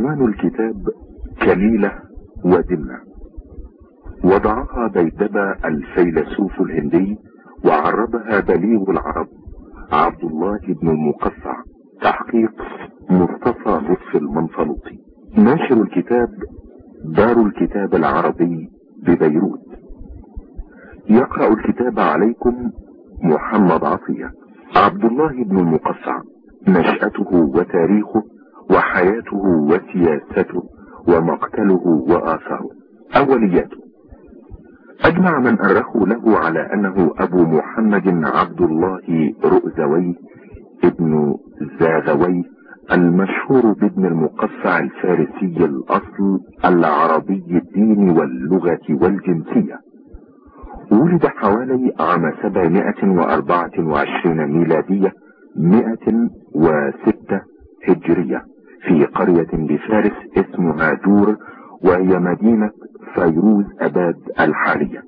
عنوان الكتاب كليلة ودمنة. وضعها بيدبة الفيلسوف الهندي وعربها بليغ العرب عبد الله بن المقصع تحقيق مصطفى لطفي المنفلوطي ناشر الكتاب دار الكتاب العربي ببيروت. يقرأ الكتاب عليكم محمد عطية. عبد الله بن المقصع نشأته وتاريخه وحياته وسياسته ومقتله وآثاره. أولياته. أجمع من أرخوا له على أنه أبو محمد عبد الله رؤزوي ابن زاغوي المشهور بابن المقصع الفارسي الأصل العربي الدين واللغة والجنسية. ولد حوالي عام 724 ميلادية 106 هجرية. في قرية بفارس اسمها دور وهي مدينة فيروز أباد الحالية.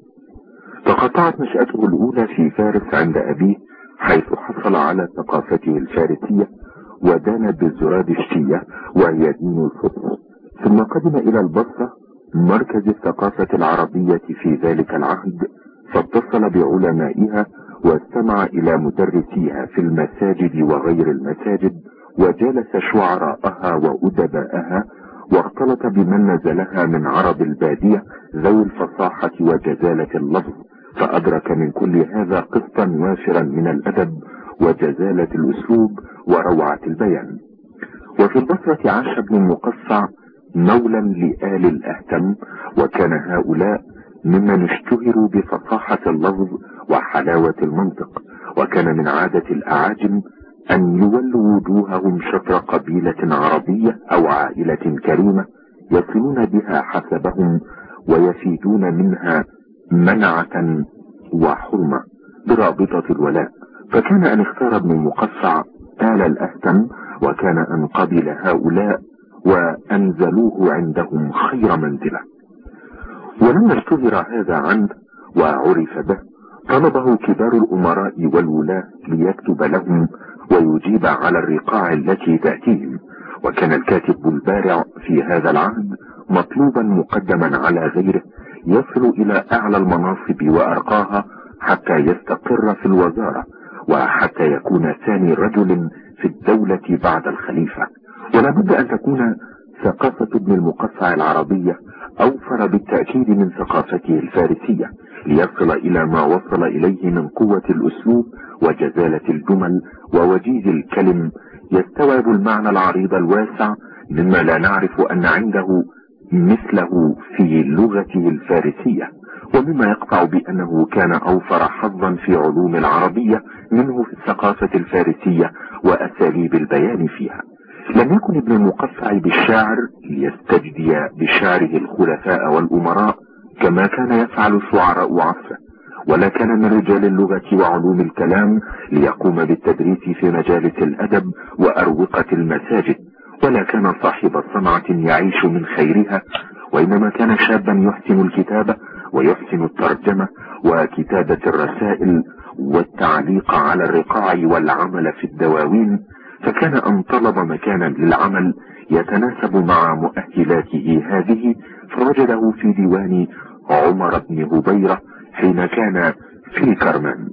تقطعت نشأته الأولى في فارس عند أبيه حيث حصل على ثقافته الفارسية ودان بالزرادشتية وهي دين الفطر. ثم قدم إلى البصرة مركز الثقافة العربية في ذلك العهد فاتصل بعلمائها واستمع إلى مدرسيها في المساجد وغير المساجد وجالس شعراءها وأدباءها واختلط بمن نزلها من عرب البادية ذوي الفصاحة وجزالة اللفظ فأدرك من كل هذا قسطا وافرا من الأدب وجزالة الأسلوب وروعة البيان. وفي البصرة عاش ابن المقصع مولا لآل الأهتم وكان هؤلاء ممن اشتهروا بفصاحة اللفظ وحلاوة المنطق وكان من عادة الأعاجم أن يولوا وجوههم شطر قبيلة عربية أو عائلة كريمة يصلون بها حسبهم ويفيدون منها منعة وحرمة برابطة الولاء. فكان أن اختار ابن المقصع آل الأهتم وكان أن قبل هؤلاء وأنزلوه عندهم خير منزلة. ولما اشتهر هذا عنه وعرف به طلبه كبار الأمراء والولاة ليكتب لهم ويجيب على الرقاع التي تأتيهم. وكان الكاتب البارع في هذا العهد مطلوبا مقدما على غيره يصل إلى أعلى المناصب وأرقاها حتى يستقر في الوزارة وحتى يكون ثاني رجل في الدولة بعد الخليفة. ولا بد أن تكون ثقافة ابن المقصع العربية أوفر بالتأكيد من ثقافته الفارسية ليصل إلى ما وصل إليه من قوة الأسلوب وجزالة الجمل ووجيز الكلم يستوعب المعنى العريض الواسع مما لا نعرف أن عنده مثله في لغته الفارسية ومما يقطع بأنه كان أوفر حظا في علوم العربية منه في الثقافة الفارسية وأساليب البيان فيها. لم يكن ابن المقفع بالشاعر ليستجدي بشعره الخلفاء والأمراء كما كان يفعل شعراء عصره ولا كان من رجال اللغة وعلوم الكلام ليقوم بالتدريس في مجالس الأدب وأروقة المساجد ولا كان صاحب صنعة يعيش من خيرها وإنما كان شابا يحسن الكتابة ويحسن الترجمة وكتابة الرسائل والتعليق على الرقاع والعمل في الدواوين فكان أن طلب مكانا للعمل يتناسب مع مؤهلاته هذه فوجده في ديوان عمر بن هبيرة حين كان في كرمان.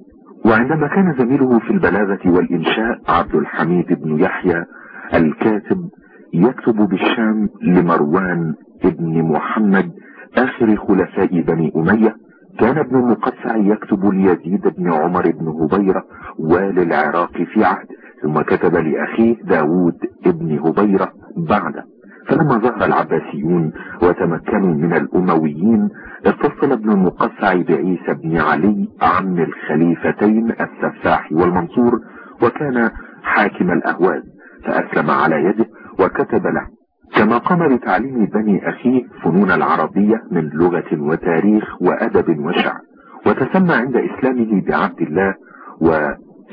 وعندما كان زميله في البلاغة والإنشاء عبد الحميد بن يحيى الكاتب يكتب بالشام لمروان ابن محمد آخر خلفاء بني أمية كان ابن المقصع يكتب ليزيد بن عمر بن هبيرة والي العراق في عهد. ثم كتب لأخيه داود ابن هبيرة بعده فلما ظهر العباسيون وتمكنوا من الأمويين اتصل ابن المقصع بعيسى بن علي عم الخليفتين السفاح والمنصور وكان حاكم الأهواز فأسلم على يده وكتب له كما قام بتعليم بني أخيه فنون العربية من لغة وتاريخ وأدب وشعر وتسمى عند إسلامه بعبد الله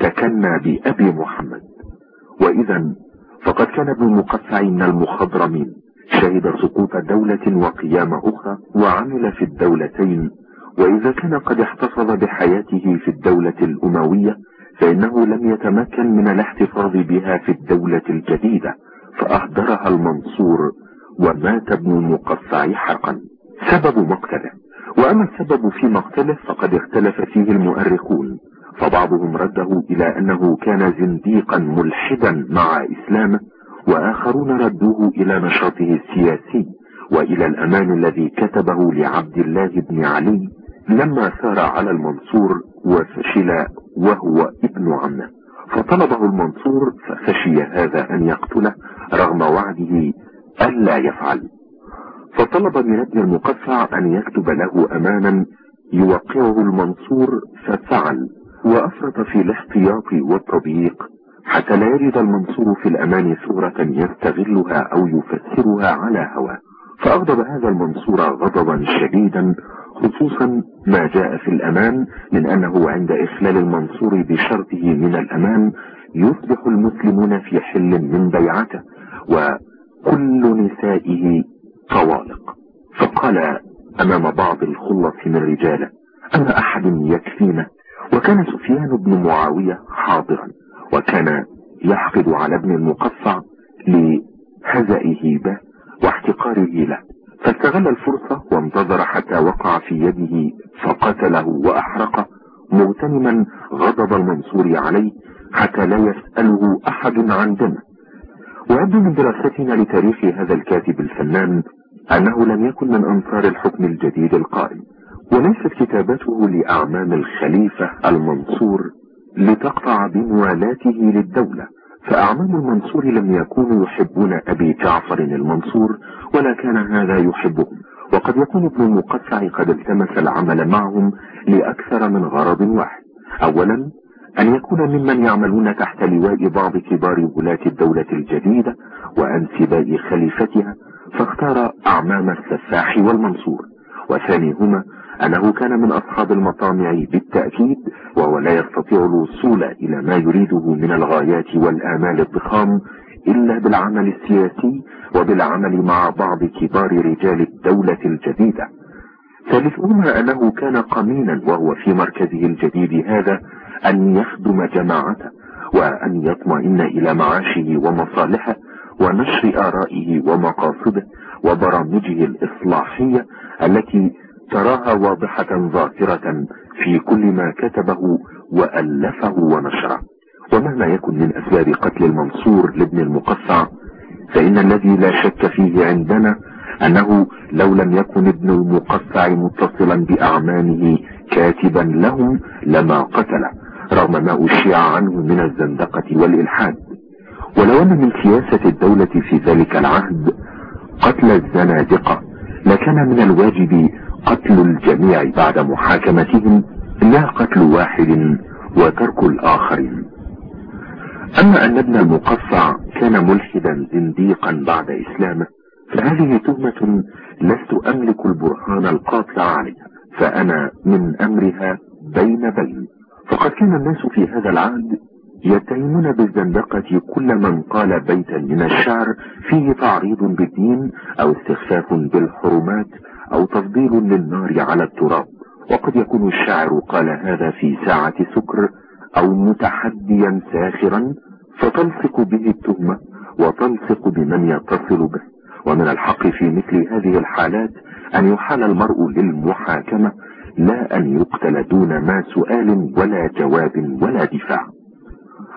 وتكنى بأبي محمد. وإذا فقد كان ابن المقفع من المخضرمين شهد سقوط دولة وقيام أخرى وعمل في الدولتين وإذا كان قد احتفظ بحياته في الدولة الأموية فإنه لم يتمكن من الاحتفاظ بها في الدولة الجديدة فأهدرها المنصور ومات ابن المقصع حرقا. سبب مقتله. وأما السبب في مقتله فقد اختلف فيه المؤرخون. فبعضهم رده إلى أنه كان زنديقا ملحدا مع إسلامه وآخرون ردوه إلى نشاطه السياسي وإلى الأمان الذي كتبه لعبد الله بن علي لما سار على المنصور وفشل وهو ابن عمه. فطلبه المنصور فخشي هذا أن يقتله رغم وعده ألا يفعل. فطلب من ابن المقفع أن يكتب له أمانا يوقعه المنصور ففعل. وأفرط في الاحتياط والتضييق حتى لا يجد المنصور في الأمان صورة يستغلها أو يفسرها على هواه فأغضب هذا المنصور غضبا شديدا خصوصا ما جاء في الأمان من أنه عند إخلال المنصور بشرطه من الأمان يصبح المسلمون في حل من بيعته وكل نسائه طوالق. فقال أمام بعض الخلص من رجاله أما أحد يكفينا؟ وكان سفيان بن معاوية حاضرا وكان يحقد على ابن المقصع لهزئه به واحتقاره له. فاستغل الفرصة وانتظر حتى وقع في يده فقتله وأحرقه مغتنما غضب المنصور عليه حتى لا يسأله أحد عن دمه. ويبدو من دراستنا لتاريخ هذا الكاتب الفنان أنه لم يكن من أنصار الحكم الجديد القائم. وليست كتابته لأعمام الخليفة المنصور لتقطع بموالاته للدولة فأعمام المنصور لم يكونوا يحبون أبي جعفر المنصور ولا كان هذا يحبهم. وقد يكون ابن المقطع قد التمس العمل معهم لأكثر من غرض واحد. أولا أن يكون ممن يعملون تحت لواء بعض كبار ولاة الدولة الجديدة وأنسباء خليفتها فاختار أعمام السفاح والمنصور. وثانيهما أنه كان من أصحاب المطامع بالتأكيد وهو لا يستطيع الوصول إلى ما يريده من الغايات والآمال الضخام إلا بالعمل السياسي وبالعمل مع بعض كبار رجال الدولة الجديدة. ثالثهما أنه كان قمينا وهو في مركزه الجديد هذا أن يخدم جماعته وأن يطمئن إلى معاشه ومصالحه ونشر آرائه ومقاصده وبرامجه الإصلاحية التي تراها واضحة ظاهرة في كل ما كتبه وألفه ونشره. ومهما يكن من أسباب قتل المنصور لابن المقصع فإن الذي لا شك فيه عندنا أنه لو لم يكن ابن المقصع متصلا بأعمامه كاتبا لهم لما قتله رغم ما أشيع عنه من الزندقة والإلحاد. ولو أن من سياسة الدولة في ذلك العهد قتل الزنادقة لكان من الواجب قتل الجميع بعد محاكمتهم لا قتل واحد وترك الآخرين. أما أن ابن المقصع كان ملحدا زنديقا بعد إسلامه فهذه تهمة لست أملك البرهان القاطع عليها فأنا من أمرها بين بين. فقد كان الناس في هذا العهد يتهمون بالزندقة كل من قال بيتا من الشعر فيه تعريض بالدين أو استخفاف بالحرمات أو تفضيل للنار على التراب. وقد يكون الشاعر قال هذا في ساعة سكر أو متحديا ساخرا فتلصق به التهمة وتلصق بمن يتصل به. ومن الحق في مثل هذه الحالات أن يحال المرء للمحاكمة لا أن يقتل دون ما سؤال ولا جواب ولا دفاع.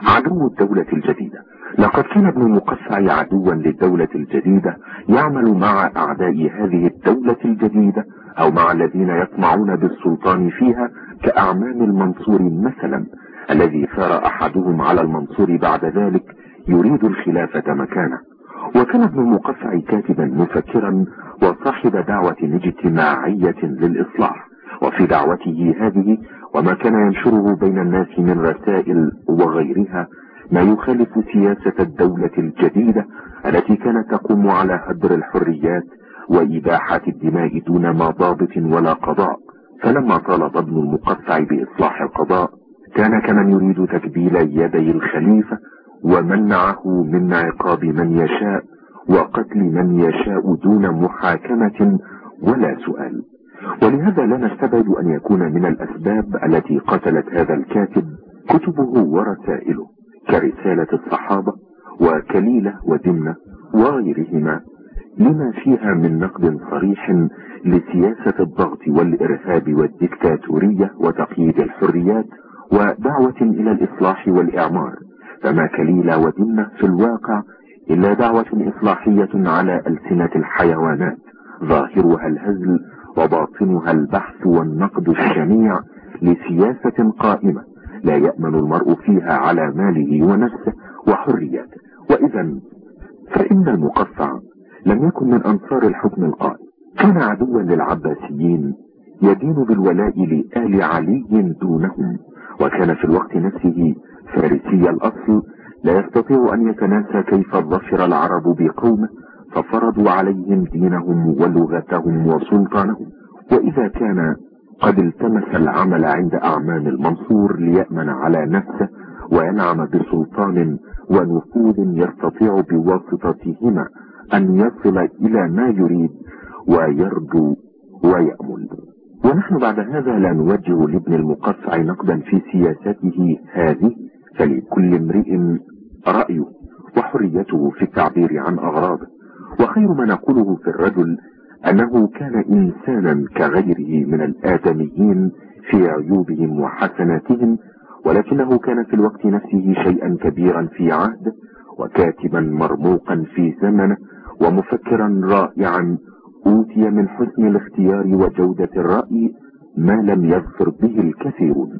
عدو الدولة الجديدة. لقد كان ابن المقفع عدوا للدولة الجديدة يعمل مع أعداء هذه الدولة الجديدة أو مع الذين يطمعون بالسلطان فيها كأعمام المنصور مثلا الذي ثار أحدهم على المنصور بعد ذلك يريد الخلافة مكانه. وكان ابن المقفع كاتبا مفكرا وصاحب دعوة اجتماعية للإصلاح وفي دعوته هذه وما كان ينشره بين الناس من رسائل وغيرها ما يخالف سياسة الدولة الجديدة التي كانت تقوم على هدر الحريات وإباحة الدماء دون ما ضابط ولا قضاء. فلما طالب ابن المقطع بإصلاح القضاء كان كمن يريد تكبيل يدي الخليفة ومنعه من عقاب من يشاء وقتل من يشاء دون محاكمة ولا سؤال. ولهذا لا نستبعد أن يكون من الأسباب التي قتلت هذا الكاتب كتبه ورسائله. كرسالة الصحابة وكليلة ودمنة وغيرهما لما فيها من نقد صريح لسياسة الضغط والإرهاب والديكتاتورية وتقييد الحريات ودعوة إلى الإصلاح والإعمار. فما كليلة ودمنة في الواقع إلا دعوة إصلاحية على ألسنة الحيوانات ظاهرها الهزل وباطنها البحث والنقد الشنيع لسياسة قائمة. لا يأمن المرء فيها على ماله ونفسه وحرياته وإذا فإن المقفع لم يكن من أنصار الحكم القائم. كان عدوا للعباسيين يدين بالولاء لآل علي دونهم. وكان في الوقت نفسه فارسي الأصل لا يستطيع أن يتناسى كيف ظفر العرب بقومه ففرضوا عليهم دينهم ولغتهم وسلطانهم. وإذا كان قد التمس العمل عند أعمام المنصور ليأمن على نفسه وينعم بسلطان ونفوذ يستطيع بواسطتهما أن يصل إلى ما يريد ويرجو ويأمل. ونحن بعد هذا لا نوجه لابن المقفع نقدا في سياسته هذه فلكل امرئ رأيه وحريته في التعبير عن أغراضه. وخير ما نقوله في الرجل أنه كان إنسانا كغيره من الآدميين في عيوبهم وحسناتهم ولكنه كان في الوقت نفسه شيئا كبيرا في عهده وكاتبا مرموقا في زمنه ومفكرا رائعا أوتي من حسن الاختيار وجودة الرأي ما لم يظفر به الكثيرون.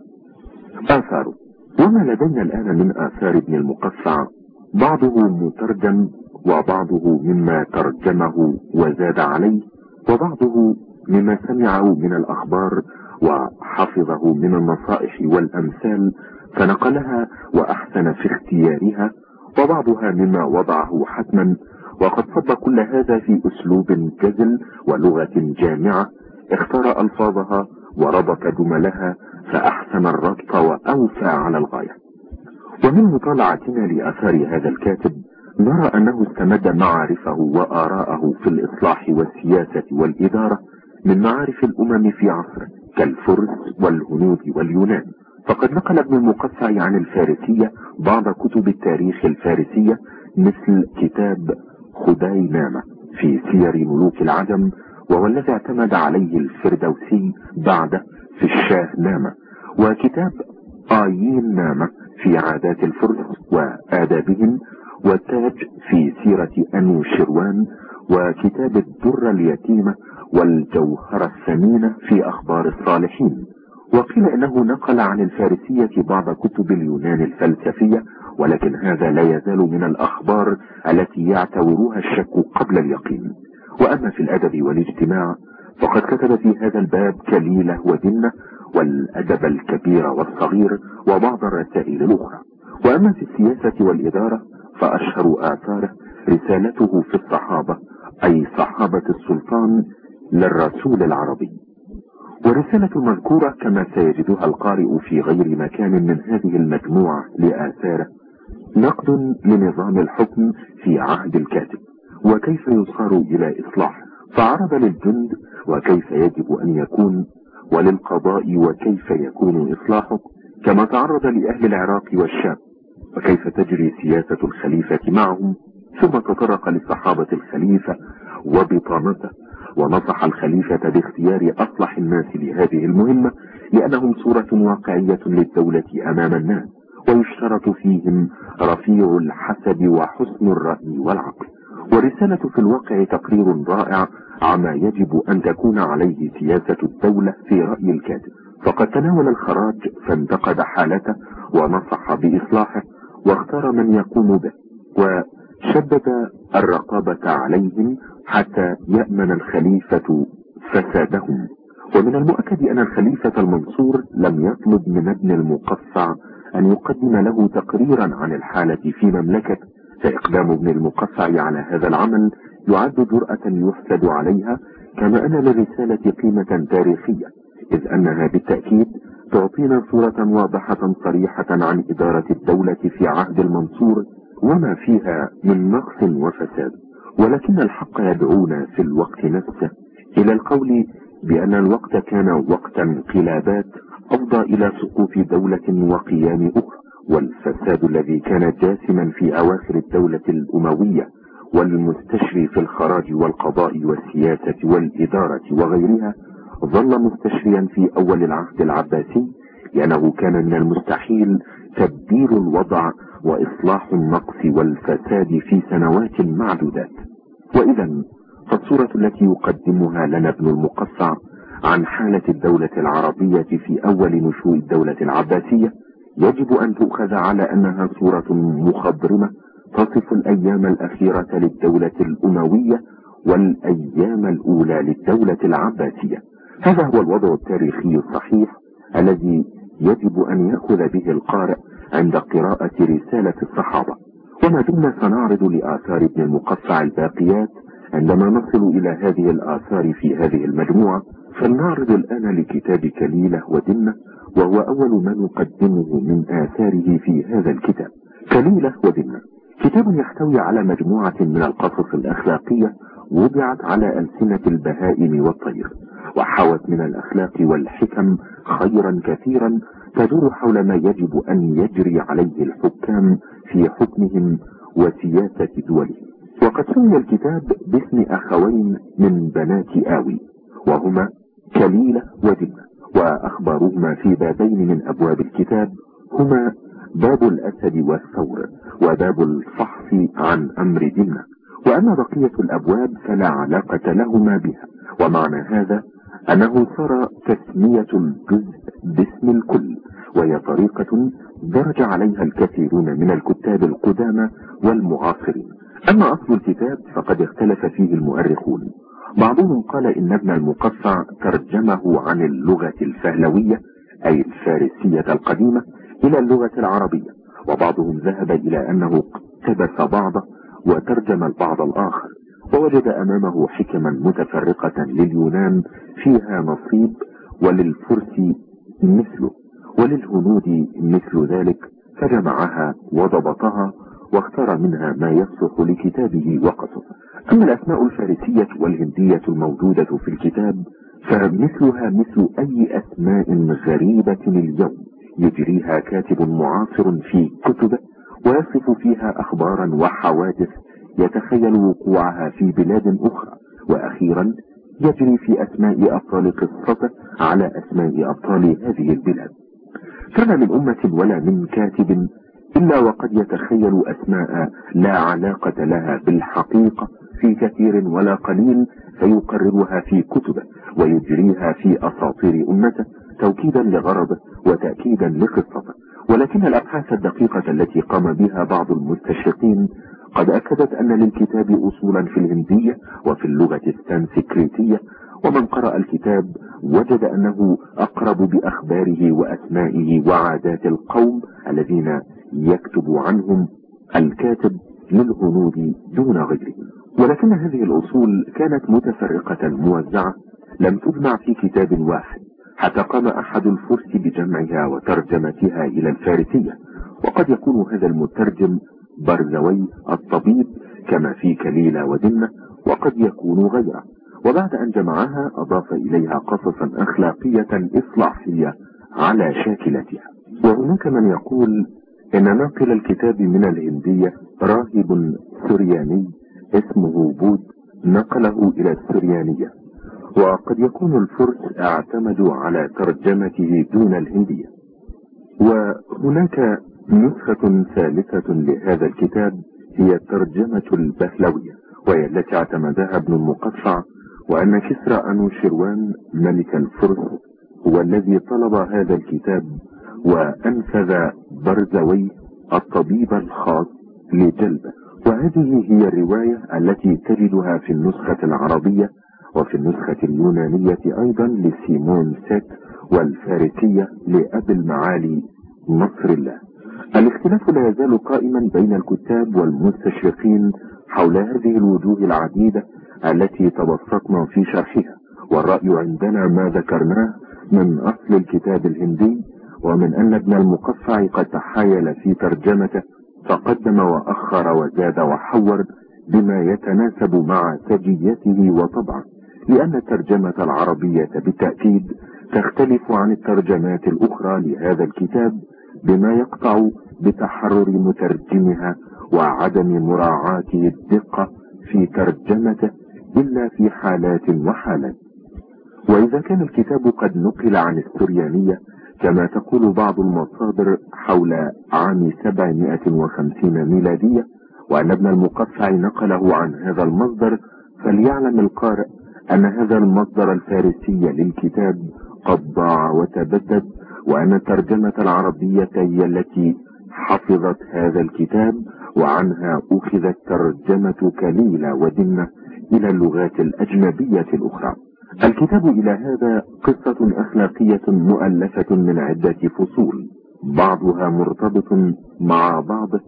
آثاره وما لدينا الآن من آثار ابن المقفع بعضه مترجم وبعضه مما ترجمه وزاد عليه وبعضه مما سمعه من الأخبار وحفظه من النصائح والأمثال فنقلها وأحسن في اختيارها وبعضها مما وضعه حتما. وقد صب كل هذا في أسلوب جزل ولغة جامعة اختار ألفاظها وربط جملها فأحسن الربط وأوفى على الغاية. ومن مطالعتنا لآثار هذا الكاتب نرى أنه استمد معارفه وآراءه في الإصلاح والسياسة والإدارة من معارف الأمم في عصره كالفرس والهنود واليونان. فقد نقل ابن المقفع عن الفارسية بعض كتب التاريخ الفارسية مثل كتاب خداي نامة في سير ملوك العجم وهو الذي اعتمد عليه الفردوسي بعده في الشاه نامة وكتاب آيين نامة في عادات الفرس وآدابهم والتاج في سيرة أنو شروان وكتاب الدرة اليتيمة والجوهرة الثمينة في أخبار الصالحين. وقيل إنه نقل عن الفارسية بعض كتب اليونان الفلسفية ولكن هذا لا يزال من الأخبار التي يعتبرها الشك قبل اليقين. وأما في الأدب والاجتماع فقد كتب في هذا الباب كليلة ودنة والأدب الكبير والصغير وبعض الرسائل الأخرى. وأما في السياسة والإدارة فأشهر آثاره رسالته في الصحابة أي صحابة السلطان للرسول العربي. ورسالة المذكورة كما سيجدها القارئ في غير مكان من هذه المجموعة لآثاره. نقد لنظام الحكم في عهد الكاتب وكيف يصار إلى إصلاح فعرض للجند وكيف يجب أن يكون وللقضاء وكيف يكون إصلاحه كما تعرض لأهل العراق والشام. وكيف تجري سياسة الخليفة معهم؟ ثم تطرق لصحابة الخليفة وبطانته ونصح الخليفة باختيار أصلح الناس لهذه المهمة لأنهم صورة واقعية للدولة أمام الناس ويشترط فيهم رفيع الحسب وحسن الرأي والعقل. ورسالة في الواقع تقرير رائع عما يجب أن تكون عليه سياسة الدولة في رأي الكاتب. فقد تناول الخراج فانتقد حالته ونصح بإصلاحه واختار من يقوم به وشدد الرقابة عليهم حتى يأمن الخليفة فسادهم. ومن المؤكد أن الخليفة المنصور لم يطلب من ابن المقفع أن يقدم له تقريرا عن الحالة في مملكته فإقدام ابن المقفع على هذا العمل يعد جرأة يحسد عليها كما أن للرسالة قيمة تاريخية إذ أنها بالتأكيد تعطينا صورة واضحة صريحة عن إدارة الدولة في عهد المنصور وما فيها من نقص وفساد. ولكن الحق يدعونا في الوقت نفسه إلى القول بأن الوقت كان وقت انقلابات أفضى إلى سقوط دولة وقيام أخرى والفساد الذي كان جاسما في أواخر الدولة الأموية والمستشري في الخراج والقضاء والسياسة والإدارة وغيرها ظل مستشريا في أول العهد العباسي لأنه كان من المستحيل تبديل الوضع وإصلاح النقص والفساد في سنوات معدودات. وإذا فالصورة التي يقدمها لنا ابن المقصع عن حالة الدولة العربية في أول نشوء الدولة العباسية يجب أن تؤخذ على أنها صورة مخضرمة تصف الأيام الأخيرة للدولة الأموية والأيام الأولى للدولة العباسية. هذا هو الوضع التاريخي الصحيح الذي يجب أن يأخذ به القارئ عند قراءة رسالة الصحابة. وما دمنا سنعرض لآثار ابن المقفع الباقيات عندما نصل إلى هذه الآثار في هذه المجموعة. فلنعرض الآن لكتاب كليلة ودمنة وهو أول ما نقدمه من آثاره في هذا الكتاب. كليلة ودمنة كتاب يحتوي على مجموعة من القصص الأخلاقية وضعت على ألسنة البهائم والطير وحوت من الأخلاق والحكم خيرا كثيرا تدور حول ما يجب أن يجري عليه الحكام في حكمهم وسياسة دولهم. وقد سمي الكتاب باسم أخوين من بنات آوي وهما كليلة ودمة وأخبارهما في بابين من أبواب الكتاب هما باب الأسد والثور وباب الفحص عن أمر دمة. وأما بقية الأبواب فلا علاقة لهما بها. ومعنى هذا أنه صار تسمية الجزء باسم الكل وهي طريقة درج عليها الكثيرون من الكتاب القدامى والمعاصرين. أما أصل الكتاب فقد اختلف فيه المؤرخون. بعضهم قال إن ابن المقفع ترجمه عن اللغة الفهلوية أي الفارسية القديمة إلى اللغة العربية وبعضهم ذهب إلى أنه اقتبس بعضه وترجم البعض الآخر ووجد أمامه حكما متفرقة لليونان فيها نصيب وللفرس مثله وللهنود مثل ذلك فجمعها وضبطها واختار منها ما يصلح لكتابه وقصه. أما الأسماء الفارسية والهندية الموجودة في الكتاب فمثلها مثل أي أسماء غريبة اليوم يجريها كاتب معاصر في كتبه. ويصف فيها أخبارا وحوادث يتخيل وقوعها في بلاد أخرى. وأخيرا يجري في أسماء أبطال قصته على أسماء أبطال هذه البلاد. كان من أمة ولا من كاتب إلا وقد يتخيل أسماء لا علاقة لها بالحقيقة في كثير ولا قليل فيقررها في كتبه ويجريها في أساطير أمته توكيدا لغرضه وتأكيدا لقصته. ولكن الأبحاث الدقيقة التي قام بها بعض المستشرقين قد أكدت أن للكتاب أصولا في الهندية وفي اللغة السانسكريتية ومن قرأ الكتاب وجد أنه أقرب بأخباره وأسمائه وعادات القوم الذين يكتب عنهم الكاتب للهنود دون غيرهم ولكن هذه الأصول كانت متفرقة موزعة لم تجمع في كتاب واحد. حتى قام أحد الفرس بجمعها وترجمتها إلى الفارسية. وقد يكون هذا المترجم برزوي الطبيب كما في كليلة ودنة وقد يكون غيره. وبعد أن جمعها أضاف إليها قصصا أخلاقية إصلاحية على شاكلتها. وهناك من يقول إن ناقل الكتاب من الهندية راهب سرياني اسمه بود نقله إلى السريانية. وقد يكون الفرس اعتمدوا على ترجمته دون الهندية. وهناك نسخة ثالثة لهذا الكتاب هي الترجمة البهلوية وهي التي اعتمدها ابن المقطع وأن كسرى أنوشروان ملك الفرس هو الذي طلب هذا الكتاب وأنفذ برزوي الطبيب الخاص لجلبه. وهذه هي الرواية التي تجدها في النسخة العربية وفي النسخة اليونانية أيضا لسيمون سيت والفارسية لأبي المعالي نصر الله. الاختلاف لا يزال قائما بين الكتاب والمستشرقين حول هذه الوجوه العديدة التي تبسطنا في شرحها. والرأي عندنا ما ذكرناه من أصل الكتاب الهندي ومن أن ابن المقفع قد تحايل في ترجمته فقدم وأخر وزاد وحور بما يتناسب مع سجيته وطبعه. لأن الترجمة العربية بالتأكيد تختلف عن الترجمات الأخرى لهذا الكتاب بما يقطع بتحرر مترجمها وعدم مراعاته الدقة في ترجمته إلا في حالات وحالات. وإذا كان الكتاب قد نقل عن السريانية كما تقول بعض المصادر حول عام 750 ميلادية وأن ابن المقفع نقله عن هذا المصدر فليعلم القارئ أن هذا المصدر الفارسي للكتاب قد ضاع وتبدد وأن الترجمة العربية هي التي حفظت هذا الكتاب وعنها أخذت ترجمة كليلة ودنة إلى اللغات الأجنبية الأخرى. الكتاب إلى هذا قصة أخلاقية مؤلفة من عدة فصول بعضها مرتبط مع بعضه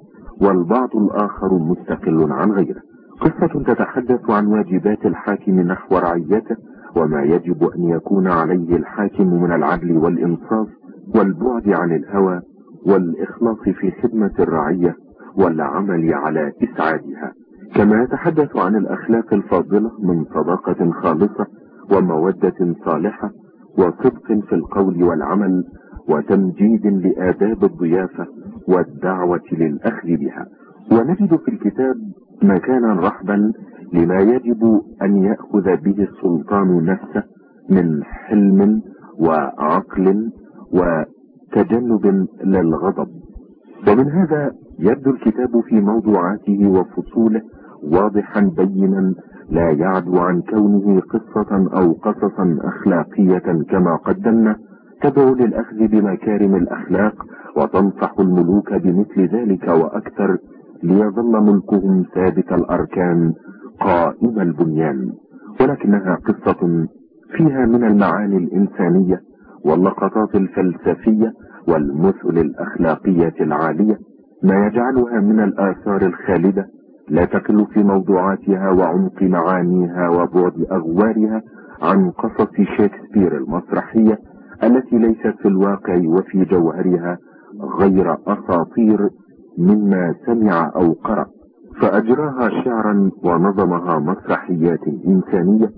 والبعض الآخر مستقل عن غيره. قصة تتحدث عن واجبات الحاكم نحو رعيته وما يجب أن يكون عليه الحاكم من العدل والإنصاف والبعد عن الهوى والإخلاص في خدمة الرعية والعمل على إسعادها. كما يتحدث عن الأخلاق الفاضلة من صداقة خالصة ومودة صالحة وصدق في القول والعمل وتمجيد لآداب الضيافة والدعوة للأخذ بها. ونجد في الكتاب مكانا رحبا لما يجب أن يأخذ به السلطان نفسه من حلم وعقل وتجنب للغضب. ومن هذا يبدو الكتاب في موضوعاته وفصوله واضحا بينا لا يعدو عن كونه قصة أو قصصا أخلاقية كما قدمنا تدعو للأخذ بمكارم الأخلاق وتنصح الملوك بمثل ذلك وأكثر ليظل ملكهم ثابت الأركان قائم البنيان. ولكنها قصة فيها من المعاني الإنسانية واللقطات الفلسفية والمثل الأخلاقية العالية ما يجعلها من الآثار الخالدة لا تقل في موضوعاتها وعمق معانيها وبعد أغوارها عن قصص شكسبير المسرحية التي ليست في الواقع وفي جوهرها غير أساطير مما سمع أو قرأ فأجراها شعرا ونظمها مسرحيات إنسانية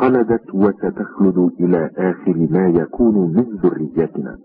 خلدت وستخلد إلى آخر ما يكون من ذريتنا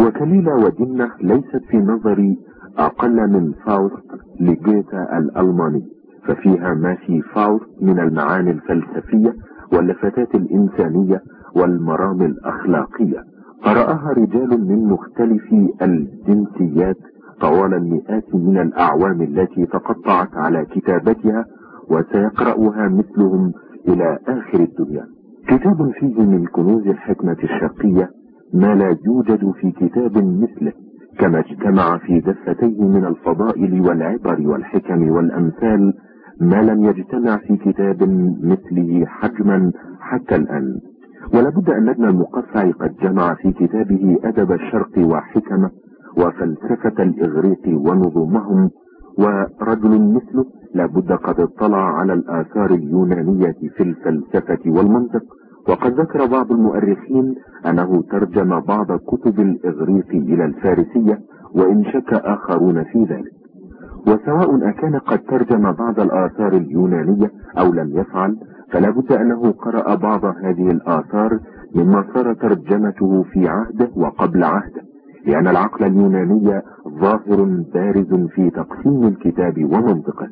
وكليلة ودمنة ليست في نظري أقل من فاوست لجيته الألماني ففيها ما في فاوست من المعاني الفلسفية واللفتات الإنسانية والمرام الأخلاقية. قرأها رجال من مختلف الجنسيات طوال المئات من الأعوام التي تقطعت على كتابتها وسيقرأها مثلهم إلى آخر الدنيا. كتاب فيه من كنوز الحكمة الشرقية ما لا يوجد في كتاب مثله كما اجتمع في دفتيه من الفضائل والعبر والحكم والأمثال ما لم يجتمع في كتاب مثله حجما حتى الآن. ولابد أن ابن المقفع قد جمع في كتابه أدب الشرق وحكمة وفلسفة الإغريق ونظمهم ورجل مثله لابد قد اطلع على الآثار اليونانية في الفلسفة والمنطق. وقد ذكر بعض المؤرخين أنه ترجم بعض كتب الإغريق إلى الفارسية وإن شك آخرون في ذلك. وسواء أكان قد ترجم بعض الآثار اليونانية أو لم يفعل فلا بد أنه قرأ بعض هذه الآثار مما صار ترجمته في عهده وقبل عهده. لأن العقل اليوناني ظاهر بارز في تقسيم الكتاب ومنطقه.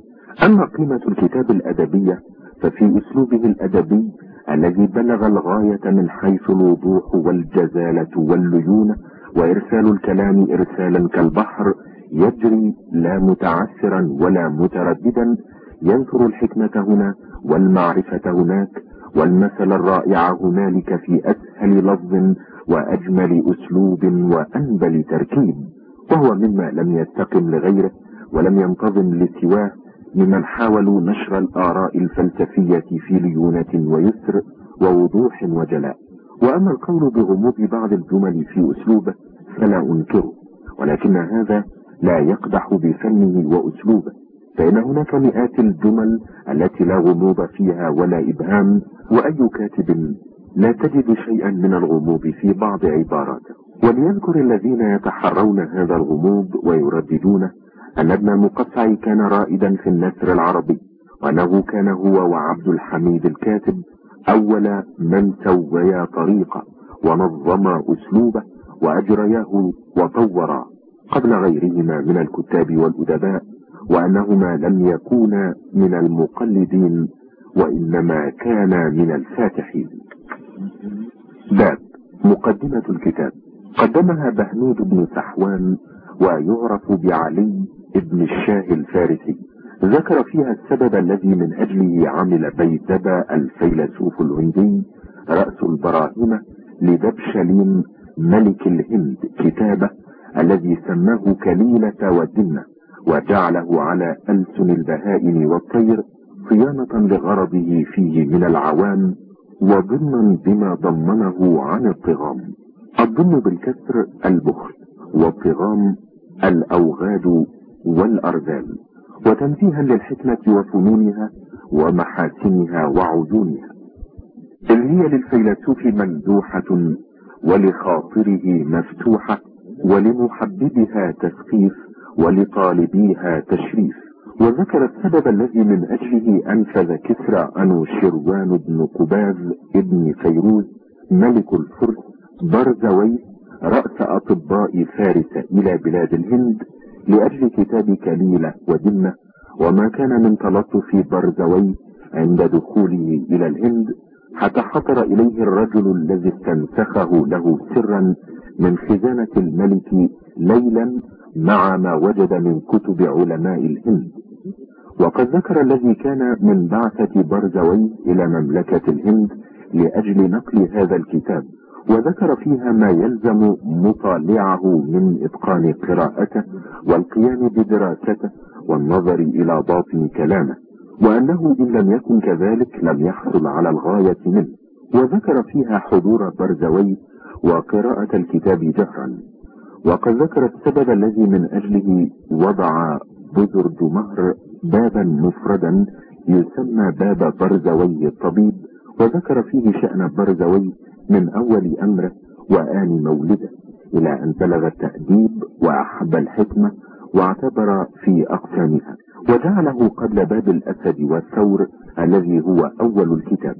أما قيمة الكتاب الأدبية ففي أسلوبه الأدبي الذي بلغ الغاية من حيث الوضوح والجزالة والليونة وإرسال الكلام إرسالا كالبحر يجري لا متعسرا ولا مترددا ينثر الحكمة هنا والمعرفة هناك والمثل الرائع هنالك في أسهل لفظ وأجمل أسلوب وأنبل تركيب وهو مما لم يستقم لغيره ولم ينتظم لسواه ممن حاولوا نشر الآراء الفلسفية في ليونة ويسر ووضوح وجلاء. وأما القول بغموض بعض الجمل في أسلوبه فلا أنكره ولكن هذا لا يقدح بفنه وأسلوبه فإن هناك مئات الجمل التي لا غموض فيها ولا إبهام وأي كاتب لا تجد شيئا من الغموض في بعض عباراته. وليذكر الذين يتحرون هذا الغموض ويرددونه أن ابن المقطع كان رائدا في النثر العربي وأنه كان هو وعبد الحميد الكاتب أول من سويا طريقه ونظما أسلوبه وأجرياه وطورا قبل غيرهما من الكتاب والأدباء وأنهما لم يكونا من المقلدين وإنما كانا من الفاتحين. باب مقدمة الكتاب. قدمها بهنود بن سحوان ويعرف بعلي بن الشاه الفارسي. ذكر فيها السبب الذي من أجله عمل بيتبا الفيلسوف الهندي رأس البراهمة لدبشلين ملك الهند. كتابه الذي سماه كليلة والدنة وجعله على ألسن البهائم والطير صيانة لغرضه فيه من العوام وضمنا بما ضمنه عن الطغام. الضم بالكسر البخل والطغام الأوغاد والأرذال. وتنفيها للحكمة وفنونها ومحاسنها وعيونها. إذ هي للفيلسوف ممدوحة ولخاطره مفتوحة ولمحببها تسقيف ولطالبيها تشريف. وذكر السبب الذي من أجله أنفذ كسرى أنوشروان بن قباز ابن فيروز ملك الفرس برزوي رأس أطباء فارس إلى بلاد الهند لأجل كتاب كليلة ودمة وما كان من تلطف برزوي عند دخوله إلى الهند حتى حضر إليه الرجل الذي استنسخه له سرا من خزانة الملك ليلا مع ما وجد من كتب علماء الهند. وقد ذكر الذي كان من بعثة برزوي إلى مملكة الهند لأجل نقل هذا الكتاب وذكر فيها ما يلزم مطالعه من إتقان قراءته والقيام بدراسته والنظر إلى باطن كلامه وأنه إن لم يكن كذلك لم يحصل على الغاية منه. وذكر فيها حضور برزوي وقراءة الكتاب جهرا. وقد ذكر السبب الذي من أجله وضع بزرد مهر بابا مفردا يسمى باب برزوي الطبيب وذكر فيه شأن برزوي من أول أمره وآن مولده إلى أن بلغ التأديب وأحب الحكمة واعتبر في أقسامها وجعله قبل باب الأسد والثور الذي هو أول الكتاب.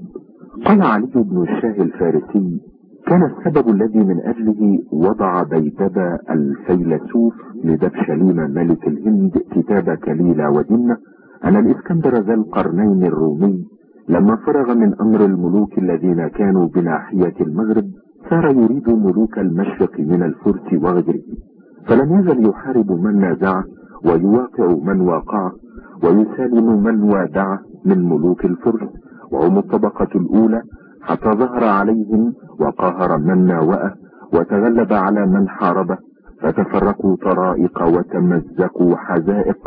قال علي بن الشاه الفارسي كان السبب الذي من أجله وضع بيتبا الفيلسوف لدبشليم ملك الهند كتاب كليلة ودنة أن الإسكندر ذا القرنين الرومي. لما فرغ من أمر الملوك الذين كانوا بناحية المغرب صار يريد ملوك المشرق من الفرس وغيره. فلم يزل يحارب من نازعه ويواقع من واقعه ويسالم من وادعه من ملوك الفرس. وهم الطبقة الأولى حتى ظهر عليهم وقهر من ناوأه وتغلب على من حاربه فتفرقوا طرائق وتمزقوا حزائق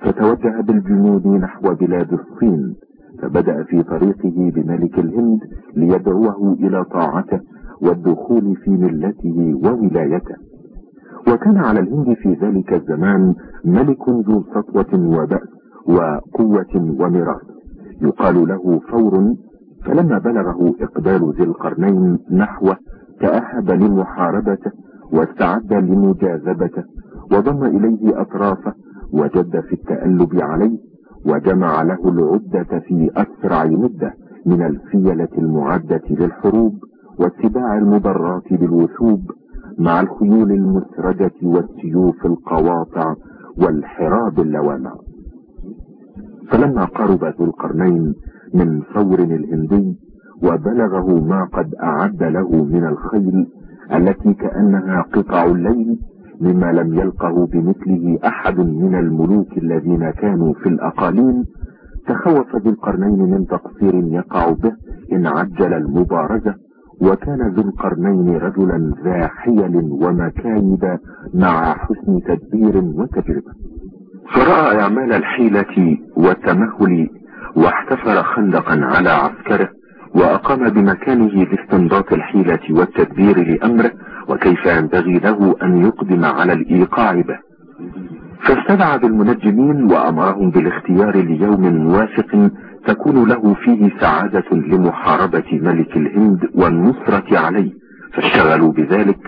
فتوجه بالجنود نحو بلاد الصين فبدأ في طريقه بملك الهند ليدعوه إلى طاعته والدخول في ملته وولايته. وكان على الهند في ذلك الزمان ملك ذو سطوة وبأس وقوة ومراس يقال له فور فلما بلغه إقبال ذي القرنين نحوه تأهب لمحاربته واستعد لمجاذبته وضم إليه أطرافه وجد في التألب عليه وجمع له العدة في أسرع مدة من الفيلة المعدة للحروب واتباع المضرات بالوثوب مع الخيول المسرجة والسيوف القواطع والحراب اللوامع. فلما قرب ذو القرنين من ثور الهندي وبلغه ما قد أعد له من الخيل التي كأنها قطع الليل مما لم يلقه بمثله أحد من الملوك الذين كانوا في الأقاليم تخوف ذو القرنين من تقصير يقع به إن عجل المبارزة وكان ذو القرنين رجلا ذا حيل ومكايد مع حسن تدبير وتجربة. فرأى أعمال الحيلة والتمهل واحتفر خندقا على عسكره وأقام بمكانه لاستنباط الحيلة والتدبير لأمره وكيف ينبغي له أن يقدم على الإيقاع به. فاستدعى بالمنجمين وأمرهم بالاختيار ليوم موافق تكون له فيه سعادة لمحاربة ملك الهند والنصرة عليه فاشتغلوا بذلك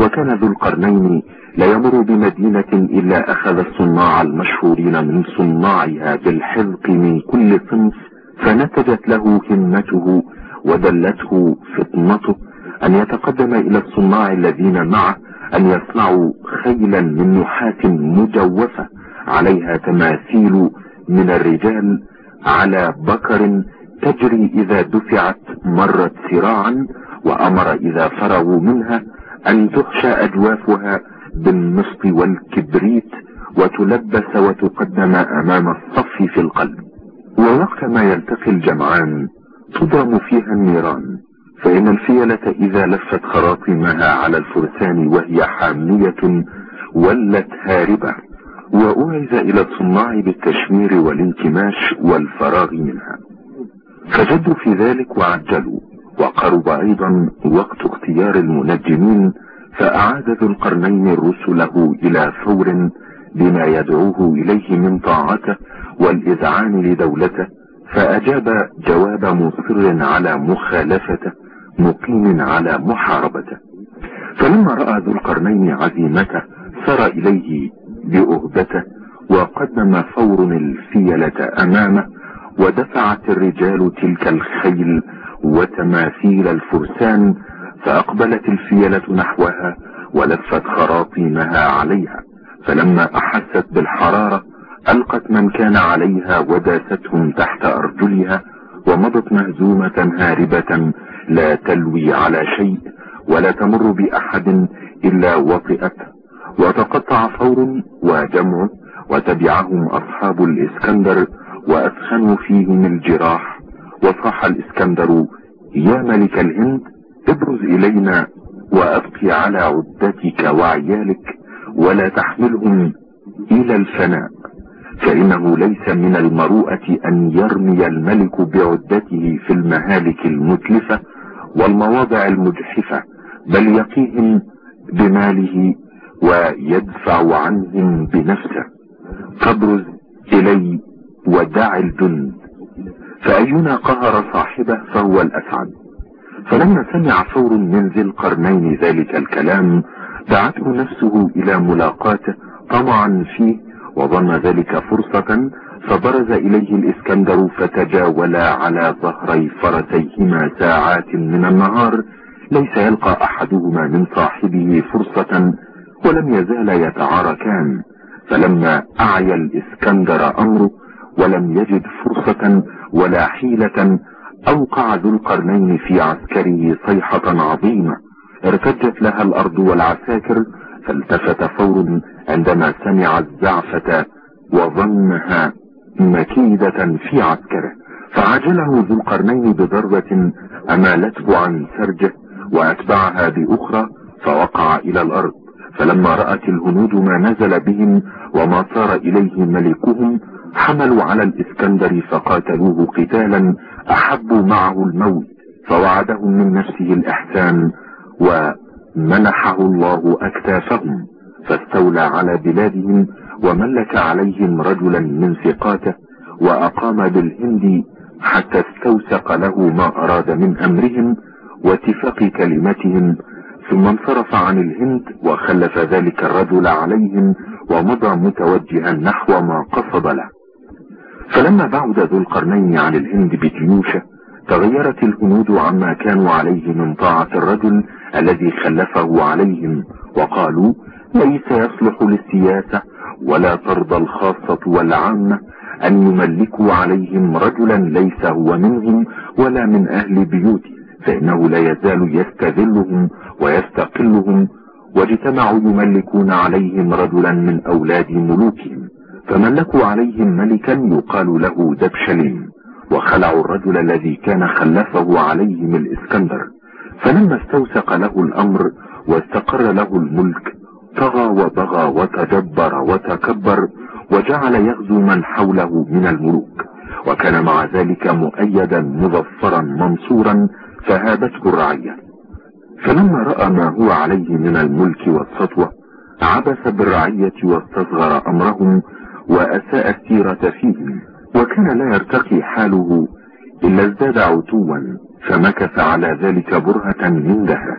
وكان ذو القرنين لا يمر بمدينة إلا أخذ الصناع المشهورين من صناعها بالحذق من كل صنف فنتجت له همته ودلته فطنته. أن يتقدم إلى الصناع الذين معه أن يصنعوا خيلا من نحاس مجوفة عليها تماثيل من الرجال على بكر تجري إذا دفعت مرت سراعا وأمر إذا فرغوا منها أن تخشى أجوافها بالنصط والكبريت وتلبس وتقدم أمام الصف في القلب. ووقت ما يلتقي الجمعان تضرم فيها النيران. فإن الفيلة إذا لفت خراطيمها على الفرسان وهي حامية ولت هاربة. وأوعز إلى الصناع بالتشمير والانكماش والفراغ منها. فجدوا في ذلك وعجلوا. وقرب أيضا وقت اختيار المنجمين فأعاد ذو القرنين رسله إلى فور بما يدعوه إليه من طاعته والإذعان لدولته فأجاب جواب مصر على مخالفته مقيم على محاربته. فلما رأى ذو القرنين عزيمته سر إليه بأهبته وقدم فور الفيلة أمامه ودفعت الرجال تلك الخيل وتماثيل الفرسان فأقبلت الفيلة نحوها ولفت خراطيمها عليها فلما أحست بالحرارة ألقت من كان عليها وداستهم تحت أرجلها ومضت مهزومة هاربة لا تلوي على شيء ولا تمر بأحد إلا وطئته وتقطع فور وجمعه وتبعهم أصحاب الإسكندر وأثخنوا فيهم الجراح. وصاح الإسكندر يا ملك الهند ابرز إلينا وأبقي على عدتك وعيالك ولا تحملهم إلى الفناء. فإنه ليس من المروءة أن يرمي الملك بعدته في المهالك المتلفة والمواضع المجحفة بل يقيهم بماله ويدفع عنهم بنفسه. فابرز إلي ودع الجند. فأينا قهر صاحبه فهو الأسعد. فلما سمع فور من ذي القرنين ذلك الكلام دعته نفسه إلى ملاقاته طمعا فيه وظن ذلك فرصة فبرز إليه الإسكندر فتجاولا على ظهري فرسيهما ساعات من النهار ليس يلقى أحدهما من صاحبه فرصة ولم يزال يتعاركان. فلما أعيا الإسكندر أمره ولم يجد فرصة ولا حيلة أوقع ذو القرنين في عسكره صيحة عظيمة ارتجت لها الأرض والعساكر فالتفت فور عندما سمع الزعفة وظنها مكيدة في عسكره. فعجله ذو القرنين بضربة أمالته عن سرجه وأتبعها بأخرى فوقع إلى الأرض. فلما رأت الهنود ما نزل بهم وما صار إليه ملكهم حملوا على الإسكندر فقاتلوه قتالا أحبوا معه الموت فوعدهم من نفسه الإحسان ومنحه الله أكتافهم فاستولى على بلادهم وملك عليهم رجلا من ثقاته وأقام بالهند حتى استوثق له ما أراد من أمرهم واتفاق كلمتهم ثم انصرف عن الهند وخلف ذلك الرجل عليهم ومضى متوجها نحو ما قصد له. فلما بعد ذو القرنين عن الهند بجيوشه تغيرت الهنود عما كانوا عليه من طاعة الرجل الذي خلفه عليهم وقالوا ليس يصلح للسياسة ولا ترضى الخاصة والعامة أن يملكوا عليهم رجلا ليس هو منهم ولا من أهل بيوته فإنه لا يزال يستذلهم ويستقلهم واجتمعوا يملكون عليهم رجلا من أولاد ملوكهم. فملكوا عليهم ملكا يقال له دبشلين وخلعوا الرجل الذي كان خلفه عليهم الإسكندر. فلما استوثق له الأمر واستقر له الملك طغى وبغى وتجبر وتكبر وجعل يغزو من حوله من الملوك. وكان مع ذلك مؤيدا مظفرا منصورا فهابته الرعية. فلما رأى ما هو عليه من الملك والسطوة عبس بالرعية واستصغر أمرهم وأساء السيرة فيهم وكان لا يرتقي حاله إلا ازداد عتوا فمكث على ذلك برهة من دهره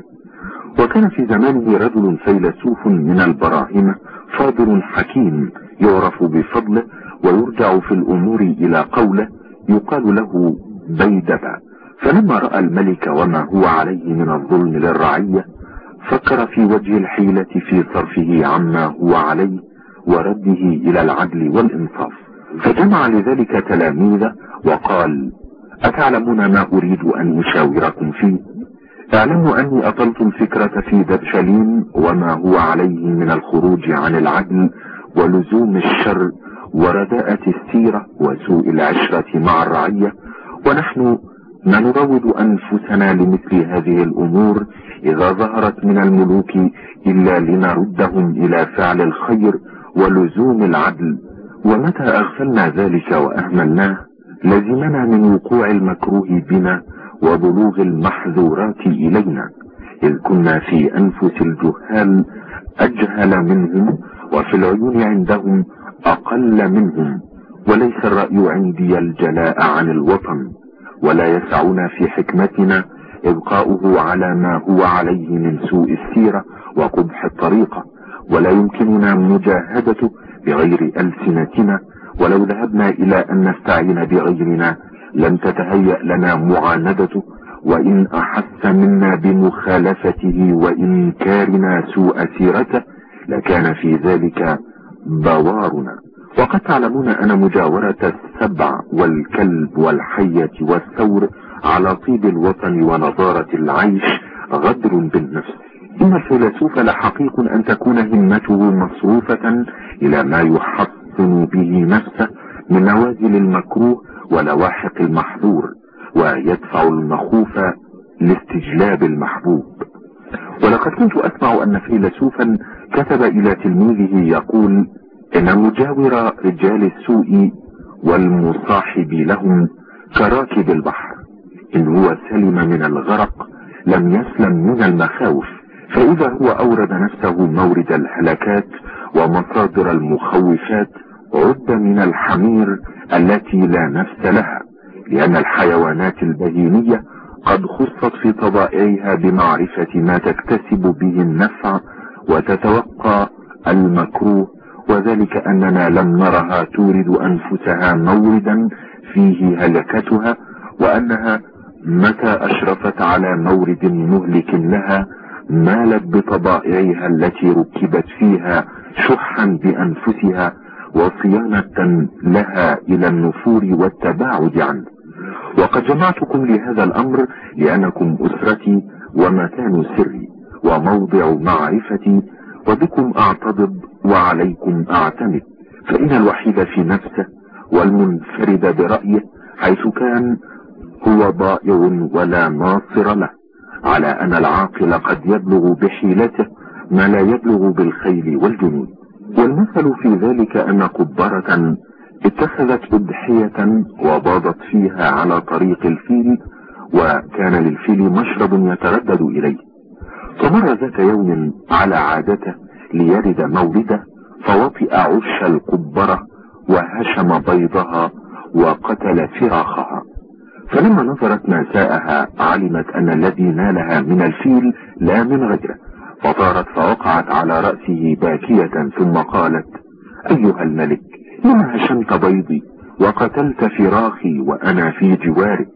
وكان في زمانه رجل فيلسوف من البراهمة فاضل حكيم يعرف بفضله ويرجع في الأمور إلى قوله يقال له بيدبة فلما رأى الملك وما هو عليه من الظلم للرعية فكر في وجه الحيلة في صرفه عما هو عليه ورده إلى العدل والإنصاف. فجمع لذلك تلاميذه وقال أتعلمون ما أريد أن أشاوركم فيه؟ اعلموا أني أطلت الفكرة في دبشلين وما هو عليه من الخروج عن العدل ولزوم الشر ورداءة السيرة وسوء العشرة مع الرعية. ونحن ما نروض أنفسنا لمثل هذه الأمور إذا ظهرت من الملوك إلا لنردهم إلى فعل الخير ولزوم العدل. ومتى أغفلنا ذلك وأهملناه؟ لزمنا من وقوع المكروه بنا وبلوغ المحذورات إلينا. إذ كنا في أنفس الجهال أجهل منهم وفي العيون عندهم أقل منهم. وليس الرأي عندي الجلاء عن الوطن. ولا يسعنا في حكمتنا إبقاؤه على ما هو عليه من سوء السيرة وقبح الطريقة. ولا يمكننا مجاهدته بغير ألسنتنا ولو ذهبنا إلى أن نستعين بغيرنا لم تتهيأ لنا معاندته وإن أحس منا بمخالفته وإنكارنا سوء سيرته لكان في ذلك بوارنا. وقد تعلمون أن مجاورة السبع والكلب والحية والثور على طيب الوطن ونظارة العيش غدر بالنفس. إن الفيلسوف لحقيق أن تكون همته مصروفة إلى ما يحصن به نفسه من نوازل المكروه ولواحق المحظور ويدفع المخوف لاستجلاب المحبوب. ولقد كنت أسمع أن فيلسوفا كتب إلى تلميذه يقول إن مجاور رجال السوء والمصاحب لهم كراكب البحر إن هو سلم من الغرق لم يسلم من المخاوف. فإذا هو أورد نفسه مورد الهلكات ومصادر المخوفات عد من الحمير التي لا نفس لها لأن الحيوانات البهيمية قد خصت في طبائعها بمعرفة ما تكتسب به النفع وتتوقع المكروه وذلك أننا لم نرها تورد أنفسها موردا فيه هلكتها وأنها متى أشرفت على مورد مهلك لها مالت بطبائعها التي ركبت فيها شحا بأنفسها وصيانة لها إلى النفور والتباعد عنه. وقد جمعتكم لهذا الأمر لأنكم أسرتي ومكان سري وموضع معرفتي وبكم أعتضد وعليكم أعتمد. فإن الوحيد في نفسه والمنفرد برأيه حيث كان هو ضائع ولا ناصر له. على أن العاقل قد يبلغ بحيلته ما لا يبلغ بالخيل والجنود والمثل في ذلك أن قبرة اتخذت أضحية وباضت فيها على طريق الفيل وكان للفيل مشرب يتردد إليه. فمر ذات يوم على عادته ليرد مولده فوطئ عش القبرة وهشم بيضها وقتل فراخها. فلما نظرت ما ساءها علمت أن الذي نالها من الفيل لا من غيره. فطارت فوقعت على رأسه باكية ثم قالت أيها الملك لما هشمت بيضي؟ وقتلت فراخي وأنا في جوارك.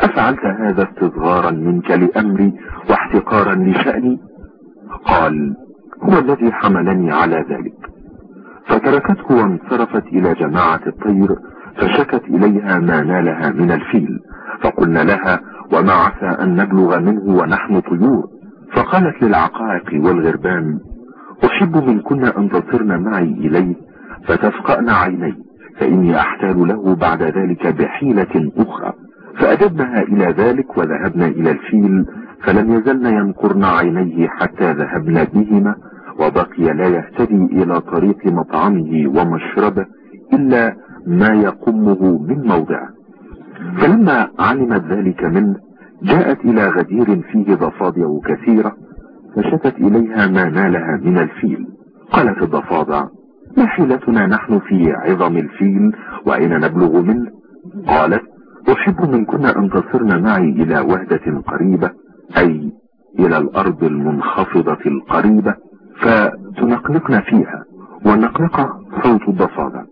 أفعلت هذا استصغارا منك لأمري واحتقارا لشأني؟ قال هو الذي حملني على ذلك. فتركته وانصرفت إلى جماعة الطير فشكت إليها ما نالها من الفيل فقلنا لها وما عسى أن نبلغ منه ونحن طيور. فقالت للعقائق والغربان أحب منكن أن تصرن معي إليه فتفقأن عيني فإني أحتال له بعد ذلك بحيلة أخرى. فأجبنها إلى ذلك وذهبنا إلى الفيل فلم يزلن ينقرن عينيه حتى ذهبنا بهما وبقي لا يهتدي إلى طريق مطعمه ومشربه إلا ما يقمه من موضعه فلما علمت ذلك منه جاءت إلى غدير فيه ضفادع كثيرة فشتت إليها ما نالها من الفيل. قالت الضفادع ما حيلتنا نحن في عظم الفيل وأين نبلغ منه؟ قالت أحب منكن أن تصرن معي إلى وهدة قريبة أي إلى الأرض المنخفضة القريبة فتنقنقن فيها والنقنقة صوت الضفادع.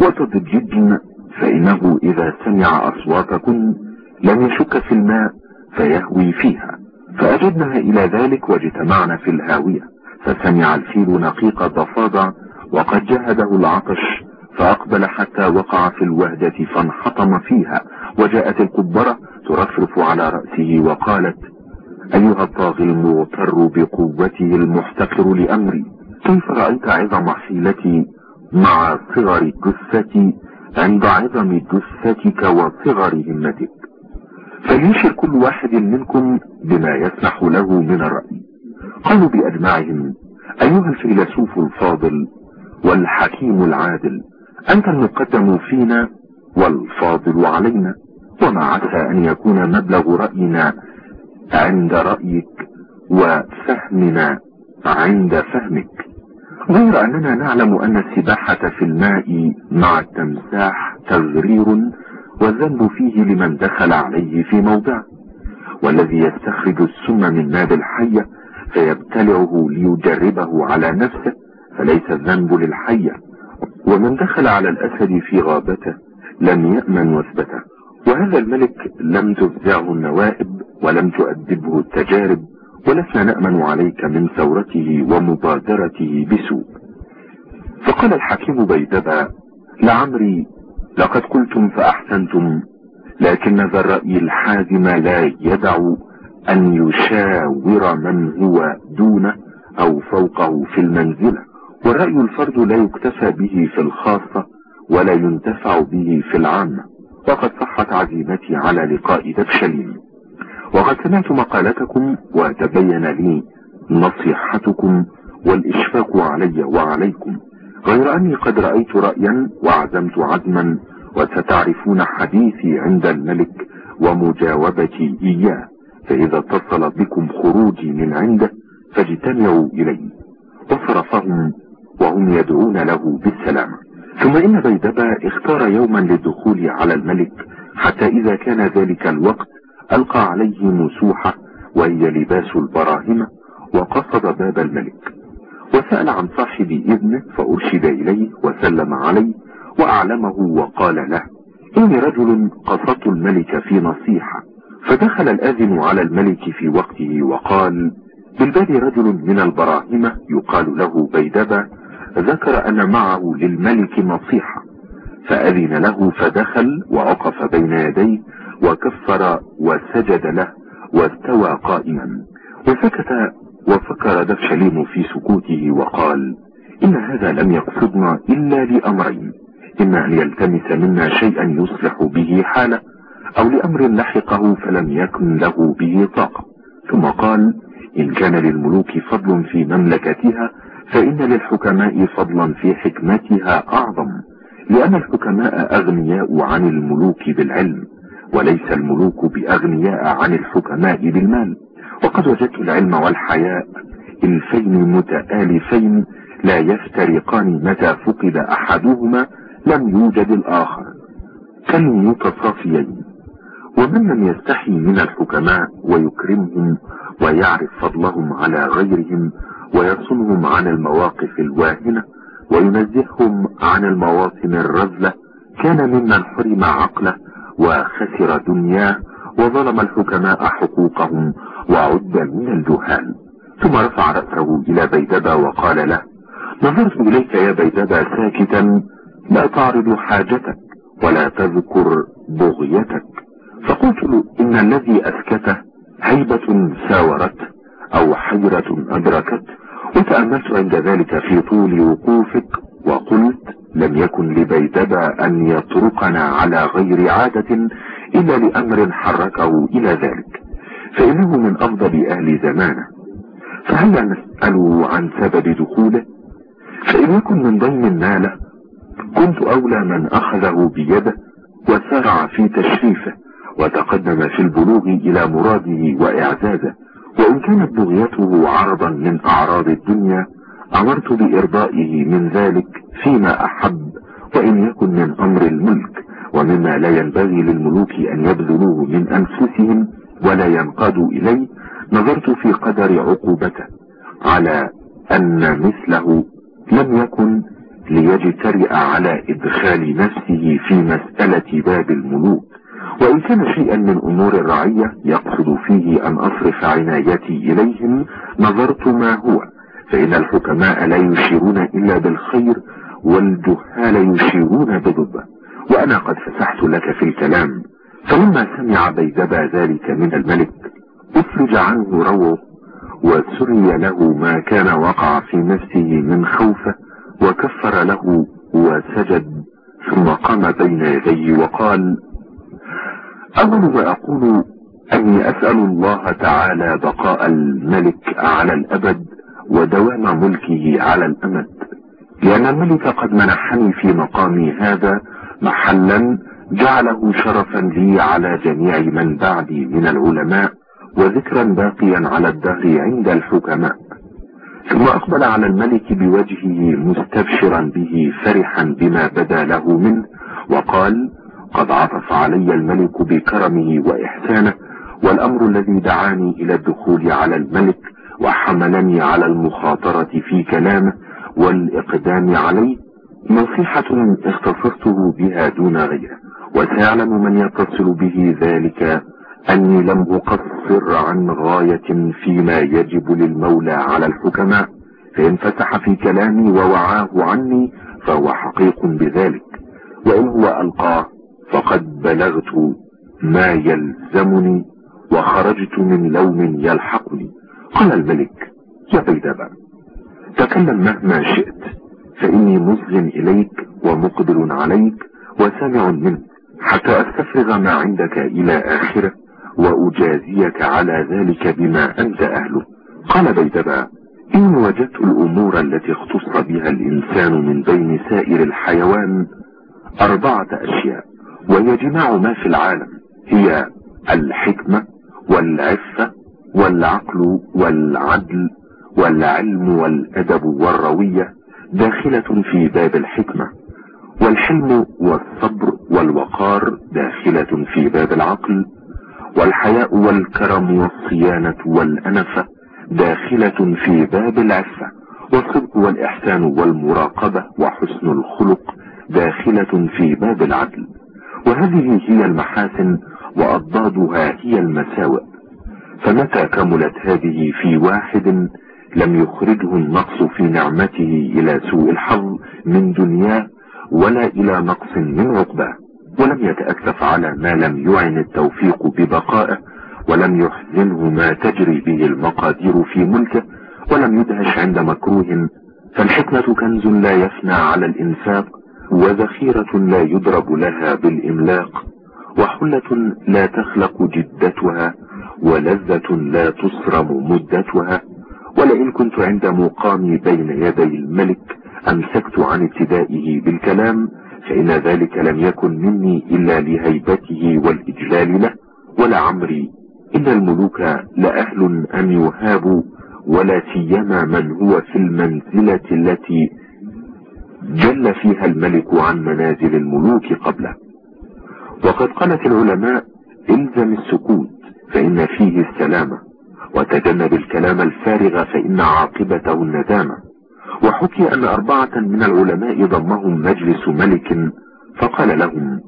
وتضججن فإنه إذا سمع أصواتكن لم يشك في الماء فيهوي فيها. فأجبنها إلى ذلك واجتمعنا في الهاوية. فسمع الفيل نقيق الضفادع وقد جهده العطش فأقبل حتى وقع في الوهدة فانحطم فيها. وجاءت القبرة ترفرف على رأسه وقالت أيها الطاغي المغتر بقوته المحتقر لأمري كيف رأيت عظم حيلتي مع صغر جثتي عند عظم جثتك وصغر همتك. فليشر كل واحد منكم بما يسمح له من الرأي. قالوا بأجمعهم أيها الفيلسوف الفاضل والحكيم العادل أنت المقدم فينا والفاضل علينا. وما عسى أن يكون مبلغ رأينا عند رأيك وفهمنا عند فهمك. غير أننا نعلم أن السباحة في الماء مع التمساح تغرير والذنب فيه لمن دخل عليه في موضعه والذي يستخرج السم من ماد الحية فيبتلعه ليجربه على نفسه فليس الذنب للحية. ومن دخل على الأسد في غابته لم يأمن وثبته. وهذا الملك لم تفزعه النوائب ولم تؤدبه التجارب. ولسنا نأمن عليك من ثورته ومبادرته بسوء. فقال الحكيم بيدبا لعمري لقد قلتم فأحسنتم لكن ذا الرأي الحازم لا يدع أن يشاور من هو دونه أو فوقه في المنزلة. والرأي الفرد لا يكتفى به في الخاصة ولا ينتفع به في العامة. وقد صحت عزيمتي على لقاء دبشلين. وقد سمعت مقالتكم وتبين لي نصيحتكم والإشفاق علي وعليكم غير أني قد رأيت رأيا وعزمت عزما وستعرفون حديثي عند الملك ومجاوبتي إياه فإذا اتصل بكم خروجي من عنده فاجتمعوا إلي وصرفهم وهم يدعون له بالسلامة ثم إن بيدبا اختار يوما للدخول على الملك حتى إذا كان ذلك الوقت ألقى عليه مسوحة وهي لباس البراهمة وقصد باب الملك. وسأل عن صاحب ابنه فأرشد إليه وسلم عليه وأعلمه وقال له إني رجل قصدت الملك في نصيحة فدخل الآذن على الملك في وقته وقال بالباب رجل من البراهمة يقال له بيدبة ذكر أن معه للملك نصيحة فأذن له فدخل وعقف بين يديه وكفر وسجد له واستوى قائما. وسكت وفكر دفشليم في سكوته وقال إن هذا لم يقصدنا إلا لأمرين إما أن يلتمس منا شيئا يصلح به حاله أو لأمر لحقه فلم يكن له به طاقة. ثم قال إن كان للملوك فضل في مملكتها فإن للحكماء فضلا في حكمتها أعظم لأن الحكماء أغنياء عن الملوك بالعلم وليس الملوك بأغنياء عن الحكماء بالمال. وقد وجدت العلم والحياء الفين متآلفين لا يفترقان متى فقد أحدهما لم يوجد الآخر. كالمتصافيين ومن لم يستحي من الحكماء ويكرمهم ويعرف فضلهم على غيرهم ويصنهم عن المواقف الواهنة وينزههم عن المواطن الرذلة كان ممن حرم عقله وخسر دنياه وظلم الحكماء حقوقهم وعد من الجهال. ثم رفع رأسه إلى بيدبا وقال له نظرت إليك يا بيدبا ساكتا لا تعرض حاجتك ولا تذكر بغيتك. فقلت له إن الذي أسكته هيبة ساورت أو حيرة أدركت وتأملت عند ذلك في طول وقوفك وقلت لم يكن لبيدبا أن يطرقنا على غير عادة إلا لأمر حركه إلى ذلك فإنه من أفضل أهل زمانه. فهل نسأله عن سبب دخوله؟ فإن يكن من ضيم ناله كنت أولى من أخذه بيده وسارع في تشريفه وتقدم في البلوغ إلى مراده وإعزازه وإن كانت بغيته عرضا من أعراض الدنيا أمرت بإرضائه من ذلك فيما أحب وإن يكن من أمر الملك ومما لا ينبغي للملوك أن يبذلوه من أنفسهم ولا ينقادوا إليه نظرت في قدر عقوبته على أن مثله لم يكن ليجترئ على إدخال نفسه في مسألة باب الملوك. وإن كان شيئا من أمور الرعية يقصد فيه أن أصرف عنايتي إليهم نظرت ما هو. فإن الحكماء لا يشيرون إلا بالخير والجهال يشيرون بضده. وأنا قد فسحت لك في الكلام فلما سمع بيدبا ذلك من الملك افرج عنه روعه وسري له ما كان وقع في نفسه من خوفه وكفر له وسجد ثم قام بين يديه وقال أول ما أقول أني أسأل الله تعالى بقاء الملك على الأبد ودوام ملكه على الأمد. لأن الملك قد منحني في مقامي هذا محلا جعله شرفا لي على جميع من بعدي من العلماء وذكرا باقيا على الدهر عند الحكماء. ثم أقبل على الملك بوجهه مستبشرا به فرحا بما بدا له منه وقال قد عطف علي الملك بكرمه وإحسانه والأمر الذي دعاني إلى الدخول على الملك وحملني على المخاطرة في كلامه والإقدام عليه. نصيحة اختصرته بها دون غيره وسيعلم من يتصل به ذلك أني لم أقصر عن غاية فيما يجب للمولى على الحكماء. فإن فتح في كلامي ووعاه عني فهو حقيق بذلك وإن هو ألقاه فقد بلغت ما يلزمني وخرجت من لوم يلحقني. قال الملك يا بيدبا تكلم مهما شئت فإني مزل إليك ومقبل عليك وسامع منك حتى أستفرغ ما عندك إلى آخرة وأجازيك على ذلك بما أنت أهله. قال بيدبا إن وجدت الأمور التي اختص بها الإنسان من بين سائر الحيوان أربعة أشياء وهي جماع ما في العالم هي الحكمة والعفة والعقل والعدل والعلم والأدب والروية داخلة في باب الحكمة والحلم والصبر والوقار داخلة في باب العقل والحياء والكرم والصيانة والأنفة داخلة في باب العفة والصدق والإحسان والمراقبة وحسن الخلق داخلة في باب العدل. وهذه هي المحاسن وأضدادها هي المساوئ. فمتى كملت هذه في واحد لم يخرجه النقص في نعمته إلى سوء الحظ من دنياه ولا إلى نقص من عقباه ولم يتأسف على ما لم يعن التوفيق ببقائه ولم يحزنه ما تجري به المقادير في ملكه ولم يدهش عند مكروه. فالحكمة كنز لا يفنى على الإنفاق وذخيرة لا يضرب لها بالإملاق وحلة لا تخلق جدتها ولذة لا تصرم مدتها. ولئن كنت عند مقامي بين يدي الملك أمسكت عن ابتدائه بالكلام فإن ذلك لم يكن مني إلا لهيبته والإجلال له ولا عمري إن الملوك لأهل أن يهابوا ولا سيما من هو في المنزلة التي جل فيها الملك عن منازل الملوك قبله. وقد قالت العلماء إلزم السكوت فإن فيه السلامة وتجنب الكلام الفارغ فإن عاقبته الندامة. وحكي أن أربعة من العلماء ضمهم مجلس ملك فقال لهم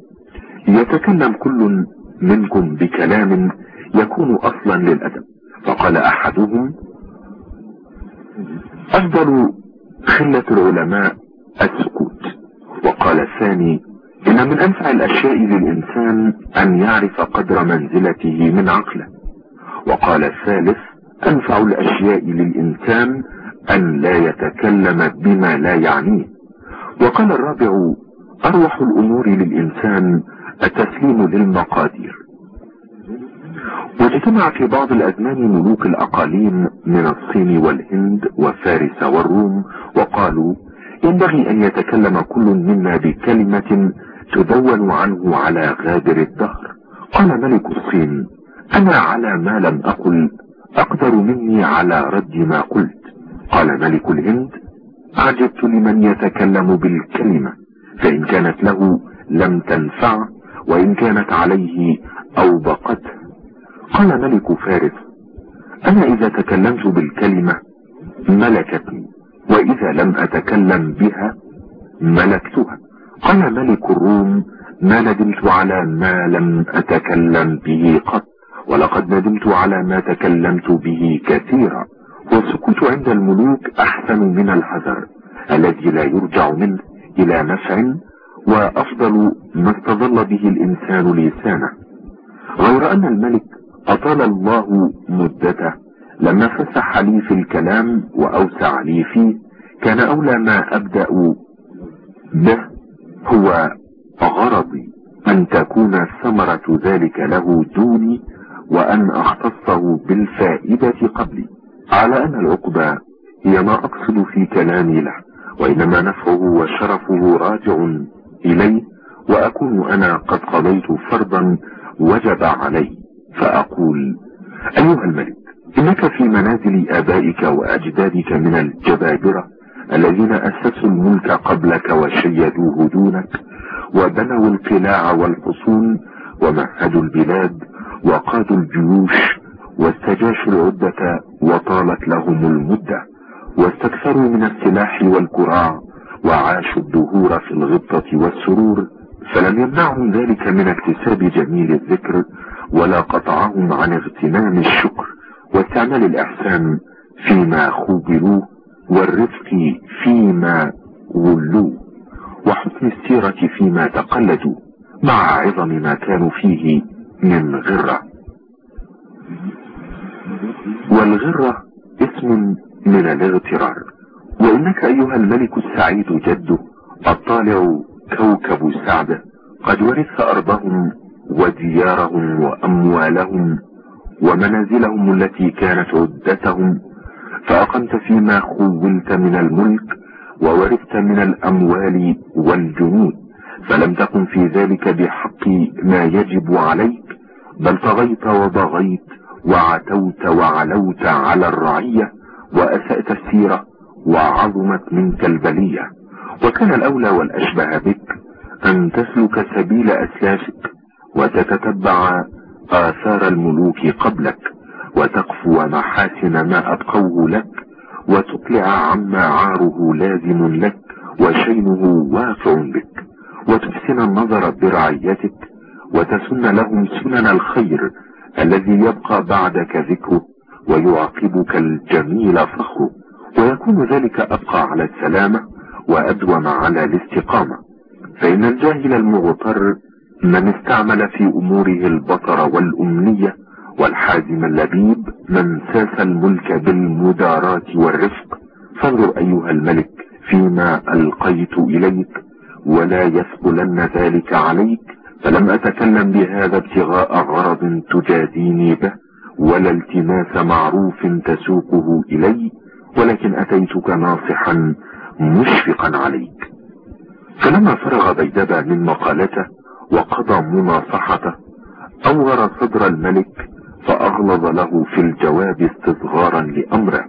يتكلم كل منكم بكلام يكون أصلا للأدب. فقال أحدهم أفضل خلة العلماء السكوت. وقال الثاني إن من أنفع الأشياء للإنسان أن يعرف قدر منزلته من عقله. وقال الثالث أنفع الأشياء للإنسان أن لا يتكلم بما لا يعنيه. وقال الرابع أروح الأمور للإنسان التسليم للمقادير. واجتمع في بعض الأزمان ملوك الأقاليم من الصين والهند وفارس والروم وقالوا ينبغي أن يتكلم كل منا بكلمة تدون عنه على غادر الدهر. قال ملك الصين أنا على ما لم أقل أقدر مني على رد ما قلت. قال ملك الهند عجبت لمن يتكلم بالكلمة فإن كانت له لم تنفع وإن كانت عليه أوبقته. قال ملك فارس أنا إذا تكلمت بالكلمة ملكتني وإذا لم أتكلم بها ملكتها. قال ملك الروم ما ندمت على ما لم أتكلم به قط ولقد ندمت على ما تكلمت به كثيرا والسكوت عند الملوك أحسن من الحذر الذي لا يرجع منه إلى نفع وأفضل ما استظل به الإنسان لسانه. غير أن الملك أطال الله مدته لما فسح لي في الكلام وأوسع لي فيه كان أولى ما أبدأ به هو غرضي أن تكون ثمرة ذلك له دوني وأن أختصه بالفائدة قبلي. على أن العقبة هي ما أقصد في كلامي له وإنما نفعه وشرفه راجع إليه وأكون أنا قد قضيت فرضا وجب علي فأقول أيها الملك إنك في منازل آبائك وأجدادك من الجبابرة الذين أسسوا الملك قبلك وشيدوه دونك وبنوا القلاع والحصون ومهدوا البلاد وقادوا الجيوش واستجاشوا العدة وطالت لهم المدة واستكثروا من السلاح والكراع وعاشوا الدهور في الغبطة والسرور فلم يمنعهم ذلك من اكتساب جميل الذكر ولا قطعهم عن اغتنام الشكر واستعمال الإحسان فيما خوبلوه. والرفق فيما ولوه وحسن السيرة فيما تقلدوا مع عظم ما كانوا فيه من غرة. والغرة اسم من الاغترار. وإنك أيها الملك السعيد جده الطالع كوكب سعد قد ورث أرضهم وديارهم وأموالهم ومنازلهم التي كانت عدتهم فأقمت فيما خولت من الملك وورثت من الأموال والجنود فلم تقم في ذلك بحق ما يجب عليك بل طغيت وبغيت وعتوت وعلوت على الرعية وأسأت السيرة وعظمت منك البلية. وكان الأولى والأشبه بك أن تسلك سبيل أسلافك وتتتبع آثار الملوك قبلك. وتقفو محاسن ما أبقوه لك وتطلع عما عاره لازم لك وشينه واقع بك. وتحسن النظر برعيتك وتسن لهم سنن الخير الذي يبقى بعدك ذكره ويعقبك الجميل فخره. ويكون ذلك أبقى على السلامة وأدوم على الاستقامة. فإن الجاهل المغتر من استعمل في أموره البطر والأمنية والحازم اللبيب من ساس الملك بالمدارات والرفق. فانظر أيها الملك فيما ألقيت إليك ولا يثقلن ذلك عليك فلم أتكلم بهذا ابتغاء غرض تجاديني به ولا التماس معروف تسوقه إلي ولكن أتيتك ناصحا مشفقا عليك. فلما فرغ بيدبا من مقالته وقضى مناصحته أوغر صدر الملك فأغلظ له في الجواب استصغارا لأمره.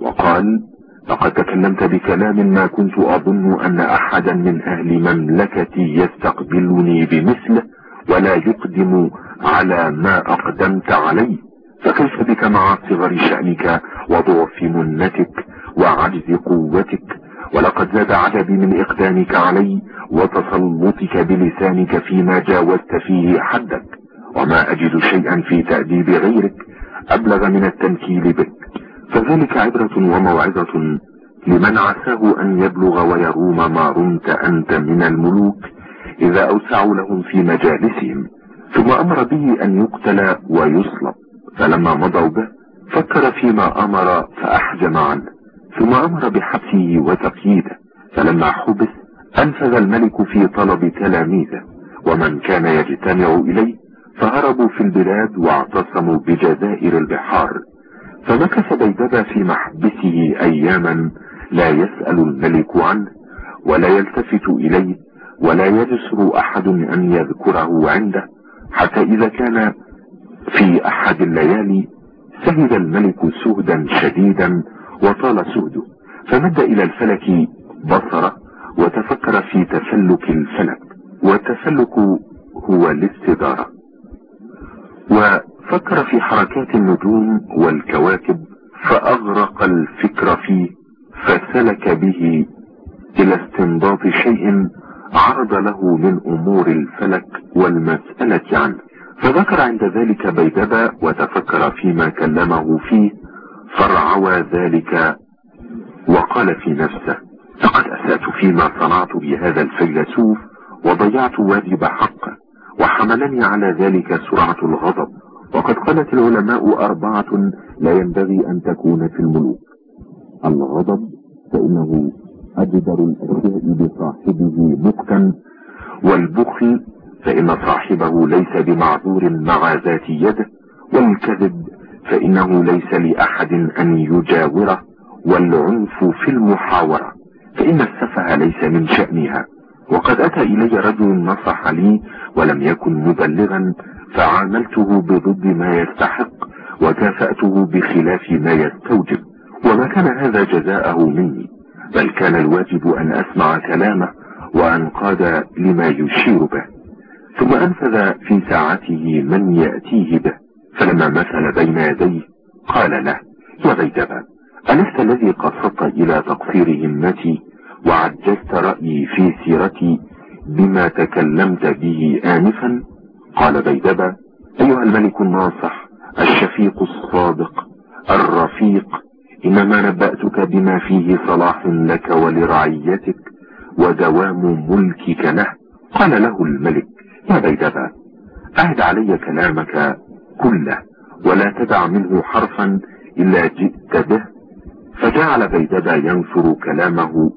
وقال لقد تكلمت بكلام ما كنت أظن أن أحدا من أهل مملكتي يستقبلني بمثله ولا يقدم على ما أقدمت عليه. فكيف بك مع صغر شأنك وضعف منتك وعجز قوتك؟ ولقد زاد عجبي من إقدامك علي وتسلطك بلسانك فيما جاوزت فيه حدك. وما أجد شيئا في تأديب غيرك أبلغ من التنكيل بك. فذلك عبرة وموعظة لمن عساه أن يبلغ ويروم ما رمت أنت من الملوك إذا أوسعوا لهم في مجالسهم. ثم أمر به أن يقتل ويصلب. فلما مضوا به فكر فيما أمر فأحجم عنه. ثم أمر بحبسه وتقييده. فلما حبس أنفذ الملك في طلب تلاميذه. ومن كان يجتمع إليه فهربوا في البلاد واعتصموا بجزائر البحار فمكث بيدبا في محبسه أياما لا يسأل الملك عنه ولا يلتفت إليه ولا يجسر أحد أن يذكره عنده حتى إذا كان في أحد الليالي سهد الملك سهدا شديدا وطال سهده فمد إلى الفلك بصرة وتفكر في تسلك الفلك والتسلك هو الاستدارة. وفكر في حركات النجوم والكواكب فأغرق الفكر فيه فسلك به إلى استنباط شيء عرض له من أمور الفلك والمسألة عنه. فذكر عند ذلك بيدبا وتفكر فيما كلمه فيه فرعوى ذلك وقال في نفسه لقد أسأت فيما صنعت بهذا الفيلسوف وضيعت واجب حقه وحملني على ذلك سرعة الغضب. وقد قالت العلماء أربعة لا ينبغي أن تكون في الملوك. الغضب فإنه أجدر الأشياء بصاحبه مقتا والبخل فإن صاحبه ليس بمعذور مع ذات يده والكذب فإنه ليس لأحد أن يجاوره والعنف في المحاورة فإن السفه ليس من شأنها. وقد أتى إلي رجل نصح لي ولم يكن مبلغا فعاملته بضد ما يستحق وكافأته بخلاف ما يستوجب. وما كان هذا جزاءه مني بل كان الواجب أن أسمع كلامه وأنقاد لما يشير به. ثم أنفذ في ساعته من يأتيه به. فلما مثل بين يديه قال له يا بيتبا ألست الذي قصدت إلى تقصير همتي وعجزت رأيي في سيرتي بما تكلمت به آنفا. قال بيدبا أيها الملك الناصح الشفيق الصادق الرفيق إنما نبأتك بما فيه صلاح لك ولرعيتك ودوام ملكك له. قال له الملك يا بيدبا أهد علي كلامك كله ولا تدع منه حرفا إلا جئت به. فجعل بيدبا ينشر كلامه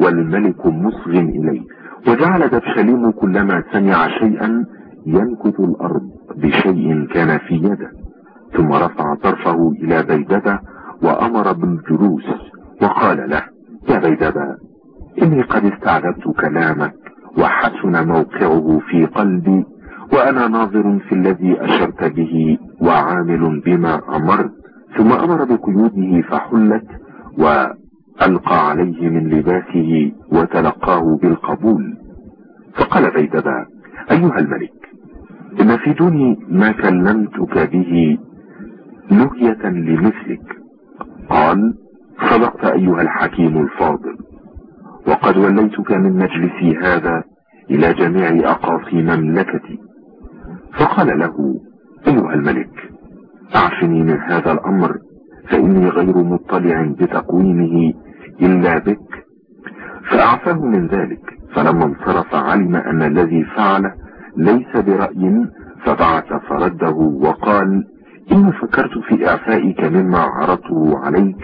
والملك مصغ إليه. وجعل دبشليم كلما سمع شيئا ينكت الأرض بشيء كان في يده. ثم رفع طرفه إلى بيدبا وأمر بالجلوس وقال له يا بيدبا إني قد استعذبت كلامك وحسن موقعه في قلبي وأنا ناظر في الذي أشرت به وعامل بما أمرت. ثم أمر بقيوده فحلت وألقى عليه من لباسه وتلقاه بالقبول. فقال بيدبا أيها الملك إن في دوني ما كلمتك به نهية لمثلك. قال صدقت أيها الحكيم الفاضل وقد وليتك من مجلسي هذا إلى جميع أقاصي مملكتي. فقال له أيها الملك أعفني من هذا الأمر فإني غير مطلع بتقويمه إلا بك. فأعفاه من ذلك. فلما انصرف علم أن الذي فعل ليس برأي فبعث فرده وقال إن فكرت في إعفائك مما عرضته عليك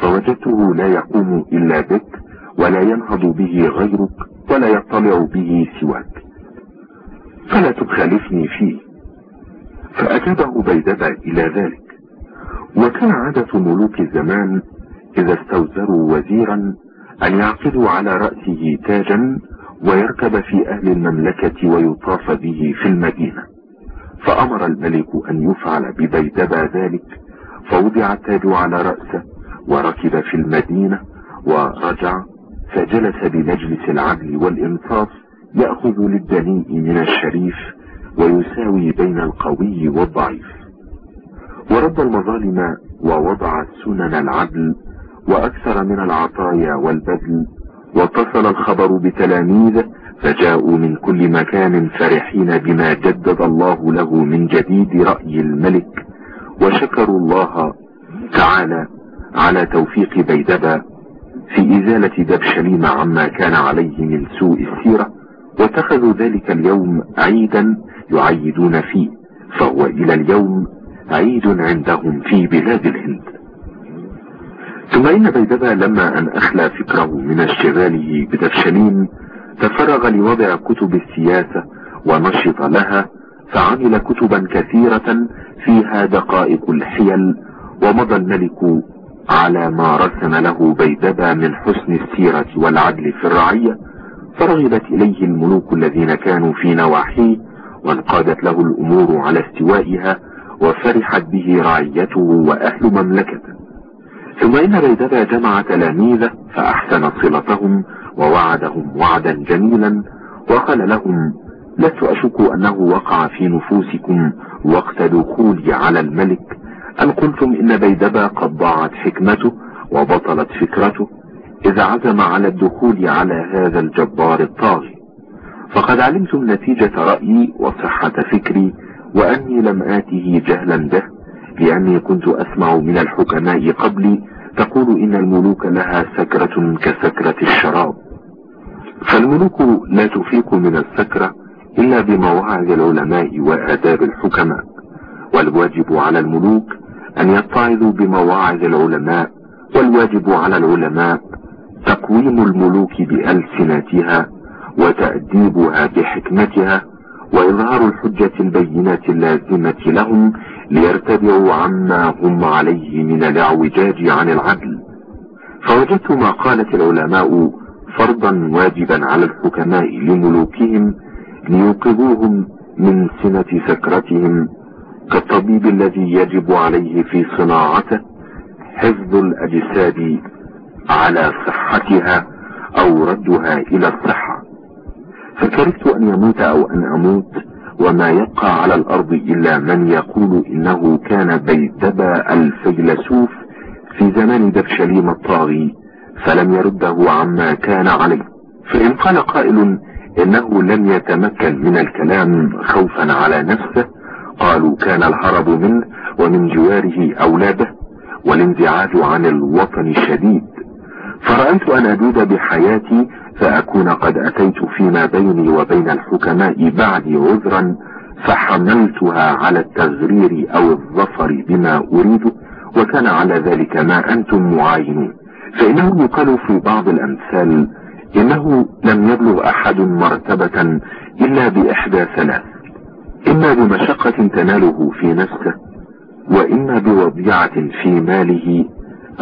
فوجدته لا يقوم إلا بك ولا ينهض به غيرك ولا يطلع به سواك. فلا تخالفني فيه. فأجابه بيدبا إلى ذلك. وكان عادة ملوك الزمان إذا استوزروا وزيرا أن يعقدوا على رأسه تاجا ويركب في أهل المملكة ويطاف به في المدينة. فأمر الملك أن يفعل ببيدبا ذلك فوضع التاج على رأسه وركب في المدينة ورجع فجلس بمجلس العدل والإنصاف يأخذ للدنيء من الشريف ويساوي بين القوي والضعيف. ورد المظالم ووضع سنن العدل وأكثر من العطايا والبذل. واتصل الخبر بتلاميذه فجاءوا من كل مكان فرحين بما جدد الله له من جديد رأي الملك. وشكروا الله تعالى على توفيق بيدبا في إزالة دبشليم عما كان عليه من سوء السيرة. واتخذوا ذلك اليوم عيدا يعيدون فيه فهو إلى اليوم عيد عندهم في بلاد الهند. ثم إن بيدبا لما أن أخلى فكره من اشتغاله بدبشليم تفرغ لوضع كتب السياسة ونشط لها فعمل كتبا كثيرة فيها دقائق الحيل ومضى الملك على ما رسم له بيدبا من حسن السيرة والعدل في الرعية فرغبت إليه الملوك الذين كانوا في نواحيه وانقادت له الأمور على استوائها وفرحت به رعيته وأهل مملكته. ثم إن بيدبا جمع تلاميذه فأحسن صلتهم ووعدهم وعدا جميلا وقال لهم لست أشك أنه وقع في نفوسكم وقت دخولي على الملك أن قلتم إن بيدبا قد ضاعت حكمته وبطلت فكرته إذا عزم على الدخول على هذا الجبار الطاغي؟ فقد علمتم نتيجة رأيي وصحة فكري وأني لم آته جهلا به. لأني كنت أسمع من الحكماء قبلي تقول إن الملوك لها سكرة كسكرة الشراب. فالملوك لا تفيق من السكرة إلا بمواعظ العلماء وآداب الحكماء. والواجب على الملوك أن يتعظوا بمواعظ العلماء والواجب على العلماء تقويم الملوك بألسنتها وتأديبها بحكمتها وإظهار الحجة البينات اللازمة لهم ليرتدعوا عما هم عليه من الاعوجاج عن العدل. فوجدت ما قالت العلماء فرضا واجبا على الحكماء لملوكهم ليوقظوهم من سنة سكرتهم كالطبيب الذي يجب عليه في صناعته حفظ الأجساد على صحتها أو ردها إلى الصحة. فكرهت أن يموت أو أن أموت وما يبقى على الأرض إلا من يقول إنه كان بيدبا الفيلسوف في زمان دبشليم الطاغي فلم يرده عما كان عليه. فإن قال قائل إنه لم يتمكن من الكلام خوفا على نفسه قالوا كان الهرب منه ومن جواره أولاده والانزعاج عن الوطن الشديد فرأيت أن أجود بحياتي فأكون قد أتيت فيما بيني وبين الحكماء بعد عذرا فحملتها على التغرير أو الظفر بما أريده وكان على ذلك ما أنتم معاينون فإنه يقال في بعض الأمثال إنه لم يبلغ أحد مرتبة إلا بإحدى ثلاث إما بمشقة تناله في نفسه وإما بوضيعة في ماله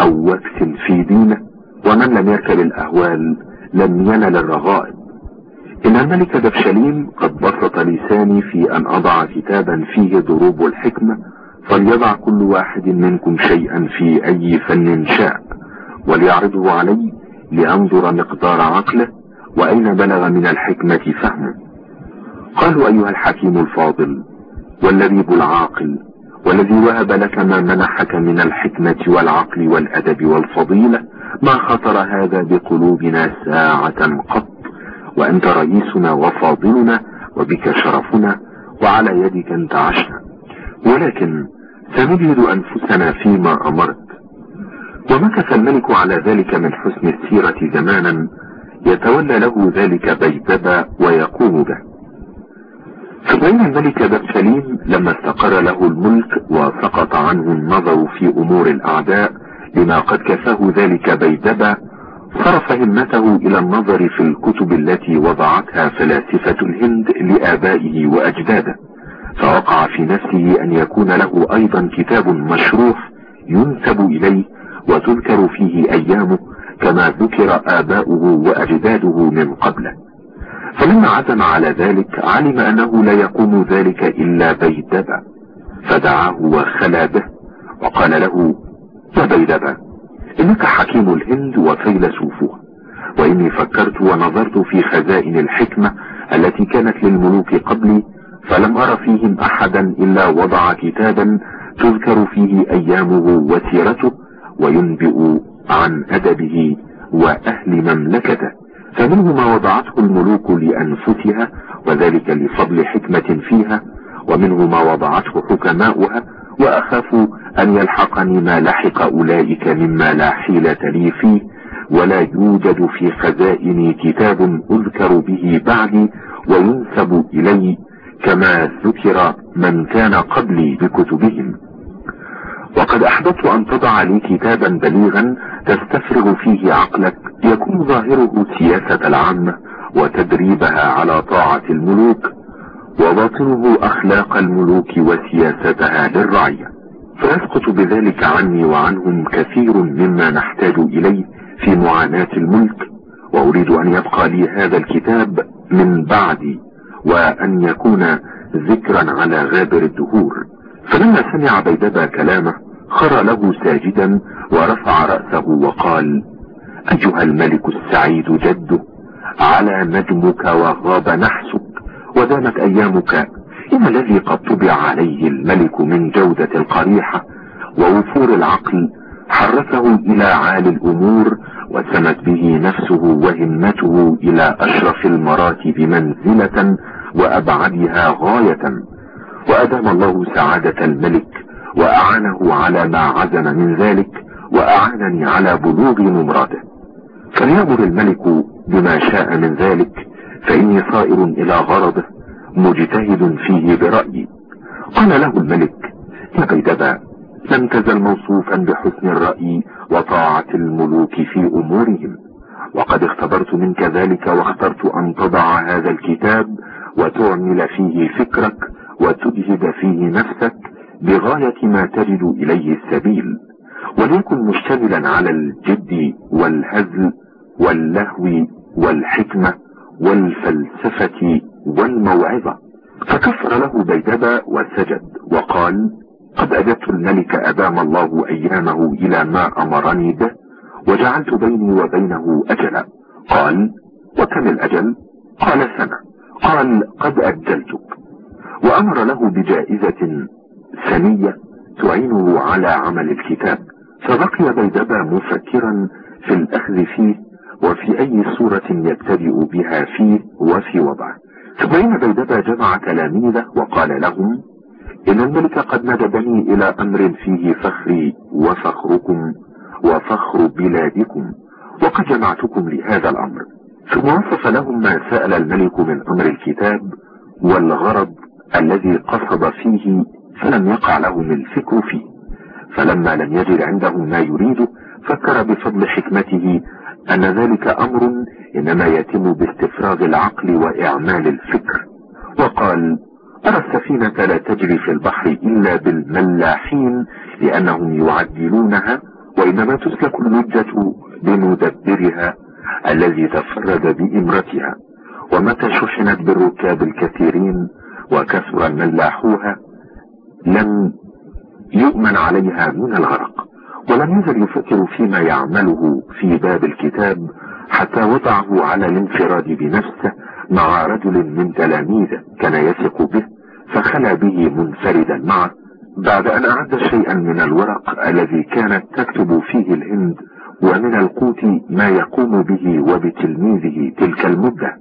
أو وكس في دينه ومن لم يركب الأهوال لم ينل الرغائب. إن الملك دبشليم قد بسط لساني في أن أضع كتابا فيه ضروب الحكمة فليضع كل واحد منكم شيئا في أي فن شاء وليعرضه علي لأنظر مقدار عقله وأين بلغ من الحكمة فهمه. قالوا أيها الحكيم الفاضل واللبيب العاقل والذي وهب لك ما منحك من الحكمة والعقل والأدب والفضيلة ما خطر هذا بقلوبنا ساعة قط وأنت رئيسنا وفاضلنا وبك شرفنا وعلى يدك انتعشنا ولكن سنجهد أنفسنا فيما أمرت. ومكث الملك على ذلك من حسن السيرة زمانا يتولى له ذلك بيتبا ويقوم به. فبين الملك ببسليم لما استقر له الملك وسقط عنه النظر في أمور الأعداء لما قد كفاه ذلك بيدبا صرف همته إلى النظر في الكتب التي وضعتها فلاسفة الهند لآبائه وأجداده فوقع في نفسه أن يكون له أيضا كتاب مشروح ينسب إليه وتذكر فيه أيامه كما ذكر آباؤه وأجداده من قبله. فلما عزم على ذلك علم أنه لا يقوم ذلك إلا بيدبا فدعاه وخلا به وقال له يا بيدبا إنك حكيم الهند وفيلسوفها وإني فكرت ونظرت في خزائن الحكمة التي كانت للملوك قبلي فلم أر فيهم أحدا إلا وضع كتابا تذكر فيه أيامه وسيرته وينبئ عن أدبه وأهل مملكته. فمنه ما وضعته الملوك لأنفسها وذلك لفضل حكمة فيها ومنه ما وضعته حكماؤها وأخاف أن يلحقني ما لحق أولئك مما لا حيلة لي فيه ولا يوجد في خزائني كتاب أذكر به بعدي وينسب إلي كما ذكر من كان قبلي بكتبهم. وقد أحببت أن تضع لي كتابا بليغا تستفرغ فيه عقلك يكون ظاهره سياسة العامة وتدريبها على طاعة الملوك. وباطنه أخلاق الملوك وسياستها للرعية. فيسقط بذلك عني وعنهم كثير مما نحتاج إليه في معاناة الملك وأريد أن يبقى لي هذا الكتاب من بعدي وأن يكون ذكرا على غابر الدهور. فلما سمع بيدبا كلامه خر له ساجدا ورفع رأسه وقال أيها الملك السعيد جده على نجمك وغاب نحسك. ودامت أيامك. إن الذي قد طبع عليه الملك من جودة القريحة ووفور العقل حركه إلى عالي الأمور وسمت به نفسه وهمته إلى أشرف المراتب منزلة وأبعدها غاية. وأدام الله سعادة الملك وأعان أعانه على ما عزم من ذلك وأعانني على بلوغ مراده فليأمر الملك بما شاء من ذلك فإني صائر إلى غرضه مجتهد فيه برأيي. قال له الملك يا بيدبا لم تزل موصوفا بحسن الرأي وطاعة الملوك في أمورهم. وقد اختبرت منك ذلك واخترت أن تضع هذا الكتاب وتعمل فيه فكرك وتجهد فيه نفسك بغاية ما تجد إليه السبيل. وليكن مشتملا على الجد والهزل واللهو والحكمة والفلسفة والموعظة. فكفر له بيدبا وسجد وقال قد أجبت الملك أدام الله أيامه إلى ما أمرني به وجعلت بيني وبينه أجلا. قال وكم الأجل؟ قال سنة. قال قد أجلتك. وأمر له بجائزة سنية تعينه على عمل الكتاب. فبقي بيدبا مفكرا في الأخذ فيه وفي أي صورة يبتدئ بها فيه وفي وضعه إن بيدبا جمع تلاميذه وقال لهم إن الملك قد ندبني إلى أمر فيه فخري وفخركم وفخر بلادكم وقد جمعتكم لهذا الأمر. ثم وصف لهم ما سأل الملك من أمر الكتاب والغرض الذي قصد فيه فلم يقع لهم الفكر فيه. فلما لم يجد عندهم ما يريد فكر بفضل حكمته أن ذلك أمر إنما يتم باستفراغ العقل وإعمال الفكر. وقال أرى السفينة لا تجري في البحر إلا بالملاحين لأنهم يعدلونها وإنما تسلك اللجة بمدبرها الذي تفرد بإمرتها. ومتى شحنت بالركاب الكثيرين وكثر ملاحوها لم يؤمن عليها من الغرق. ولم يزل يفكر فيما يعمله في باب الكتاب حتى وضعه على الانفراد بنفسه مع رجل من تلاميذه كان يثق به فخلى به منفردا معه. بعد أن أعد شيئا من الورق الذي كانت تكتب فيه الهند ومن القوت ما يقوم به وبتلميذه تلك المدة.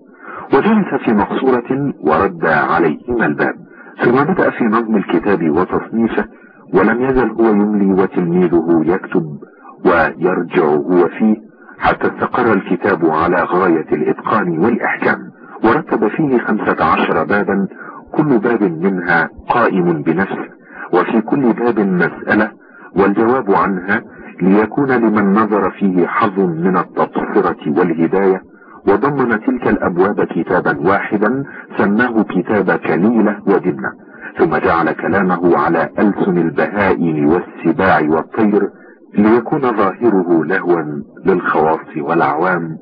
وجلس في مقصورة ورد عليهما الباب ثم بدأ في نظم الكتاب وتصنيفه ولم يزل هو يملي وتلميذه يكتب ويرجع هو فيه حتى استقر الكتاب على غاية الإتقان والإحكام ورتب فيه خمسة عشر بابا كل باب منها قائم بنفسه وفي كل باب مسألة والجواب عنها ليكون لمن نظر فيه حظ من التبصرة والهداية وضمن تلك الأبواب كتابا واحدا سماه كتاب كليلة ودمنة. ثم جعل كلامه على ألسن البهائم والسباع والطير ليكون ظاهره لهوا للخواص والأعوام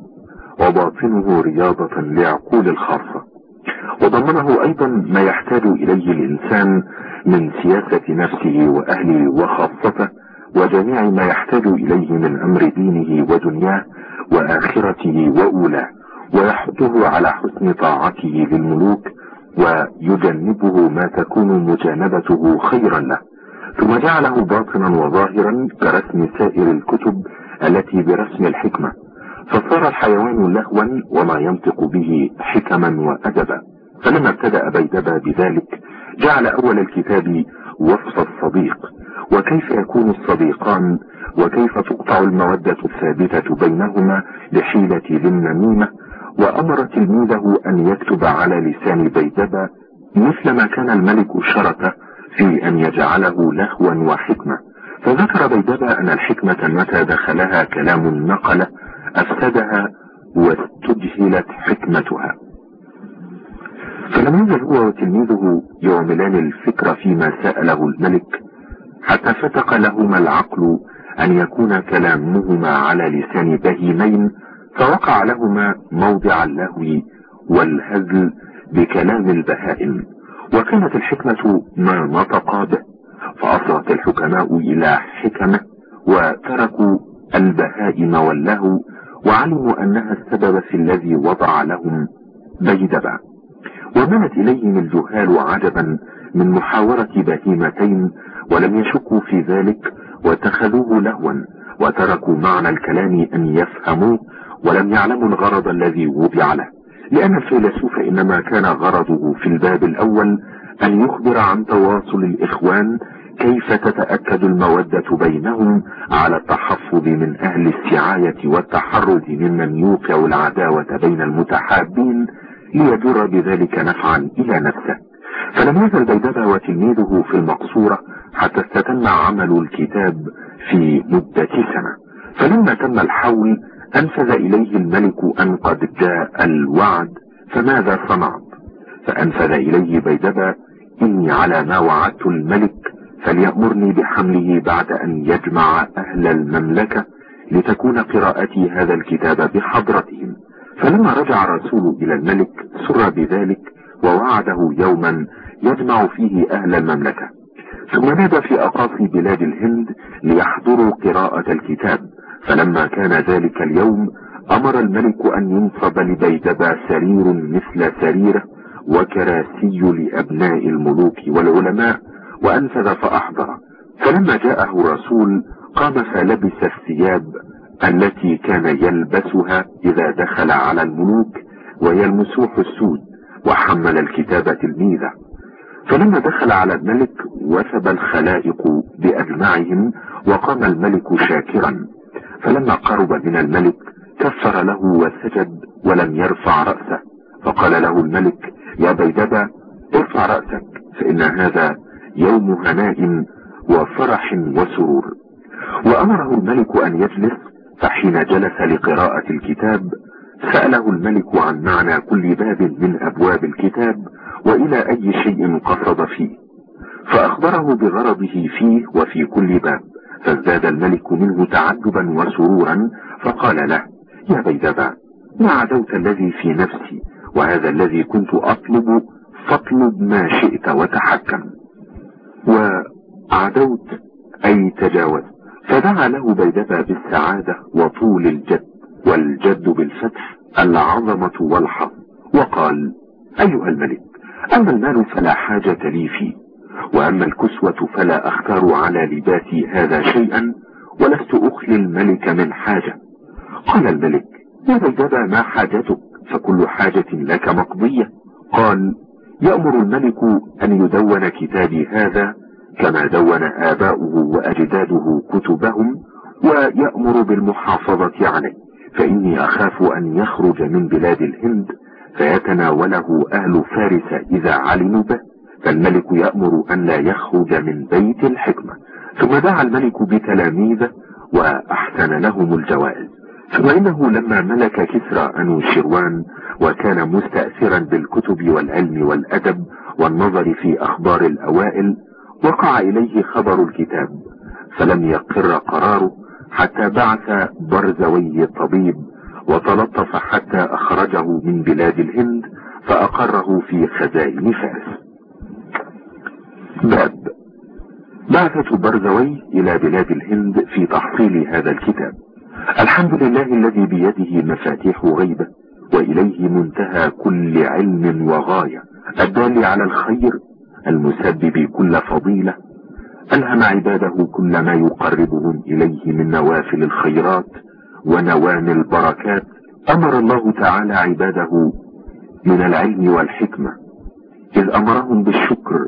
وباطنه رياضة لعقول الخاصة. وضمنه أيضا ما يحتاج إليه الإنسان من سياسة نفسه وأهله وخاصته وجميع ما يحتاج إليه من أمر دينه ودنياه وآخرته وأولاه ويحثه على حسن طاعته للملوك ويجنبه ما تكون مجانبته خيرا له. ثم جعله باطنا وظاهرا كرسم سائر الكتب التي برسم الحكمة. فصار الحيوان لهوا وما ينطق به حكما وأدبا. فلما ابتدأ بيدبا بذلك جعل أول الكتاب وصف الصديق. وكيف يكون الصديقان؟ وكيف تقطع المودة الثابتة بينهما لحيلة للنميمة وأمر تلميذه أن يكتب على لسان بيدبا مثل ما كان الملك شرط في أن يجعله لهوا وحكمة. فذكر بيدبا أن الحكمة متى دخلها كلام النقلة أفسدها واستجهلت حكمتها. فلم يزل هو وتلميذه يعملان الفكر فيما سأله الملك؟ حتى فتق لهما العقل أن يكون كلامهما على لسان بهيمين فوقع لهما موضع اللهو والهزل بكلام البهائم وكانت الحكمة ما نطقا به فأصغت الحكماء إلى حكمة وتركوا البهائم واللهو وعلموا أنها السبب في الذي وضع لهم بيدبا. ومنت إليهم الجهال عجبا من محاورة بهيمتين ولم يشكوا في ذلك واتخذوه لهوا وتركوا معنى الكلام أن يفهموه ولم يعلموا الغرض الذي وضع له لأن الفيلسوف إنما كان غرضه في الباب الأول أن يخبر عن تواصل الإخوان كيف تتأكد المودة بينهم على التحفظ من أهل السعاية والتحرز ممن يوقع العداوة بين المتحابين ليجر بذلك نفعا إلى نفسه. فلم يزل بيدبة وتلميذه في المقصورة حتى استتم عمل الكتاب في مدة سنة. فلما تم الحول أنفذ إليه الملك أن قد جاء الوعد فماذا صنعت؟ فأنفذ إليه بيدبة إني على ما وعدت الملك فليأمرني بحمله بعد أن يجمع أهل المملكة لتكون قراءتي هذا الكتاب بحضرتهم. فلما رجع الرسول إلى الملك سر بذلك ووعده يوما يجمع فيه أهل المملكة. ثم نادى في أقاصي بلاد الهند ليحضروا قراءة الكتاب. فلما كان ذلك اليوم أمر الملك أن ينصب لبيدبا سرير مثل سريره وكراسي لأبناء الملوك والعلماء وأنفذ فأحضر. فلما جاءه الرسول قام فلبس الثياب التي كان يلبسها إذا دخل على الملوك وهي المسوح السود وحمل الكتاب تلميذه. فلما دخل على الملك وثب الخلائق بأجمعهم وقام الملك شاكرا. فلما قرب من الملك كفر له وسجد ولم يرفع رأسه. فقال له الملك يا بيدبا ارفع رأسك فإن هذا يوم هناء وفرح وسرور. وأمره الملك أن يجلس فحين جلس لقراءة الكتاب سأله الملك عن معنى كل باب من أبواب الكتاب وإلى أي شيء قصد فيه. فأخبره بغرضه فيه وفي كل باب. فازداد الملك منه تعجبا وسرورا فقال له يا بيدبا ما عدوت الذي في نفسي وهذا الذي كنت أطلب فاطلب ما شئت وتحكم. وعدوت أي تجاوز. فدعا له بيدبا بالسعادة وطول الجد والجد بالفتح العظمة والحظ وقال أيها الملك أما المال فلا حاجة لي فيه وأما الكسوة فلا أختار على لباسي هذا شيئا ولست أخلي الملك من حاجة. قال الملك يا بيدبا ما حاجتك؟ فكل حاجة لك مقضية. قال يأمر الملك أن يدون كتابي هذا كما دون آباؤه وأجداده كتبهم ويأمر بالمحافظة عليه. فإني أخاف أن يخرج من بلاد الهند فيتناوله أهل فارس إذا علموا به. فالملك يأمر أن لا يخرج من بيت الحكمة. ثم دعا الملك بتلاميذه وأحسن لهم الجوائز. ثم إنه لما ملك كسرى أنو شروان وكان مستأثرا بالكتب والعلم والأدب والنظر في أخبار الأوائل وقع إليه خبر الكتاب فلم يقر قراره حتى بعث برزوي الطبيب وتلطف حتى أخرجه من بلاد الهند فأقره في خزائن فارس. باب بعثة برزوي إلى بلاد الهند في تحصيل هذا الكتاب. الحمد لله الذي بيده مفاتيح غيبة وإليه منتهى كل علم وغاية. الدال على الخير المسبب كل فضيلة. ألهم عباده كل ما يقربهم إليه من نوافل الخيرات ونوام البركات. أمر الله تعالى عباده من العلم والحكمة. إذ أمرهم بالشكر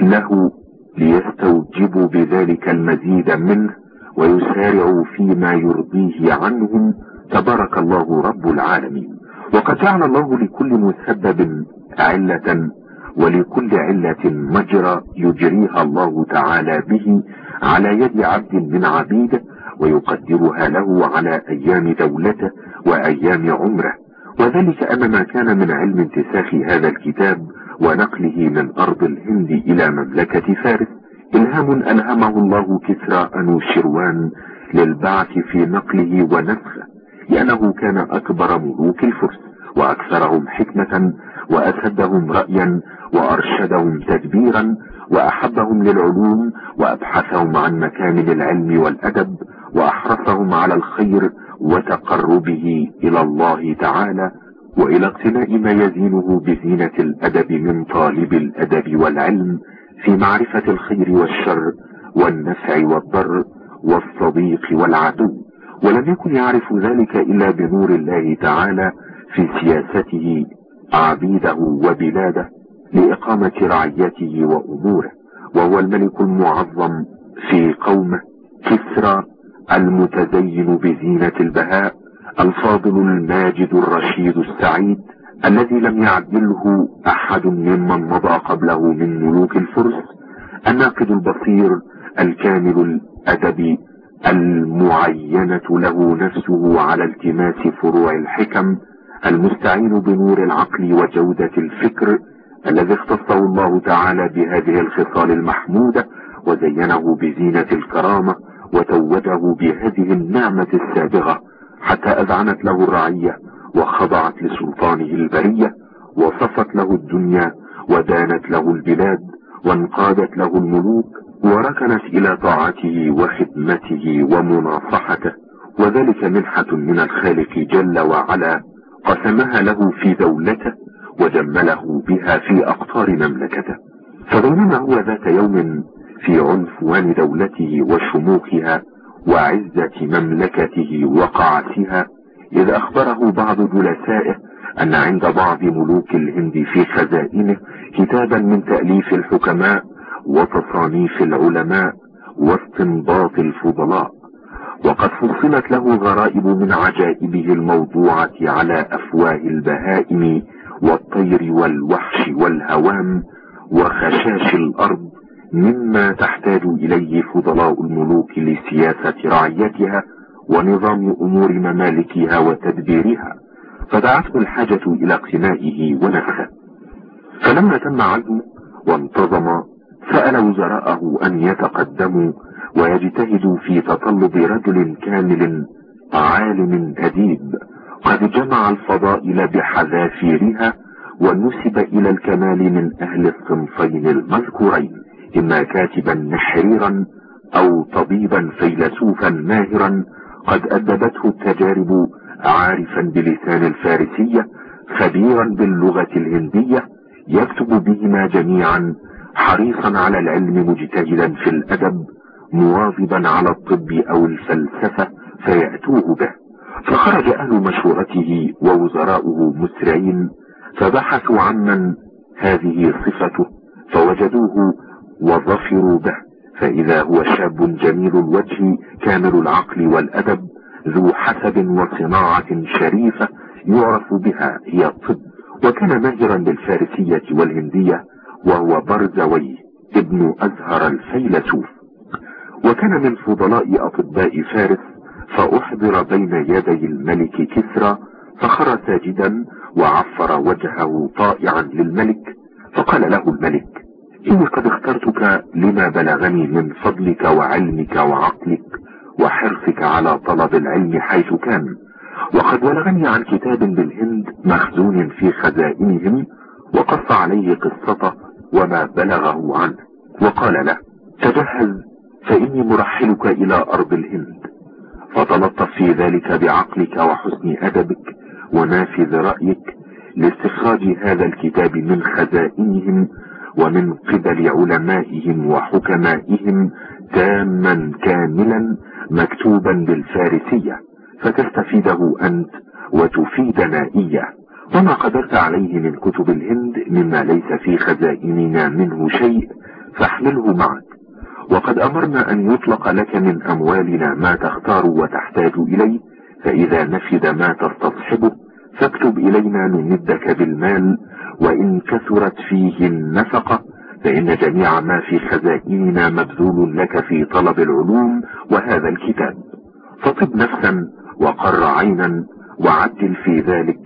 له ليستوجبوا بذلك المزيد منه ويسارعوا فيما يرضيه عنهم تبارك الله رب العالمين. وقد جعل الله لكل مسبب علة ولكل علة مجرى يجريها الله تعالى به على يد عبد من عبيده ويقدرها له على أيام دولته وأيام عمره. وذلك أن ما كان من علم انتساخ هذا الكتاب ونقله من أرض الهند إلى مملكة فارس. إلهام ألهمه الله كسرى أنو شروان للبعث في نقله ونسخه لأنه كان أكبر ملوك الفرس وأكثرهم حكمة وأسدهم رأيا وأرشدهم تدبيرا وأحبهم للعلوم وأبحثهم عن مكامن العلم والأدب وأحرصهم على الخير وتقربه إلى الله تعالى. وإلى اقتناء ما يزينه بزينة الأدب من طالب الأدب والعلم في معرفة الخير والشر والنفع والضر والصديق والعدو ولم يكن يعرف ذلك إلا بنور الله تعالى في سياسته عبيده وبلاده لإقامة رعيته وأموره وهو الملك المعظم في قومه كسرى المتزين بزينة البهاء الفاضل الماجد الرشيد السعيد الذي لم يعدله أحد ممن مضى قبله من ملوك الفرس الناقد البصير الكامل الادبي المعينة له نفسه على التماس فروع الحكم المستعين بنور العقل وجودة الفكر الذي اختصه الله تعالى بهذه الخصال المحمودة وزينه بزينة الكرامة وتوجه بهذه النعمة السابغة. حتى أذعنت له الرعية وخضعت لسلطانه البرية وصفت له الدنيا ودانت له البلاد وانقادت له الملوك وركنت إلى طاعته وخدمته ومناصحته وذلك منحة من الخالق جل وعلا قسمها له في دولته وجمله بها في أقطار مملكته. فبينما هو ذات يوم في عنفوان دولته وشموخها وعزة مملكته وقعتها إذ أخبره بعض جلسائه أن عند بعض ملوك الهند في خزائنه كتابا من تأليف الحكماء وتصانيف العلماء واستنباط الفضلاء وقد فصلت له غرائب من عجائبه الموضوعة على أفواه البهائم والطير والوحش والهوام وخشاش الأرض مما تحتاج إليه فضلاء الملوك لسياسة رعيتها ونظام أمور ممالكها وتدبيرها فدعته الحاجة إلى اقتنائه ونفخه. فلما تم عنه وانتظم سأل وزراءه أن يتقدموا ويجتهدوا في تطلب رجل كامل عالم أديب. قد جمع الفضائل بحذافيرها ونسب إلى الكمال من أهل الصنفين المذكورين. إما كاتبا نحريرا أو طبيبا فيلسوفا ماهرا قد أدبته التجارب عارفا بلسان الفارسية خبيرا باللغة الهندية يكتب بهما جميعا حريصا على العلم مجتهدا في الأدب مواظبا على الطب أو الفلسفة فيأتوه به. فخرج أهل مشورته ووزراؤه مسرعين فبحثوا عمن هذه صفته فوجدوه وظفروا به فإذا هو شاب جميل الوجه كامل العقل والأدب ذو حسب وصناعة شريفة يعرف بها هي الطب. وكان ماهرا للفارسية والهندية وهو برزوي ابن أزهر الفيلسوف. وكان من فضلاء أطباء فارس فأحضر بين يدي الملك كسرى فخر ساجدا وعفر وجهه طائعا للملك فقال له الملك إني قد اخترتك لما بلغني من فضلك وعلمك وعقلك وحرصك على طلب العلم حيث كان. وقد بلغني عن كتاب بالهند مخزون في خزائنهم وقص عليه قصته وما بلغه عنه. وقال له تجهز فإني مرحلك إلى أرض الهند. فتلطف في ذلك بعقلك وحسن أدبك ونافذ رأيك لاستخراج هذا الكتاب من خزائنهم ومن قبل علمائهم وحكمائهم تاما كاملا مكتوبا بالفارسية فتستفيده أنت وتفيدنا إياه. وما قدرت عليه من كتب الهند مما ليس في خزائننا منه شيء فاحمله معك. وقد أمرنا أن يطلق لك من أموالنا ما تختار وتحتاج إليه فإذا نفد ما تستصحبه فاكتب إلينا نمدك بالمال وإن كثرت فيه النفقة فإن جميع ما في خزائننا مبذول لك في طلب العلوم وهذا الكتاب. فطب نفسا وقر عينا وعدل في ذلك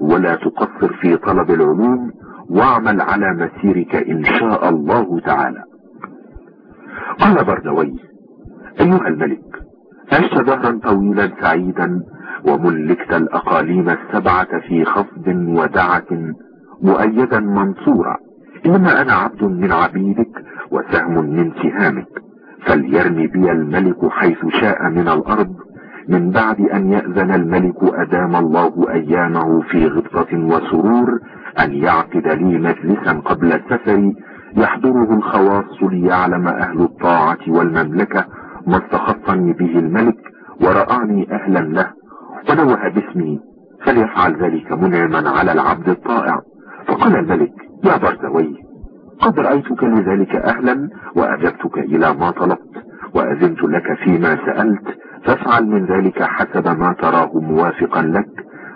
ولا تقصر في طلب العلوم واعمل على مسيرك إن شاء الله تعالى. قال بردوي أيها الملك عشت دهرا طويلا سعيدا وملكت الأقاليم السبعة في خفض ودعة مؤيدا منصورا. إنما أنا عبد من عبيدك وسهم من سهامك. فليرمي بي الملك حيث شاء من الأرض من بعد أن يأذن الملك أدام الله أيامه في غبطة وسرور أن يعقد لي مجلسا قبل السفر يحضره الخواص ليعلم أهل الطاعة والمملكة ما استخصني به الملك ورآني أهلا له. ونوه باسمي فليفعل ذلك منعما على العبد الطائع. فقال الملك يا برزوي قد رأيتك لذلك أهلا وأجبتك إلى ما طلبت وأذنت لك فيما سألت فافعل من ذلك حسب ما تراه موافقا لك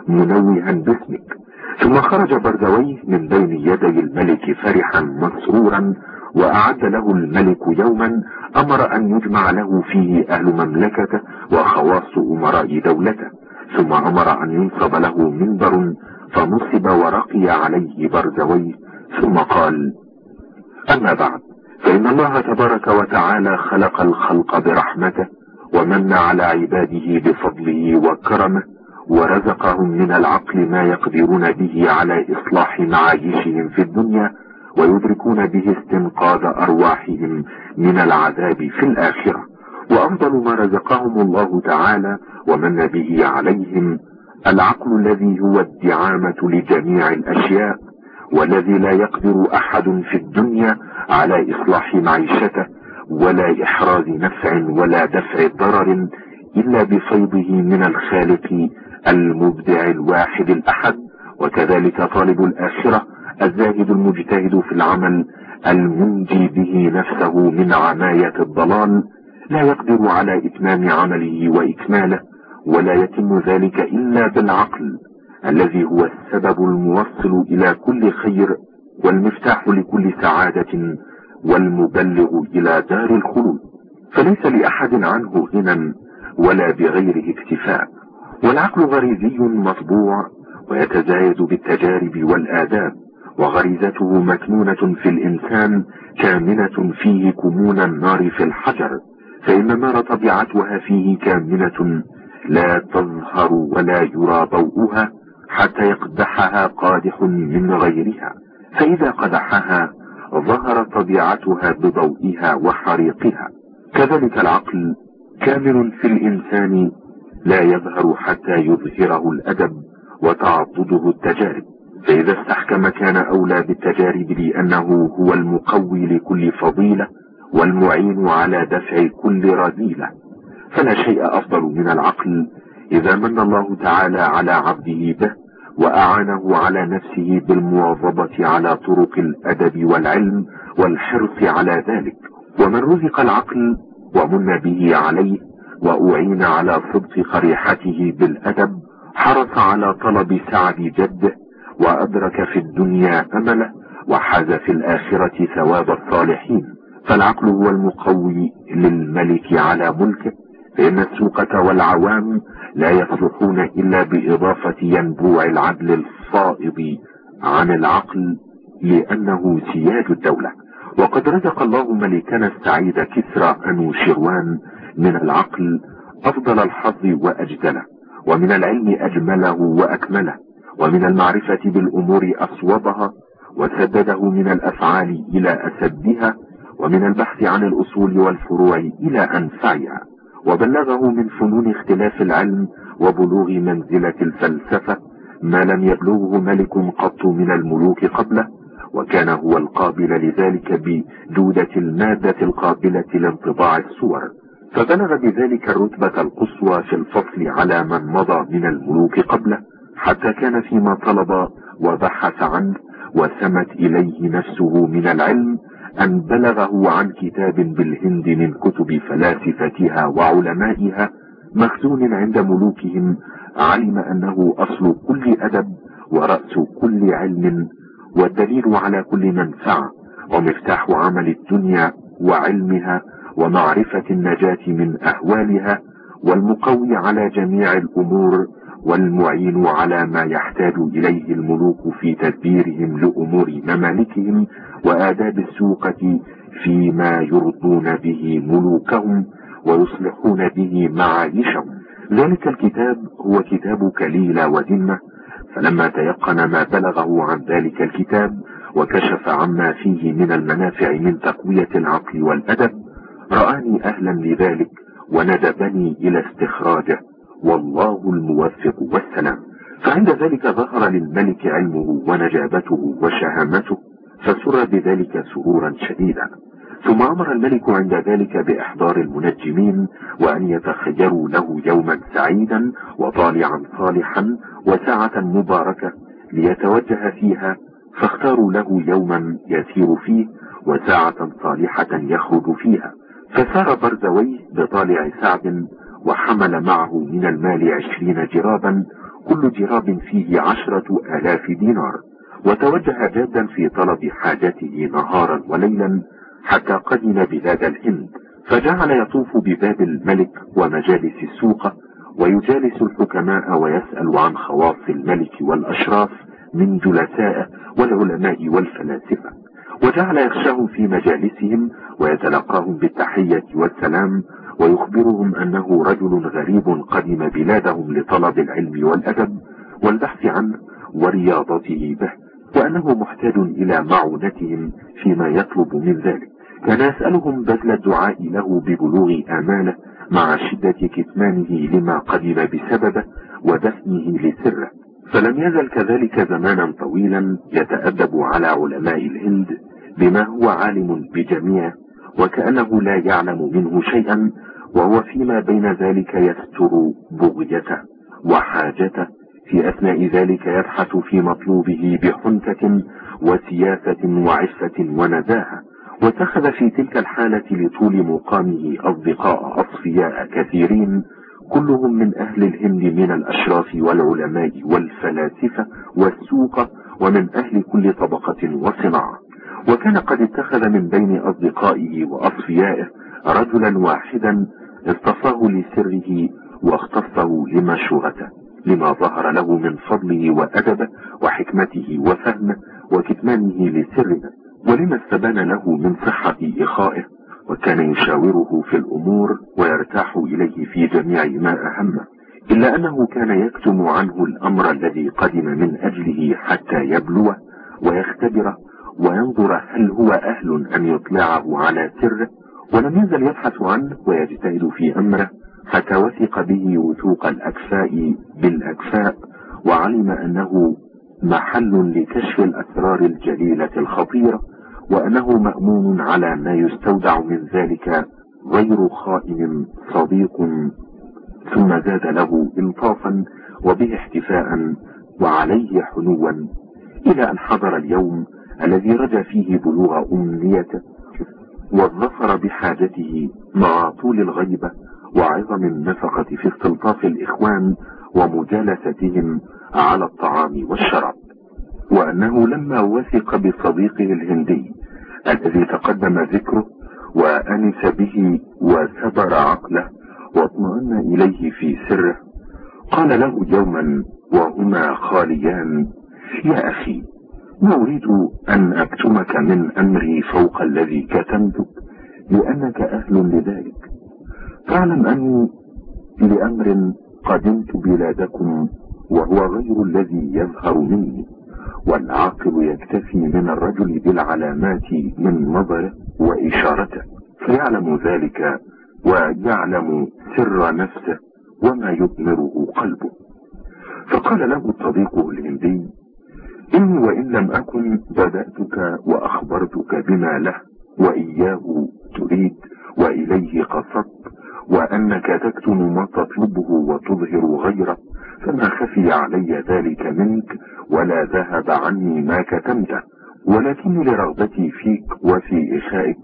منوها باسمك. ثم خرج برزويه من بين يدي الملك فرحا مسرورا وأعد له الملك يوما أمر أن يجمع له فيه أهل مملكته وخواص أمراء دولته ثم أمر أن ينصب له منبر فنصب ورقي عليه برزويه ثم قال أما بعد فإن الله تبارك وتعالى خلق الخلق برحمته ومن على عباده بفضله وكرمه ورزقهم من العقل ما يقدرون به على إصلاح معايشهم في الدنيا ويدركون به استنقاذ أرواحهم من العذاب في الآخرة. وأفضل ما رزقهم الله تعالى ومن به عليهم العقل الذي هو الدعامة لجميع الأشياء والذي لا يقدر أحد في الدنيا على إصلاح معيشته ولا إحراز نفع ولا دفع ضرر إلا بفيضه من الخالق المبدع الواحد الأحد. وكذلك طالب الآخرة الزاهد المجتهد في العمل المنجي به نفسه من عماية الضلال لا يقدر على إتمام عمله وإكماله. ولا يتم ذلك إلا بالعقل الذي هو السبب الموصل إلى كل خير والمفتاح لكل سعادة والمبلغ إلى دار الخلود. فليس لأحد عنه غنى ولا بغيره اكتفاء. والعقل غريزي مطبوع ويتزايد بالتجارب والآداب وغريزته مكنونة في الإنسان كامنة فيه كمون النار في الحجر فإن النار طبيعتها فيه كامنة لا تظهر ولا يرى ضوءها حتى يقدحها قادح من غيرها. فإذا قدحها ظهر طبيعتها بضوئها وحريقها. كذلك العقل كامل في الإنسان لا يظهر حتى يظهره الأدب وتعضده التجارب. فإذا استحكم كان أولى بالتجارب لأنه هو المقوي لكل فضيلة والمعين على دفع كل رذيلة. فلا شيء أفضل من العقل إذا من الله تعالى على عبده به وأعانه على نفسه بالمواظبة على طرق الأدب والعلم والحرص على ذلك. ومن رزق العقل ومن به عليه وأعين على صدق قريحته بالأدب حرص على طلب سعد جده وأدرك في الدنيا أمله وحاز في الآخرة ثواب الصالحين. فالعقل هو المقوي للملك على ملكه فإن السوقة والعوام لا يصلحون إلا بإضافة ينبوع العدل الصائب عن العقل لأنه سياد الدولة. وقد رزق الله ملكنا السعيد كسرى أنو شروان من العقل أفضل الحظ وأجدله ومن العلم أجمله وأكمله ومن المعرفة بالأمور أصوبها وسدده من الأفعال إلى أسدها ومن البحث عن الأصول والفروع إلى أنفعها. وبلغه من فنون اختلاف العلم وبلوغ منزلة الفلسفة ما لم يبلغه ملك قط من الملوك قبله وكان هو القابل لذلك بجودة المادة القابلة لانطباع الصور. فبلغ بذلك الرتبة القصوى في الفصل على من مضى من الملوك قبله حتى كان فيما طلب وبحث عنه وسمت إليه نفسه من العلم أن بلغه عن كتاب بالهند من كتب فلاسفتها وعلمائها مخزون عند ملوكهم علم أنه أصل كل أدب ورأس كل علم والدليل على كل منفعة ومفتاح عمل الدنيا وعلمها ومعرفة النجاة من أهوالها والمقوي على جميع الأمور والمعين على ما يحتاج إليه الملوك في تدبيرهم لأمور ممالكهم وآداب السوقة فيما يرضون به ملوكهم ويصلحون به معايشهم. ذلك الكتاب هو كتاب كليلة وذمة. فلما تيقن ما بلغه عن ذلك الكتاب وكشف عما فيه من المنافع من تقوية العقل والأدب رآني أهلا لذلك وندبني إلى استخراجه. والله الموفق والسلام. فعند ذلك ظهر للملك علمه ونجابته وشهامته فسر بذلك سرورا شديدا. ثم أمر الملك عند ذلك بإحضار المنجمين وأن يتخيروا له يوما سعيدا وطالعا صالحا وساعة مباركة ليتوجه فيها فاختاروا له يوما يسير فيه وساعة صالحة يخرج فيها. فسار برزويه بطالع سعد وحمل معه من المال عشرين جرابا كل جراب فيه عشرة آلاف دينار. وتوجه جادا في طلب حاجته نهارا وليلا حتى قدم بلاد الهند. فجعل يطوف بباب الملك ومجالس السوق ويجالس الحكماء ويسأل عن خواص الملك والأشراف من جلسائه والعلماء والفلاسفة. وجعل يخشاهم في مجالسهم ويتلقاهم بالتحية والسلام ويخبرهم أنه رجل غريب قدم بلادهم لطلب العلم والأدب والبحث عنه ورياضته به وأنه محتاج إلى معونتهم فيما يطلب من ذلك. كان يسألهم بذل الدعاء له ببلوغ آماله مع شدة كتمانه لما قدم بسببه ودفنه لسره. فلم يزل كذلك زمانا طويلا يتأدب على علماء الهند بما هو عالم بجميعه وكأنه لا يعلم منه شيئا وهو فيما بين ذلك يستر بغيته وحاجته. في أثناء ذلك يبحث في مطلوبه بحنكة وسياسة وعفة ونزاهة. واتخذ في تلك الحالة لطول مقامه أصدقاء أصفياء كثيرين كلهم من أهل الهند من الأشراف والعلماء والفلاسفة والسوق ومن أهل كل طبقة وصناعة. وكان قد اتخذ من بين أصدقائه وأصفيائه رجلا واحدا اصطفاه لسره واختصه لمشورته لما ظهر له من فضله وأدبه وحكمته وفهمه وكتمانه لسره ولما استبان له من صحة إخائه وكان يشاوره في الأمور ويرتاح إليه في جميع ما أهمه إلا أنه كان يكتم عنه الأمر الذي قدم من أجله حتى يبلوه ويختبره وينظر هل هو أهل أن يطلعه على سره ولم يزل يبحث عنه ويجتهد في أمره حتى وثق به وثوق الأكفاء بالأكفاء وعلم أنه محل لكشف الأسرار الجليلة الخطيرة وأنه مأمون على ما يستودع من ذلك غير خائن صديق ثم زاد له إلطافا وبه احتفاء وعليه حنوا إلى أن حضر اليوم الذي رجى فيه بلوغ أمنيته والظفر بحاجته مع طول الغيبة وعظم النفقة في استلطاف الإخوان ومجالستهم على الطعام والشراب. وأنه لما وثق بصديقه الهندي الذي تقدم ذكره وأنس به وسبر عقله واطمأن إليه في سره قال له يوما وهما خاليان يا أخي ما أريد أن أكتمك من أمري فوق الذي كتمتك لأنك أهل لذلك. فاعلم أني لأمر قدمت بلادكم وهو غير الذي يظهر مني والعاقل يكتفي من الرجل بالعلامات من نظره وإشارته فيعلم ذلك ويعلم سر نفسه وما يضمره قلبه. فقال له صديقه الهندي إني وإن لم أكن بدأتك وأخبرتك بما له وإياه تريد وإليه قصدت وأنك تكتم ما تطلبه وتظهر غيره فما خفي علي ذلك منك ولا ذهب عني ما كتمته ولكني لرغبتي فيك وفي إخائك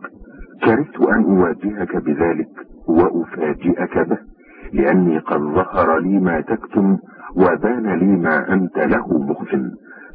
كرهت أن أواجهك بذلك وأفاجئك به لأني قد ظهر لي ما تكتم وبان لي ما أنت له مخفٍ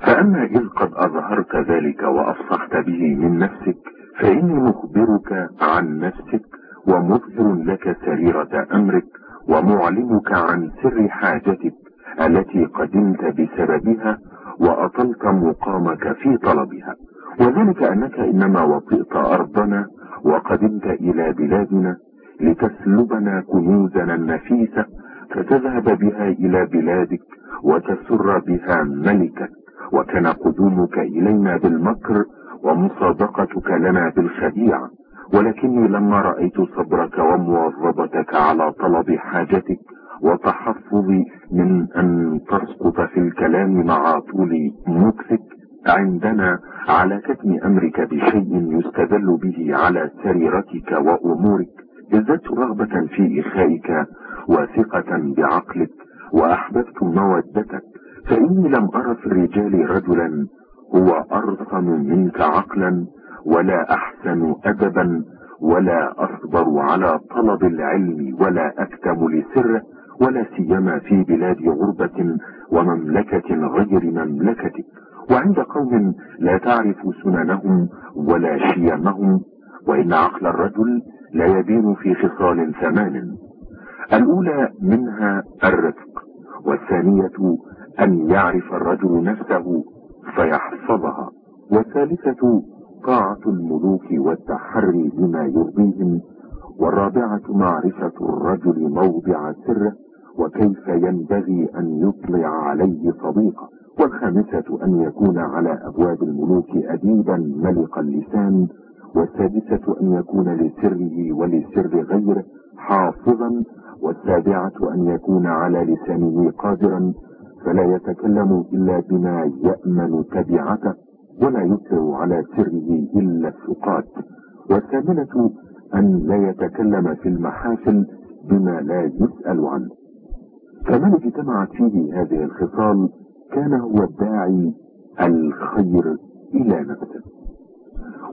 فأما إذ قد أظهرت ذلك وأفصحت به من نفسك فإني مخبرك عن نفسك ومظهر لك سريرة أمرك ومعلمك عن سر حاجتك التي قدمت بسببها وأطلت مقامك في طلبها. وذلك أنك إنما وطئت أرضنا وقدمت إلى بلادنا لتسلبنا كنوزنا النفيسة فتذهب بها إلى بلادك وتسر بها ملكك. وكان قدومك إلينا بالمكر ومصادقتك لنا بالخديعة ولكني لما رأيت صبرك ومواظبتك على طلب حاجتك وتحفظي من أن تسقط في الكلام مع طول مكثك عندنا على كتم أمرك بشيء يستدل به على سريرتك وأمورك. ازددت رغبة في إخائك وثقة بعقلك وأحببت مودتك. فإني لم أرى في الرجال رجلا هو أرقم منك عقلا ولا أحسن أدبا ولا أصبر على طلب العلم ولا أكتم لسره ولا سيما في بلاد غربة ومملكة غير مملكتك. وعند قوم لا تعرف سننهم ولا شيمهم وإن عقل الرجل لا يبين في خصال ثمان الأولى منها الرفق والثانية أن يعرف الرجل نفسه فيحفظها. والثالثة طاعة الملوك والتحري بما يرضيهم. والرابعة معرفة الرجل موضع سره وكيف ينبغي أن يطلع عليه صديقه. والخامسة أن يكون على أبواب الملوك أديبا ملق اللسان. والسادسة أن يكون لسره ولسر غيره حافظا. والسابعة أن يكون على لسانه قادرا. فلا يتكلم إلا بما يأمن تبعته ولا يسر على سره إلا الثقات والثامنة أن لا يتكلم في المحافل بما لا يسأل عنه. فمن اجتمعت فيه هذه الخصال كان هو الداعي الخير إلى نفسه.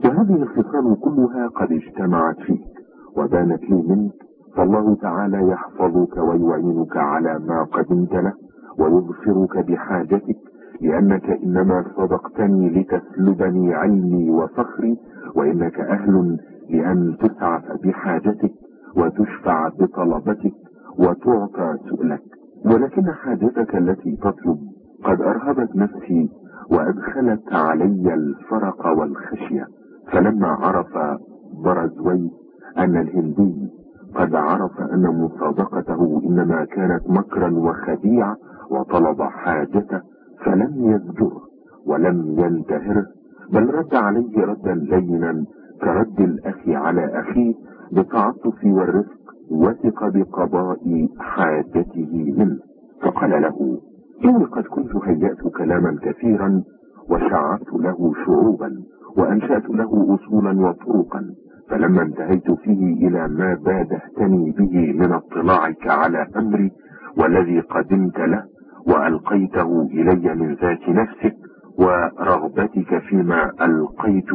وهذه الخصال كلها قد اجتمعت فيك وبانت لي منك فالله تعالى يحفظك ويعينك على ما قدمت له. ويظفرك بحاجتك لأنك إنما صدقتني لتسلبني علمي وفخري وإنك أهل لأن تسعف بحاجتك وتشفع بطلبتك وتعطى سؤلك. ولكن حاجتك التي تطلب قد أرهبت نفسي وأدخلت علي الفرق والخشية. فلما عرف برزوي أن الهندي قد عرف أن مصادقته إنما كانت مكرا وخديعة وطلب حاجته فلم يزجره ولم ينتهره بل رد عليه ردا لينا كرد الأخ على أخيه بالتعطف والرفق وثق بقضاء حاجته منه. فقال له إني قد كنت هيأت كلاما كثيرا وشعرت له شعوبا وأنشأت له أصولا وطرقا فلما انتهيت فيه إلى ما بادهتني به من اطلاعك على أمري والذي قدمت له وألقيته إلي من ذات نفسك ورغبتك فيما ألقيت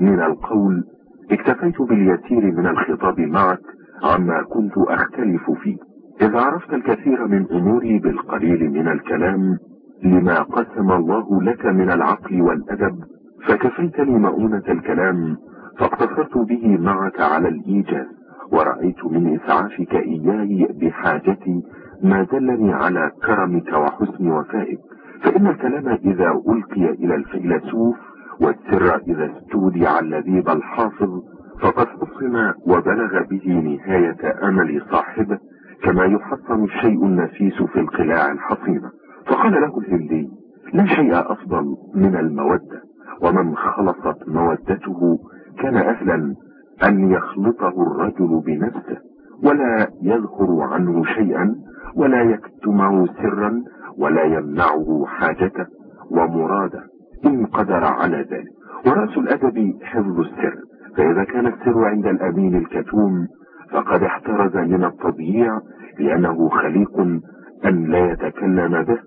من القول. اكتفيت باليسير من الخطاب معك عما كنت أختلف فيه. إذا عرفت الكثير من أموري بالقليل من الكلام لما قسم الله لك من العقل والأدب. فكفيتني مؤونة الكلام فاقتصرت به معك على الإيجاز ورأيت من إسعافك إياي بحاجتي ما دلني على كرمك وحسن وفائك. فإن الكلام إذا ألقي إلى الفيلسوف والسر إذا استودع اللذيذ الحافظ فقد حصن وبلغ به نهاية أمل صاحبه كما يحصن الشيء النفيس في القلاع الحصينة. فقال له الهندي لا شيء أفضل من المودة ومن خلصت مودته كان أهلا أن يخلطه الرجل بنفسه. ولا يذكر عنه شيئا ولا يكتمه سرا ولا يمنعه حاجته ومراده إن قدر على ذلك. ورأس الأدب حفظ السر فإذا كان السر عند الأمين الكتوم فقد احترز من التضييع لأنه خليق أن لا يتكلم به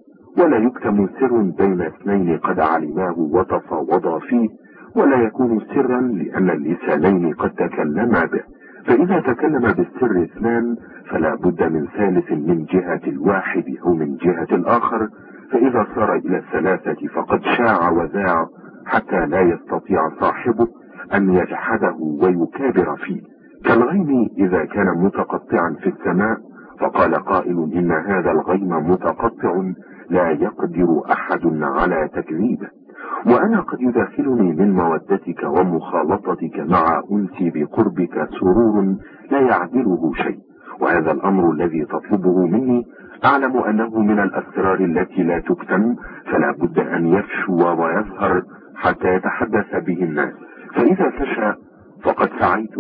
ولا يكتم سر بين اثنين قد علماه وتفاوضا فيه ولا يكون سرا لأن اللسانين قد تكلما به. فإذا تكلم بالسر اثنان فلا بد من ثالث من جهة الواحد أو من جهة الآخر. فإذا صار إلى الثلاثة فقد شاع وذاع حتى لا يستطيع صاحبه أن يجحده ويكابر فيه. كالغيم إذا كان متقطعا في السماء فقال قائل إن هذا الغيم متقطع لا يقدر أحد على تكذيبه. وأنا قد يداخلني من مودتك ومخالطتك مع أنسي بقربك سرور لا يعدله شيء. وهذا الأمر الذي تطلبه مني أعلم أنه من الأسرار التي لا تكتم فلا بد أن يفشو ويظهر حتى يتحدث به الناس. فإذا فشى فقد سعيت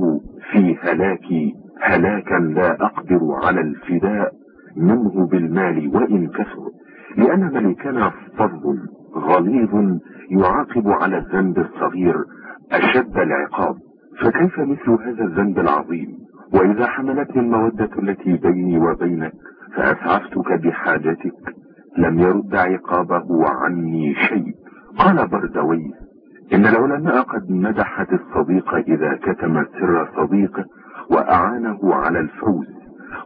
في هلاكي هلاكا لا أقدر على الفداء منه بالمال وإن كثر. لأن ملكنا فضل غليظ يعاقب على الذنب الصغير أشد العقاب. فكيف مثل هذا الذنب العظيم؟ وإذا حملتني المودة التي بيني وبينك فأسعفتك بحاجتك. لم يرد عقابه عني شيء. قال بردوي إن العلماء قد مدحت الصديق إذا كتم سر صديقه وأعانه على الفوز.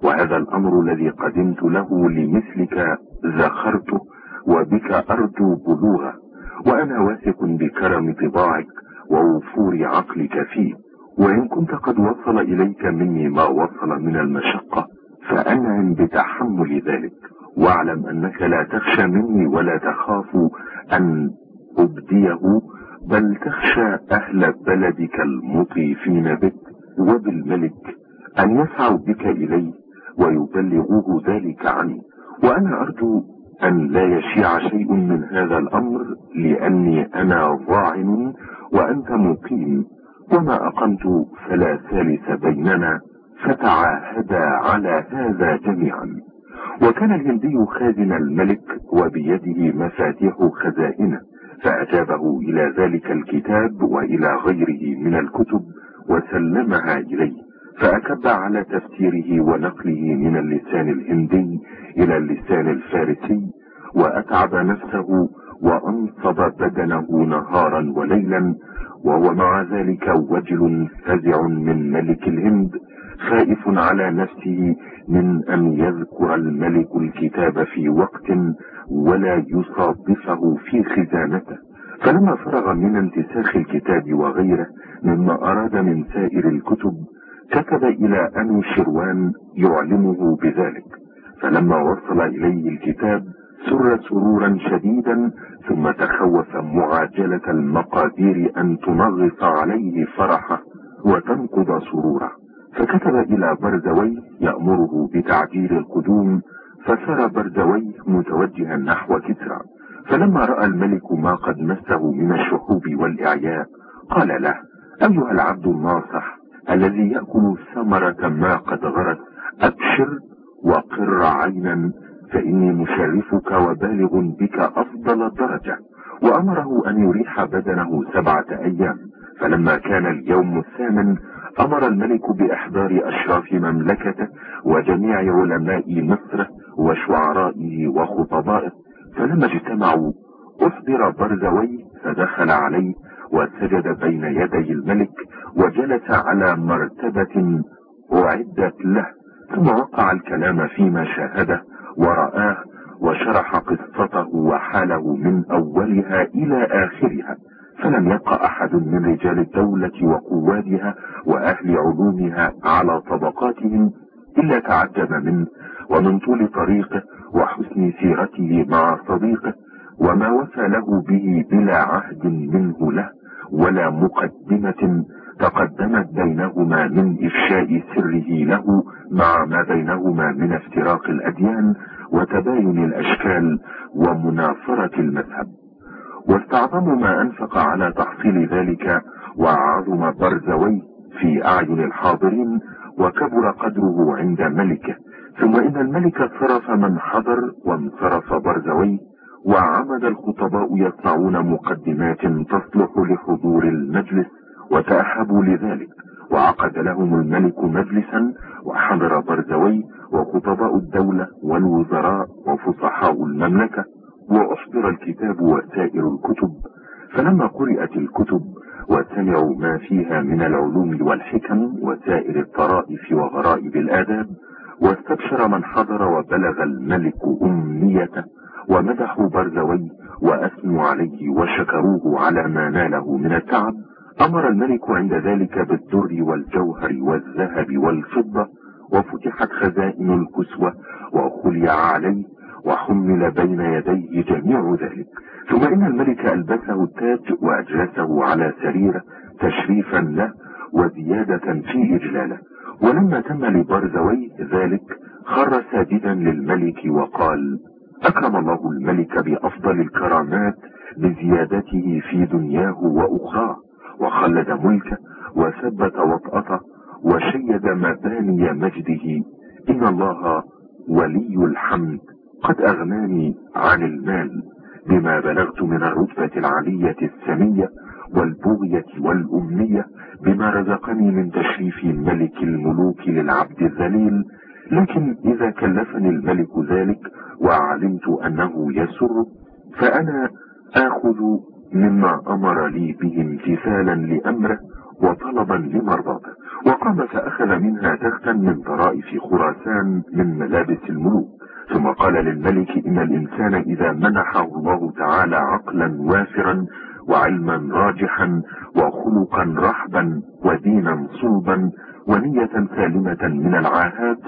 وهذا الأمر الذي قدمت له لمثلك زخرته وبك أرجو بلوغه. وأنا واثق بكرم طباعك ووفور عقلك فيه. وإن كنت قد وصل إليك مني ما وصل من المشقة فأنعم بتحمل ذلك. واعلم أنك لا تخشى مني ولا تخاف أن أبديه بل تخشى أهل بلدك المطيفين بك. وبالملك أن يسعوا بك إليه ويبلغوه ذلك عني. وأنا أرجو أن لا يشيع شيء من هذا الأمر لأني أنا ضاعن وأنت مقيم. وما أقمت فلا ثالث بيننا فتعاهدا على هذا جميعا. وكان الهندي خازن الملك وبيده مفاتيح خزائنه فأجابه إلى ذلك الكتاب وإلى غيره من الكتب وسلمها إليه. فأكب على تفسيره ونقله من اللسان الهندي إلى اللسان الفارسي وأتعب نفسه وأنصب بدنه نهارا وليلا وهو مع ذلك وجل فزع من ملك الهند خائف على نفسه من أن يذكر الملك الكتاب في وقت ولا يصادفه في خزانته. فلما فرغ من انتساخ الكتاب وغيره مما أراد من سائر الكتب كتب إلى أنو شروان يعلمه بذلك فلما وصل إليه الكتاب سر سرورا شديدا ثم تخوف معاجلة المقادير أن تنغص عليه فرحه وتنقض سروره. فكتب إلى برزوي يأمره بتعجيل القدوم فسار برزوي متوجها نحو كسرى فلما رأى الملك ما قد مسه من الشحوب والإعياء قال له أيها العبد الناصح الذي يأكل ثمرة ما قد غرت. أبشر وقر عينا فإني مشرفك وبالغ بك أفضل درجة. وأمره أن يريح بدنه سبعة أيام. فلما كان اليوم الثامن أمر الملك بإحضار أشراف مملكته وجميع علماء مصر وشعرائه وخطبائه. فلما اجتمعوا أحضر برزوي فدخل عليه وسجد بين يدي الملك وجلس على مرتبة أعدت له ثم وقع الكلام فيما شاهده ورآه وشرح قصته وحاله من أولها إلى آخرها. فلم يبق أحد من رجال الدولة وقوادها وأهل علومها على طبقاتهم إلا تعجب منه ومن طول طريقه وحسن سيرته مع صديقه وما وفى له به بلا عهد منه له ولا مقدمة تقدمت بينهما من إفشاء سره له مع ما بينهما من افتراق الأديان وتباين الأشكال ومنافرة المذهب. واستعظم ما أنفق على تحصيل ذلك وعظم برزوي في أعين الحاضرين وكبر قدره عند ملكه. ثم إن الملك صرف من حضر وانصرف برزوي وعمد الخطباء يصنعون مقدمات تصلح لحضور المجلس وتأهبوا لذلك وعقد لهم الملك مجلسا وحضر برزوي وخطباء الدولة والوزراء وفصحاء المملكة وأحضر الكتاب وسائر الكتب. فلما قرأت الكتب وسمعوا ما فيها من العلوم والحكم وسائر الطرائف وغرائب الآداب واستبشر من حضر وبلغ الملك أمنيته. ومدحوا برزوي وأثنوا عليه وشكروه على ما ناله من التعب أمر الملك عند ذلك بالدر والجوهر والذهب والفضة وفتحت خزائن الكسوة وخلع عليه وحمل بين يديه جميع ذلك. ثم إن الملك ألبسه التاج وأجلسه على سريره تشريفا له وزيادة في إجلاله. ولما تم لبرزوي ذلك خر ساجدا للملك وقال أكرم الله الملك بأفضل الكرامات بزيادته في دنياه وأخراه وخلد ملكه وثبت وطأته وشيد مباني مجده. إن الله ولي الحمد. قد أغناني عن المال بما بلغت من الرتبة العلية السمية والبغية والأمنية بما رزقني من تشريف ملك الملوك للعبد الذليل لكن إذا كلفني الملك ذلك وعلمت أنه يسر فأنا آخذ مما أمر لي به امتثالا لأمره وطلبا لمرضاته وقام فأخذ منها تختا من طرائف خراسان من ملابس الملوك. ثم قال للملك إن الإنسان إذا منحه الله تعالى عقلا وافرا وعلما راجحا وخلقا رحبا ودينا صلبا ونية سالمة من العاهات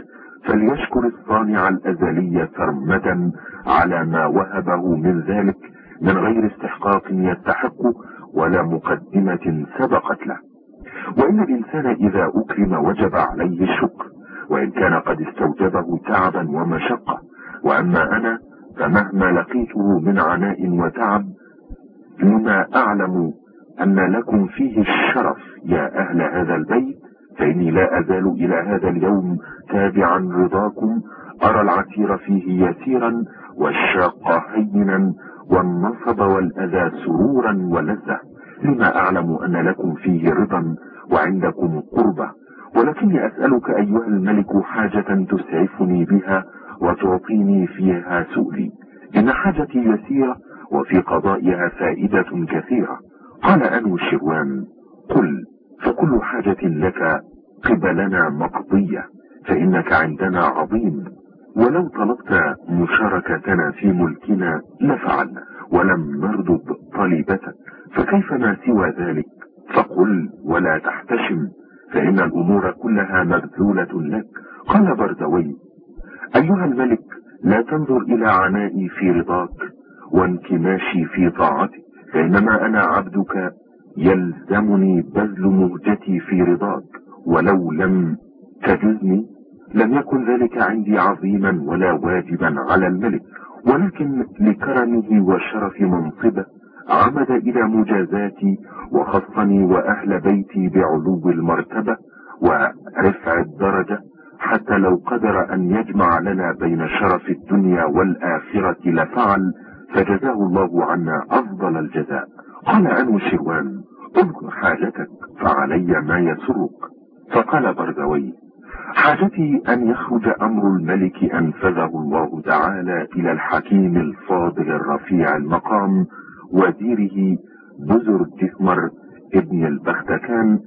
فليشكر الصانع الأزلي سرمدا على ما وهبه من ذلك من غير استحقاق يستحق ولا مقدمة سبقت له. وإن الإنسان إذا أكرم وجب عليه الشكر وإن كان قد استوجبه تعبا ومشقة. وأما أنا فمهما لقيته من عناء وتعب لما أعلم أن لكم فيه الشرف يا أهل هذا البيت فإني لا أزال إلى هذا اليوم تابعا رضاكم. أرى العسير فيه يسيرا والشاق هينا والنصب والأذى سرورا ولذة. لما أعلم أن لكم فيه رضا وعندكم قربة. ولكني أسألك أيها الملك حاجة تسعفني بها وتعطيني فيها سؤلي. إن حاجتي يسيرة وفي قضائها فائدة كثيرة. قال أنو الشروان قل فكل حاجة لك قبلنا مقضية فإنك عندنا عظيم. ولو طلبت مشاركتنا في ملكنا لفعلنا ولم نردد طلبتك فكيف ما سوى ذلك؟ فقل ولا تحتشم فإن الأمور كلها مبذولة لك. قال بردوي أيها الملك لا تنظر إلى عنائي في رضاك وانكماشي في طاعتك فإنما أنا عبدك يلزمني بذل مهجتي في رضاك ولو لم تجزني لم يكن ذلك عندي عظيما ولا واجبا على الملك. ولكن لكرمه وشرف منصبه عمد إلى مجازاتي وخصني وأهل بيتي بعلو المرتبة ورفع الدرجة حتى لو قدر أن يجمع لنا بين شرف الدنيا والآخرة لفعل فجزاه الله عنا أفضل الجزاء. قال أنو شروان اذكر حاجتك فعلي ما يسرك. فقال برزوي حاجتي أن يخرج أمر الملك أنفذه الله تعالى إلى الحكيم الفاضل الرفيع المقام وزيره بزر جثمر ابن البختكان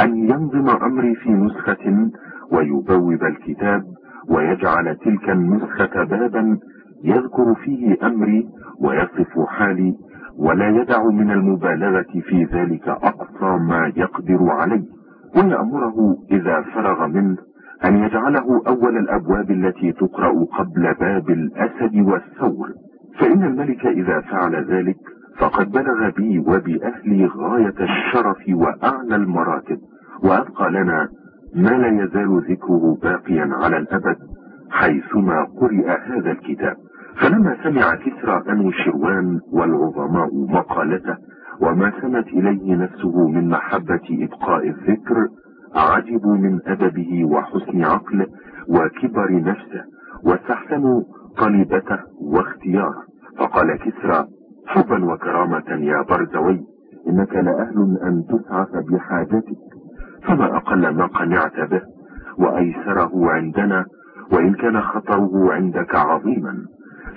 أن ينظم أمري في نسخة ويبوب الكتاب ويجعل تلك النسخة بابا يذكر فيه أمري ويصف حالي ولا يدع من المبالغة في ذلك أقصى ما يقدر عليه. ويأمره إذا فرغ منه أن يجعله أول الأبواب التي تقرأ قبل باب الأسد والثور. فإن الملك إذا فعل ذلك فقد بلغ بي وبأهلي غاية الشرف وأعلى المراتب. وأبقى لنا ما لا يزال ذكره باقيا على الأبد حيثما قرئ هذا الكتاب. فلما سمع كسرى بنو شروان والعظماء مقالته وما سمت إليه نفسه من محبة إبقاء الذكر عجبوا من أدبه وحسن عقله وكبر نفسه واستحسنوا طلبته واختياره. فقال كسرى حبا وكرامة يا برزوي إنك لأهل أن تسعف بحاجتك فما أقل ما قنعت به وأيسره عندنا وإن كان خطره عندك عظيما.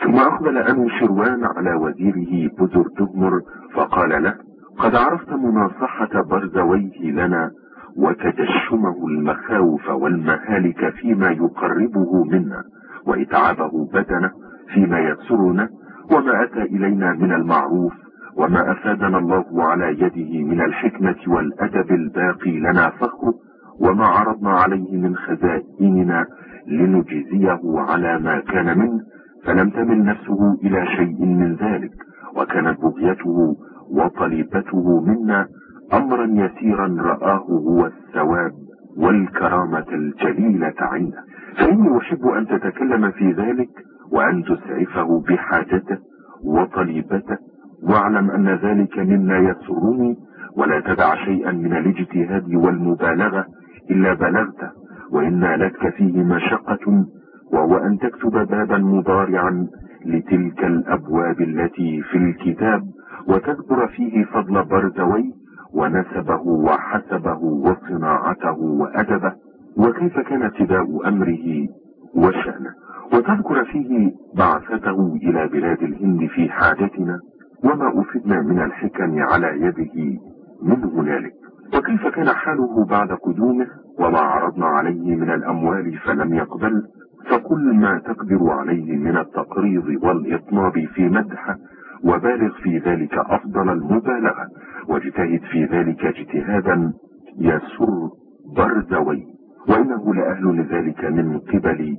ثم أقبل أنو شروان على وزيره بزر تهمر فقال له قد عرفت مناصحة برزويه لنا وتجشمه المخاوف والمهالك فيما يقربه منا وإتعابه بدنه فيما يسرنا وما أتى إلينا من المعروف وما أفادنا الله على يده من الحكمة والأدب الباقي لنا فخره وما عرضنا عليه من خزائننا لنجزيه على ما كان منه فلم تمل نفسه إلى شيء من ذلك وكانت بغيته وطلبته منا أمرا يسيرا رآه هو الثواب والكرامة الجليلة عنده فإني أحب أن تتكلم في ذلك وأن تسعفه بحاجته وطلبته واعلم أن ذلك مما يسرني ولا تدع شيئا من الاجتهاد والمبالغة إلا بلغته وإن نالتك فيه مشقة وهو أن تكتب بابا مضارعا لتلك الأبواب التي في الكتاب وتذكر فيه فضل برزوي ونسبه وحسبه وصناعته وأدبه وكيف كان ابتداء أمره وشأنه. وتذكر فيه بعثته إلى بلاد الهند في حاجتنا وما أفدنا من الحكم على يده من هنالك. وكيف كان حاله بعد قدومه وما عرضنا عليه من الأموال فلم يقبل فكل ما تقدر عليه من التقريض والإطناب في مدحه وبالغ في ذلك أفضل المبالغة واجتهد في ذلك اجتهادا يسر برزوي وإنه لأهل لذلك من قبل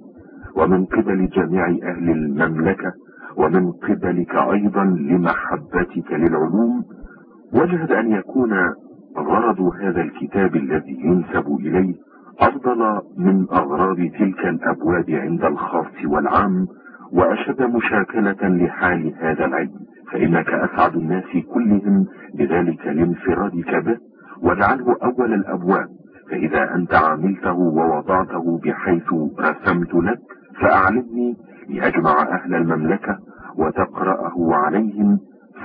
ومن قبل جميع أهل المملكة ومن قبلك أيضا لمحبتك للعلوم. وجد أن يكون غرض هذا الكتاب الذي ينسب إليه أفضل من أغراض تلك الأبواب عند الخاص والعام وأشد مشاكلة لحال هذا العلم فإنك أسعد الناس كلهم بذلك لانفرادك به واجعله أول الأبواب. فإذا أنت عملته ووضعته بحيث رسمت لك فأعلمني لأجمع أهل المملكة وتقرأه عليهم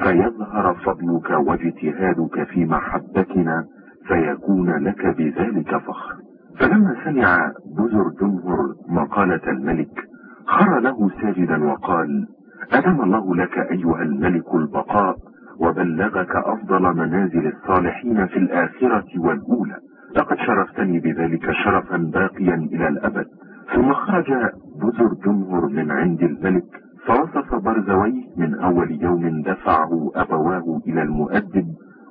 فيظهر فضلك واجتهادك في محبتنا فيكون لك بذلك فخر. فلما سمع بزر جمهر مقالة الملك خر له ساجدا وقال أدم الله لك أيها الملك البقاء وبلغك أفضل منازل الصالحين في الآخرة والأولى. لقد شرفتني بذلك شرفا باقيا إلى الأبد. ثم خرج بزر جمهر من عند الملك فوصف برزويه من أول يوم دفعه أبواه إلى المؤدب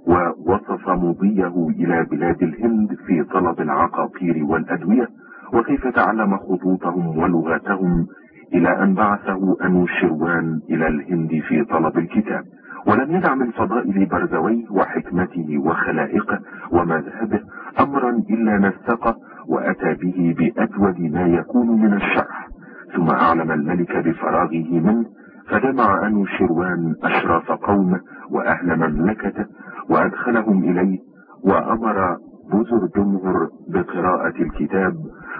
ووصف مضيه إلى بلاد الهند في طلب العقاقير والأدوية وكيف تعلم خطوطهم ولغتهم إلى أن بعثه أنو شروان إلى الهند في طلب الكتاب. ولم يدع من فضائل برزويه وحكمته وخلائقه ومذهبه أمرا إلا نسقه وأتى به بأجود ما يكون من الشرح. ثم أعلم الملك بفراغه منه فجمع أنو شروان أشراف قومه وأهل مملكته وأدخلهم إليه وأمر بزر جمهر بقراءة الكتاب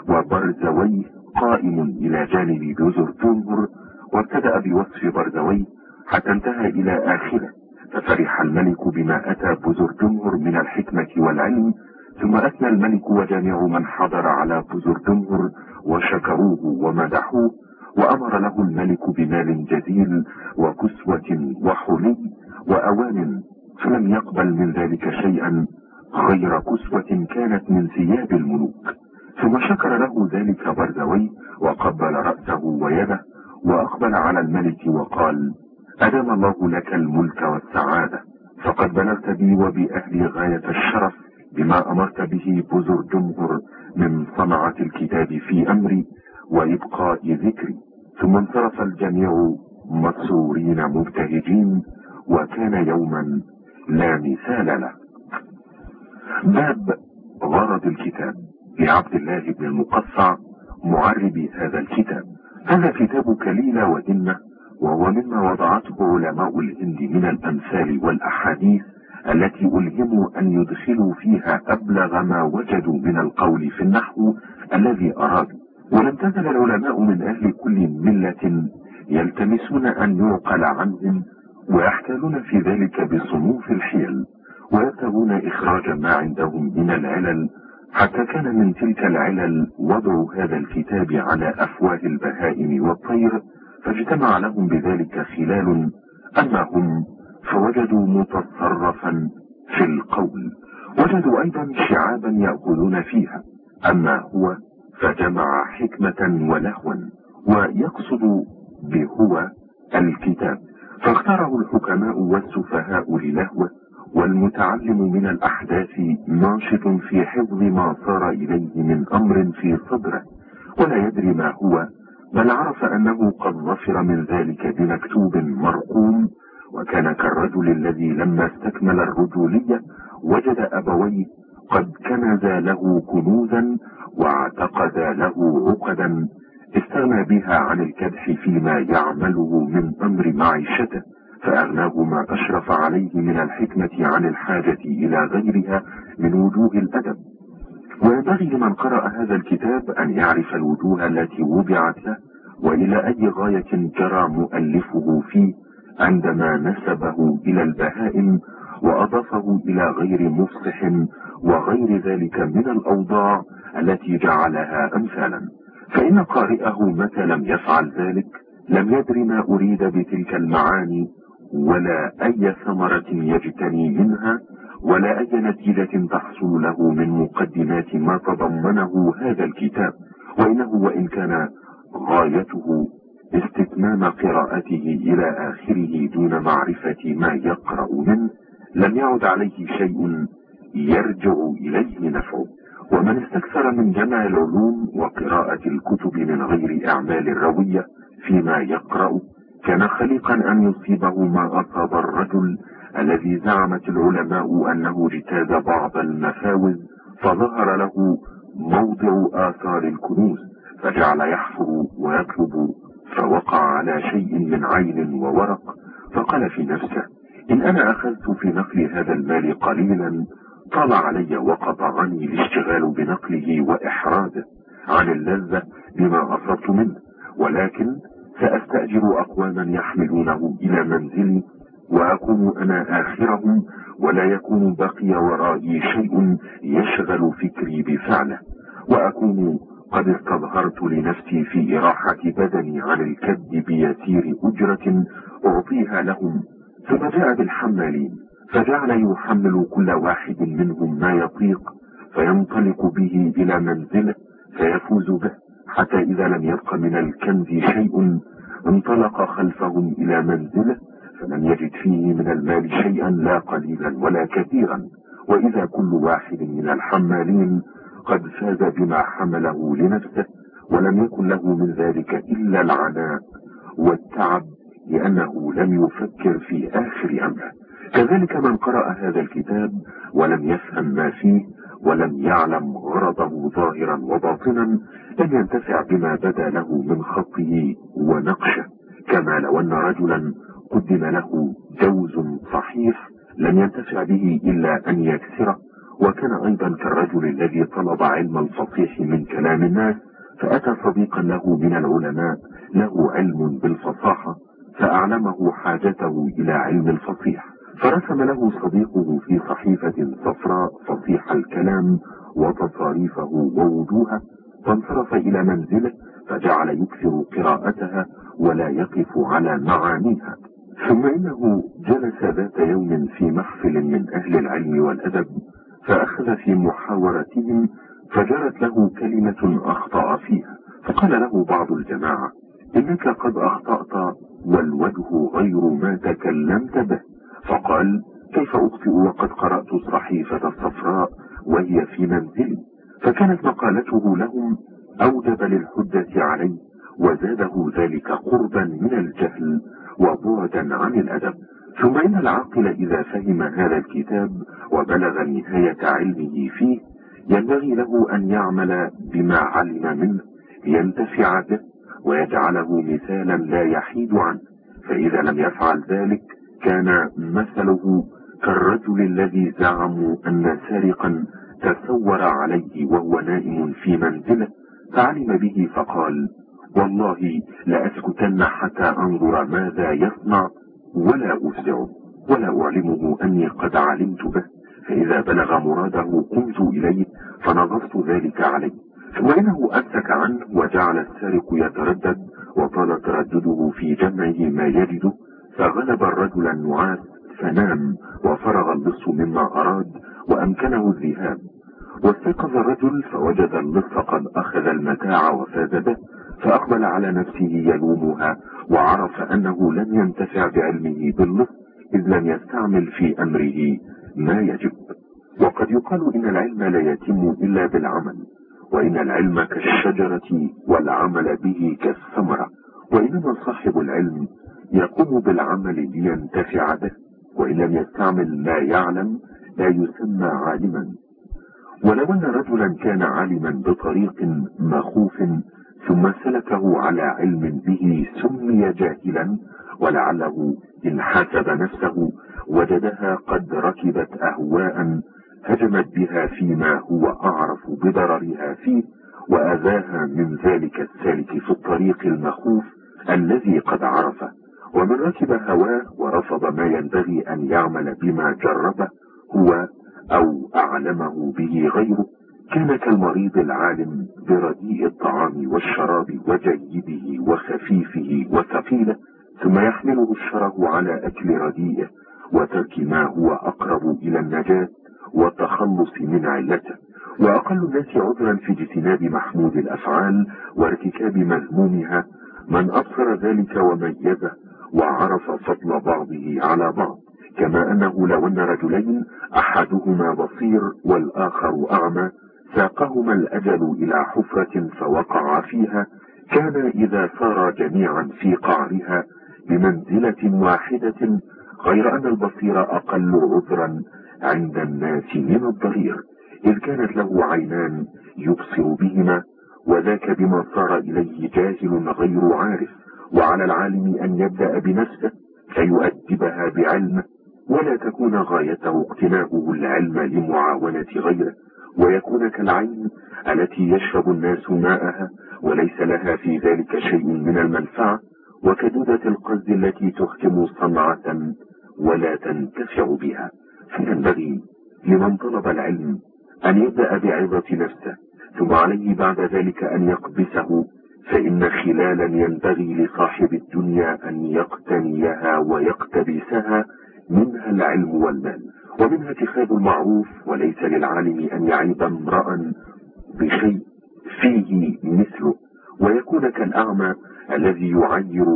وبرزويه قائم إلى جانب بزر جمهر وابتدأ بوصف برزويه حتى انتهى إلى آخره ففرح الملك بما أتى بزر جمهر من الحكمة والعلم ثم أثنى الملك وجميع من حضر على بزر جمهر وشكروه ومدحوه وأمر له الملك بمال جزيل وكسوة وحلي وأوان فلم يقبل من ذلك شيئا غير كسوة كانت من ثياب الملوك. ثم شكر له ذلك برزوي وقبل رأسه ويده وأقبل على الملك وقال أدام الله لك الملك والسعادة فقد بلغت بي وبأهلي غاية الشرف بما أمرت به بزر جمهر من صنعة الكتاب في أمري وإبقاء ذكري. ثم انصرف الجميع مسرورين مبتهجين وكان يوما لا مثال له. باب غرض الكتاب. لعبد الله بن المقصع معرب هذا الكتاب. هذا كتاب كليلة وإنة وهو مما وضعته علماء الهند من الأمثال والأحاديث التي ألهموا أن يدخلوا فيها أبلغ ما وجدوا من القول في النحو الذي أرادوا. ولم تزل العلماء من أهل كل ملة يلتمسون أن يعقل عنهم ويحتالون في ذلك بصنوف الحيل ويبتغون إخراج ما عندهم من العلل حتى كان من تلك العلل وضع هذا الكتاب على أفواه البهائم والطير فاجتمع لهم بذلك خلال أما هم فوجدوا متصرفا في القول. وجدوا أيضا شعابا يأخذون فيها أما هو فجمع حكمة ولهوا ويقصد بهو الكتاب فاختاره الحكماء والسفهاء للهوه والمتعلم من الأحداث ناشط في حفظ ما صار إليه من أمر في صدره ولا يدري ما هو بل عرف أنه قد ظفر من ذلك بمكتوب مرقوم وكان كالرجل الذي لما استكمل الرجولية وجد أبويه قد كنز له كنوزا واعتقد له عقدا استغنى بها عن الكدح فيما يعمله من أمر معيشته فأغناه ما أشرف عليه من الحكمة عن الحاجة إلى غيرها من وجوه الأدب. وينبغي لمن قرأ هذا الكتاب أن يعرف الوجوه التي وضعت له وإلى أي غاية جرى مؤلفه فيه عندما نسبه إلى البهائم وأضافه إلى غير مفصح وغير ذلك من الأوضاع التي جعلها أمثالا. فإن قارئه متى لم يفعل ذلك لم يدر ما أريد بتلك المعاني ولا أي ثمرة يجتني منها ولا أي نتيجة تحصل له من مقدمات ما تضمنه هذا الكتاب. وإنه وإن كان غايته استتمام قراءته إلى آخره دون معرفة ما يقرأ منه لم يعد عليه شيء يرجع إليه نفعه. ومن استكثر من جمع العلوم وقراءة الكتب من غير أعمال الروية فيما يقرأ كان خليقا أن يصيبه ما أصاب الرجل الذي زعمت العلماء أنه اجتاز بعض المفاوز فظهر له موضع آثار الكنوز فجعل يحفر ويطلب فوقع على شيء من عين وورق فقال في نفسه إن أنا أخذت في نقل هذا المال قليلا طال علي وقطعني الاشتغال بنقله وإحرازه عن اللذة بما أصبت منه. ولكن سأستأجر أقواما يحملونه إلى منزلي وأكون أنا آخرهم ولا يكون بقي ورائي شيء يشغل فكري بفعله. وأكون قد استظهرت لنفسي في إراحة بدني عن الكد بيسير أجرة أعطيها لهم ثم جاء بالحمالين فجعل يحمل كل واحد منهم ما يطيق فينطلق به إلى منزله فيفوز به حتى إذا لم يبق من الكنز شيء انطلق خلفهم إلى منزله فلم يجد فيه من المال شيئا لا قليلا ولا كثيرا. وإذا كل واحد من الحمالين قد فاز بما حمله لنفسه ولم يكن له من ذلك إلا العناء والتعب لأنه لم يفكر في آخر أمره كذلك من قرأ هذا الكتاب ولم يفهم ما فيه ولم يعلم غرضه ظاهرا وباطنا لم ينتفع بما بدا له من خطه ونقشه. كما لو أن رجلا قدم له جوز صحيح لم ينتفع به إلا أن يكسره. وكان أيضا كالرجل الذي طلب علم الفصيح من كلام الناس فأتى صديقا له من العلماء له علم بالفصاحة فأعلمه حاجته إلى علم الفصيح. فرسم له صديقه في صحيفة صفراء فصيح الكلام وتصاريفه ووجوهه. فانصرف إلى منزله فجعل يكثر قراءتها ولا يقف على معانيها. ثم إنه جلس ذات يوم في محفل من أهل العلم والأدب فأخذ في محاورتهم فجرت له كلمة أخطأ فيها فقال له بعض الجماعة إنك قد أخطأت والوجه غير ما تكلمت به. فقال كيف أخطئ وقد قرأت الصحيفة الصفراء وهي في منزلي؟ فكانت مقالته لهم أوجب للحجة عليه وزاده ذلك قربا من الجهل وبعدا عن الأدب. ثم إن العاقل إذا فهم هذا الكتاب وبلغ نهاية علمه فيه ينبغي له أن يعمل بما علم منه لينتفع به. ويجعله مثالا لا يحيد عنه. فإذا لم يفعل ذلك كان مثله كالرجل الذي زعموا أن سارقا تسور عليه وهو نائم في منزله فعلم به فقال والله لأسكتن حتى أنظر ماذا يصنع ولا أفزعه ولا أعلمه أني قد علمت به. فإذا بلغ مراده قمت إليه فنظرت ذلك عليه. ثم إنه أمسك عنه وجعل السارق يتردد وطال تردده في جمعه ما يجده فغلب الرجل النعاس فنام وفرغ اللص مما أراد وأمكنه الذهاب. واستيقظ الرجل فوجد اللص قد أخذ المتاع وفاز به فأقبل على نفسه يلومها وعرف أنه لن ينتفع بعلمه باللص إذ لم يستعمل في أمره ما يجب. وقد يقال إن العلم لا يتم إلا بالعمل. وإن العلم كالشجرة والعمل به كالثمرة وإنما صاحب العلم يقوم بالعمل لينتفع به وإن لم يستعمل ما يعلم لا يسمى عالما. ولو أن رجلا كان عالما بطريق مخوف ثم سلكه على علم به سمي جاهلا ولعله إن حاسب نفسه وجدها قد ركبت أهواء هجمت بها فيما هو أعرف بضررها فيه وأذاها من ذلك السالك في الطريق المخوف الذي قد عرفه. ومن ركب هواه ورفض ما ينبغي أن يعمل بما جربه هو أو أعلمه به غيره. كان كالمريض العالم برديء الطعام والشراب وجيده وخفيفه وثقيله ثم يحمله الشره على أكل رديئه وترك ما هو أقرب إلى النجاة والتخلص من علته وأقل الناس عذرا في اجتناب محمود الأفعال وارتكاب مذمومها. من أبصر ذلك وميزه وعرف فضل بعضه على بعض. كما أنه لو أن رجلين أحدهما بصير والآخر أعمى ساقهما الأجل إلى حفرة فوقع فيها. كان إذا سار جميعا في قعرها بمنزلة واحدة غير أن البصير أقل عذرا عند الناس من الضرير إذ كانت له عينان يبصر بهما وذاك بما صار إليه جاهل غير عارف وعلى العالم أن يبدأ بنفسه فيؤدبها بعلمه ولا تكون غايته اقتناؤه العلم لمعاونة غيره ويكون كالعين التي يشرب الناس ماءها وليس لها في ذلك شيء من المنفعة وكدودة القز التي تحكم صنعة ولا تنتفع بها. فينبغي لمن طلب العلم أن يبدأ بعظة نفسه ثم عليه بعد ذلك أن يقبسه فإن خلالا ينبغي لصاحب الدنيا أن يقتنيها ويقتبسها منها العلم والمال. ومنها اتخاذ المعروف وليس للعالم أن يعيب امرأ بشيء فيه مثله ويكون كالأعمى الذي يعير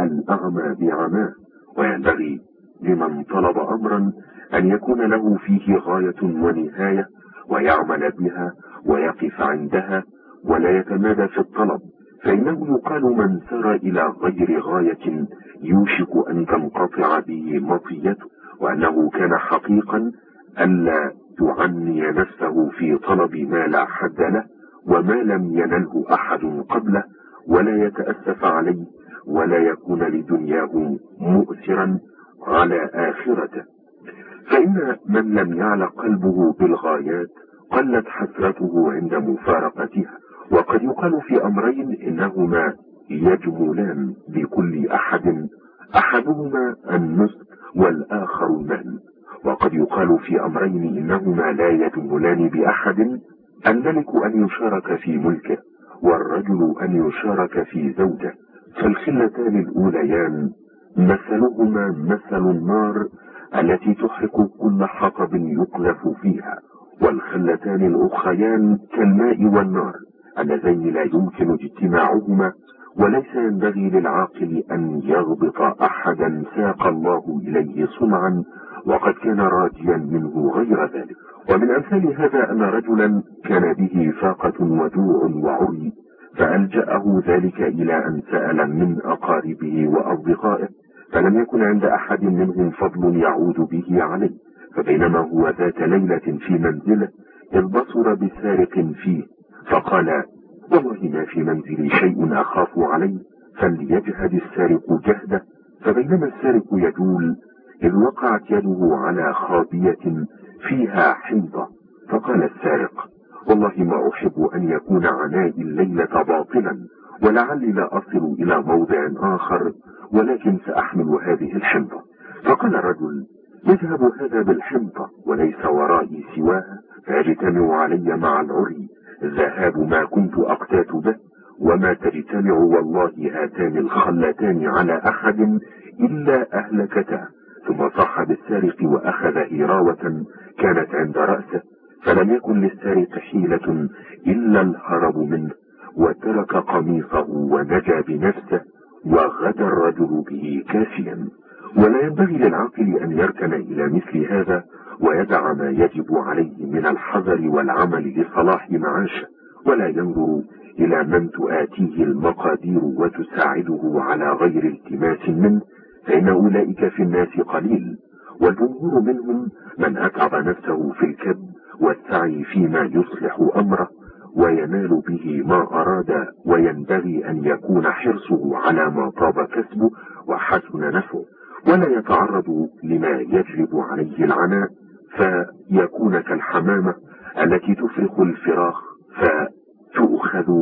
الأعمى بعماه. وينبغي لمن طلب أمرا أن يكون له فيه غاية ونهاية ويعمل بها ويقف عندها ولا يتمادى في الطلب فإنه يقال من سار إلى غير غاية يوشك أن تنقطع به مطيته وأنه كان حقيقا ألا تعني نفسه في طلب ما لا حد له وما لم ينله أحد قبله ولا يتأسف عليه ولا يكون لدنياه مؤثرا على آخرته. فإن من لم يعلق قلبه بالغايات قلت حسرته عند مفارقتها وقد يقال في أمرين إنهما يجملان بكل أحد أحدهما النصف والآخر المال وقد يقال في أمرين إنهما لا يجملان بأحد الملك أن يشارك في ملكه والرجل أن يشارك في زوجه فالخلتان الأوليان مثلهما مثل النار التي تحرق كل حطب يقذف فيها والخلتان الأخريان كالماء والنار اللذين لا يمكن اجتماعهما وليس ينبغي للعاقل أن يغبط أحدا ساق الله إليه صنعا وقد كان راجيا منه غير ذلك. ومن أمثال هذا أن رجلا كان به فاقة وجوع وعري فألجأه ذلك إلى أن سأل من أقاربه وأصدقائه فلم يكن عند أحد منهم فضل يعود به عليه فبينما هو ذات ليلة في منزله إذ بصر بسارق فيه فقال والله ما في منزلي شيء أخاف عليه فليجهد السارق جهده. فبينما السارق يجول إذ وقعت يده على خابية فيها حنطة فقال السارق والله ما أحب أن يكون عنائي الليلة باطلا ولعلي لا أصل إلى موضع آخر ولكن سأحمل هذه الحنطة. فقال الرجل يذهب هذا بالحنطة وليس ورائي سواها. فيجتمع علي مع العري. ذهاب ما كنت أقتات به وما تجتمع والله هاتان الخلتان على أحد إلا أهلكتا. ثم صح بالسارق وأخذ هراوة كانت عند رأسه فلم يكن للسارق حيلة إلا الهرب منه. وترك قميصه ونجا بنفسه وغدا الرجل به كافيا. ولا ينبغي للعاقل أن يركن إلى مثل هذا ويدع ما يجب عليه من الحذر والعمل لصلاح معاشه. ولا ينظر إلى من تؤاتيه المقادير وتساعده على غير التماس منه فإن أولئك في الناس قليل. والجمهور منهم من أتعب نفسه في الكب والسعي فيما يصلح أمره. وينال به ما أراد وينبغي أن يكون حرصه على ما طاب كسبه وحسن نفعه. ولا يتعرض لما يجلب عليه العناء فيكون كالحمامة التي تفرخ الفراخ فتؤخذ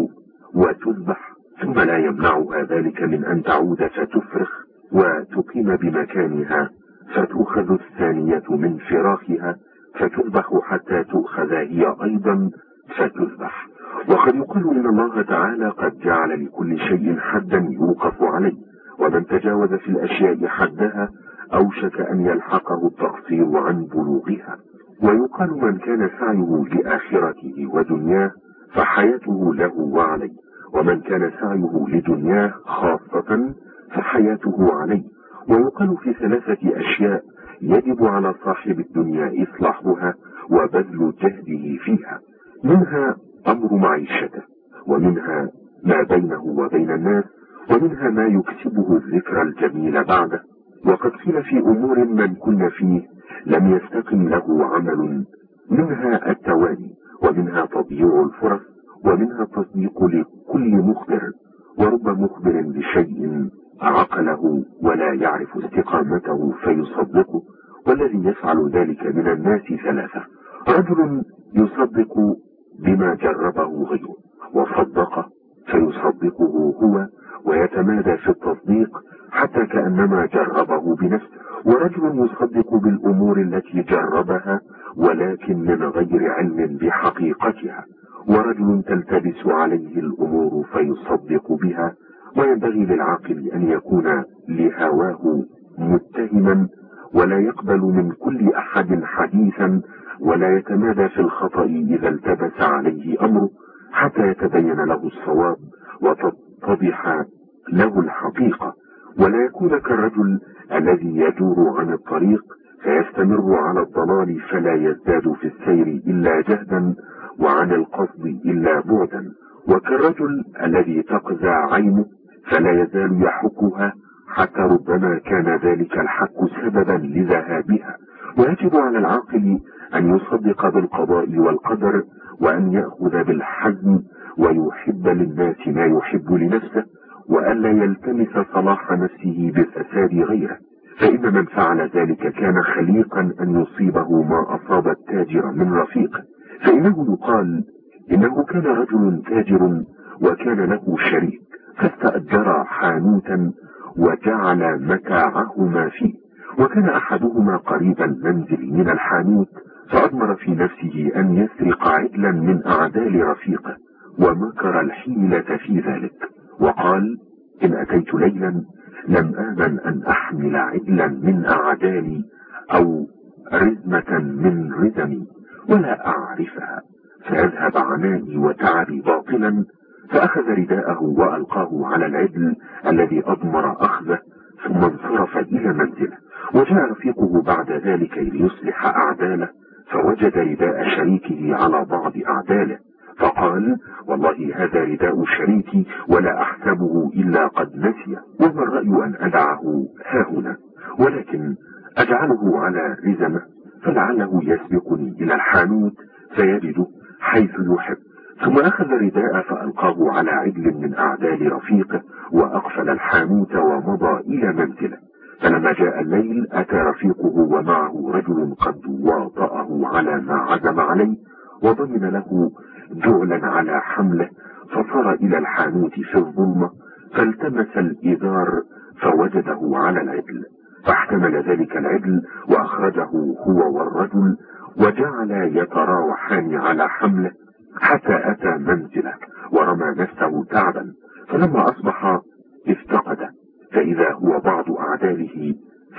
وتذبح ثم لا يمنعها ذلك من أن تعود فتفرخ وتقيم بمكانها فتؤخذ الثانية من فراخها فتذبح حتى تؤخذ هي أيضا فتذبح وقد يقال إن الله تعالى قد جعل لكل شيء حدا يوقف عليه ومن تجاوز في الأشياء حدها أوشك أن يلحقه التقصير عن بلوغها. ويقال من كان سعيه لآخرته ودنياه فحياته له وعليه ومن كان سعيه لدنياه خاصة فحياته عليه. ويقال في ثلاثة أشياء يجب على صاحب الدنيا إصلاحها وبذل جهده فيها. منها أمر معيشته ومنها ما بينه وبين الناس ومنها ما يكسبه الذكر الجميل بعده. وقد قيل في أمور من كن فيه لم يستقم له عمل منها التوالي ومنها تضييع الفرص ومنها التصديق لكل مخبر ورب مخبر بشيء عقله ولا يعرف استقامته فيصدقه والذي يفعل ذلك من الناس ثلاثة. رجل يصدق بما جربه غيره وصدق فيصدقه هو ويتمادى في التصديق حتى كأنما جربه بنفسه. ورجل يصدق بالأمور التي جربها ولكن من غير علم بحقيقتها. ورجل تلتبس عليه الأمور فيصدق بها وينبغي للعاقل أن يكون لهواه متهما ولا يقبل من كل أحد حديثا ولا يتمادى في الخطأ إذا التبس عليه أمره حتى يتبين له الصواب وتتضح له الحقيقة. ولا يكون كالرجل الذي يدور عن الطريق فيستمر على الضلال فلا يزداد في السير إلا جهدا وعن القصد إلا بعدا. وكالرجل الذي تقزى عينه فلا يزال يحكها حتى ربما كان ذلك الحك سببا لذهابها. ويجب على العاقل أن يصدق بالقضاء والقدر وأن يأخذ بالحزم ويحب للناس ما يحب لنفسه وألا يلتمس صلاح نفسه بفساد غيره. فإن من فعل ذلك كان خليقا أن يصيبه ما أصاب التاجر من رفيقه فإنه يقال إنه كان رجل تاجر وكان له شريك. فاستأجر حانوتا وجعل متاعهما فيه. وكان أحدهما قريب المنزل من الحانوت فأضمر في نفسه أن يسرق عدلا من أعدال رفيقه ومكر الحيلة في ذلك. وقال إن أتيت ليلا لم آمن أن أحمل عدلا من أعدالي أو رزمة من رزمي ولا أعرفها. فأذهب عنائي وتعبي باطلا فأخذ رداءه وألقاه على العدل الذي أضمر أخذه ثم انصرف إلى منزله وجاء رفيقه بعد ذلك ليصلح أعداله. فوجد رداء شريكه على بعض أعداله. فقال والله هذا رداء شريكي ولا أحسبه إلا قد نسي. وما الرأي أن أدعه ها هنا. ولكن أجعله على رزمه فلعله يسبقني إلى الحانوت فيجده حيث يحب. ثم أخذ رداء فألقاه على عدل من أعدال رفيقه وأقفل الحانوت ومضى إلى منزله. فلما جاء الليل أتى رفيقه ومعه رجل قد واطأه على ما عزم عليه وضمن له جعلا على حمله فصار إلى الحانوت في الظلمة فالتمس الإذار فوجده على العدل. فاحتمل ذلك العدل وأخرجه هو والرجل وجعل يتراوحان على حمله حتى أتى منزله ورمى نفسه تعبا. فلما أصبح افتقد. فإذا هو بعض أعداله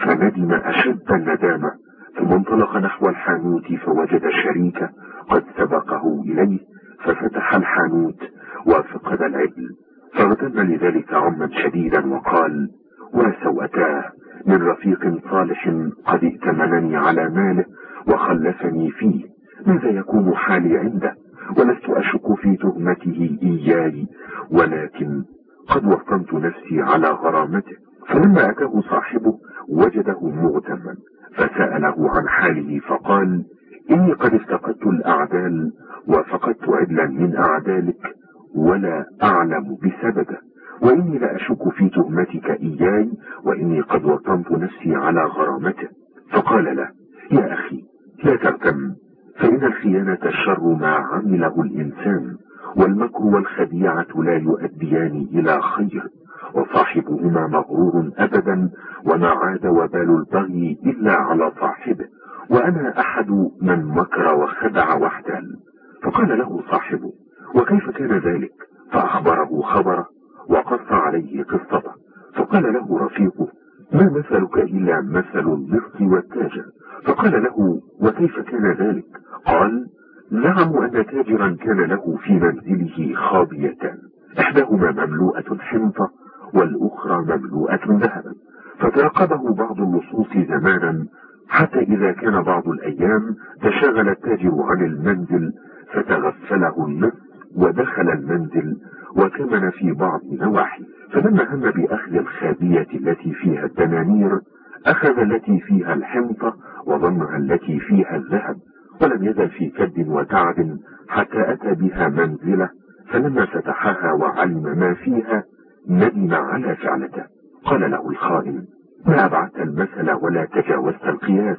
فندم أشد الندامة ثم انطلق نحو الحانوت فوجد شريكه قد سبقه إليه ففتح الحانوت وفقد العدل. فاغتم لذلك عما شديدا وقال وسوأتاه من رفيق صالح قد ائتمنني على ماله وخلفني فيه ماذا يكون حالي عنده؟ ولست أشك في تهمته إياي ولكن قد وطنت نفسي على غرامته. فلما أتاه صاحبه وجده مغتما فسأله عن حاله فقال إني قد افتقدت الأعدال وفقدت عدلا من أعدالك ولا أعلم بسببه وإني لأشك في تهمتك إياي وإني قد وطنت نفسي على غرامته. فقال له يا أخي لا تغتم فإن الخيانة الشر ما عمله الإنسان. والمكر والخديعة لا يؤديان إلى خير وصاحبهما مغرور أبدا وما عاد وبال البغي إلا على صاحبه وأنا أحد من مكر وخدع واحتال فقال له صاحبه وكيف كان ذلك؟ فأخبره خبره وقص عليه قصته. فقال له رفيقه ما مثلك إلا مثل اللص والتاجر. فقال له وكيف كان ذلك؟ قال زعموا أن تاجرا كان له في منزله خابيتان إحداهما مملوءة حنطة والأخرى مملوءة ذهبا فترقبه بعض اللصوص زمانا حتى إذا كان بعض الأيام تشاغل التاجر عن المنزل فتغفله اللص ودخل المنزل وكمن في بعض نواحي. فلما هم بأخذ الخابية التي فيها الدنانير أخذ التي فيها الحنطة وضمها التي فيها الذهب. ولم يزل في كد وتعب حتى أتى بها منزلة فلما فتحها وعلم ما فيها ندم على فعلته. قال له الخائن ما أبعدت المثل ولا تجاوزت القياس؟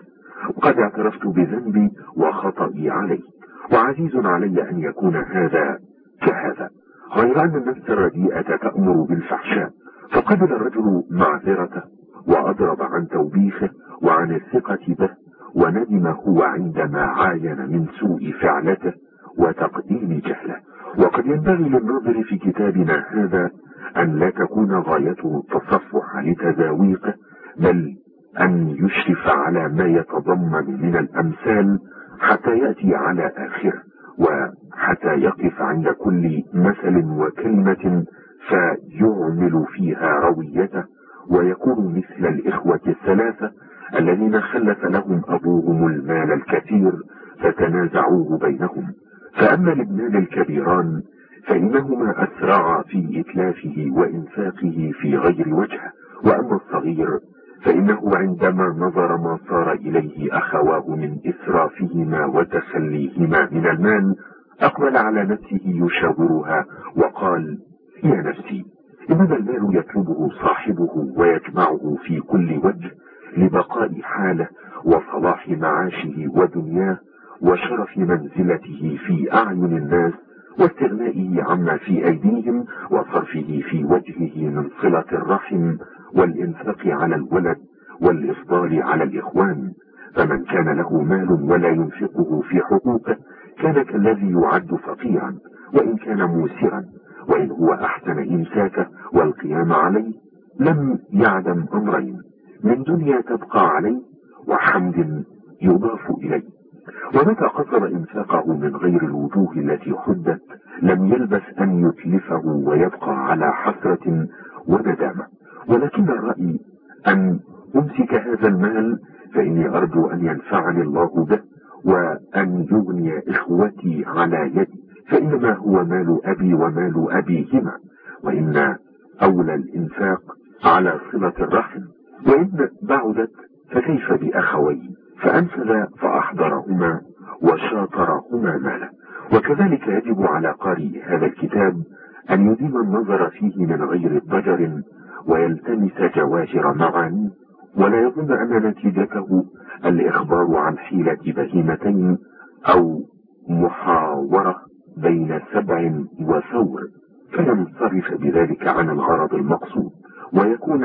وقد اعترفت بذنبي وخطئي علي وعزيز علي أن يكون هذا كهذا. غير أن النفس الرديئة تأمر بالفحشاء فقبل الرجل معذرته وأضرب عن توبيخه وعن الثقة به وندم هو عندما عاين من سوء فعلته وتقديم جهله. وقد ينبغي للناظر في كتابنا هذا أن لا تكون غايته التصفح لتزاويقه بل أن يشرف على ما يتضمن من الأمثال حتى يأتي على آخره وحتى يقف عند كل مثل وكلمة فيعمل فيها رويته ويكون مثل الإخوة الثلاثة الذين خلف لهم أبوهم المال الكثير فتنازعوه بينهم. فأما الابنان الكبيران فإنهما أسرعا في إتلافه وإنفاقه في غير وجهه وأما الصغير فإنه عندما نظر ما صار إليه أخواه من إسرافهما وتخليهما من المال أقبل على نفسه يشاورها وقال يا نفسي إنما المال يطلبه صاحبه ويجمعه في كل وجه لبقاء حاله وصلاح معاشه ودنياه وشرف منزلته في أعين الناس واستغنائه عما في أيديهم وصرفه في وجهه من صلة الرحم والإنفاق على الولد والإفضال على الإخوان. فمن كان له مال ولا ينفقه في حقوقه كان كالذي يعد فقيرا وإن كان موسرا وإن هو أحسن إمساكه والقيام عليه لم يعدم أمرين. من دنيا تبقى عليه وحمد يضاف إليه ومتى قصر إنفاقه من غير الوجوه التي حدت لم يلبس أن يتلفه ويبقى على حسرة وندامة. ولكن الرأي أن أمسك هذا المال فإني أرجو أن ينفعني الله به وأن يغني إخوتي على يدي. فإنما هو مال أبي ومال أبيهما وإن أولى الإنفاق على صلة الرحم. وإن بعدت فكيف بأخوين فأنفذ فأحضرهما وشاطرهما ماله وكذلك يجب على قارئ هذا الكتاب أن يديم النظر فيه من غير ضجر ويلتمس جواهر معاني ولا يظن أن نتيجته الإخبار عن حيلة بهيمتين أو محاورة بين سبع وثور. فينصرف بذلك عن الغرض المقصود ويكون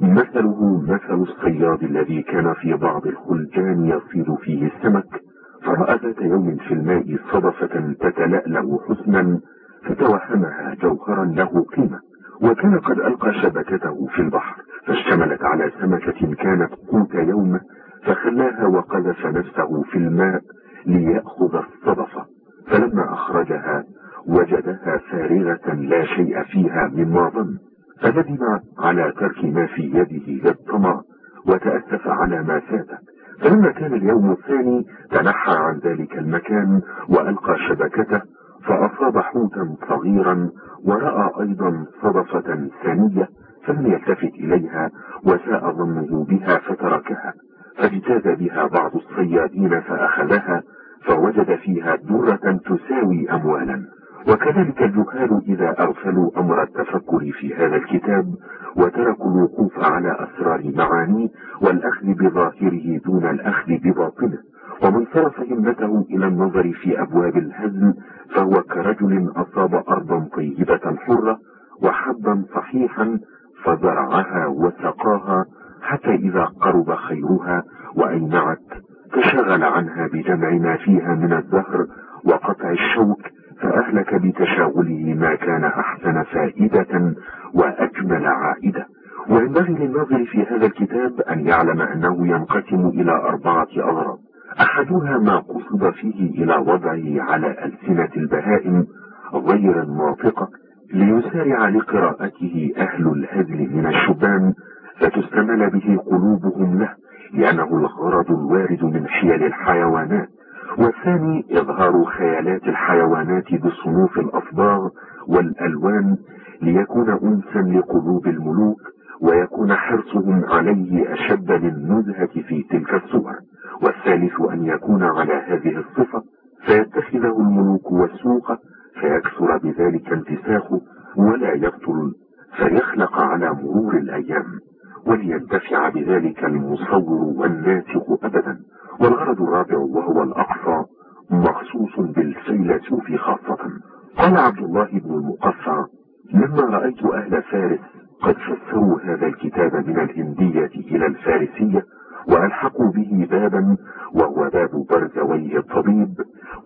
مثله مثل الصياد الذي كان في بعض الخلجان يصيد فيه السمك فرأى ذات يوم في الماء صدفة تتلألأ حسنا فتوهمها جوهرا له قيمة وكان قد ألقى شبكته في البحر فاشتملت على سمكة كانت قوت يومه فخلاها وقذف نفسه في الماء ليأخذ الصدفة فلما أخرجها وجدها فارغة لا شيء فيها مما ظن فندم على ترك ما في يده للطمع وتأسف على ما فاته فلما كان اليوم الثاني تنحى عن ذلك المكان وألقى شبكته فأصاب حوتا صغيرا ورأى أيضا صدفة ثانية فلم يلتفت إليها وساء ظنه بها فتركها. فاجتاز بها بعض الصيادين فأخذها فوجد فيها درة تساوي أموالا. وكذلك الجهال إذا أغفلوا أمر التفكر في هذا الكتاب وتركوا الوقوف على أسرار معانيه والأخذ بظاهره دون الأخذ بباطنه ومن صرف همته إلى النظر في أبواب الهزل فهو كرجل أصاب أرضا طيبة حرة وحبا صحيحا فزرعها وسقاها حتى إذا قرب خيرها وأينعت تشغل عنها بجمع ما فيها من الزهر وقطع الشوك فأهلك بتشاغله ما كان أحسن فائدة وأجمل عائدة. وينبغي للناظر في هذا الكتاب أن يعلم أنه ينقسم إلى أربعة أغراض. أحدها ما قصد فيه إلى وضعه على ألسنة البهائم غير الناطقة ليسارع لقراءته أهل الهزل من الشبان فتستمل به قلوبهم له لأنه الغرض الوارد من حيل الحيوانات. والثاني إظهار خيالات الحيوانات بصنوف الأصباغ والألوان ليكون أنسا لقلوب الملوك ويكون حرصهم عليه أشد للنزهة في تلك الصور. والثالث أن يكون على هذه الصفة فيتخذه الملوك والسوق فيكثر بذلك انتساخه ولا يبطل فيخلق على مرور الأيام ولينتفع بذلك المصور والناسخ أبدا. والغرض الرابع وهو الأقصى مخصوص بالفيلسوف خاصة. قال عبد الله بن المقفع لما رأيت أهل فارس قد فسروا هذا الكتاب من الهندية إلى الفارسية وألحقوا به بابا وهو باب برزويه الطبيب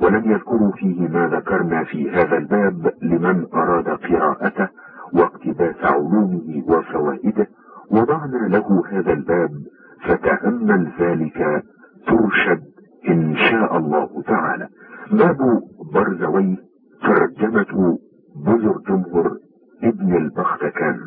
ولم يذكروا فيه ما ذكرنا في هذا الباب لمن أراد قراءته واقتباس علومه وفوائده وضعنا له هذا الباب فتأمل ذلك ترشد إن شاء الله تعالى. باب برزويه ترجمة بزر جمهر ابن البختكان.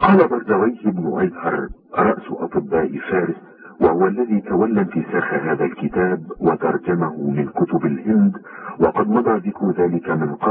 قال برزويه بن عزهر رأس أطباء فارس وهو الذي تولى انتساخ هذا الكتاب وترجمه من كتب الهند وقد مضى ذكر ذلك من قبل.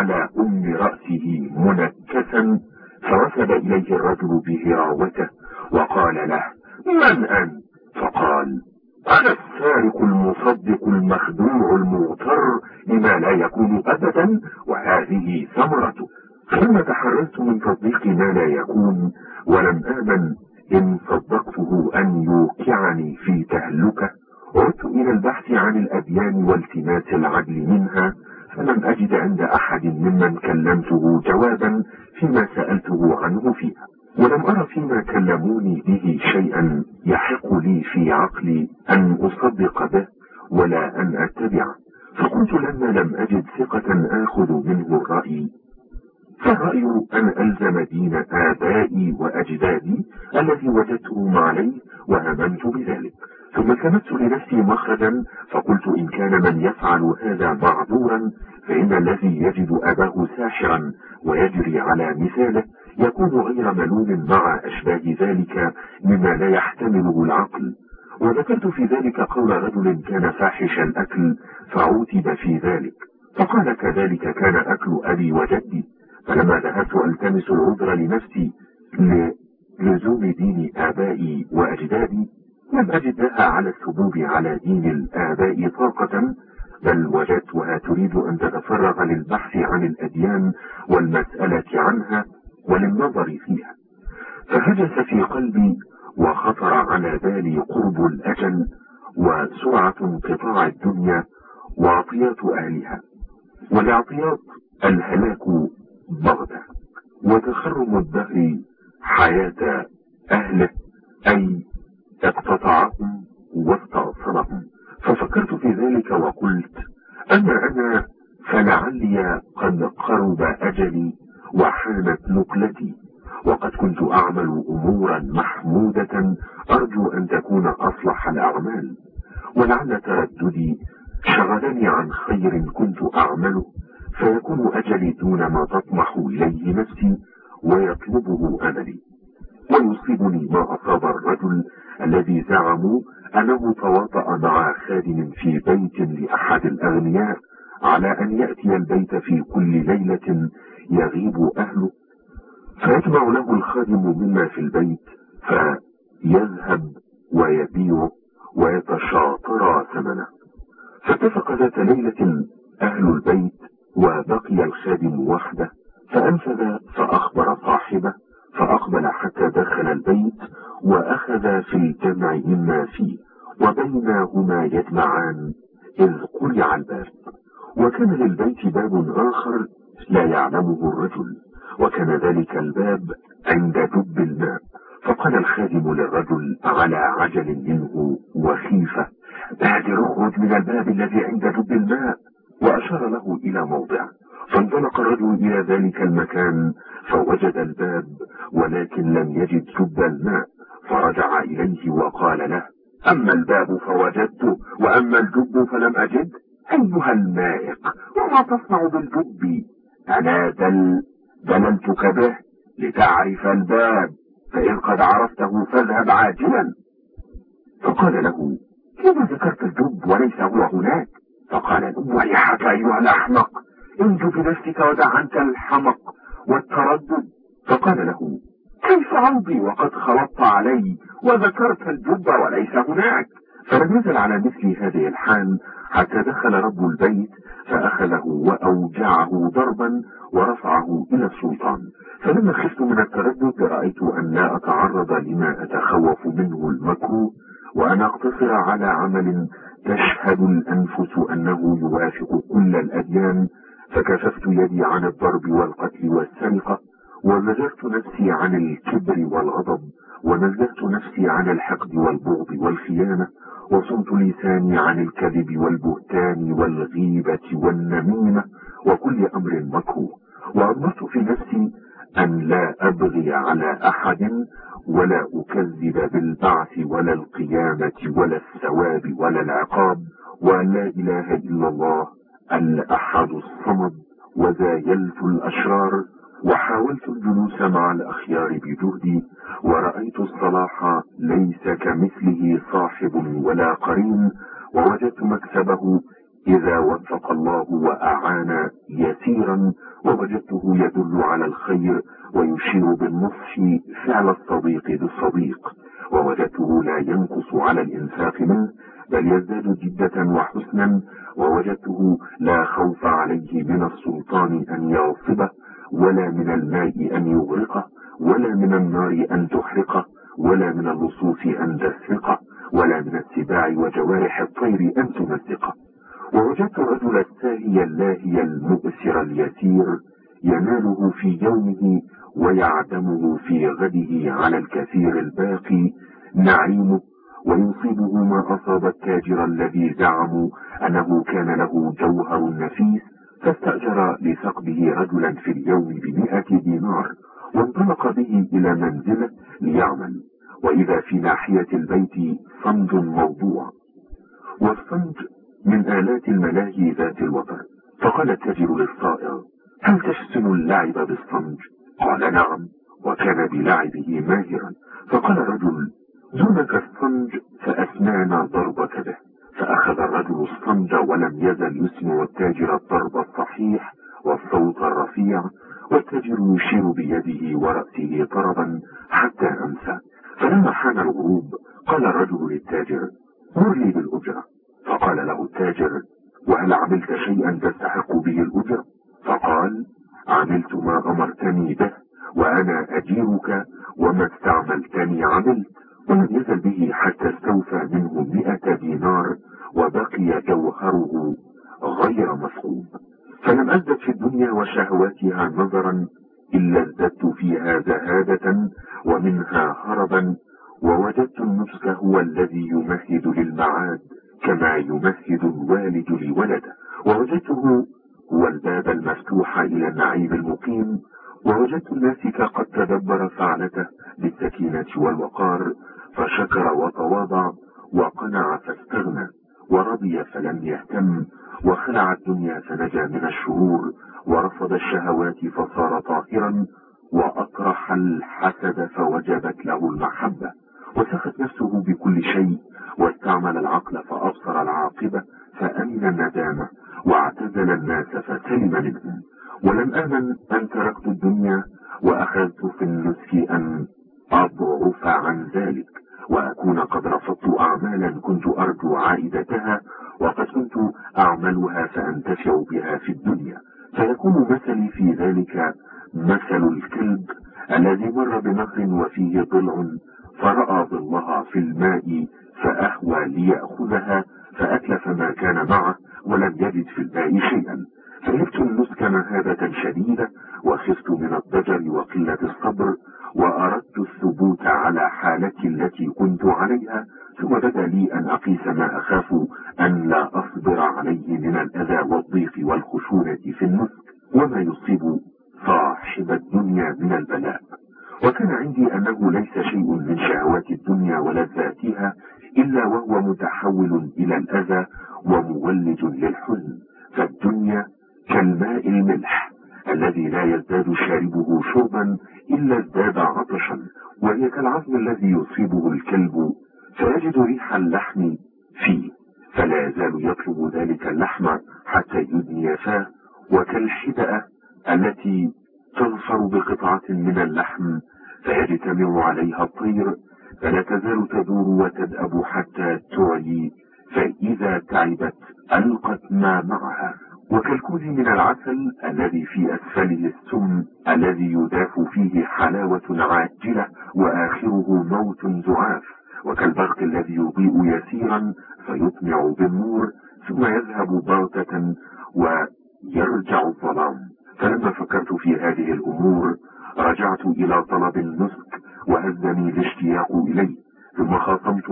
على أم رأسه منكسا فرسل إليه الرجل بهراوته وقال له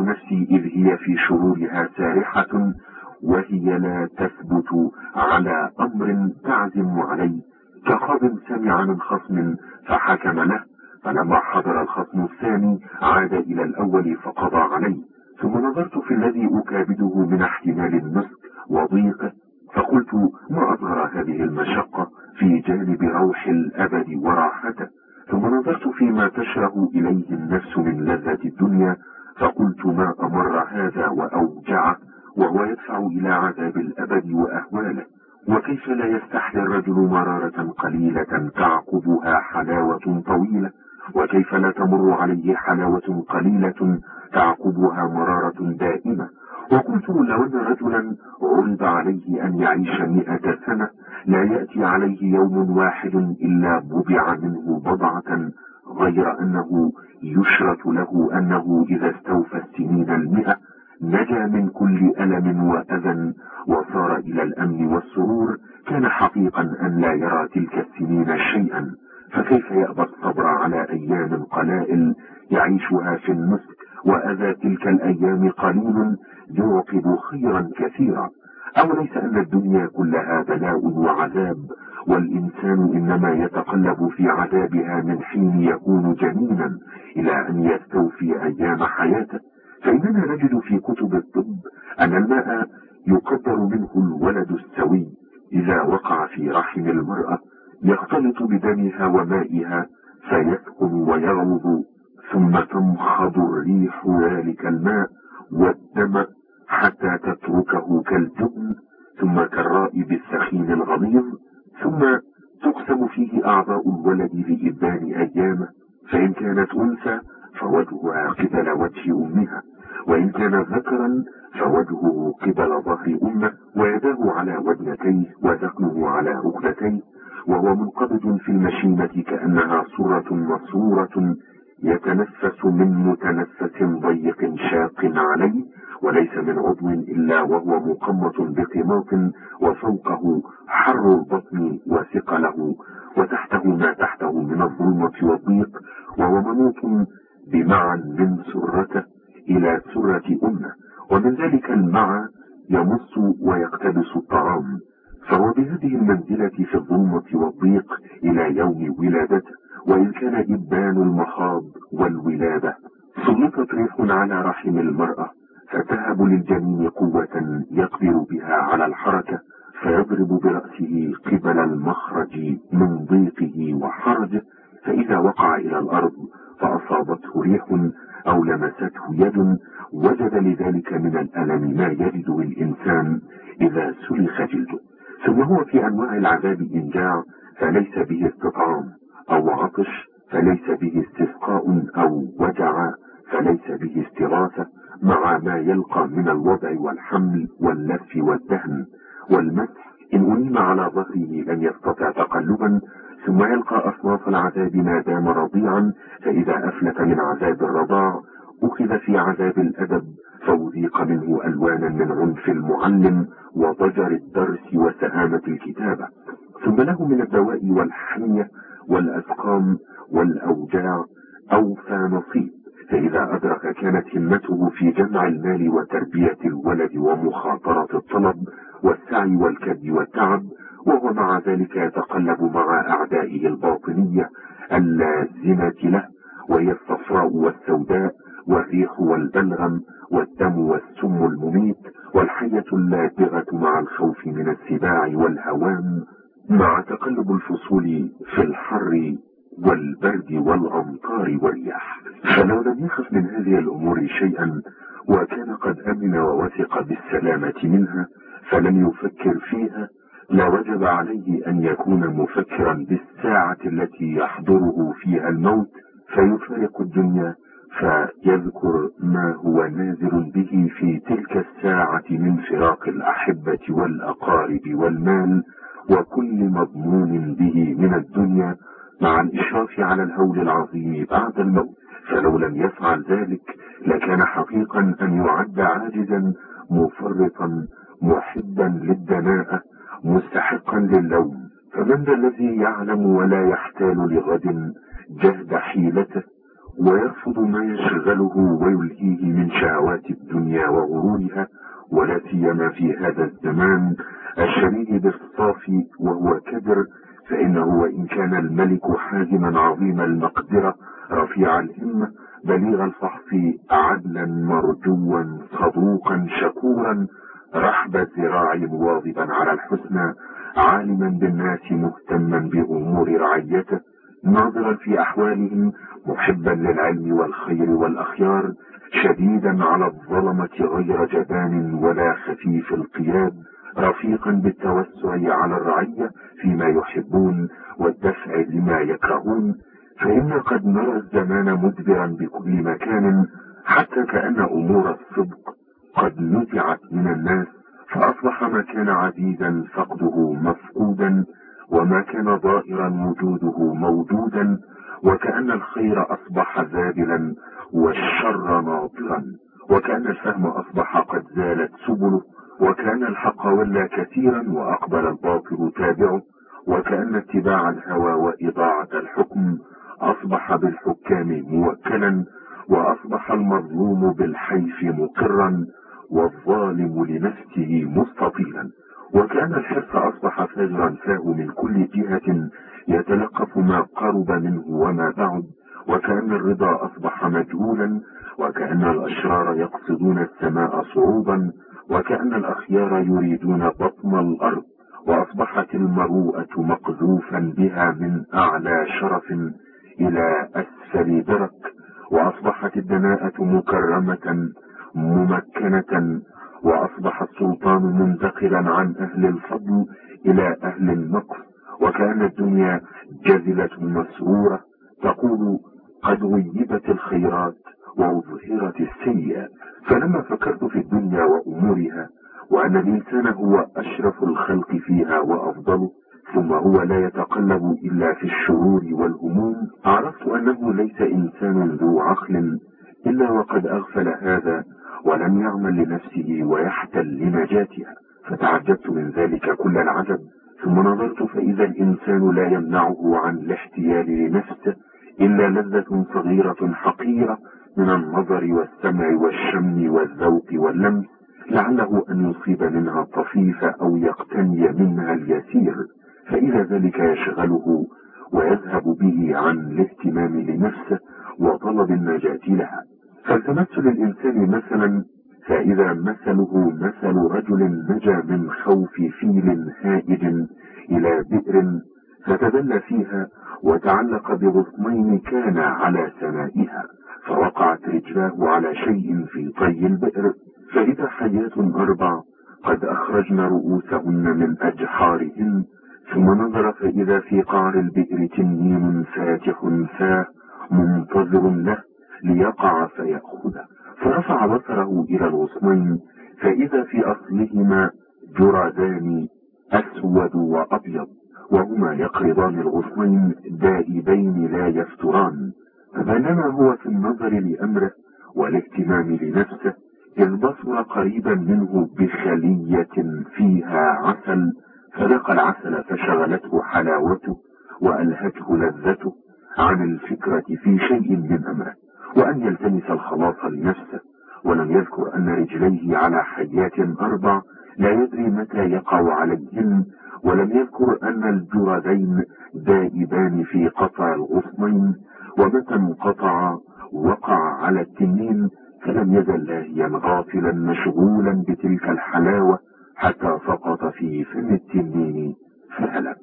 نفسي إذ هي في شرورها سارحة وهي لا تثبت على أمر تعزم عليه. كقاض سمع من خصم فحكم له فلما حضر الخصم الثاني عاد إلى الأول فقضى عليه. ثم نظرت في الذي أكابده من احتمال النسك وضيقه فقلت ما أظهر هذه المشقة في جانب روح الأبد وراحته؟ ثم نظرت فيما تشره إليه النفس من لذة الدنيا فقلت ما أمر هذا وأوجعه وهو يدفع إلى عذاب الأبد وأهواله. وكيف لا يستحلي الرجل مرارة قليلة تعقبها حلاوة طويلة؟ وكيف لا تمر عليه حلاوة قليلة تعقبها مرارة دائمة؟ وقلت لو أن رجلا عرض عليه أن يعيش مئة سنة لا يأتي عليه يوم واحد إلا بضع منه بضعة غير أنه يشرط له أنه إذا استوفى السنين المئة نجا من كل ألم وأذى وصار إلى الأمن والسرور كان حقيقا أن لا يرى تلك السنين شيئا. فكيف يأبى الصبر على أيام قلائل يعيشها في النسك وأذى تلك الأيام قليل يعقب خيرا كثيرا؟ أو ليس أن الدنيا كلها بلاء وعذاب والإنسان إنما يتقلب في عذابها من حين يكون جنينا إلى أن يستوفي أيام حياته؟ فإننا نجد في كتب الطب أن الماء يقدر منه الولد السوي إذا وقع في رحم المرأة يختلط بدمها ومائها فيسكن ويغلظ ثم تمخض الريح ذلك الماء والدم حتى تتركه كالجبن ثم كالرائب السخين الغليظ ثم تقسم فيه أعضاء الولد لإبان أيامه. فإن كانت أنثى فوجهها قبل وجه أمها. وإن كان ذكرا فوجهه قبل ظهر أمه. ويداه على وجنتيه وذقنه على ركبتيه. وهو منقبض في المشيمة كأنها صورة مصورة يتنفس من متنفس ضيق شاق عليه وليس من عضو إلا وهو مقمط بقماط وفوقه حر البطن وثقله وتحته ما تحته من الظلمة والضيق وهو منوط بمعا من سرته إلى سرة أمة. ومن ذلك المعا يمص ويقتبس الطعام. فهو بهذه المنزلة في الظلمة والضيق إلى يوم ولادته وإن كان إبان المخاض والولادة. سلطت ريح على رحم المرأة فتهب للجنين قوة يقدر بها على الحركة فيضرب برأسه قبل المخرج من ضيقه وحرجه فإذا وقع إلى الأرض فأصابته ريح أو لمسته يد وجد لذلك من الألم ما يجده الإنسان إذا سلخ جلده. ثم هو في أنواع العذاب إنجاع فليس به استطعام أو عطش فليس به استسقاء أو وجع فليس به استغاثة مع ما يلقى من الوضع والحمل واللف والدهن والمسح. إن أنيم على ظهره لم يستطع تقلبا ثم يلقى أصناف العذاب ما دام رضيعا فإذا أفلت من عذاب الرضاع أخذ في عذاب الأدب فوذيق منه ألوانا من عنف المعلم وضجر الدرس وسهامة الكتابة ثم له من الدواء والحمية والأسقام والأوجاع أوفى نصيب فإذا أدرك كانت همته في جمع المال وتربية الولد ومخاطرة الطلب والسعي والكد والتعب وهو مع ذلك يتقلب مع أعدائه الباطنية اللازمة له وهي الصفراء والسوداء والريح والبلغم والدم والسم المميت والحية اللادغة مع الخوف من السباع والهوام مع تقلب الفصول في الحر والبرد والأمطار والرياح. فلو لم يخف من هذه الأمور شيئا وكان قد أمن ووثق بالسلامة منها فلم يفكر فيها لوجب عليه أن يكون مفكرا بالساعة التي يحضره فيها الموت فيفارق الدنيا فيذكر ما هو نازل به في تلك الساعة من فراق الأحبة والأقارب والمال وكل مضمون به من الدنيا مع الإشراف على الهول العظيم بعد الموت. فلو لم يفعل ذلك لكان حقيقا أن يعد عاجزا مفرطا محبا للدناءة مستحقا للوم. فمن ذا الذي يعلم ولا يحتال لغد جهد حيلته؟ ويرفض ما يشغله ويلهيه من شهوات الدنيا وغرورها ولا سيما في هذا الزمان الشريد بالصافي وهو كدر فإنه وإن كان الملك حازما عظيم المقدرة رفيع الهمة بليغ الفحص عدلا مرجوا صدوقا شكورا رحب الذراع مواظبا على الحسنى عالما بالناس مهتما بأمور رعيته ناظرا في أحوالهم محبا للعلم والخير والأخيار شديدا على الظلمة غير جبان ولا خفيف القياد رفيقا بالتوسع على الرعية فيما يحبون والدفع لما يكرهون. فإن قد نرى الزمان مدبرا بكل مكان حتى كأن أمور الصدق قد نزعت من الناس فأصبح ما كان عزيزا فقده مفقودا. وما كان ضائرا وجوده موجودا وكأن الخير أصبح ذابلا والشر ناطرا وكأن الفهم أصبح قد زالت سبله وكان الحق ولى كثيرا وأقبل الباطل تابعه وكأن اتباع الهوى وإضاعة الحكم أصبح بالحكام موكلا وأصبح المظلوم بالحيف مقرا والظالم لنفسه مستطيلا. وكان الحرص أصبح فاجرا فاه من كل جهة يتلقف ما قرب منه وما بعد وكأن الرضا أصبح مجهولا وكأن الأشرار يقصدون السماء صعوبا وكأن الأخيار يريدون بطن الأرض وأصبحت المروءة مقذوفا بها من أعلى شرف إلى أسفل درك وأصبحت الدناءة مكرمة ممكنة وأصبح السلطان منتقلا عن أهل الفضل إلى أهل النقص وكان الدنيا جزلة مسرورة تقول قد غيبت الخيرات وأظهرت السيئات فلما فكرت في الدنيا وأمورها وأن الإنسان هو أشرف الخلق فيها وأفضله ثم هو لا يتقلب إلا في الشرور والهموم عرفت أنه ليس إنسان ذو عقل إلا وقد أغفل هذا ولم يعمل لنفسه ويحتل لنجاتها. فتعجبت من ذلك كل العجب. ثم نظرت فإذا الإنسان لا يمنعه عن الاحتيال لنفسه إلا لذة صغيرة حقيرة من النظر والسمع والشم والذوق واللمس لعله أن يصيب منها الطفيف أو يقتني منها اليسير. فإذا ذلك يشغله ويذهب به عن الاهتمام لنفسه وطلب النجاة لها. فالتمثل الإنسان مثلا فإذا مثله مثل رجل نجا من خوف فيل هائج إلى بئر فتبلى فيها وتعلق بغصنين كان على سمائها فوقعت رجلاه على شيء في طي البئر. فإذا حيات أربع قد أخرجن رؤوسهن من أجحارهن ثم نظر فإذا في قعر البئر تنين فاتح فاه منتظر له ليقع فيأخذه فرفع بصره إلى الغصنين فإذا في أصلهما جرذان أسود وأبيض وهما يقرضان الغصنين دائبين لا يفتران. فبينما هو في النظر لأمره والاهتمام لنفسه إذ بصر قريبا منه بخلية فيها عسل فذاق العسل فشغلته حلاوته وألهته لذته. عن الفكرة في شيء من أمره وأن يلتمس الخلاص لنفسه ولم يذكر أن رجليه على حيات أربع لا يدري متى يقع عليهن ولم يذكر أن الجرذين دائبان في قطع الغصنين ومتى انقطع وقع على التنين فلم يزل لاهيا غافلا مشغولا بتلك الحلاوة حتى سقط في فم التنين فهلك.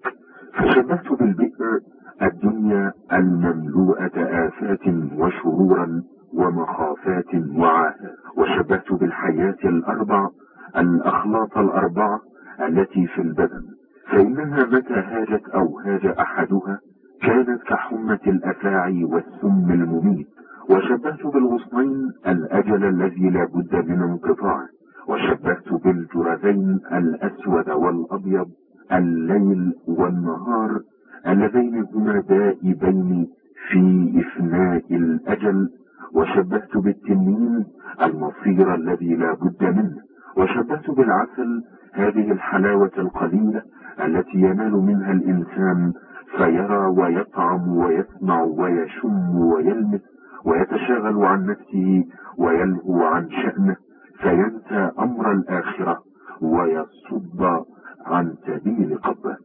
فشبهت بالبئر الدنيا المملوءة آفات وشرورا ومخافات وعاهات وشبهت بالحياة الأربع الأخلاط الأربعة التي في البدن. فإنها متى هاجت أو هاج أحدها؟ كانت كحمة الأفاعي والسم المميت. وشبهت بالغصنين الأجل الذي لا بد من انقطاعه وشبهت بالجرذين الأسود والأبيض الليل والنهار اللذين هما دائبين في إفناء الأجل وشبهت بالتنين المصير الذي لا بد منه وشبهت بالعسل هذه الحلاوة القليلة التي ينال منها الإنسان فيرى ويطعم ويسمع ويشم ويلمس ويتشاغل عن نفسه ويلهو عن شأنه فينسى أمر الآخرة ويصد عن سبيل قبه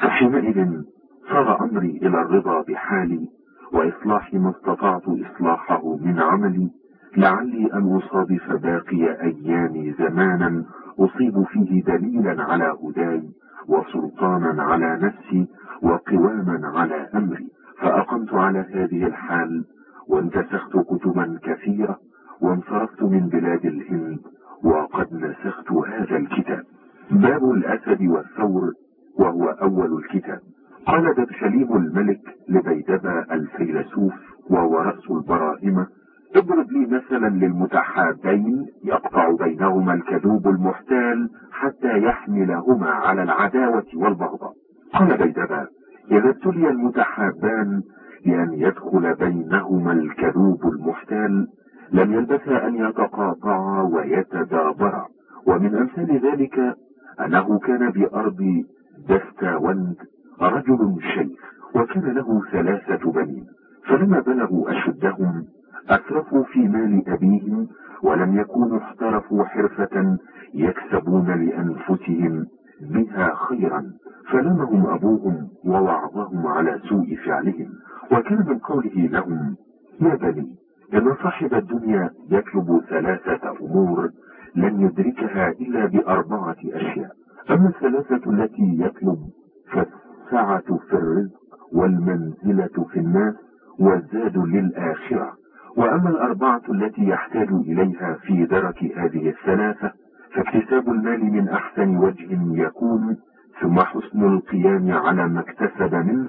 فحينئذ صار أمري إلى الرضا بحالي وإصلاح ما استطعت إصلاحه من عملي لعلي أن أصادف باقي أيامي زمانا أصيب فيه دليلا على هداي وسلطانا على نفسي وقواما على أمري. فأقمت على هذه الحال وانتسخت كتبا كثيرة وانصرفت من بلاد الهند وقد نسخت هذا الكتاب. باب الأسد والثور وهو أول الكتاب. قال دبشليم الملك لبيدبا الفيلسوف وهو رأس البراهمة اضرب لي مثلا للمتحابين يقطع بينهما الكذوب المحتال حتى يحملهما على العداوة والبغضاء. قال بيدبا إذا ابتلي المتحابان بأن يدخل بينهما الكذوب المحتال لم يلبثا أن يتقاطعا ويتدابرا. ومن أمثال ذلك أنه كان بأرض دستاوند رجل شيخ وكان له ثلاثة بنين فلما بلغوا أشدهم أسرفوا في مال أبيهم ولم يكونوا احترفوا حرفة يكسبون لأنفسهم بها خيرا فلمهم أبوهم ووعظهم على سوء فعلهم. وكان من قوله لهم يا بني إن صاحب الدنيا يطلب ثلاثة أمور لن يدركها إلا بأربعة أشياء أما الثلاثة التي يطلب فالسعة في الرزق والمنزلة في الناس والزاد للآخرة؟ وأما الأربعة التي يحتاج إليها في درك هذه الثلاثة فاكتساب المال من أحسن وجه يكون ثم حسن القيام على ما اكتسب منه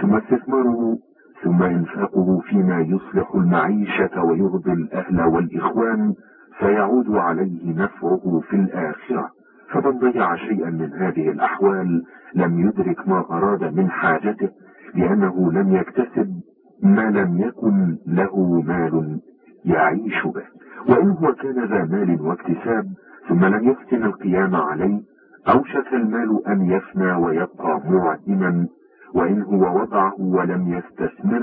ثم استثماره ثم إنفاقه فيما يصلح المعيشة ويرضي الأهل والإخوان فيعود عليه نفعه في الآخرة. فمن ضيع شيئا من هذه الأحوال لم يدرك ما أراد من حاجته لأنه لم يكتسب ما لم يكن له مال يعيش به. وإن هو كان ذا مال واكتساب ثم لم يحسن القيام عليه أوشك المال أن يفنى ويبقى معدما وإن هو وضعه ولم يستثمر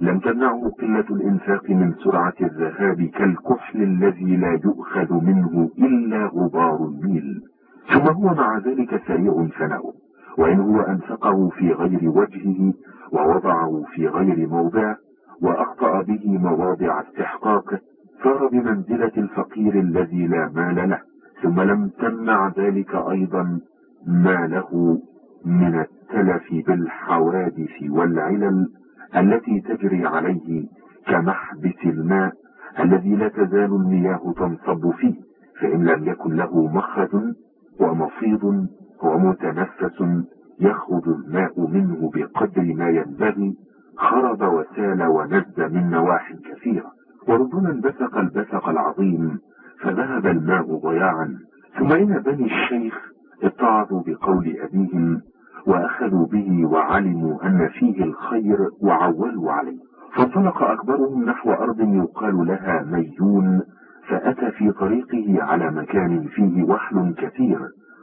لم تمنعه قلة الإنفاق من سرعة الذهاب كالكحل الذي لا يؤخذ منه إلا غبار الميل. ثم هو مع ذلك سريع فناؤه وإن هو أنفقه في غير وجهه ووضعه في غير موضعه وأخطأ به مواضع استحقاقه صار بمنزلة الفقير الذي لا مال له ثم لم تمنع ذلك أيضا ما له من التلف بالحوادث والعلل التي تجري عليه كمحبس الماء الذي لا تزال المياه تنصب فيه فإن لم يكن له مخرج ومفيض ومتنفس يخرج الماء منه بقدر ما ينبغي خرب وسال ونز من نواح كثيرة. وربما انبثق البثق العظيم فذهب الماء ضياعا. ثم إن بني الشيخ اتعظوا بقول أبيهم وأخذوا به وعلموا أن فيه الخير وعولوا عليه. فانطلق أكبرهم نحو أرض يقال لها ميون فأتى في طريقه على مكان فيه وحل كثير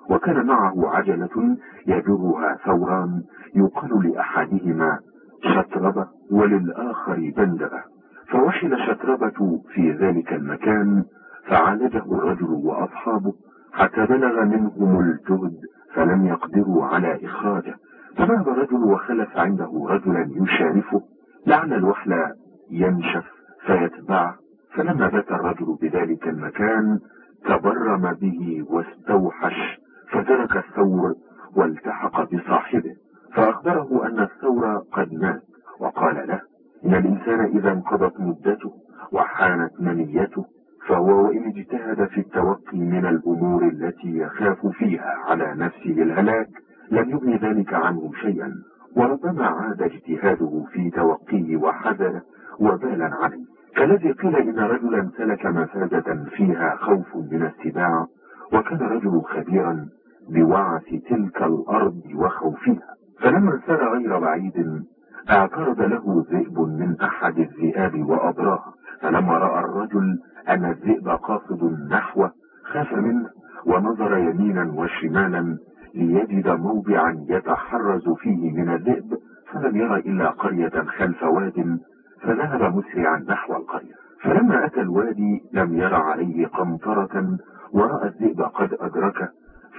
وكان معه عجلة يجرها ثوران يقال لأحدهما شطربة وللآخر بندبة فوحل شطربة في ذلك المكان فعالجه الرجل وأصحابه حتى بلغ منهم الجهد فلم يقدروا على إخراجه. فذهب الرجل وخلف عنده رجلا يشارفه لعل الوحل ينشف فيتبعه. فلما بات الرجل بذلك المكان تبرم به واستوحش فترك الثور والتحق بصاحبه فأخبره أن الثور قد مات وقال له إن الإنسان إذا انقضت مدته وحانت منيته فهو وإن اجتهد في التوقي من الأمور التي يخاف فيها على نفسه الهلاك لم يغني ذلك عنه شيئا وربما عاد اجتهاده في توقيه وحذره وبالا عليه. كالذي قيل إن رجلا سلك مفازة فيها خوف من السباع وكان رجل خبيرا بوعث تلك الأرض وخوفها. فلما سار غير بعيد اعترض له ذئب من أحد الذئاب وأضراها فلما رأى الرجل أن الذئب قاصد نحوه خاف منه ونظر يمينا وشمالا ليجد موضعا يتحرز فيه من الذئب فلم ير إلا قرية خلف واد فذهب مسرعا نحو القرية. فلما أتى الوادي لم ير عليه قنطرة ورأى الذئب قد أدركه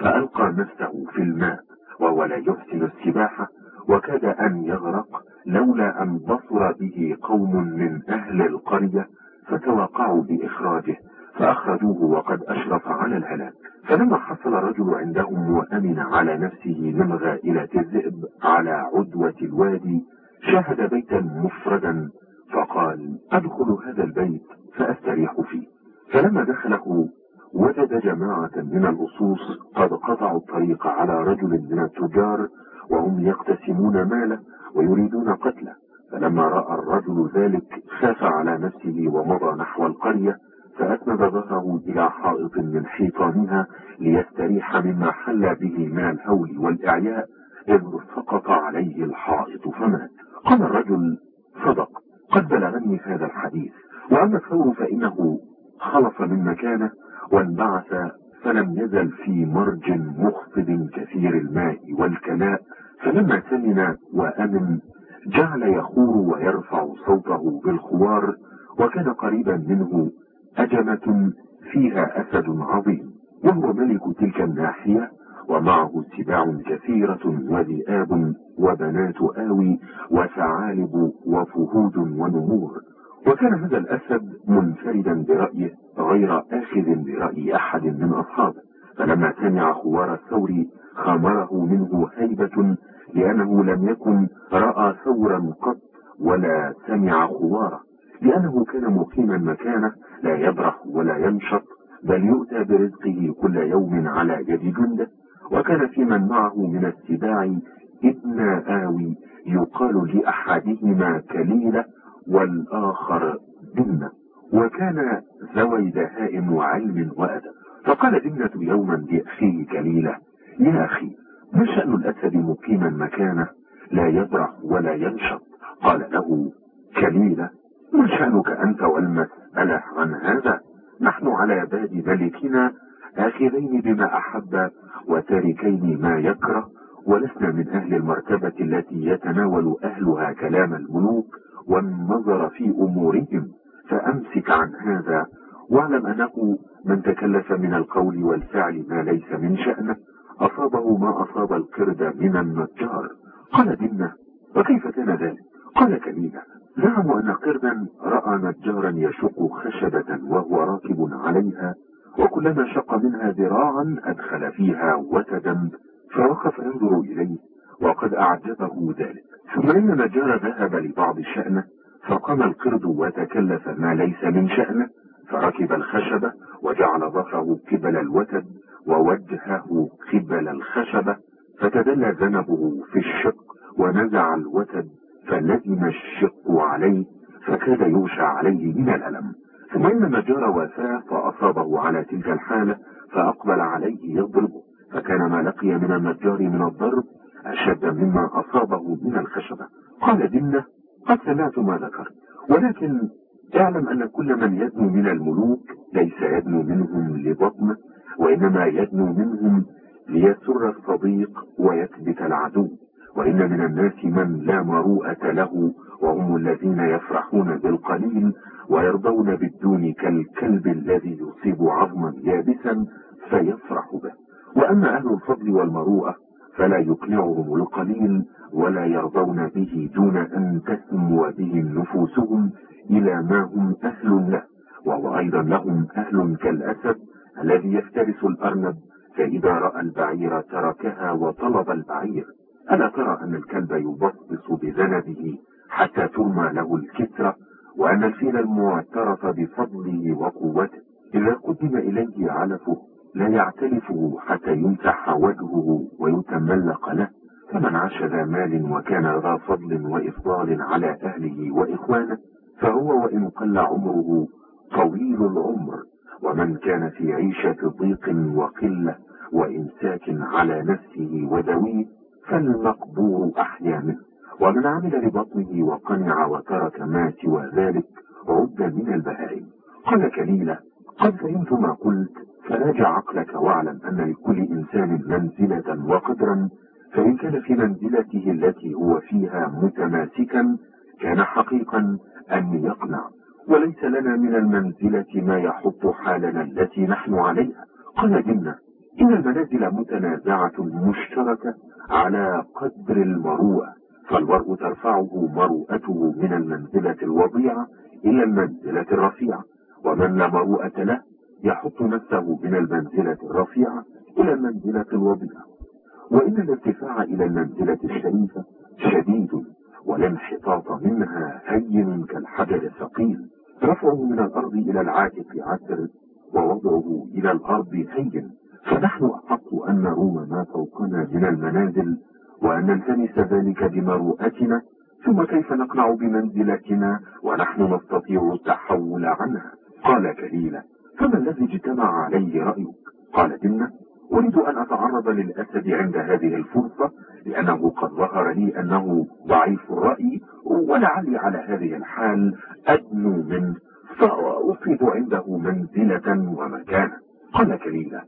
فألقى نفسه في الماء وهو لا يحسن السباحة وكاد أن يغرق لولا أن بصر به قوم من أهل القرية فتوقعوا بإخراجه فأخرجوه وقد أشرف على الهلاك. فلما حصل الرجل عندهم وأمن على نفسه من غائلة الذئب على عدوة الوادي شاهد بيتا مفردا فقال أدخل هذا البيت فأستريح فيه. فلما دخله وجد جماعة من اللصوص قد قطعوا الطريق على رجل من التجار وهم يقتسمون ماله ويريدون قتله. فلما رأى الرجل ذلك خاف على نفسه ومضى نحو القرية فأسند ظهره إلى حائط من حيطانها ليستريح مما حل به من الهول والإعياء إذ سقط عليه الحائط فمات. قال الرجل صدق قد بلغني هذا الحديث وأما الثور فإنه خلص من مكانه وانبعث فلم يزل في مرج مخفض كثير الماء والكلاء فلما سمن وأمن جعل يخور ويرفع صوته بالخوار وكان قريبا منه أجمة فيها أسد عظيم وهو ملك تلك الناحية. ومعه سباع كثيرة وذئاب وبنات آوي وثعالب وفهود ونمور. وكان هذا الأسد منفردا برأيه غير آخذ برأي أحد من أصحابه. فلما سمع خوار الثور خامره منه هيبة لأنه لم يكن رأى ثورا قط ولا سمع خواره. لأنه كان مقيما مكانه لا يبرح ولا ينشط بل يؤتى برزقه كل يوم على يد جنده. وكان في من معه من السباع ابن آوي يقال لأحدهما كليلة والآخر دمنة وكان ذوي دهاء وعلم وأدب. فقال دمنة يوما لأخيه كليلة يا أخي ما شأن الأسد مقيما مكانه؟ لا يبرح ولا ينشط. قال له كليلة ما شأنك أنت والمسألة عن هذا؟ نحن على باب ملكنا آخذين بما أحب وتاركين ما يكره ولسنا من أهل المرتبة التي يتناول أهلها كلام الملوك والنظر في أمورهم. فأمسك عن هذا واعلم أنه من تكلف من القول والفعل ما ليس من شأنه. أصابه ما أصاب القرد من النجار. قال دمنة وكيف كان ذلك؟ قال كليلة زعموا أن قردا رأى نجارا يشق خشبة وهو راكب عليها وكلما شق منها ذراعا أدخل فيها وتدا فوقف ينظر إليه وقد أعجبه ذلك. ثم إن النجار ذهب لبعض شأنه فقام القرد وتكلف ما ليس من شأنه فركب الخشبة وجعل ظهره قبل الوتد ووجهه قبل الخشبة فتدلى ذنبه في الشق ونزع الوتد فلزم الشق عليه فكاد يغشى عليه من الألم. ثم إن النجار وفاه فأصابه على تلك الحالة فأقبل عليه يضربه فكان ما لقي من النجار من الضرب أشد مما أصابه من الخشبة. قال دمنة قد سمعت ما ذكرت ولكن اعلم أن كل من يدنو من الملوك ليس يدنو منهم لبطنه وإنما يدنو منهم ليسر الصديق ويثبت العدو. وإن من الناس من لا مروءة له وهم الذين يفرحون بالقليل ويرضون بالدون كالكلب الذي يصيب عظما يابسا فيفرح به. وأما أهل الفضل والمروءة فلا يقنعهم القليل ولا يرضون به دون أن تسمو بهم نفوسهم إلى ما هم أهل له. وهو أيضا لهم أهل كالأسد الذي يفترس الأرنب فإذا رأى البعير تركها وطلب البعير. ألا ترى أن الكلب يبصبص بذنبه حتى ترمى له الكسرة وأن الفيل المعترف بفضله وقوته إذا قدم إليه علفه لا يعتلفه حتى يمسح وجهه ويتملق له. فمن عاش ذا مال وكان ذا فضل وإفضال على أهله وإخوانه فهو وإن قل عمره طويل العمر. ومن كان في عيشة ضيق وقلة وإمساك على نفسه وذويه فالمقبور أحيا منه ومن عمل لبطنه وقنع وترك ما سوى ذلك عد من البهائم. قال كليلة قد فهمت ما قلت فراجع عقلك واعلم أن لكل إنسان منزلة وقدرا فإن كان في منزلته التي هو فيها متماسكا كان حقيقا أن يقنع. وليس لنا من المنزلة ما يحط حالنا التي نحن عليها. قال جنة إن المنازل متنازعة مشتركة على قدر المروءة فالمرء ترفعه مروءته من المنزلة الوضيعة إلى المنزلة الرفيعة. ومن لا مروءة له يحط نفسه من المنزلة الرفيعة إلى المنزلة الوضيعة. وإن الارتفاع إلى المنزلة الشريفة شديد والانحطاط منها هين كالحجر الثقيل. رفعه من الأرض إلى العاتق عسر ووضعه إلى الأرض هين. فنحن أحق أن نروم ما فوقنا من المنازل وأن نلتمس ذلك بمروءتنا ثم كيف نقنع بمنزلتنا ونحن نستطيع التحول عنها؟ قال كليلة فما الذي اجتمع عليه رأيك؟ قال دمنة أريد أن أتعرض للأسد عند هذه الفرصة لأنه قد ظهر لي أنه ضعيف الرأي ولعلي على هذه الحال أدنو منه فأفيد عنده منزلة ومكانة قال كليلة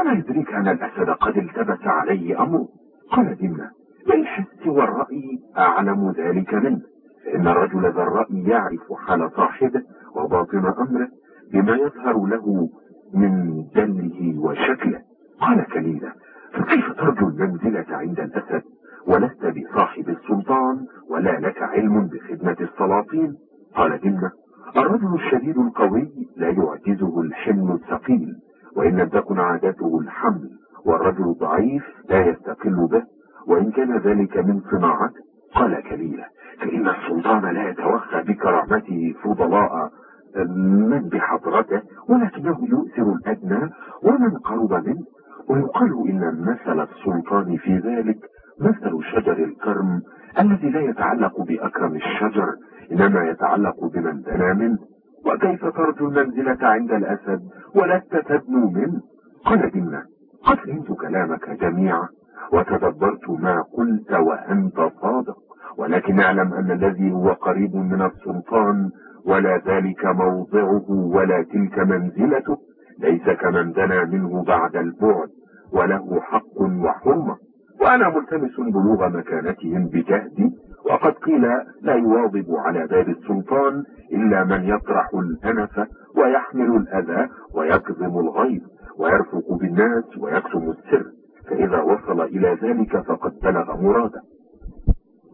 وما يدريك أن الأسد قد التبس عليه أمره قال دمنة بالحس والرأي أعلم ذلك منه فإن الرجل ذا الرأي يعرف حال صاحبه وباطن أمره بما يظهر له من دله وشكله. قال كليلة فكيف ترجو المنزلة عند الأسد ولست بصاحب السلطان ولا لك علم بخدمة السلاطين؟ قال دمنة الرجل الشديد القوي لا يعجزه الحمل الثقيل. وإن لم تكن عادته الحمل والرجل الضعيف لا يستقل به وإن كان ذلك من صناعته قال كليلة فإن السلطان لا يتوخى بكرامته فضلاء من بحضرته ولكنه يؤثر الأدنى ومن قرب منه ويقال إن مثل السلطان في ذلك مثل شجر الكرم الذي لا يتعلق بأكرم الشجر إنما يتعلق بمن دنا منه. وكيف ترجو المنزلة عند الأسد؟ ولست تدنو منه قال إن قد فهمت كلامك جميعا وتدبرت ما قلت وأنت صادق. ولكن أعلم أن الذي هو قريب من السلطان ولا ذلك موضعه ولا تلك منزلته ليس كمن دنا منه بعد البعد وله حق وحرمة. وأنا ملتمس بلوغ مكانتهم بجهدي وقد قيل لا يواظب على باب السلطان إلا من يطرح الأنف ويحمل الأذى ويكظم الغيظ ويرفق بالناس ويكتم السر فإذا وصل إلى ذلك فقد بلغ مراده.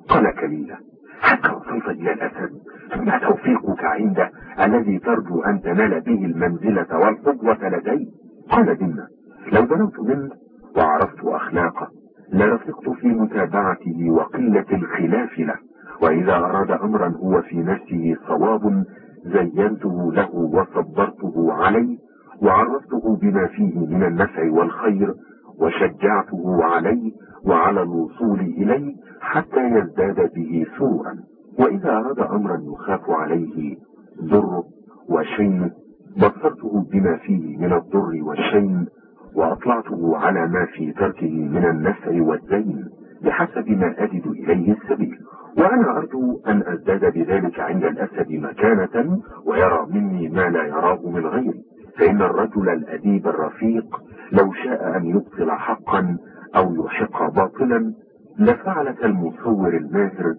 قال كليلة حتى وصلت إلى الأسد فما توفيقك عنده الذي ترجو أن تنال به المنزلة والقدوة لديه؟ قال دمنا لو دنوت منه وعرفت أخلاقه لرفقت في متابعته وقلة الخلاف له وإذا أراد أمرا هو في نفسه صواب زينته له وصبرته عليه وعرفته بما فيه من النفع والخير وشجعته عليه وعلى الوصول إليه حتى يزداد به سورا. وإذا أراد أمرا يخاف عليه ضره وشينه بصرته بما فيه من الضر والشين وأطلعته على ما في تركه من النفع والزين بحسب ما أجد إليه السبيل. وأنا أرجو أن أزداد بذلك عند الأسد مكانة ويرى مني ما لا يراه من غيري. فإن الرجل الأديب الرفيق لو شاء أن يبطل حقا أو يحق باطلا لفعل كالمصور الماهر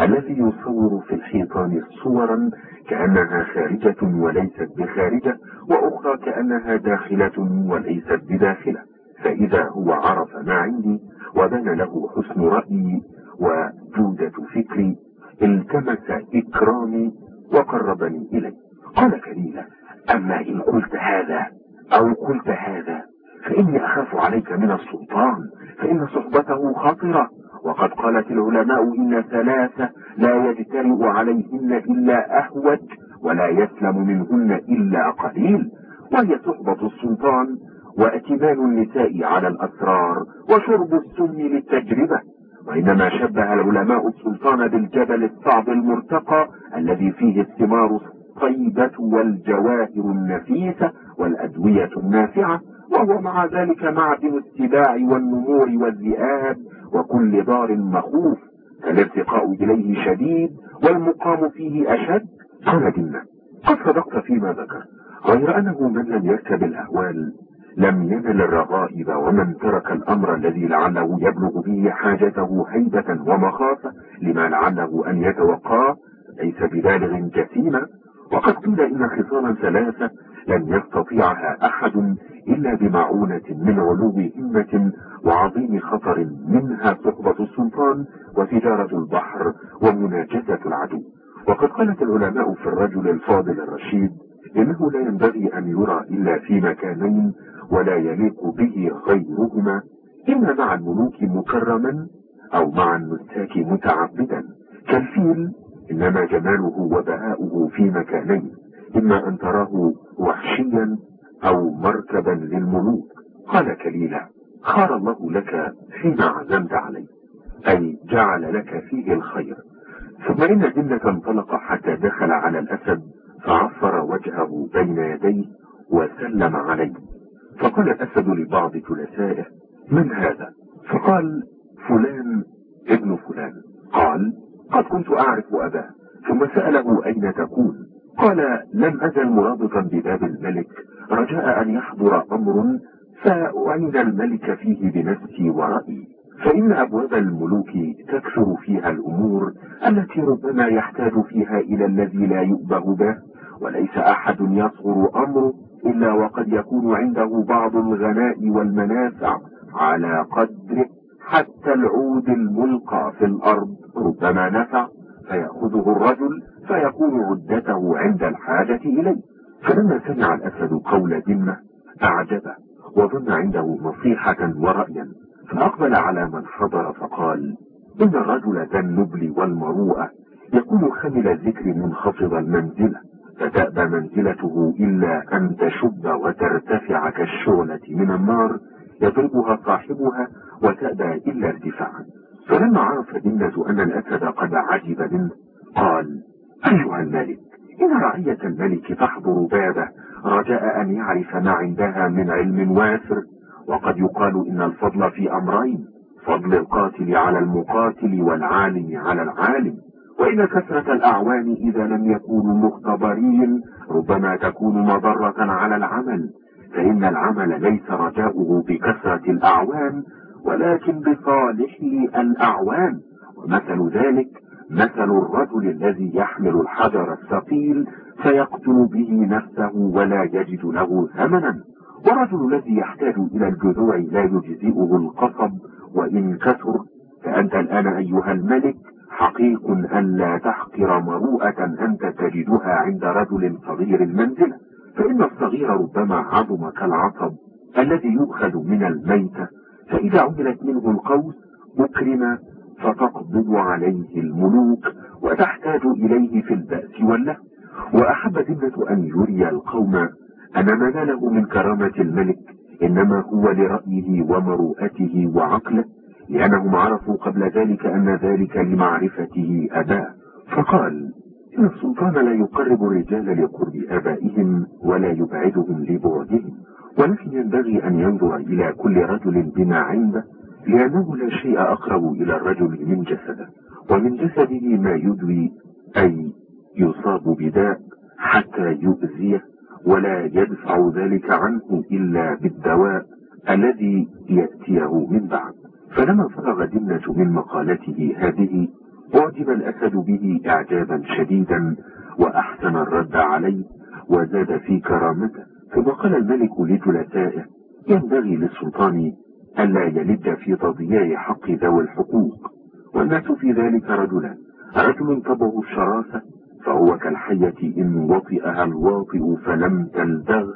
الذي يصور في الحيطان صورا كأنها خارجة وليست بخارجة وأخرى كأنها داخلة وليست بداخلة. فإذا هو عرف ما عندي وبان له حسن رأيي وجودة فكري التمس إكرامي وقربني إليه. قال كليلة أما إن قلت هذا أو قلت هذا فإني أخاف عليك من السلطان فإن صحبته خطرة. وقد قالت العلماء إن ثلاثة لا يجترئ عليهن إلا أهوج ولا يسلم منهن إلا قليل وهي صحبة السلطان واتمان النساء على الأسرار وشرب السم للتجربة وإنما شبه العلماء السلطان بالجبل الصعب المرتقى الذي فيه الثمار الطيبة والجواهر النفيسة والأدوية النافعة وهو مع ذلك معدن السباع والنمور والذئاب وكل دار مخوف فالارتقاء إليه شديد والمقام فيه أشد. قال دينا قد صدقت فيما ذكر غير أنه من لم يركب الأهوال لم ينل الرغائب ومن ترك الأمر الذي لعله يبلغ به حاجته هيبة ومخافة لما لعله أن يتوقاه ليس ببالغ جسيما. وقد قيل إن خصالا ثلاثة لن يستطيعها أحد إلا بمعونة من علو همة وعظيم خطر منها صحبة السلطان وتجارة البحر ومناجزة العدو. وقد قالت العلماء في الرجل الفاضل الرشيد إنه لا ينبغي أن يرى إلا في مكانين ولا يليق به غيرهما إما مع الملوك مكرما أو مع النساك متعبدا كالفيل إنما جماله وبهاؤه في مكانين إما أن تراه وحشيا أو مركبا للملوك. قال كليلا خار الله لك حين عزمت عليه أي جعل لك فيه الخير. ثم إن جنة انطلق حتى دخل على الأسد فعصر وجهه بين يديه وسلم عليه. فقال الأسد لبعض جلسائه من هذا؟ فقال فلان ابن فلان. قال قد كنت أعرف أباه ثم سأله أين تكون. قال لم أزل مرابطا بباب الملك. رجاء أن يحضر أمر فأعين الملك فيه بنفسي ورأيي. فإن أبواب الملوك تكثر فيها الأمور التي ربما يحتاج فيها إلى الذي لا يؤبه به. وليس أحد يصغر أمره إلا وقد يكون عنده بعض الغناء والمنافع على قدره. حتى العود الملقى في الأرض. ربما نفع فيأخذه الرجل فيكون عدته عند الحاجة إليه. فلما سمع الأسد قول ذمة أعجبه وظن عنده نصيحة ورأيا. فأقبل على من حضر فقال إن الرجل ذا النبل والمروءة يكون خمل الذكر منخفض المنزلة. فتأبى منزلته إلا أن تشب وترتفع كالشعلة من النار يضربها صاحبها وتأبى إلا ارتفاعا. فلما عرف دنة أن الأسد قد عجب منه قال أيها الملك إن رعية الملك تحضر بابه. رجاء أن يعرف ما عندها من علم وافر وقد يقال إن الفضل في أمرين فضل القاتل على المقاتل والعالم على العالم. وإن كثرة الأعوان إذا لم يكونوا مختبرين ربما تكون مضرة على العمل. فإن العمل ليس رجاؤه بكثرة الأعوان ولكن بصالح الأعوان ومثل ذلك مثل الرجل الذي يحمل الحجر الثقيل فيقتل به نفسه ولا يجد له ثمنا. ورجل الذي يحتاج إلى الجذوع لا يجزئه القصب وإن كثر فأنت الآن أيها الملك حقيق ألا تحقر مروءة أنت تجدها عند رجل صغير المنزلة فإن الصغير ربما عظم كالعصب الذي يؤخذ من الميتة فإذا عملت منه القوس أكرم فتقبض عليه الملوك وتحتاج إليه في البأس والله وأحب ذمة أن يري القوم أن ما ناله من كرامة الملك إنما هو لرأيه ومروءته وعقله لأنهم عرفوا قبل ذلك أن ذلك لمعرفته أباه. فقال إن السلطان لا يقرب الرجال لقرب آبائهم ولا يبعدهم لبعدهم ولكن ينبغي أن ينظر إلى كل رجل بما عنده لأنه لا شيء أقرب إلى الرجل من جسده ومن جسده ما يدوي أي يصاب بداء حتى يؤذيه ولا يدفع ذلك عنه إلا بالدواء الذي يأتيه من بعد. فلما فرغ دمنة من مقالته هذه أعجب الأسد به إعجابا شديدا وأحسن الرد عليه وزاد في كرامته. ثم قال الملك لجلسائه ينبغي للسلطان ألا يلد في تضييع حق ذوي الحقوق. والناس في ذلك رجلان رجل طبعه الشراسة فهو كالحية إن وطئها الواطئ فلم تلدغ.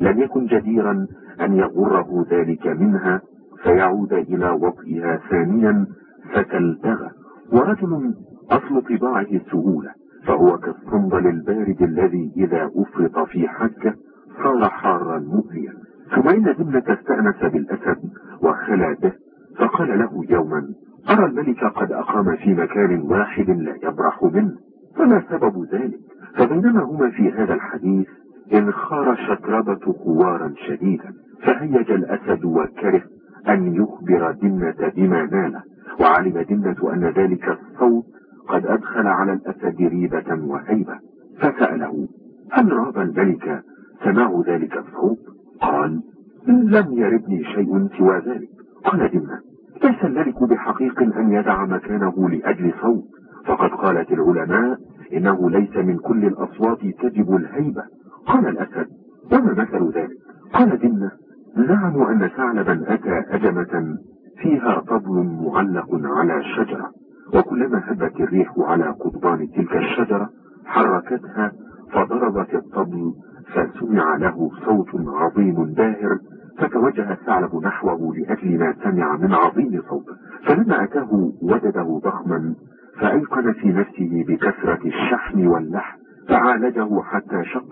لم يكن جديرا أن يغره ذلك منها فيعود إلى وطئها ثانيا فتلدغ. ورجل أصل طباعه السهولة فهو كالصندل البارد الذي إذا أفرط في حكة صار حارا مؤذيا. ثم إن ذمة استأنس بالأسد وخلى به فقال له يوما أرى الملك قد أقام في مكان واحد لا يبرح منه؟ فما سبب ذلك؟ فبينما هما في هذا الحديث انخار شكربة خوارا شديدا فهيج الأسد وكره أن يخبر دمنة بما ناله وعلم دمنة أن ذلك الصوت قد أدخل على الأسد ريبة وهيبة. فسأله هل راب الملك سماع ذلك الصوت؟ قال لم يردني شيء سوى ذلك. قال دمنة ليس الملك بحقيق أن يدع مكانه لأجل صوت. فقد قالت العلماء إنه ليس من كل الأصوات تجب الهيبة. قال الأسد وما مثل ذلك؟ قال دمنة زعموا أن ثعلبا أتى أجمة فيها طبل معلق على شجرة وكلما هبت الريح على قضبان تلك الشجرة حركتها فضربت الطبل فسمع له صوت عظيم باهر فتوجه الثعلب نحوه لأجل ما سمع من عظيم صوته فلما أتاه وجده ضخما فأيقن في نفسه بكثرة الشحم واللحم فعالجه حتى شق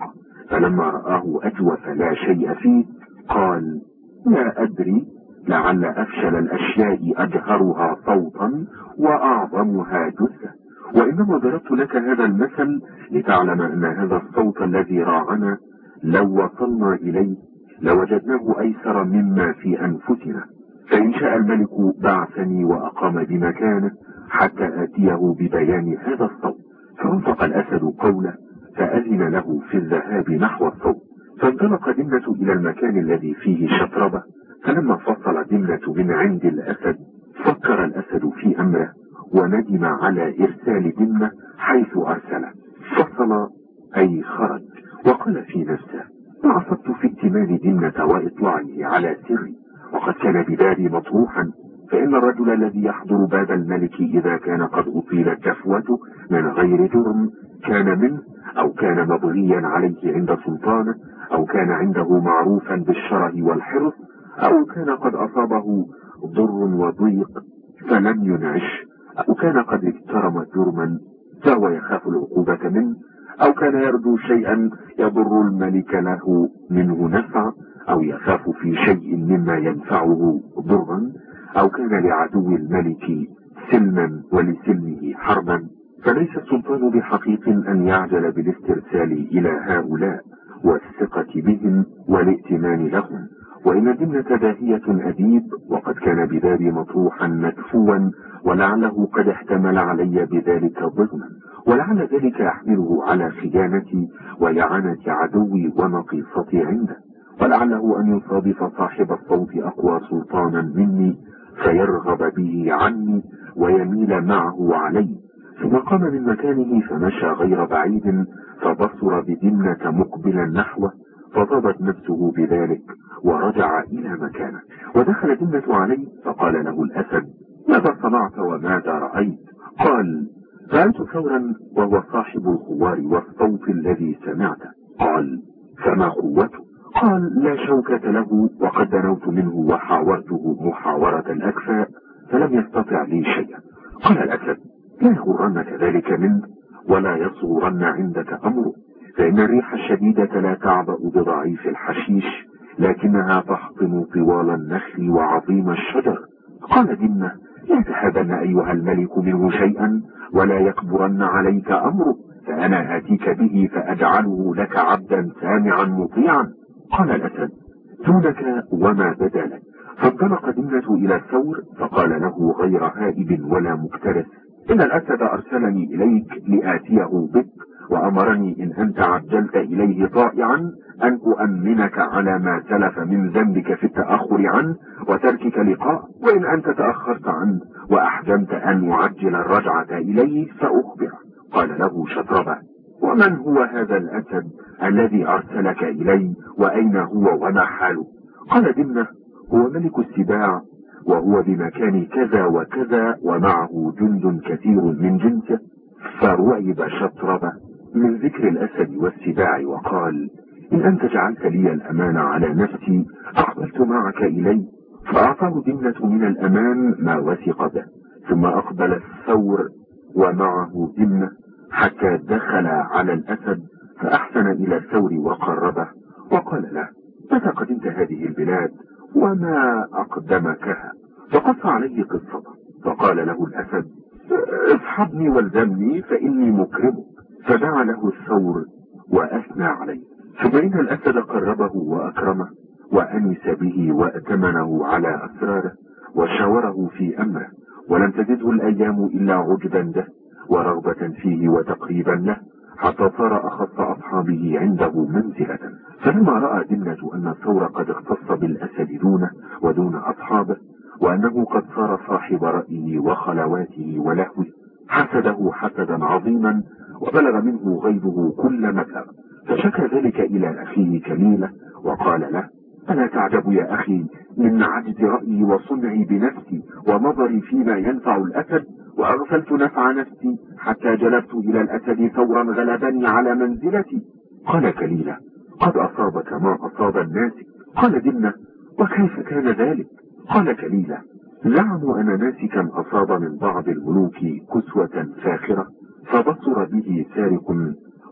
فلما رآه أجوف لا شيء فيه قال لا أدري لعل أفشل الأشياء أجهرها صوتا وأعظمها جثة وإنما ضربت لك هذا المثل لتعلم أن هذا الصوت الذي راعنا لو وصلنا إليه لوجدناه أيسر مما في أنفسنا. فإن شاء الملك بعثني وأقام بمكانه حتى آتيه ببيان هذا الصوت فوافق الأسد قوله فأذن له في الذهاب نحو الصوت. فانطلق دمنة إلى المكان الذي فيه شطربة فلما فصل دمنة من عند الأسد فكر الأسد في أمره وندم على إرسال دمنة حيث أرسله فصل أي خرج وقال في نفسه ما عصبت في ائتمان دمنة وإطلاعه على سري وقد كان ببابي مطروحا فإن الرجل الذي يحضر باب الملك إذا كان قد أطيلت جفوته من غير جرم كان منه أو كان مبغيا عليه عند سلطانه أو كان عنده معروفا بالشره والحرص أو كان قد أصابه ضر وضيق فلم ينعش أو كان قد اجترم جرما فهو يخاف العقوبة منه أو كان يرجو شيئا يضر الملك له منه نفع أو يخاف في شيء مما ينفعه ضرا أو كان لعدو الملك سلما ولسلمه حربا. فليس السلطان بحقيق أن يعجل بالاسترسال إلى هؤلاء. والثقة بهم والائتمان لهم وإن دمنة داهية أديب وقد كان ببابي مطروحا مدفوا ولعله قد احتمل علي بذلك ظلما ولعل ذلك يحمله على خيانتي ويعانة عدوي ونقيصتي عنده. ولعله أن يصادف صاحب الصوت أقوى سلطانا مني فيرغب به عني ويميل معه علي. ثم قام من مكانه فمشى غير بعيد فبصر بدمنة مقبلا نحوه فطابت نفسه بذلك ورجع إلى مكانه ودخل دمنة عليه فقال له الأسد ماذا صنعت وماذا رأيت؟ قال رأيت ثورا وهو صاحب الخوار والصوت الذي سمعته قال فما قوته؟ قال لا شوكة له وقد دنوت منه وحاورته محاورة الأكفاء فلم يستطع لي شيئا. قال الأسد لا يغرنك ذلك منه؟ ولا يصغرن عندك أمره فإن الريح الشديدة لا تعبأ بضعيف الحشيش لكنها تحطم طوال النخل وعظيم الشجر. قال دمنة لا تهابن أيها الملك منه شيئا ولا يكبرن عليك أمره فأنا آتيك به فأجعله لك عبدا سامعا مطيعا. قال الأسد دونك وما بدا لك فانطلق دمنة إلى الثور فقال له غير هائب ولا مكترث. إن الأسد أرسلني إليك لآتيه بك وأمرني إن أنت عجلت إليه طائعا أن أؤمنك على ما سلف من ذنبك في التأخر عنه وتركك لقاء. وإن أنت تأخرت عنه وأحجمت أن أعجل الرجعة إليه فأخبر قال له شطربة ومن هو هذا الأسد الذي أرسلك إلي؟ وأين هو وما حاله؟ قال دمنة هو ملك السباع وهو بمكان كذا وكذا ومعه جند كثير من جنسه فرعب شطربة من ذكر الأسد والسباع وقال إن أنت جعلت لي الأمان على نفسي أقبلت معك إلي فأعطاه دمنة من الأمان ما وثق به ثم أقبل الثور ومعه دمنة حتى دخل على الأسد فأحسن إلى الثور وقربه وقال له متى قدمت هذه البلاد؟ وما أقدمكها. فقص عليه قصته فقال له الأسد اصحبني والزمني فإني مكرمك فدعا له الثور وأثنى عليه. ثم إن الأسد قربه وأكرمه وأنس به وأتمنه على أسراره وشاوره في أمره. ولم تزده الأيام إلا عجبا به ورغبة فيه وتقريبا له. حتى صار أخص أصحابه عنده منزلة. فلما رأى دمنة أن الثور قد اختص بالأسد دونه ودون أصحابه وأنه قد صار صاحب رأيه وخلواته ولهوه حسده حسدا عظيما وبلغ منه غيبه كل مبلغ. فشكى ذلك إلى أخيه كميلة وقال له ألا تعجب يا أخي؟ من عجز رأيي وصنعي بنفسي ونظري فيما ينفع الأسد وأغفلت نفع نفسي حتى جلبت إلى الأسد ثورا غلبني على منزلتي. قال كليلة قد أصابك ما أصاب الناس. قال دمنة وكيف كان ذلك؟ قال كليلة زعموا أن ناسكا أصاب من بعض الملوك كسوة فاخرة. فبصر به سارق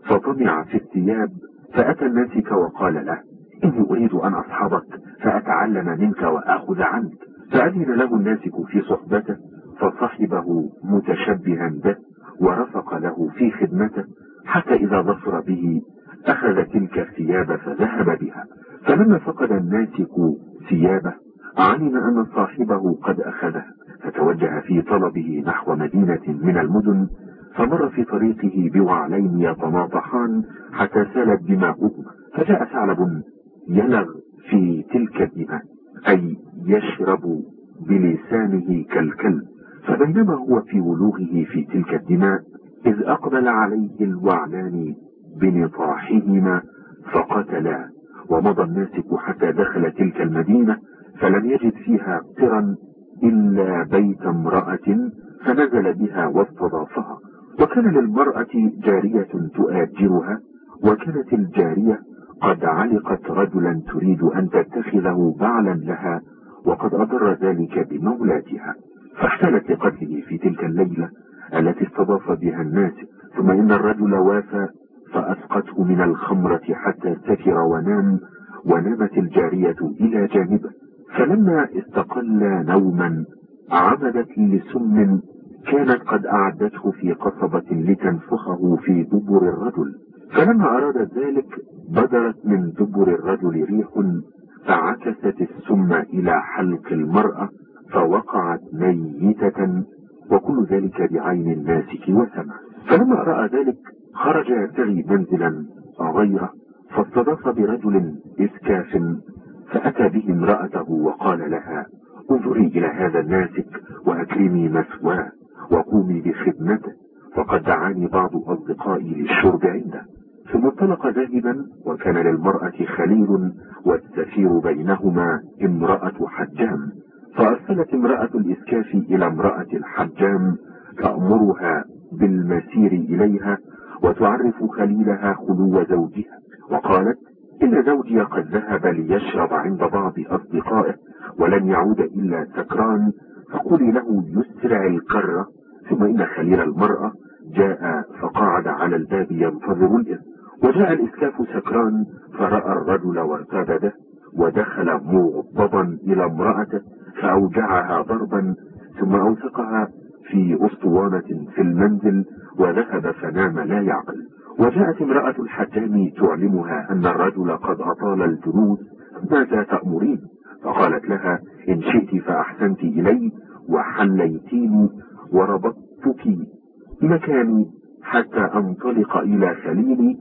فطمع في الثياب فأتى الناسك وقال له إني أريد أن أصحبك فأتعلم منك وآخذ عنك. فأذن له الناسك في صحبته فصحبه متشبها به ورفق له في خدمته حتى إذا بصر به أخذ تلك الثياب فذهب بها. فلما فقد الناسك ثيابه علم أن صاحبه قد أخذه فتوجه في طلبه نحو مدينة من المدن فمر في طريقه بوعلين يتناطحان حتى سالت دماؤهما فجاء ثعلب يلغ في تلك الدماء أي يشرب بلسانه كالكلب. فبينما هو في ولوغه في تلك الدماء إذ أقبل عليه الوعلان بنطاحهما فقتلا ومضى الناسك حتى دخل تلك المدينة فلم يجد فيها قرا إلا بيت امرأة فنزل بها واستضافها. وكان للمرأة جارية تؤاجرها وكانت الجارية قد علقت رجلا تريد أن تتخذه بعلا لها وقد أضر ذلك بمولاتها. فاحتلت لقتله في تلك الليلة التي استضاف بها الناس ثم إن الرجل وافى فأسقته من الخمرة حتى سكر ونام ونامت الجارية إلى جانبه. فلما استقل نوما عمدت لسم كانت قد أعدته في قصبة لتنفخه في دبر الرجل. فلما أرادت ذلك بدرت من دبر الرجل ريح فعكست السم إلى حلق المرأة فوقعت ميتة وكل ذلك بعين الناسك وسمع. فلما رأى ذلك خرج يبتغي منزلا غيره فاستضاف برجل إسكاف فأتى به امرأته وقال لها انظري إلى هذا الناسك وأكرمي مثواه وقومي بخدمته فقد دعاني بعض أصدقائي للشرب عنده. ثم انطلق ذاهبا وكان للمرأة خليل والسفير بينهما امرأة حجام فأرسلت امرأة الإسكاف إلى امرأة الحجام تأمرها بالمسير إليها وتعرف خليلها خلو زوجها وقالت إن زوجي قد ذهب ليشرب عند بعض أصدقائه ولن يعود إلا سكران فقولي له يسرع القرة ثم إن خليل المرأة جاء فقعد على الباب ينتظر الإذن وجاء الإسكاف سكران فرأى الرجل وارتبده ودخل مغضبا إلى امرأته فأوجعها ضربا ثم أوثقها في أسطوانة في المنزل وذهب فنام لا يعقل. وجاءت امرأة الحجام تعلمها أن الرجل قد أطال الجلوس ماذا تأمرين؟ فقالت لها إن شئت فأحسنت إلي وحليتيني وربطتك مكاني حتى أنطلق إلى خليلي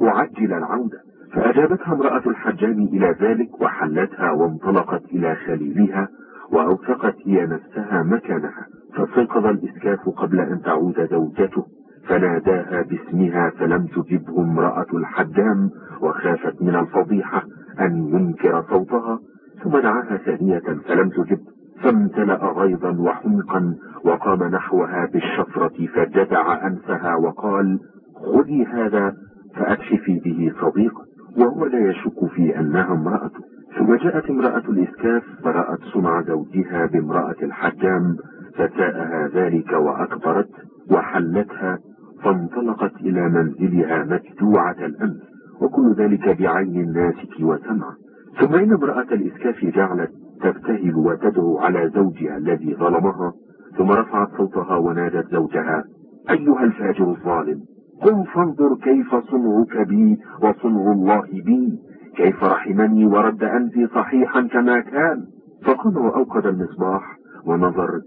وأعجل العودة. فأجابتها امرأة الحجام إلى ذلك وحلتها وانطلقت إلى خليلها وأوثقت هي نفسها مكانها فاستيقظ الإسكاف قبل أن تعود زوجته فناداها باسمها فلم تجبه امرأة الحجام وخافت من الفضيحة أن ينكر صوتها ثم دعاها ثانية فلم تجب فامتلأ غيظا وحمقا وقام نحوها بالشفرة فجدع أنفها وقال خذي هذا فأكشفي به صديقا وهو لا يشك في أنها امرأته ثم جاءت امرأة الإسكاف فرأت صنع زوجها بامرأة الحجام فساءها ذلك وأكبرت وحلتها فانطلقت إلى منزلها مجدوعة الأنف وكل ذلك بعين الناسك وسمع. ثم إن امرأة الإسكاف جعلت تبتهل وتدعو على زوجها الذي ظلمها ثم رفعت صوتها ونادت زوجها أيها الفاجر الظالم! قم فانظر كيف صنعك بي وصنع الله بي. كيف رحمني ورد أنفي صحيحا كما كان. فقام وأوقد المصباح ونظر.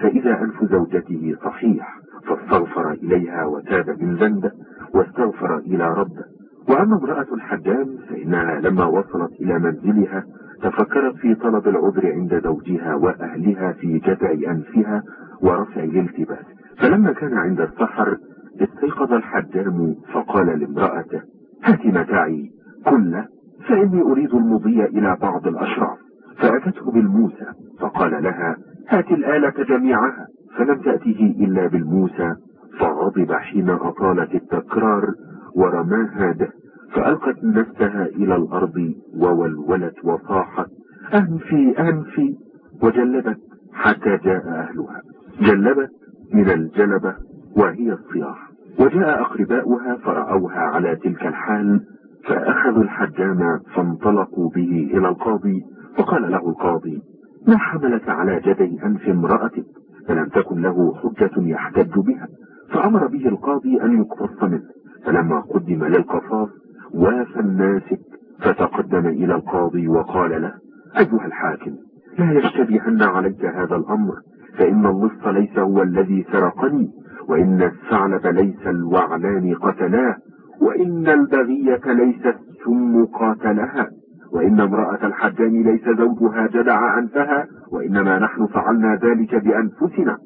فإذا أنف زوجته صحيح فاستغفر إليها وتاب من ذنبه واستغفر إلى ربه وأما امرأة الحجام فإنها لما وصلت إلى منزلها تفكرت في طلب العذر عند زوجها وأهلها في جدع أنفها ورفع الالتباس. فلما كان عند السحر استيقظ الحجام فقال لامرأته هات متاعي كله فإني أريد المضي إلى بعض الأشراف. فأتته بالموسى فقال لها هات الآلة جميعها. فلم تأته إلا بالموسى. فغضب حين أطالت التكرار ورماها به. فألقت نفسها إلى الأرض وولولت وصاحت أنفي أنفي. وجلبت حتى جاء أهلها. جلبت من الجلبة وهي الصياح. وجاء أقرباؤها فرأوها على تلك الحال فأخذوا الحجام فانطلقوا به إلى القاضي فقال له القاضي ما حملك على جدي أنف امرأتك؟ فلم تكن له حجة يحتج بها. فأمر به القاضي أن يقتص منه. فلما قدم للقصاص وافى الناسك فتقدم إلى القاضي وقال له أيها الحاكم لا يشتبهن عليك هذا الأمر فإن اللص ليس هو الذي سرقني وإن الثعلب ليس الوعلان قتلاه وإن البغية ليست ثم قاتلها وإن امرأة الحجام ليس زوجها جدع أنفها وإنما نحن فعلنا ذلك بأنفسنا.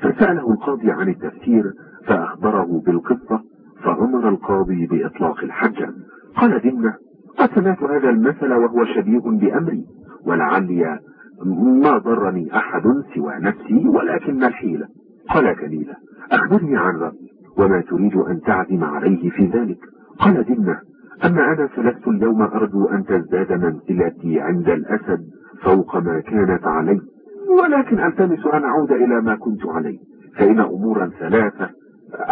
فسأله القاضي عن التفسير فأخبره بالقصة فأمر القاضي بإطلاق الحجام. قال دمنة قد سمعت هذا المثل وهو شبيه بأمري ولعلي ما ضرني أحد سوى نفسي ولكن الحيلة. قال كليلة أخبرني عن رأيي وما تريد أن تعزم عليه في ذلك. قال دمنة أما أنا فلست اليوم أرجو أن تزداد منزلتي عند الأسد فوق ما كانت علي ولكن ألتمس أن أعود إلى ما كنت عليه فإن أمورا ثلاثة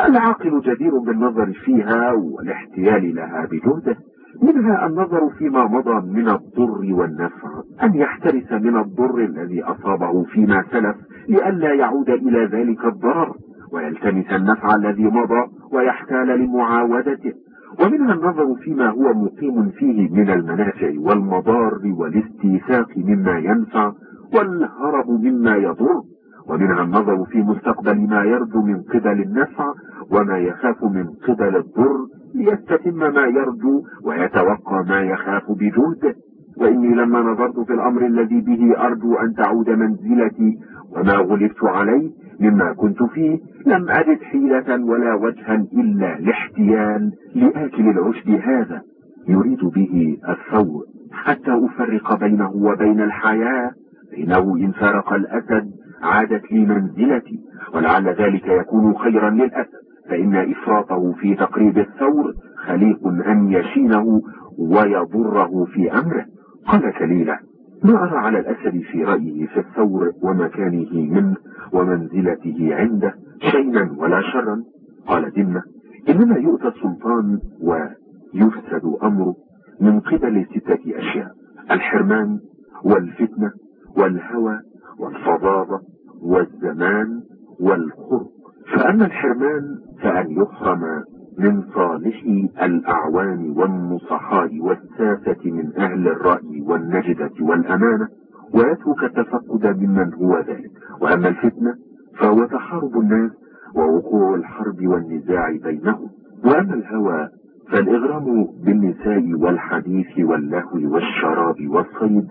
العاقل جدير بالنظر فيها والاحتيال لها بجهده. منها النظر فيما مضى من الضر والنفع أن يحترس من الضر الذي أصابه فيما سلف لئلا يعود إلى ذلك الضرر ويلتمس النفع الذي مضى ويحتال لمعاودته. ومنها النظر فيما هو مقيم فيه من المنافع والمضار والاستيثاق مما ينفع والهرب مما يضر. ومنها النظر في مستقبل ما يرجو من قبل النفع وما يخاف من قبل الضر ليستتم ما يرجو ويتوقع ما يخاف بجهده وإني لما نظرت في الأمر الذي به أرجو أن تعود منزلتي وما غلبت عليه مما كنت فيه لم أجد حيلة ولا وجها إلا الاحتيال لآكل العشب هذا يريد به الثور حتى أفرق بينه وبين الحياة إنه إن فارق الأسد عادت لي منزلتي ولعل ذلك يكون خيرا للأسد فإن إفراطه في تقريب الثور خليق أن يشينه ويضره في أمره. قال كليلة ما أرى على الأسد في رأيه في الثور ومكانه منه ومنزلته عنده شينا ولا شرا؟ قال دمة إنما يؤتى السلطان ويفسد أمره من قبل ستة أشياء الحرمان والفتنة والهوى والفظاظة والزمان والخرق. فأما الحرمان فأن يحرم من صالح الأعوان والنصحاء والساسة من أهل الرأي والنجدة والأمانة؟ ويترك التفقد ممن هو ذلك. وأما الفتنة فهو تحارب الناس ووقوع الحرب والنزاع بينهم. وأما الهوى فالإغرام بالنساء والحديث واللهو والشراب والصيد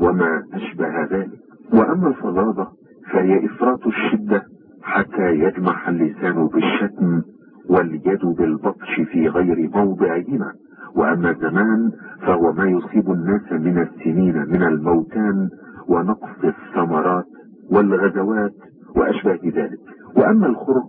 وما أشبه ذلك. وأما الفظاظة فهي إفراط الشدة حتى يجمح اللسان بالشتم واليد بالبطش في غير موضعهما. وأما الزمان فهو ما يصيب الناس من السنين من الموتان ونقص الثمرات والغزوات وأشباه ذلك. وأما الخرق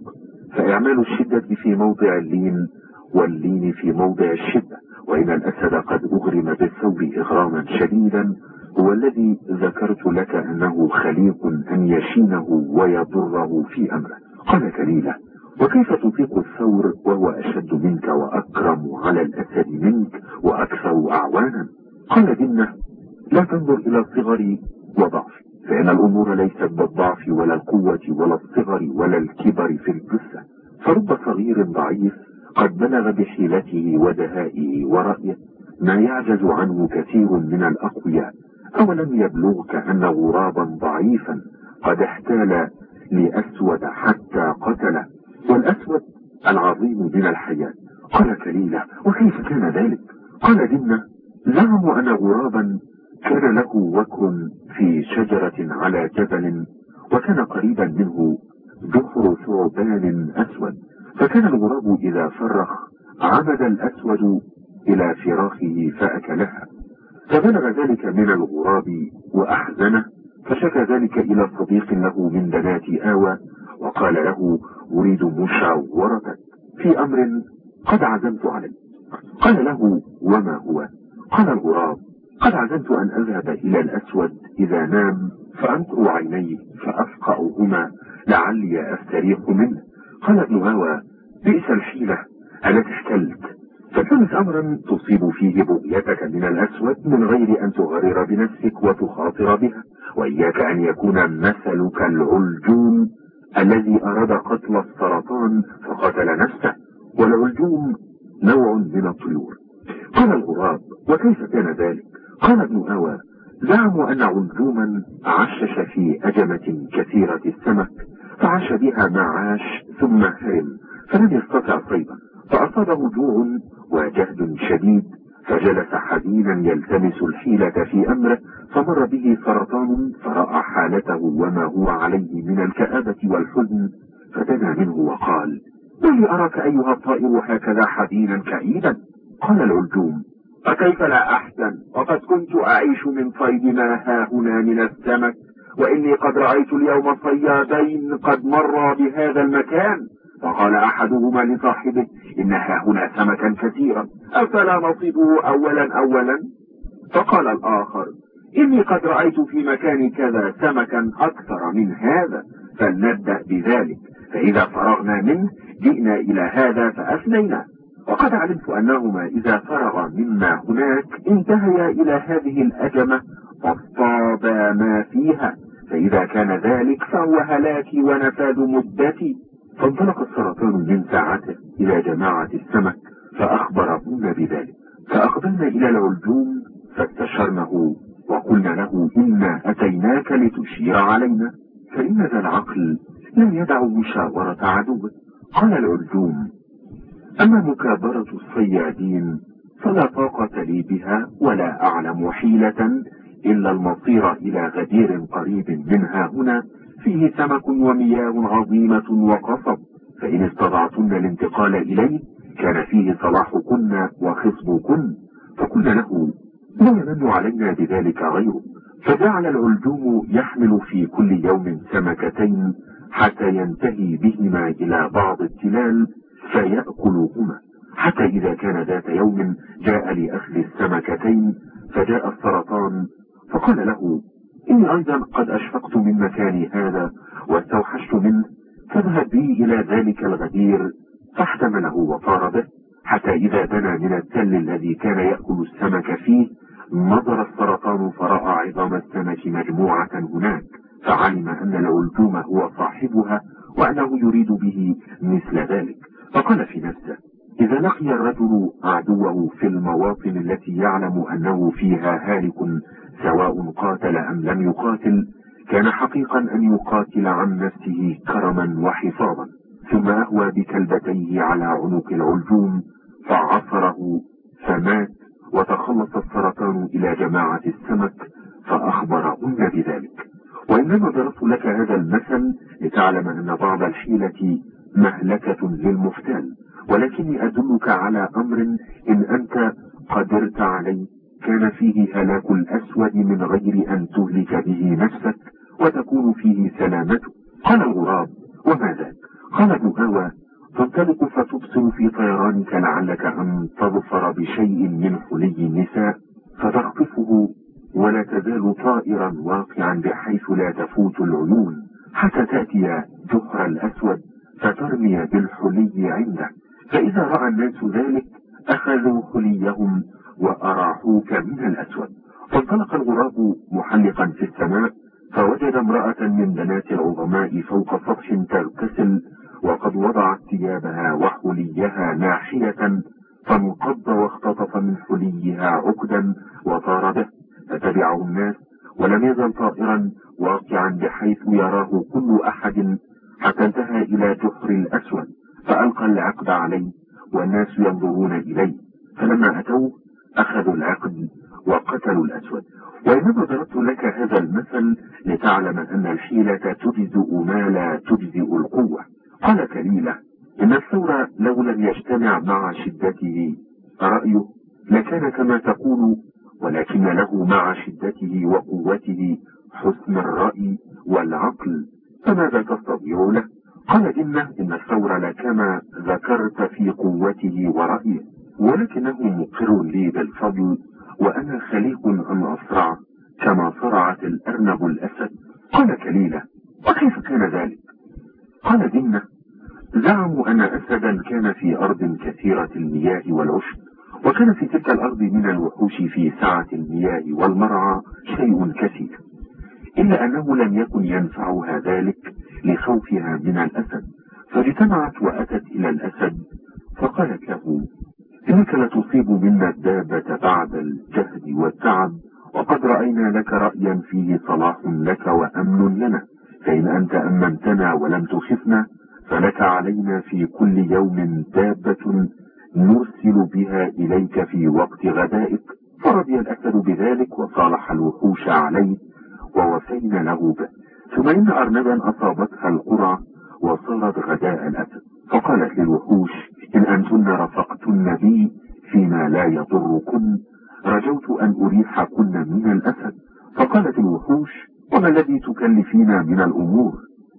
فإعمال الشدة في موضع اللين واللين في موضع الشدة. وإن الأسد قد أغرم بالثوب إغراما شديدا هو الذي ذكرت لك أنه خليق أن يشينه ويضره في أمره. قال كليلة وكيف تطيق الثور وهو أشد منك وأكرم على الأسد منك وأكثر أعوانا؟ قال دمنة لا تنظر إلى الصغر وضعف فإن الأمور ليست بالضعف ولا القوة ولا الصغر ولا الكبر في الجثة فرب صغير ضعيف قد بلغ بحيلته ودهائه ورأيه ما يعجز عنه كثير من الأقوياء. أولم يبلغك أن غرابا ضعيفا قد احتال لأسود حتى قتله. والأسود العظيم من الحياة. قال كليلة وكيف كان ذلك؟ قال دمنة زعموا أن غرابا كان له وكر في شجرة على جبل وكان قريبا منه جحر ثعبان أسود. فكان الغراب إذا فرخ عمد الأسود إلى فراخه فأكلها. فبلغ ذلك من الغراب وأحزنه فشكى ذلك إلى صديق له من بنات آوى وقال له أريد مشاورتك في أمر قد عزمت عليه. قال له وما هو؟ قال الغراب قد عزمت أن أذهب إلى الأسود إذا نام فأنقر عينيه فأفقأهما لعلي أستريح منه. قال ابن هوى بئس الحيلة ألا تحتلت فالتمس أمرا تصيب فيه بغيتك من الأسود من غير أن تغرر بنفسك وتخاطر بها وإياك أن يكون مثلك العلجون الذي أراد قتل السرطان فقتل نفسه والعلجوم نوع من الطيور. قال الغراب وكيف كان ذلك؟ قال ابن هوى زعموا أن علجوما عشش في أجمة كثيرة السمك فعاش بها ما عاش ثم هرم فلم يستطع صيدا. فأصابه جوع وجهد شديد فجلس حزينا يلتمس الحيلة في أمره فمر به سرطان فرأى حالته وما هو عليه من الكآبة والحزن فدنا منه وقال ما لي أراك أيها الطائر هكذا حزينا كئيبا؟ قال العلجوم فكيف لا أحزن؟ وقد كنت أعيش من صيد ما ها هنا من السمك وإني قد رأيت اليوم صيادين قد مرا بهذا المكان. فقال أحدهما لصاحبه إن هنا سمكا كثيرا أفلا نصيبه أولا أولا؟ فقال الآخر إني قد رأيت في مكان كذا سمكا أكثر من هذا فلنبدأ بذلك. فإذا فرغنا منه جئنا إلى هذا فأثنينا. وقد علمت أنهما إذا فرغ مما هناك انتهيا إلى هذه الأجمة فاصطابا ما فيها. فإذا كان ذلك فهو هلاكي ونفاذ مدتي. فانطلق السرطان من ساعته إلى جماعة السمك فأخبرهن بذلك. فأقبلنا إلى العلجوم فاستشرنه وقلنا له إنا أتيناك لتشير علينا فإن ذا العقل لا يدع مشاورة عدوه. قال العلجوم أما مكابرة الصيادين فلا طاقة لي بها ولا أعلم حيلة إلا المصير إلى غدير قريب منها هنا فيه سمك ومياه عظيمة وقصب. فإن استطعتن الانتقال إليه كان فيه صلاحكن وخصبكن فقلنا له لا يمن علينا بذلك غيره. فجعل العلجوم يحمل في كل يوم سمكتين حتى ينتهي بهما إلى بعض التلال فيأكلهما حتى إذا كان ذات يوم جاء لأخذ السمكتين فجاء السرطان فقال له إني أيضا قد أشفقت من مكاني هذا واستوحشت منه فاذهب بي إلى ذلك الغدير فاحتمله وطار به حتى إذا دنا من التل الذي كان يأكل السمك فيه نظر السرطان فرأى عظام السمك مجموعة هناك فعلم أن العلجوم هو صاحبها وأنه يريد به مثل ذلك. فقال في نفسه إذا لقي الرجل عدوه في المواطن التي يعلم أنه فيها هالك سواء قاتل أم لم يقاتل كان حقيقا أن يقاتل عن نفسه كرما وحفاظا ثم أهوى بكلبتيه على عنق العلجوم فعصره فمات وتخلص السرطان إلى جماعة السمك فأخبرهن بذلك. وإنما ضربت لك هذا المثل لتعلم أن بعض الحيلة مهلكة للمفتال. ولكني أدلك على أمر إن أنت قدرت عليه. كان فيه هلاك الأسود من غير أن تهلك به نفسك وتكون فيه سلامته. قال الغراب وما ذاك؟ قال ابن هوى تنطلق فتبصر في طيرانك لعلك أن تظفر بشيء من حلي النساء فتخطفه ولا تزال طائرا واقعا بحيث لا تفوت العيون حتى تأتي جحر الأسود فترمي بالحلي عنده. فإذا رأى الناس ذلك أخذوا حليهم وأراحوك من الأسود. فانطلق الغراب محلقا في السماء فوجد امرأة من بنات العظماء فوق سطح تغتسل وقد وضعت ثيابها وحليها ناحية فانقض واختطف من حليها عقدا وطار به. فتبعه الناس ولم يزل طائرا واقعا بحيث يراه كل أحد. حتى انتهى إلى جحر الأسود فألقى العقد عليه والناس ينظرون إليه. فلما أتوه أخذوا العقد وقتلوا الأسود. وإنما ضربت لك هذا المثل لتعلم أن الحيلة تجزئ ما لا تجزئ القوة. قال كليلة إن الثور لو لم يجتمع مع شدته رأيه لكان كما تقول ولكن له مع شدته وقوته حسن الرأي والعقل فماذا تستطيع له؟ قال إنه إن الثور لكما ذكرت في قوته ورأيه. ولكنه مقر لي بالفضل وأنا خليق أن أصرع كما صرعت الأرنب الأسد. قال كليلة وكيف كان ذلك؟ قال دمنة زعموا أن أسدا كان في أرض كثيرة المياه والعشب وكان في تلك الأرض من الوحوش في سعة المياه والمرعى شيء كثير إلا أنه لم يكن ينفعها ذلك لخوفها من الأسد. فاجتمعت وأتت إلى الأسد فقالت له إنك لتصيب منا الدابة بعد الجهد والتعب؟ وقد رأينا لك رأيا فيه صلاح لك وأمن لنا. فإن أنت أمنتنا ولم تخفنا فلك علينا في كل يوم دابة نرسل بها إليك في وقت غدائك. فرضي الأسد بذلك وصالح الوحوش عليه ووفينا له به. ثم إن أرنبا أصابتها القرى وصارت غداء الأسد فقالت للوحوش إن أنتن رفقتن بي فيما لا يضركن. رجوت أن أريحكن من الأسد. فقالت الوحوش وما الذي تكلفين من الأمور؟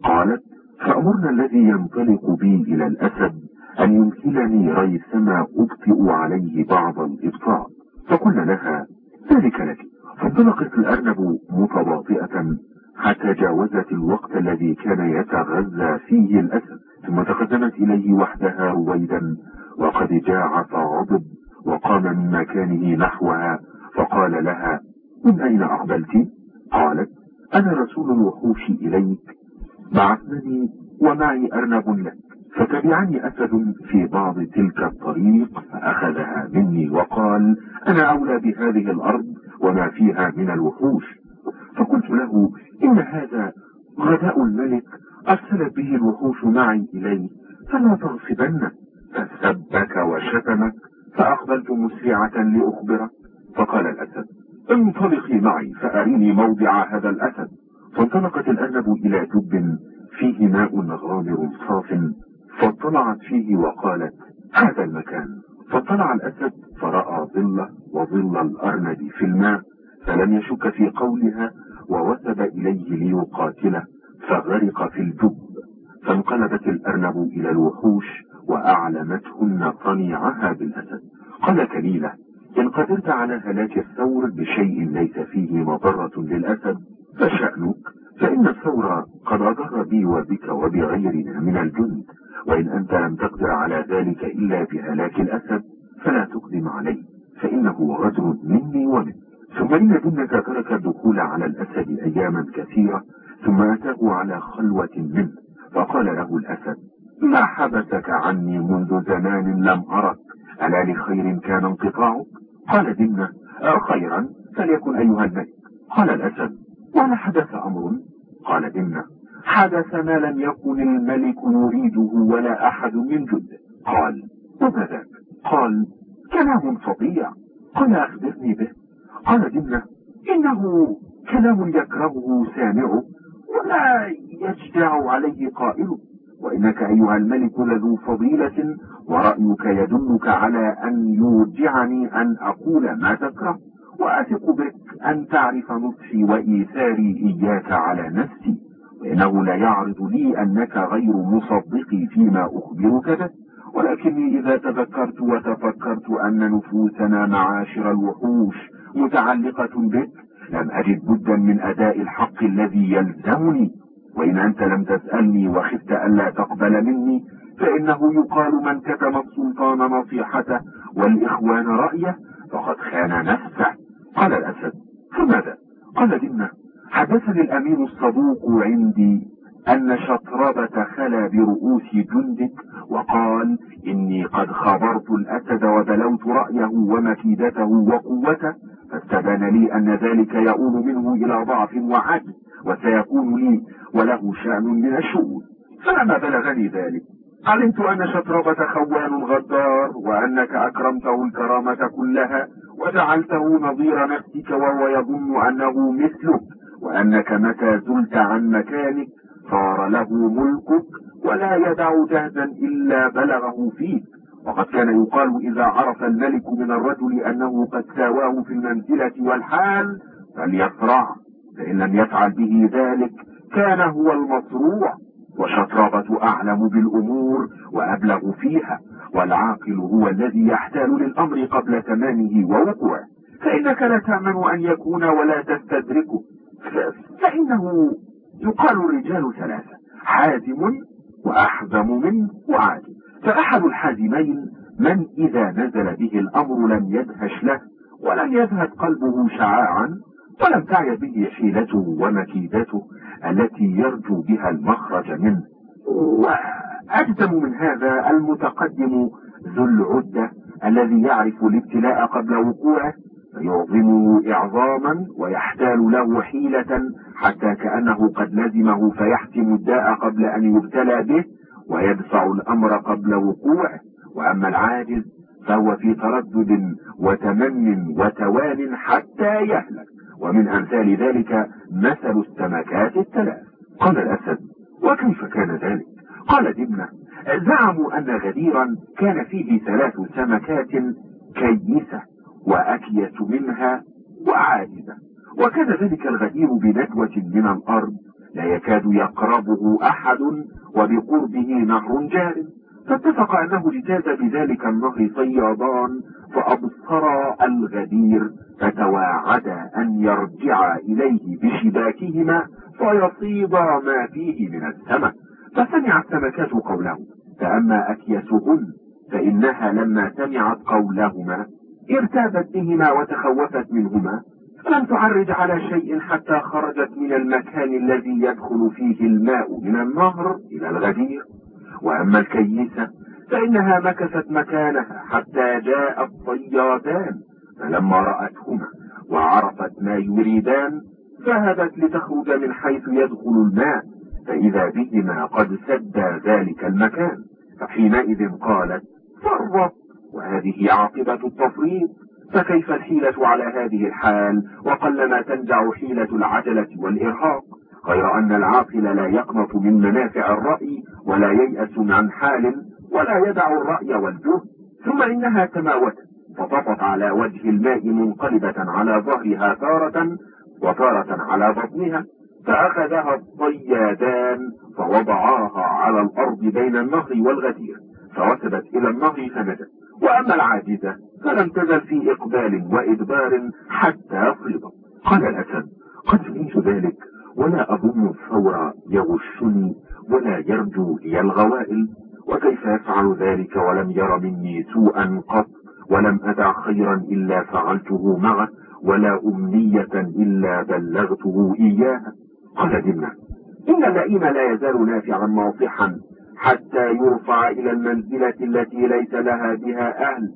قالت فأمرنا الذي ينطلق بي إلى الأسد أن يمثلني ريثما أبطئ عليه بعض الإبطاء. فقلنا لها ذلك لك. فانطلقت الأرنب متباطئة حتى جاوزت الوقت الذي كان يتغذى فيه الأسد. ثم تقدمت إليه وحدها رويدا وقد جاع فغضب وقام من مكانه نحوها فقال لها من أين أقبلت؟ قالت أنا رسول الوحوش إليك بعثنني ومعي أرنب لك فتبعني أسد في بعض تلك الطريق فأخذها مني وقال أنا أولى بهذه الأرض وما فيها من الوحوش فقلت له إن هذا غداء الملك أرسلت به الوحوش معي إليه فلا تغصبنه فسبك وشتمك فأقبلت مسرعة لأخبرك. فقال الأسد انطلقي معي فأريني موضع هذا الأسد. فانطلقت الأرنب إلى جب فيه ماء غامر صاف فاطلعت فيه وقالت هذا المكان. فاطلع الأسد فرأى ظله وظل الأرنب في الماء فلم يشك في قولها ووثب إليه ليقاتله. فغرق في الجب فانقلبت الأرنب إلى الوحوش وأعلمتهن صنيعها بالأسد. قال كليلة إن قدرت على هلاك الثور بشيء ليس فيه مضرة للأسد فشأنك فإن الثور قد أضر بي وبك وبغيرنا من الجند. وإن أنت لم تقدر على ذلك إلا بهلاك الأسد فلا تقدم عليه فإنه غدر مني ومنك. ثم إن دنك ترك الدخول على الأسد أياما كثيرة ثم أتاه على خلوة منه فقال له الأسد ما حبسك عني منذ زمان لم أرك ألا لخير كان انقطاعك؟ قال دمنة خيرا فليكن أيها الملك. قال الأسد ولا حدث أمر؟ قال دمنة حدث ما لم يكن الملك يريده ولا أحد من جده قال وكذاك؟ قال كلام فظيع قال أخبرني به. قال دمنة إنه كلام يكرهه سامعه ولا يشجع عليه قائله وإنك أيها الملك لذو فضيلة ورأيك يدلك على أن يرجعني أن أقول ما تكره وأثق بك أن تعرف نصحي وإيثاري إياك على نفسي وإنه لا يعرض لي أنك غير مصدقي فيما أخبرك به. ولكني إذا تذكرت وتفكرت أن نفوسنا معاشر الوحوش متعلقة بك لم أجد بدا من أداء الحق الذي يلزمني. وإن أنت لم تسألني وخفت ألا تقبل مني فإنه يقال من كتم السلطان نصيحته والإخوان رأيه فقد خان نفسه. قال الأسد فماذا؟ قال دمنة حدثني الأمير الصدوق عندي أن شطربة خلا برؤوس جندك وقال إني قد خبرت الأسد وبلوت رأيه ومكيدته وقوته فاستبان لي أن ذلك يؤول منه إلى ضعف وعجز وسيكون لي وله شأن من الشؤون. فلما بلغني ذلك علمت أن شطربة خوان غدار وأنك أكرمته الكرامة كلها وجعلته نظير نفسك وهو يظن أنه مثلك وأنك متى زلت عن مكانك صار له ملكك ولا يدع جهدا إلا بلغه فيك. وقد كان يقال إذا عرف الملك من الرجل أنه قد ساواه في المنزلة والحال فليصرع فإن لم يفعل به ذلك كان هو المصروع. وشطربة أعلم بالأمور وأبلغ فيها والعاقل هو الذي يحتال للأمر قبل تمامه ووقوعه. فإنك لا تأمن أن يكون ولا تستدركه. فإنه يقال الرجال ثلاثة حازم وأحزم منه وعاجل فأحد الحازمين من إذا نزل به الأمر لم يدهش له ولم يذهب قلبه شعاعا ولم تعي به حيلته ومكيدته التي يرجو بها المخرج منه. وأجزم من هذا المتقدم ذو العدة الذي يعرف الابتلاء قبل وقوعه فيعظمه إعظاما ويحتال له حيلة حتى كأنه قد لزمه فيحتم الداء قبل أن يبتلى به. ويدفع الأمر قبل وقوعه وأما العاجز فهو في تردد وتمن وتوان حتى يهلك. ومن أمثال ذلك مثل السمكات الثلاث. قال الأسد وكيف كان ذلك؟ قال دمنة زعموا أن غديرا كان فيه ثلاث سمكات كيسة وأكيس منها وعاجزة. وكان ذلك الغدير بندوة من الأرض لا يكاد يقربه أحد وبقربه نهر جار. فاتفق أنه اجتاز بذلك النهر صيادان فأبصرا الغدير فتواعدا أن يرجعا إليه بشباكهما فيصيبا ما فيه من السمك. فسمع السمكات قوله فأما أكيسهن فإنها لما سمعت قولهما ارتابت بهما وتخوفت منهما. فلم تعرج على شيء حتى خرجت من المكان الذي يدخل فيه الماء من النهر إلى الغدير. وأما الكيسة فإنها مكثت مكانها حتى جاء الصيادان فلما رأتهما وعرفت ما يريدان ذهبت لتخرج من حيث يدخل الماء فإذا بهما قد سد ذلك المكان فحينئذ قالت فرط وهذه عاقبة التفريط. فكيف الحيلة على هذه الحال؟ وقلما تنجع حيلة العجلة والإرهاق غير أن العاقل لا يقنط من منافع الرأي ولا ييأس عن حال ولا يدع الرأي والجهد ثم إنها تماوتت فطفت على وجه الماء منقلبة على ظهرها تارة وتارة على بطنها فأخذها الصيادان فوضعاها على الأرض بين النهر والغدير فوثبت إلى النهر فنجت وأما العاجزة فلم تزل في إقبال وإدبار حتى فيضت قال الأسد قد سمعت ذلك ولا أظن الثور يغشني ولا يرجو لي الغوائل وكيف يفعل ذلك ولم ير مني سوءا قط ولم أدع خيرا إلا فعلته معه ولا أمنية إلا بلغته إياها قال دمنة إن اللئيم لا يزال نافعا ناصحا حتى يرفع إلى المنزلة التي ليس لها بها أهل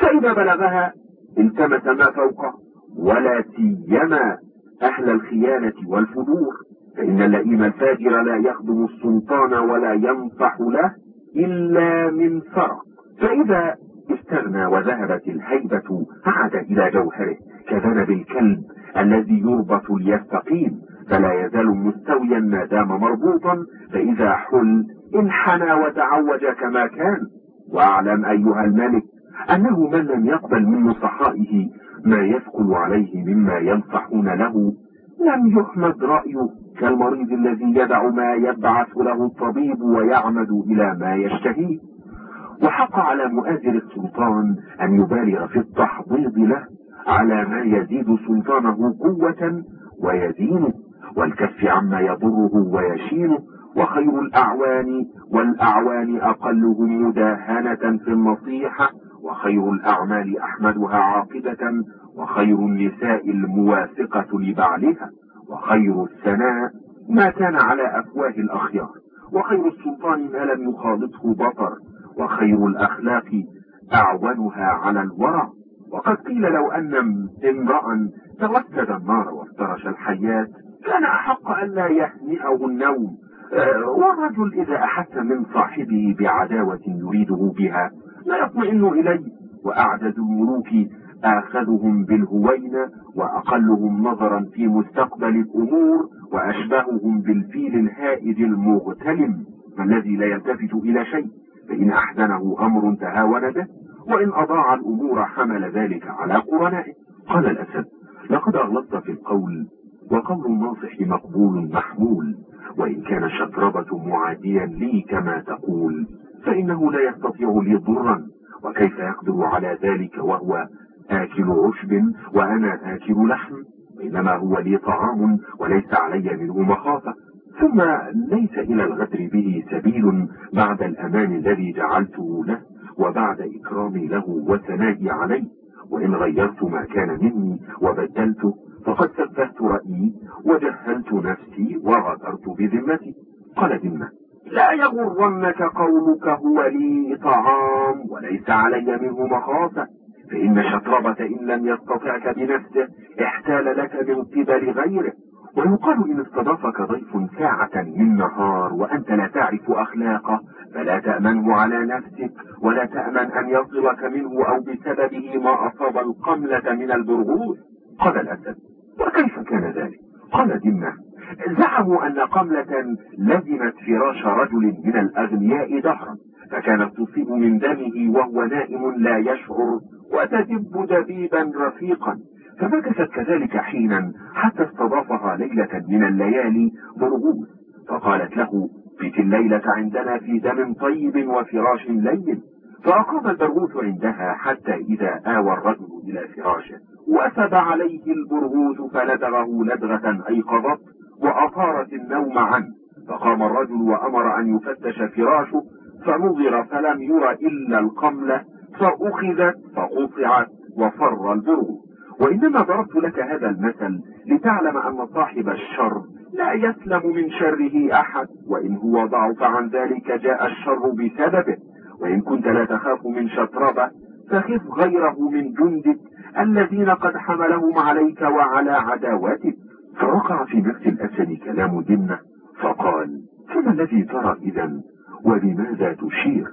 فإذا بلغها التمس ما فوقه ولا سيما أهل الخيانة والفجور فإن اللئيم الفاجر لا يخدم السلطان ولا ينصح له إلا من فرق. فإذا استغنى وذهبت الهيبة عاد إلى جوهره كذنب الكلب الذي يربط ليستقيم فلا يزال مستويا ما دام مربوطا فإذا حل انحنى وتعوج كما كان. واعلم أيها الملك أنه من لم يقبل من نصحائه ما يثقل عليه مما ينصحون له لم يحمد رأيه كالمريض الذي يدع ما يبعث له الطبيب ويعمد إلى ما يشتهيه. وحق على مؤازر السلطان أن يبالغ في التحضيض له على ما يزيد سلطانه قوة ويدينه والكف عما يضره ويشينه وخير الأعوان والأعوان أقلهم مداهنة في النصيحة وخير الأعمال أحمدها عاقبة وخير النساء الموافقة لبعلها وخير الثناء ما كان على أفواه الأخيار وخير السلطان ما لم يخالطه بطر وخير الأخلاق أعونها على الورع وقد قيل لو أن امرأ توسد النار وافترش الحيات كان أحق أن لا يهنئه النوم. آه، والرجل إذا أحس من صاحبه بعداوة يريده بها لا يطمئن إليه وأعدد الملوك آخذهم بالهوين وأقلهم نظرا في مستقبل الأمور وأشبههم بالفيل الهائج المغتلم الذي لا يلتفت إلى شيء فإن أحزنه أمر تهاون به وإن أضاع الأمور حمل ذلك على قرنائه. قال الأسد لقد أغلطت في القول وقول الناصح مقبول محمول وإن كان شطربة معاديا لي كما تقول. فإنه لا يستطيع لي ضرا وكيف يقدر على ذلك وهو آكل عشب وأنا آكل لحم؟ إنما هو لي طعام وليس علي منه مخافة. ثم ليس إلى الغدر به سبيل بعد الأمان الذي جعلته له وبعد إكرامي له وثنائي عليه. وإن غيرت ما كان مني وبدلته فقد سفهت رأيي وجهلت نفسي وغدرت بذمتي. قال ذمة. لا يغرنك قولك هو لي طعام وليس علي منه مخافة فإن شطربة إن لم يستطعك بنفسه احتال لك من قبل غيره. ويقال إن استضافك ضيف ساعة من نهار وأنت لا تعرف أخلاقه فلا تأمنه على نفسك ولا تأمن أن يصلك منه أو بسببه ما أصاب القملة من البرغوث. قال الأسد وكيف كان ذلك؟ قال دمة. زعموا أن قملة لزمت فراش رجل من الأغنياء دهرا فكانت تصيب من دمه وهو نائم لا يشعر وتدب دبيبا رفيقا. فمكثت كذلك حينا حتى استضافها ليلة من الليالي برغوث فقالت له بت الليلة عندنا في دم طيب وفراش لين. فأقام البرغوث عندها حتى إذا آوى الرجل إلى فراشه وأسب عليه البرغوث فلدغه لدغة أيقظت وأثارت النوم عنه. فقام الرجل وأمر أن يفتش فراشه فنظر فلم ير إلا القملة فأخذت فقطعت وفر البرغوث وإنما ضربت لك هذا المثل لتعلم أن صاحب الشر لا يسلم من شره أحد. وإن هو ضعف عن ذلك جاء الشر بسببه. وإن كنت لا تخاف من شطربة فخف غيره من جندك الذين قد حملهم عليك وعلى عداوتك فوقع في نفس الأسد كلام دمنة فقال فما الذي ترى إذا ولماذا تشير؟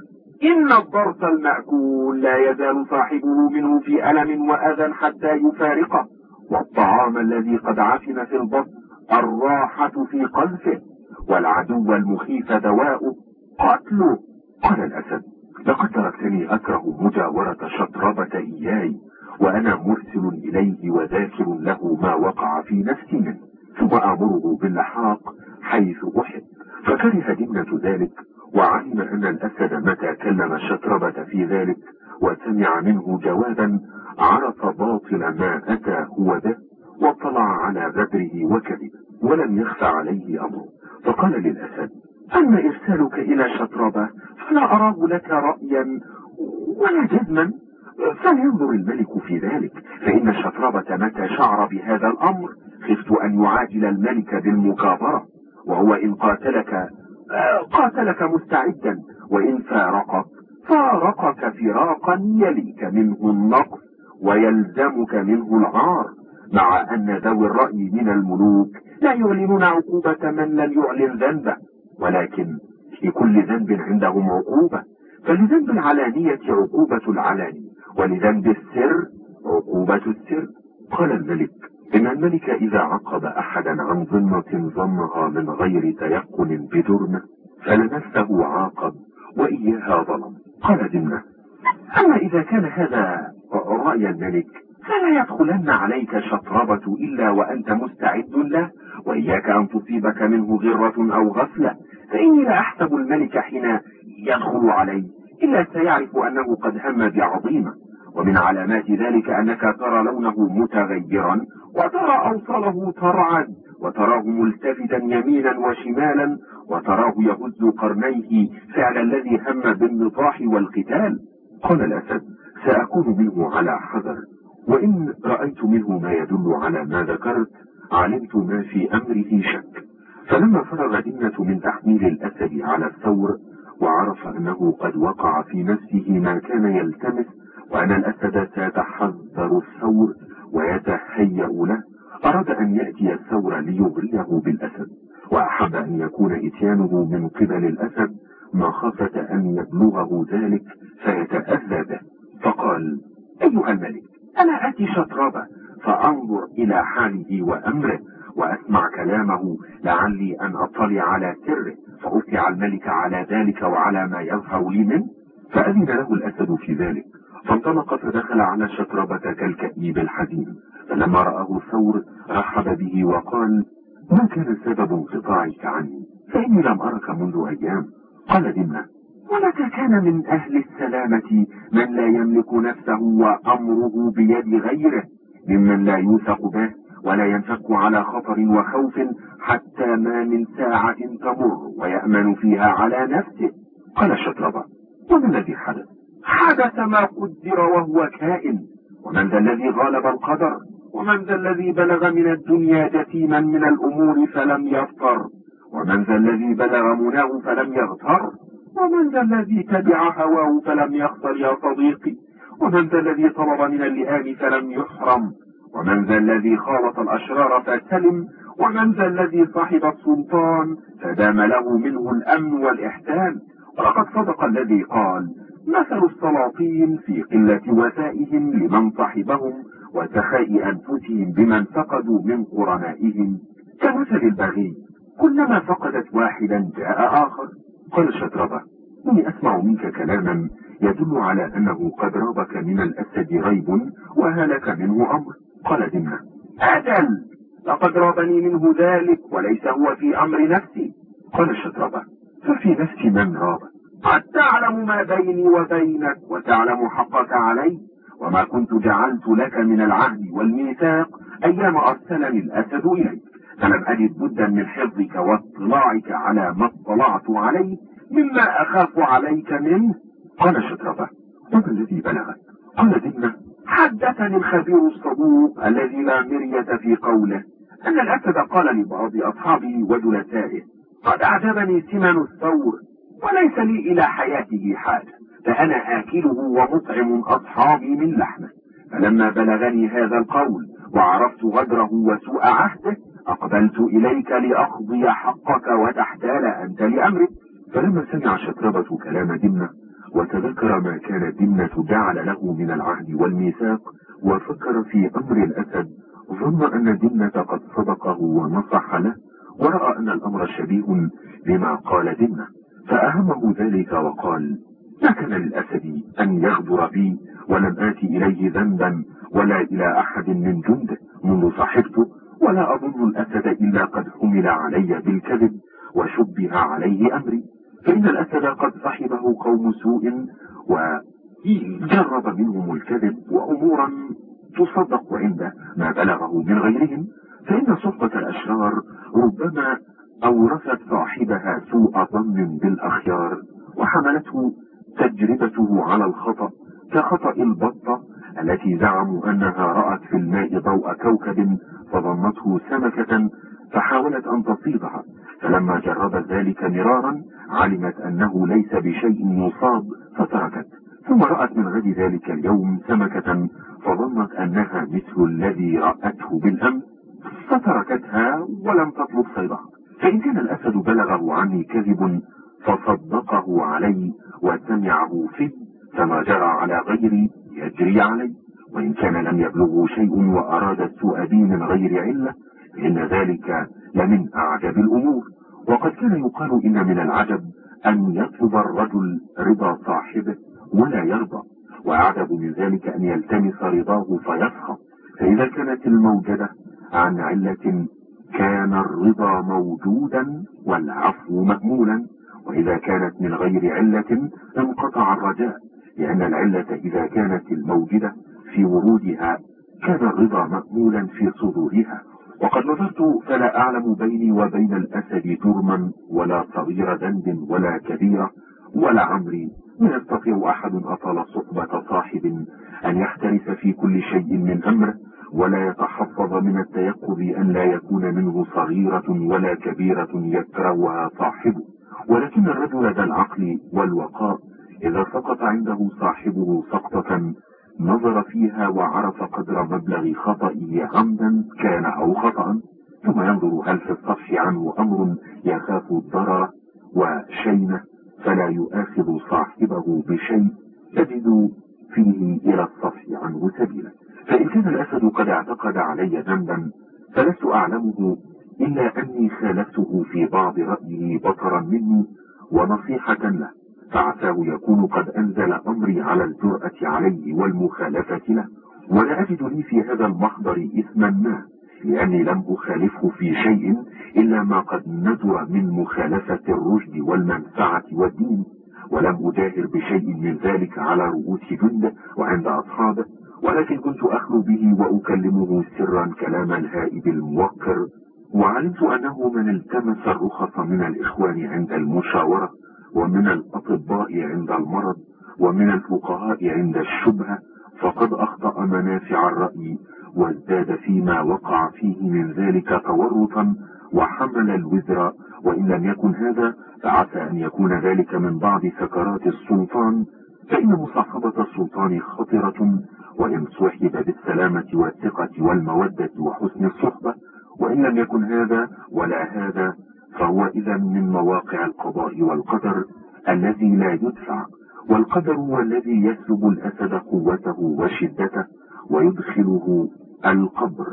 إن الضرس المأكول لا يزال صاحبه منه في ألم وأذى حتى يفارقه والطعام الذي قد عفن في البطن الراحة في قلبه والعدو المخيف دواؤه. قتله قال الأسد لقد تركتني أكره مجاورة شطربة إياي. وأنا مرسل إليه وذاكر له ما وقع في نفسي منه ثم آمره باللحاق حيث أحب. فكره دمنة ذلك وعلم أن الأسد متى كلم شطربة في ذلك وسمع منه جوابا عرف باطل ما أتى هو به واطلع على غدره وكذب ولم يخفى عليه أمره. فقال للأسد أما إرسالك إلى شطربة فلا أراه لك رأيا ولا جزما؟ فلينظر الملك في ذلك؟ فإن شطربة متى شعر بهذا الأمر؟ خفت أن يعاجل الملك بالمكابرة وهو إن قاتلك قاتلك مستعدا وإن فارقك فارقك فراقا يليك منه النقص ويلزمك منه العار مع أن ذوي الرأي من الملوك لا يعلنون عقوبة من لم يعلن ذنبه ولكن لكل ذنب عندهم عقوبة. فلذنب العلانية عقوبة العلاني ولذنب السر عقوبة السر. قال الملك إن الملك إذا عقب أحدا عن ظنة ظنها من غير تيقن بدرن فلنفسه عاقب وإياها ظلم. قال دمنة أما إذا كان هذا رأي الملك فلا يدخلن عليك شطربة إلا وأنت مستعد له وإياك أن تصيبك منه غرة أو غفلة. فإني لا أحسب الملك حين يدخل علي إلا سيعرف أنه قد هم بعظيمة. ومن علامات ذلك أنك ترى لونه متغيرا وترى أوصله ترعا وتراه ملتفتا يمينا وشمالا وتراه يهز قرنيه فعل الذي هم بالنطاح والقتال. قال الأسد سأكون منه على حذر. وإن رأيت منه ما يدل على ما ذكرت علمت ما في أمره شك. فلما فرغ دمنة من تحميل الأسد على الثور وعرف أنه قد وقع في نفسه ما كان يلتمس وأن الأسد سيتحذر الثور ويتهيأ له أراد أن يأتي الثور ليغريه بالأسد. وأحب أن يكون إتيانه من قبل الأسد مخافة أن يبلغه ذلك فيتأذى به. فقال أيها الملك أنا آتي شطرابة فأنظر إلى حاله وأمره وأسمع كلامه. لعلي أن أطلع على سره. فأطلع الملك على ذلك وعلى ما يظهر لي منه. فأذن له الأسد في ذلك. فانطلق فدخل على شطربة كالكئيب الحزين فلما رآه الثور رحب به وقال ما كان سبب انقطاعك عني؟ فإني لم أرك منذ أيام. قال دمنة. ومتى كان من أهل السلامة من لا يملك نفسه وأمره بيد غيره ممن لا يوثق به ولا ينفك على خطر وخوف حتى ما من ساعة تمر ويأمن فيها على نفسه. قال شتربة وما الذي حدث حدث ما قدر وهو كائن. ومن ذا الذي غالب القدر؟ ومن ذا الذي بلغ من الدنيا جسيما من الأمور فلم يبطر؟ ومن ذا الذي بلغ مناه فلم يغتر؟ ومن ذا الذي تبع هواه فلم يخسر يا صديقي؟ ومن ذا الذي طلب من اللئام فلم يحرم؟ ومن ذا الذي خالط الأشرار فسلم ومن ذا الذي صاحب السلطان فدام له منه الأمن والإحسان؟ ولقد صدق الذي قال مثل السلاطين في قلة وفائهم لمن صحبهم وسخاء أنفسهم بمن فقدوا من قرنائهم. كمثل البغي كلما فقدت واحدا جاء آخر. قال شطربة إني أسمع منك كلاما يدل على أنه قد رابك من الأسد ريب وهلك منه أمر. قال دمنة أجل لقد رابني منه ذلك وليس هو في أمر نفسي. قال الشطربة ففي نفس من راب؟ قد تعلم ما بيني وبينك وتعلم حقك علي وما كنت جعلت لك من العهد والميثاق أيام أرسلني الأسد إليك. فلم أجد بدا من حفظك واطلاعك على ما اطلعت عليه مما أخاف عليك منه قال شطربة وما الذي بلغك قال دمنة حدثني الخبير الصدوق الذي لا مرية في قوله. أن الأسد قال لبعض أصحابه وجلسائه قد أعجبني سمن الثور وليس لي إلى حياته حاجة فأنا آكله ومطعم أصحابي من لحمة. فلما بلغني هذا القول وعرفت غدره وسوء عهده أقبلت إليك لأقضي حقك وتحتال أنت لأمرك فلما سمع شطربة كلام دمنة وتذكر ما كان دمنة جعل له من العهد والميثاق وفكر في أمر الأسد ظن أن دمنة قد صدقه ونصح له ورأى أن الأمر شبيه بما قال دمنة فأهمه ذلك وقال ما كان للأسد أن يغدر بي ولم آتي إليه ذنبا ولا إلى أحد من جنده منذ صاحبته ولا أظن الأسد إلا قد حمل علي بالكذب وشبه عليه أمري. فإن الأسد قد صحبه قوم سوء وجرب منهم الكذب وأمورا تصدق عنده ما بلغه من غيرهم. فإن صحبة الأشرار ربما أورثت صاحبها سوء ظن بالأخيار وحملته تجربته على الخطأ كخطأ البطة التي زعموا أنها رأت في الماء ضوء كوكب فظنته سمكة فحاولت أن تصيدها. فلما جربت ذلك مرارا علمت أنه ليس بشيء يصاب فتركت ثم رأت من غد ذلك اليوم سمكة فظنت أنها مثل الذي رأته بالأمس فتركتها ولم تطلب صيدها. فإن كان الأسد بلغه عني كذب فصدقه علي وسمعه في فما جرى على غيري يجري علي وإن كان لم يبلغه شيء وأراد السوء بي من غير علة فإن ذلك لمن أعجب الأمور. وقد كان يقال إن من العجب أن يطلب الرجل رضا صاحبه ولا يرضى وأعجب من ذلك أن يلتمس رضاه فيسخط. فإذا كانت الموجدة عن علة كان الرضا موجودا والعفو مأمولا وإذا كانت من غير علة انقطع الرجاء. لأن العلة إذا كانت الموجدة في ورودها كان الرضا مأمولا في صدورها. وقد نظرت فلا أعلم بيني وبين الأسد جرما ولا صغير ذنب ولا كبيرة ولا عمري. ما يستطيع أحد أطال صحبة صاحب أن يحترس في كل شيء من أمره ولا يتحفظ من التيقظ أن لا يكون منه صغيرة ولا كبيرة يكرهها صاحبه ولكن الرجل ذا العقل والوقاء إذا سقط عنده صاحبه سقطة نظر فيها وعرف قدر مبلغ خطئه عمدا كان أو خطأ ثم ينظر هل في الصفح عنه أمر يخاف الضرر وشينه فلا يؤاخذ صاحبه بشيء تجد فيه إلى الصفح عنه سبيلا. فإن كان الأسد قد اعتقد علي ذنبا فلست أعلمه إلا أني خالفته في بعض رأيه بطرا مني ونصيحة له. فعساه يكون قد أنزل أمري على الجرأة عليه والمخالفة له. ولا أجد لي في هذا المحضر إثما ما لأني لم أخالفه في شيء إلا ما قد نزر من مخالفة الرشد والمنفعة والدين. ولم أجاهر بشيء من ذلك على رؤوس جنده وعند أصحابه. ولكن كنت أخلو به وأكلمه سرا كلام الهائب الموقر. وعلمت أنه من التمس الرخص من الإخوان عند المشاورة. ومن الأطباء عند المرض ومن الفقهاء عند الشبهة فقد أخطأ منافع الرأي وازداد فيما وقع فيه من ذلك تورطا وحمل الوزر. وإن لم يكن هذا فعسى أن يكون ذلك من بعض سكرات السلطان فإن مصاحبة السلطان خطرة. وإن صحب بالسلامة والثقة والمودة وحسن الصحبة وإن لم يكن هذا ولا هذا فهو إذا من مواقع القضاء والقدر الذي لا يدفع والقدر هو الذي يسلب الأسد قوته وشدته ويدخله القبر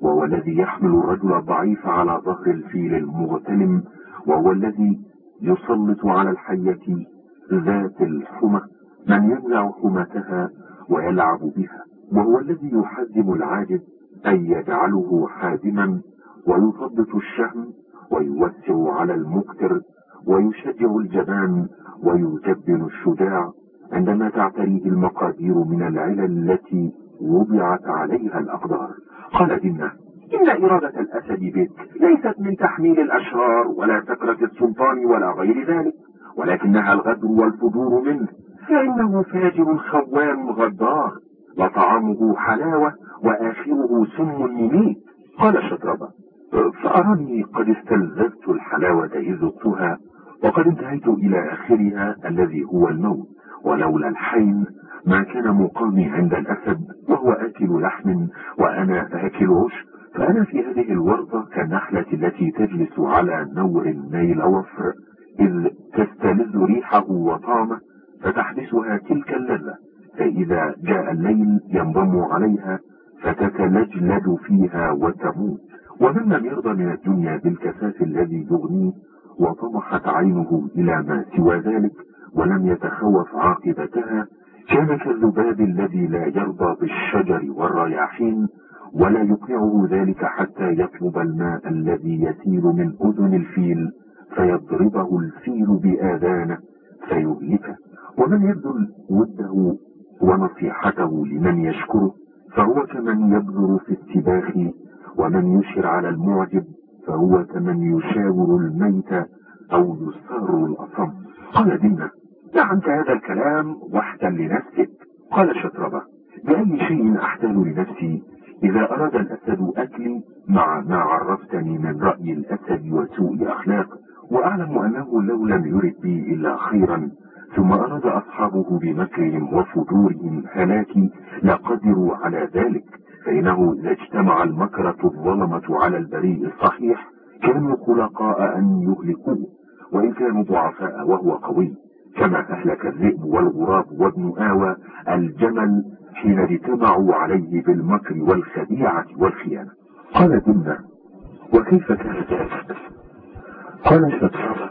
وهو الذي يحمل الرجل الضعيف على ظهر الفيل المغتنم وهو الذي يسلط على الحية ذات الحمى من ينزع حمتها ويلعب بها وهو الذي يحزم العاجز أن يجعله حازما ويثبت الشهم ويوسع على المكتر ويشجع الجبان ويجبن الشجاع عندما تعتريه المقادير من العلل التي وضعت عليها الأقدار. قال دمنة إن إرادة الأسد بك ليست من تحميل الأشرار ولا سكرة السلطان ولا غير ذلك ولكنها الغدر والفجور منه فإنه فاجر خوان غدار وطعامه حلاوة وآخره سم مميت قال شطربة فأراني قد استلذذت الحلاوة إذ ذقتها وقد انتهيت إلى آخرها الذي هو الموت ولولا الحين ما كان مقامي عند الأسد وهو آكل لحم وأنا آكل عش فأنا في هذه الورطة كالنحلة التي تجلس على نور نيل وفر إذ تستلذ ريحه وطعمه فتحبسها تلك اللذة. فإذا جاء الليل ينضم عليها فتتلجلج فيها وتموت. ومن لم يرضى من الدنيا بالكفاف الذي يغنيه وطمحت عينه إلى ما سوى ذلك ولم يتخوف عاقبتها. كان كالذباب الذي لا يرضى بالشجر والرياحين ولا يقنعه ذلك حتى يطلب الماء الذي يسيل من أذن الفيل فيضربه الفيل بآذانه فيهلكه. ومن يبذل وده ونصيحته لمن يشكره فهو كمن يبذر في السباخ ومن يشر على المعجب فهو كمن يشاور الميت أو يسار الأصم. قال دينا دع عنك هذا الكلام واحتل لنفسك. قال شطربة بأي شيء أحتل لنفسي؟ إذا أراد الأسد أكلي مع ما عرفتني من رأي الأسد وسوء أخلاق وأعلم أنه لو لم يرد بي إلا خيرا ثم أراد أصحابه بمكرهم وفجورهم هلاكي لقدروا على ذلك. فإنه إذا اجتمع المكرة الظلمة على البريء الصحيح كانوا خلقاء أن يهلكوه وإن كانوا ضعفاء وهو قوي. كما أهلك الذئب والغراب وابن آوى الجمل حين اجتمعوا عليه بالمكر والخديعة والخيانة. قال دمنا وكيف كان ذلك؟ قال شطرة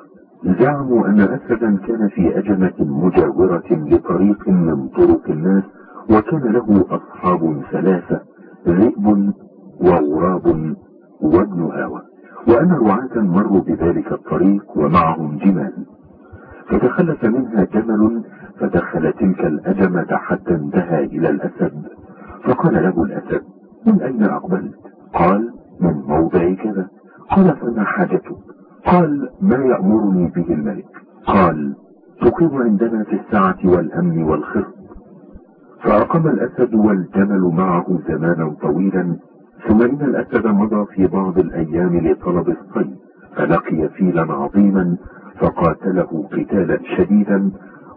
زعموا أن أسدا كان في أجمة مجاورة لطريق من طرق الناس وكان له أصحاب ثلاثة ذئب وغراب وابن هاوى وأن رعاة مروا بذلك الطريق ومعهم جمال. فتخلف منها جمل فدخل تلك الأجمة حتى انتهى إلى الأسد. فقال له الأسد من أين أقبلت؟ قال من موضع كذا. قال فما حاجتك؟ قال ما يأمرني به الملك. قال تقيم عندنا في السعة والأمن والخرب فأقام الأسد والجمل معه زمانا طويلا ثم إن الأسد مضى في بعض الأيام لطلب الصيد فلقي فيلا عظيما فقاتله قتالا شديدا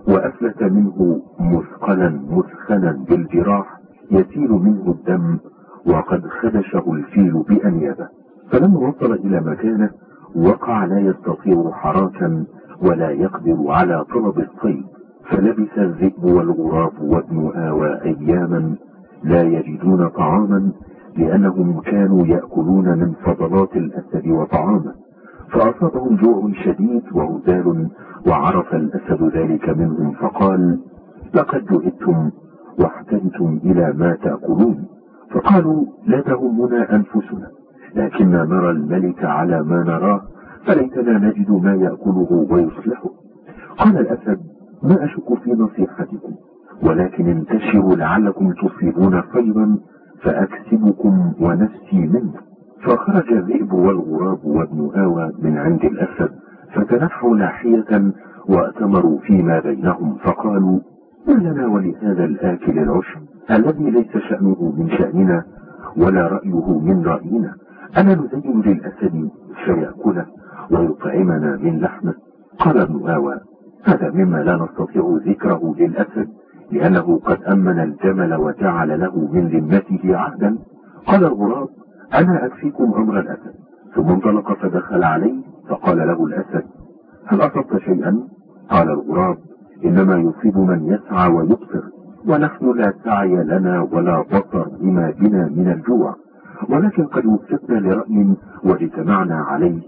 وأفلت منه مثقلا مثخنا بالجراح يسيل منه الدم وقد خدشه الفيل بأنيابه. فلما وصل إلى مكانه وقع لا يستطيع حراكا ولا يقدر على طلب الصيد. فلبث الذئب والغراب وابن آوى أياما لا يجدون طعاما لأنهم كانوا يأكلون من فضلات الأسد وطعامه فأصابهم جوع شديد وهزال وعرف الأسد ذلك منهم فقال لقد جئتم واحتجتم إلى ما تأكلون فقالوا لا تهمنا أنفسنا لكننا نرى الملك على ما نراه فليتنا نجد ما يأكله ويصلحه قال الأسد ما أشك في نصيحتكم ولكن انتشروا لعلكم تصيبون خيرا فأكسبكم ونفسي منه. فخرج الذئب والغراب وابن آوى من عند الأسد فتنحوا ناحية وأتمروا فيما بينهم فقالوا ما لنا ولهذا الآكل العشب الذي ليس شأنه من شأننا ولا رأيه من رأينا؟ أنا نزين للأسد فيأكله ويطعمنا من لحمه. قال ابن آوى هذا مما لا نستطيع ذكره للأسد لأنه قد أمن الجمل وجعل له من ذمته عهدا. قال الغراب أنا أكفيكم أمر الأسد. ثم انطلق فدخل عليه فقال له الأسد هل أصبت شيئا؟ قال الغراب إنما يصيب من يسعى ويبصر ونحن لا سعي لنا ولا بصر بما بنا من الجوع. ولكن قد وفقنا لرأي وإجتمعنا عليه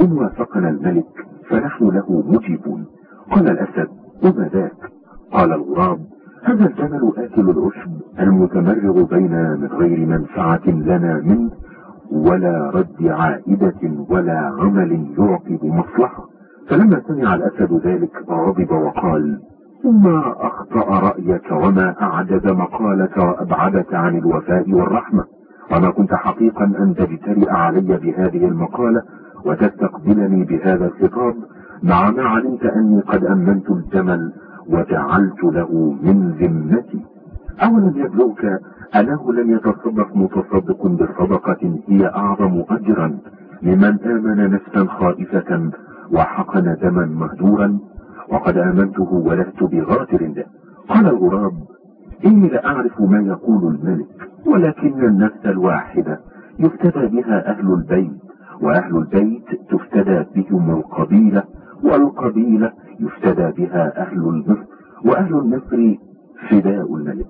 إن وافقنا الملك فنحن له مجيبون. قال الأسد وما ذاك؟ قال الغراب هذا الجمل آكل العشب المتمرغ بيننا من غير منفعة لنا منه ولا رد عائدة ولا عمل يعقب مصلحة. فلما سمع الأسد ذلك غضب وقال ما أخطأ رأيك وما أعجز مقالك وأبعدك عن الوفاء والرحمة. وما كنت حقيقا أن تجترئ علي بهذه المقالة وتستقبلني بهذا الخطاب مع ما علمت أني قد أمنت الجمل وجعلت له من ذمتي. أولم يبلغك أنه لم يتصدق متصدق بصدقة هي أعظم أجرا لمن آمن نفسا خائفة وحقن دما مهدورا وقد آمنته ولست بغافر له قال الغراب إني لأعرف ما يقول الملك ولكن النفس الواحدة يفتدى بها أهل البيت وأهل البيت تفتدى بهم القبيلة. والقبيلة يفتدى بها أهل المصر وأهل المصر فداء الملك.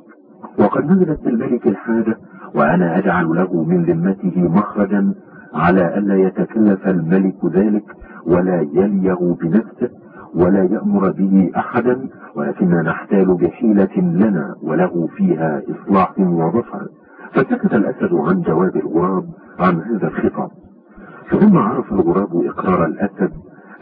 وقد نزلت بالملك الحاجة وأنا أجعل له من ذمته مخرجا على ألا يتكلف الملك ذلك ولا يليه بنفسه ولا يأمر به أحدا ولكننا نحتال بحيلة لنا وله فيها إصلاح وظفر. فسكت الأسد عن جواب الغراب عن هذا الخطاب. فلما عرف الغراب إقرار الأسد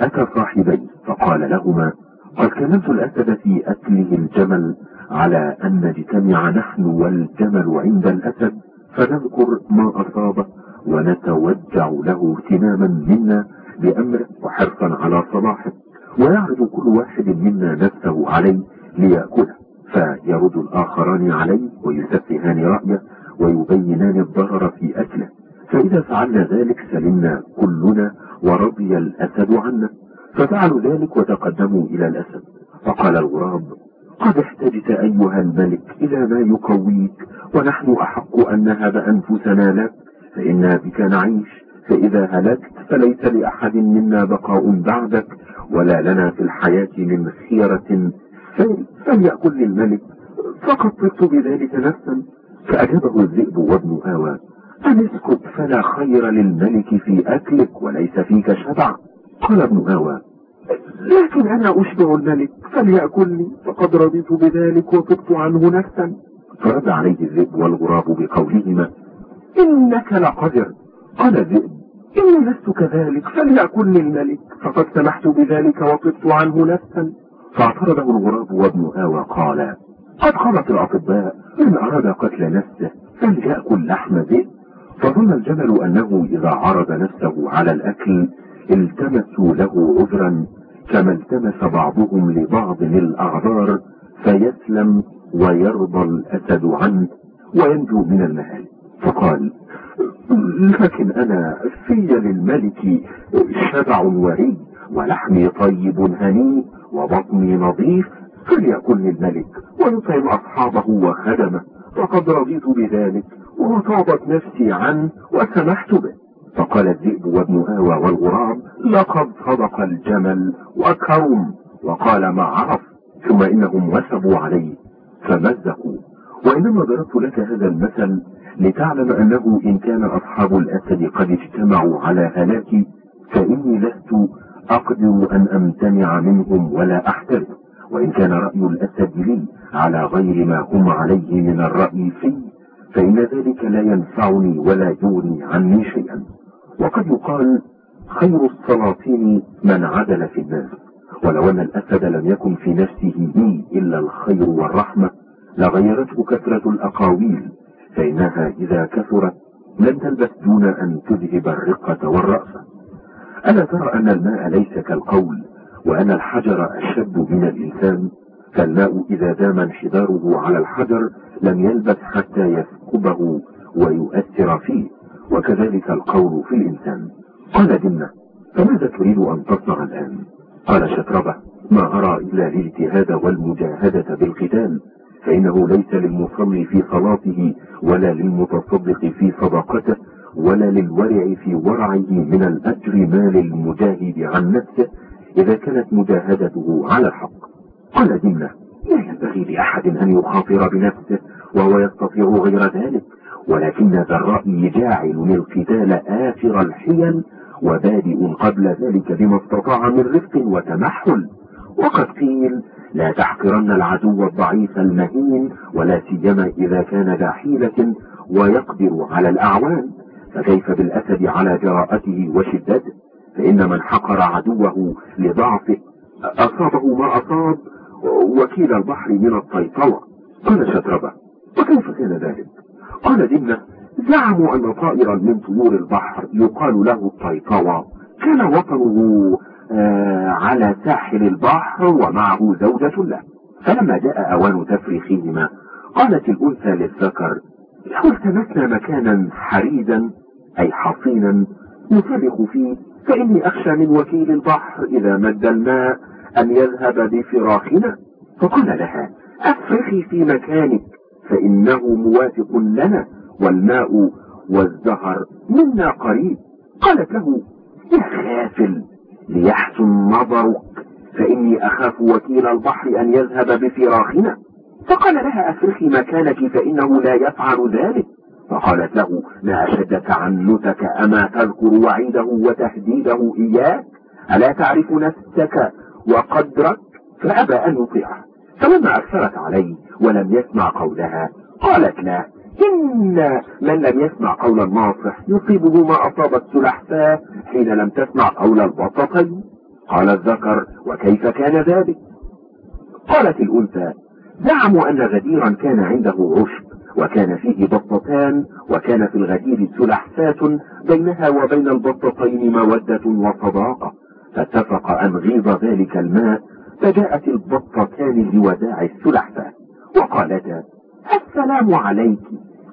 أتى صاحبيه فقال لهما قد كلمت الأسد في أكله الجمل على أن نجتمع نحن والجمل عند الأسد فنذكر ما أصابه ونتوجع له اهتماما منا بأمره وحرصا على صلاحه ويعرض كل واحد منا نفسه عليه ليأكله فيرد الآخران عليه ويسفهان رأيه ويبينان الضرر في أكله فإذا فعلنا ذلك سلمنا كلنا ورضي الأسد عنا. ففعلوا ذلك وتقدموا إلى الأسد. فقال الغراب قد احتجت أيها الملك إلى ما يقويك ونحن أحق أن نهب أنفسنا لك. فإنا بك نعيش فإذا هلكت فليس لأحد منا بقاء بعدك ولا لنا في الحياة من خيرة. فليأكل للملك. فقد طبت بذلك نفسا. فأجابه الذئب وابن آوى. أن اسكت فلا خير للملك في أكلك وليس فيك شبع. قال ابن آوى لكن أنا أشبع الملك فليأكلني فقد رضيت بذلك وطبت عنه نفسا. فرد عليه الذئب والغراب بقولهما إنك لقدر. قال الذئب إني لست كذلك فليأكلني الملك فقد سمحت بذلك وطبت عنه نفسا. فاعترضه الغراب وابن آوى قال قد قالت الأطباء من أراد قتل نفسه فليأكل لحم ذئب فظن الجمل أنه إذا عرض نفسه على الأكل التمسوا له عذرا كما التمس بعضهم لبعض الأعذار فيسلم ويرضى الأسد عنه وينجو من المهالك فقال لكن أنا في للملك شبع وري ولحمي طيب هنيء وبطني نظيف فليكن للملك ويطعم أصحابه وخدمه وقد رضيت بذلك. وطابت نفسي عنه وسمحت به. فقال الذئب وابن آوى والغراب لقد صدق الجمل وكرم. وقال ما عرف؟ ثم إنهم وثبوا عليه. فمزقوا. وإنما ضربت لك هذا المثل لتعلم أنه إن كان أصحاب الأسد قد اجتمعوا على هلاكي فإني لست أقدر أن أمتنع منهم ولا أحترم. وإن كان رأي الأسد لي على غير ما هم عليه من الرأي في فإن ذلك لا ينفعني ولا يغني عني شيئا. وقد يقال خير السلاطين من عدل في الناس. ولو أن الأسد لم يكن في نفسه لي إلا الخير والرحمة لغيرته كثرة الأقاويل فإنها إذا كثرت لن تلبث دون أن تذهب الرقة والرأفة ألا ترى أن الماء ليس كالقول وأن الحجر أشد من الإنسان؟ فالماء إذا دام انحداره على الحجر لم يلبث حتى يثقبه ويؤثر فيه وكذلك القول في الإنسان. قال دمنة فماذا تريد أن تصنع الآن؟ قال شتربة ما أرى إلا الإجتهاد والمجاهدة بالقتال فإنه ليس للمصلي في صلاته ولا للمتصدق في صدقته ولا للورع في ورعه من الأجر ما للمجاهد عن نفسه إذا كانت مجاهدته على الحق. قال دمنة لا ينبغي لأحد أن يخاطر بنفسه وهو يستطيع غير ذلك ولكن ذا الرأي جاعل القتال آخر الحيل وبادئ قبل ذلك بما استطاع من رفق وتمحل. وقد قيل لا تحقرن العدو الضعيف المهين ولا سيما إذا كان ذا حيلة ويقدر على الأعوان. فكيف بالأسد على جراءته وشدته؟ فإن من حقر عدوه لضعفه أصابه ما أصاب وكيل البحر من الطيطوة. قال شتربة وكيف كان ذلك؟ قال دمنة زعموا أن طائرا من طيور البحر يقال له الطيطوة. كان وطنه آه على ساحل البحر ومعه زوجة له. فلما جاء أوان تفريخهما قالت الأنثى للذكر لو التمسنا مكانا حريدا أي حصينا نسبخ فيه؟ فإني أخشى من وكيل البحر إذا مد الماء. أن يذهب بفراخنا؟ فقال لها أفرخي في مكانك فإنه موافق لنا والماء والزهر منا قريب. قالت له يا غافل ليحسن نظرك فإني أخاف وكيل البحر أن يذهب بفراخنا. فقال لها أفرخي مكانك فإنه لا يفعل ذلك. فقالت له ما أشدك عنتك أما تذكر وعيده وتهديده إياك؟ ألا تعرف نفسك وقدرك فأبى أن يطيعه. فلما أكثرت عليه ولم يسمع قولها قالت له إن من لم يسمع قول الناصح يصيبه ما أصاب السلحفاة حين لم تسمع قول البطتين قال الذكر وكيف كان ذلك؟ قالت الأنثى زعموا أن غديرا كان عنده عشب وكان فيه بطتان وكان في الغدير سلحفاة بينها وبين البطتين مودة وصداقة. فاتفق أن غيظ ذلك الماء فجاءت البطتان لوداع السلحفاة وقالتا السلام عليك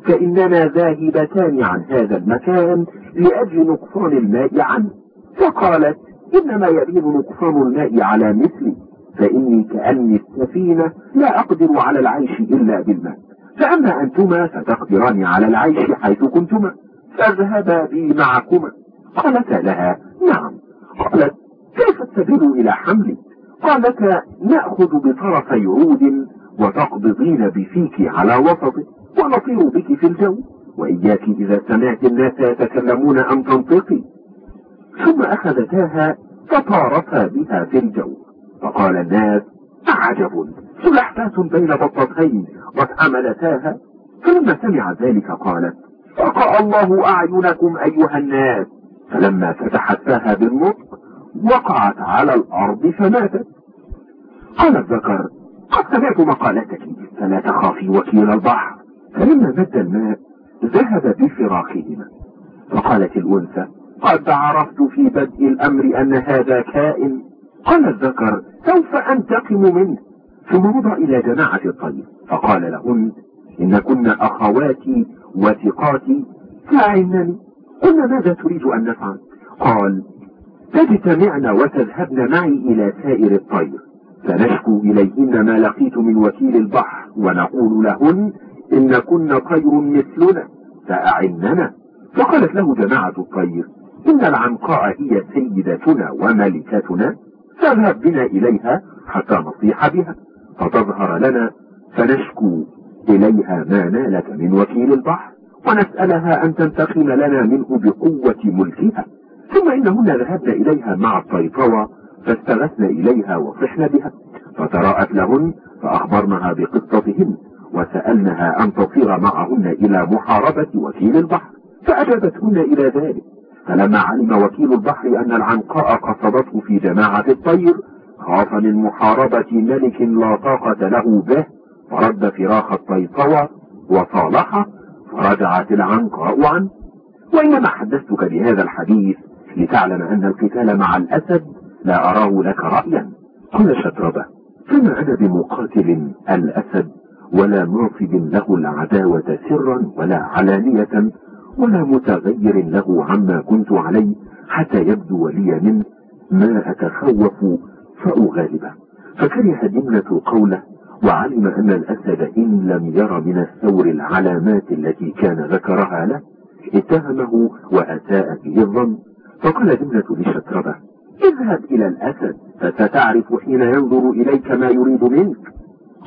فإننا ذاهبتان عن هذا المكان لأجل نقصان الماء عنه فقالت إنما يبين نقصان الماء على مثلي فإني كأني السفينة لا أقدر على العيش إلا بالماء. فأما أنتما فتقدران على العيش حيث كنتما فاذهبا بي معكما. قالتا لها نعم. قالت كيف السبيل إلى حملي قالتا نأخذ بطرفي عود وتقبضين بفيك على وسطه ونطير بك في الجو. وإياك إذا سمعت الناس يتكلمون أن تنطقي. ثم أخذتاها فطارتا بها في الجو. فقال الناس أعجب. سلحفاة بين بطتين قد حملتاها. فلما سمع ذلك قالت فقع الله أعينكم أيها الناس. فلما فتحت فاها بالنطق وقعت على الأرض فماتت. قال الذكر قد سمعت مقالتك فلا تخافي وكيل البحر. فلما مد الماء ذهب بفراخهما فقالت الأنثى قد عرفت في بدء الأمر أن هذا كائن. قال الذكر سوف أنتقم منه. ثم مضى إلى جماعة الطير. فقال لهن إن كنا أخواتي وثقاتي فأعنني قلنا ماذا تريد أن نفعل؟ قال تجتمعن وتذهبن معي إلى سائر الطير. فنشكو إليهن ما لقيت من وكيل البحر ونقول لهن إن كن طير مثلنا فأعننا. فقالت له جماعة الطير إن العنقاء هي سيدتنا وملكتنا فاذهب بنا إليها حتى نصيح بها. فتظهر لنا فنشكو إليها ما نالك من وكيل البحر ونسألها أن تنتقم لنا منه بقوة ملكها. ثم إنهن ذهبن إليها مع الطيطوة فاستغثن إليها وصحن بها فتراءت لهن فأخبرنها بقصتهن وسألنها أن تصير معهن إلى محاربة وكيل البحر فأجابتهن إلى ذلك. فلما علم وكيل البحر أن العنقاء قصدته في جماعة الطير خاف من محاربة ملك لا طاقة له به فرد فراخ الطيطوة وصالحه فرجعت العنقاء عنه. وإنما حدثتك بهذا الحديث لتعلم أن القتال مع الأسد لا أراه لك رأيا. قال شتربة فما أنا بمقاتل الأسد ولا ناصب له العداوة سرا ولا علانية ولا متغير له عما كنت عليه حتى يبدو لي منه ما أتخوف فأغالبه. فكره دمنة قوله وعلم أن الأسد إن لم ير من الثور العلامات التي كان ذكرها له اتهمه وأساء به الظن. فقال دمنة لشتربة اذهب إلى الأسد فستعرف حين ينظر إليك ما يريد منك.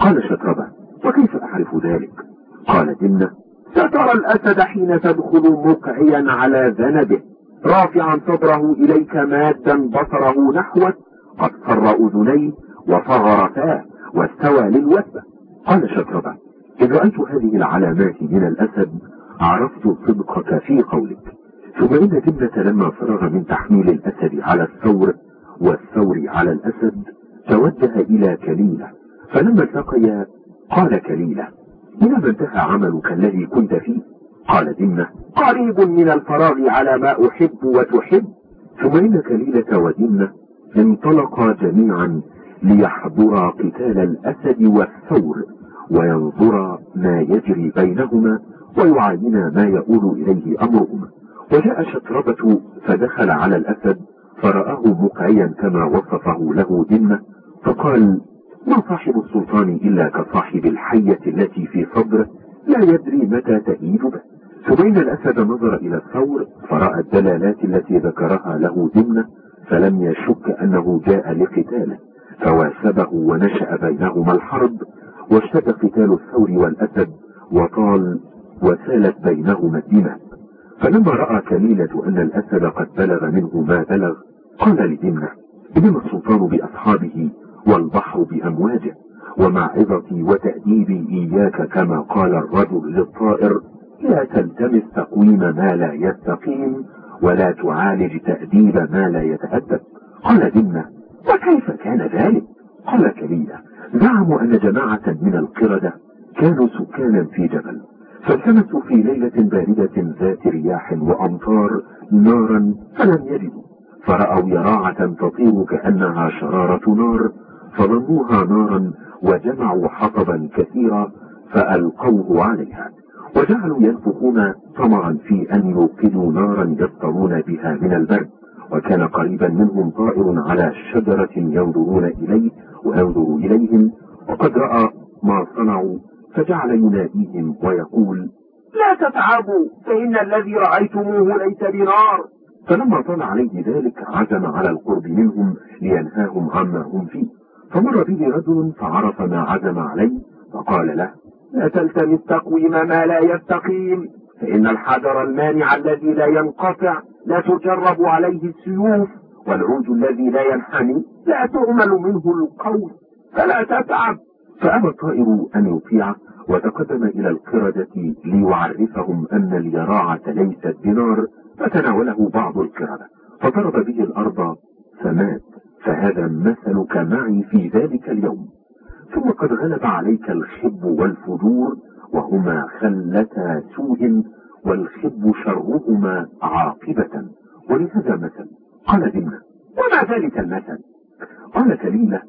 قال شتربة وكيف أعرف ذلك؟ قال دمنة سترى الأسد حين تدخل مقعيا على ذنبه رافعا صدره إليك مادا بصره نحوك قد فر أذنيه وصغر فاه واستوى للوثبة قال شكربة إن رأيت هذه العلامات من الأسد عرفت صدقك في قولك. ثم إن جبلة لما فرغ من تحميل الأسد على الثور والثور على الأسد توجه إلى كليلة. فلما التقيا قال كليلة إلى ما انتهى عملك الذي كنت فيه؟ قال دمة قريب من الفراغ على ما أحب وتحب. ثم إن كليلة ودمة انطلقا جميعا ليحضرا قتال الأسد والثور وينظرا ما يجري بينهما ويعاينا ما يؤول إليه أمرهما. وجاء شتربة فدخل على الأسد فرآه مقعيا كما وصفه له دمة فقال ما صاحب السلطان إلا كصاحب الحية التي في صدره لا يدري متى تهيج به ثم الأسد نظر إلى الثور فرأى الدلالات التي ذكرها له دمنة فلم يشك أنه جاء لقتاله فواسبه ونشأ بينهما الحرب واشتد قتال الثور والأسد وطال وسالت بينهما الدماء. فلما رأى كليلة أن الأسد قد بلغ منه ما بلغ قال لدمنة إنما السلطان بأصحابه والبحر بأمواجه ومعظتي وتأديبي إياك كما قال الرجل للطائر لا تلتمس تقويم ما لا يستقيم ولا تعالج تأديب ما لا يتأدب. قال دمنة وكيف كان ذلك؟ قال كليلة زعموا أن جماعة من القردة كانوا سكانا في جبل. فالتمسوا في ليلة باردة ذات رياح وأمطار نارا فلم يجدوا فرأوا يراعة تطير كأنها شرارة نار فظنوها نارا وجمعوا حطبا كثيرا فألقوه عليها وجعلوا ينفخون طمعا في أن يوقدوا نارا يفطرون بها من البرد وكان قريبا منهم طائر على شجرة ينظرون إليه وينظر إليهم وقد رأى ما صنعوا فجعل يناديهم ويقول لا تتعبوا فإن الذي رأيتموه ليس بنار. فلما طال عليه ذلك عزم على القرب منهم لينهاهم عما هم فيه. فمر به رجل فعرف ما عزم عليه فقال له لا تلتمس تقويم ما لا يستقيم. فإن الحجر المانع الذي لا ينقطع لا تجرب عليه السيوف والعود الذي لا ينحني لا تؤمل منه القول. فلا تتعب. فأبى الطائر أن يطيع وتقدم إلى القردة ليعرفهم أن اليراعة ليست بنار فتناوله بعض القردة فضرب به الأرض فمات فهذا مثلك معي في ذلك اليوم. ثم قد غلب عليك الخب والفجور وهما خلتا سوء والخب شرهما عاقبة. ولهذا مثل؟ قال دمنا وما ذلك المثل؟ قال كليلة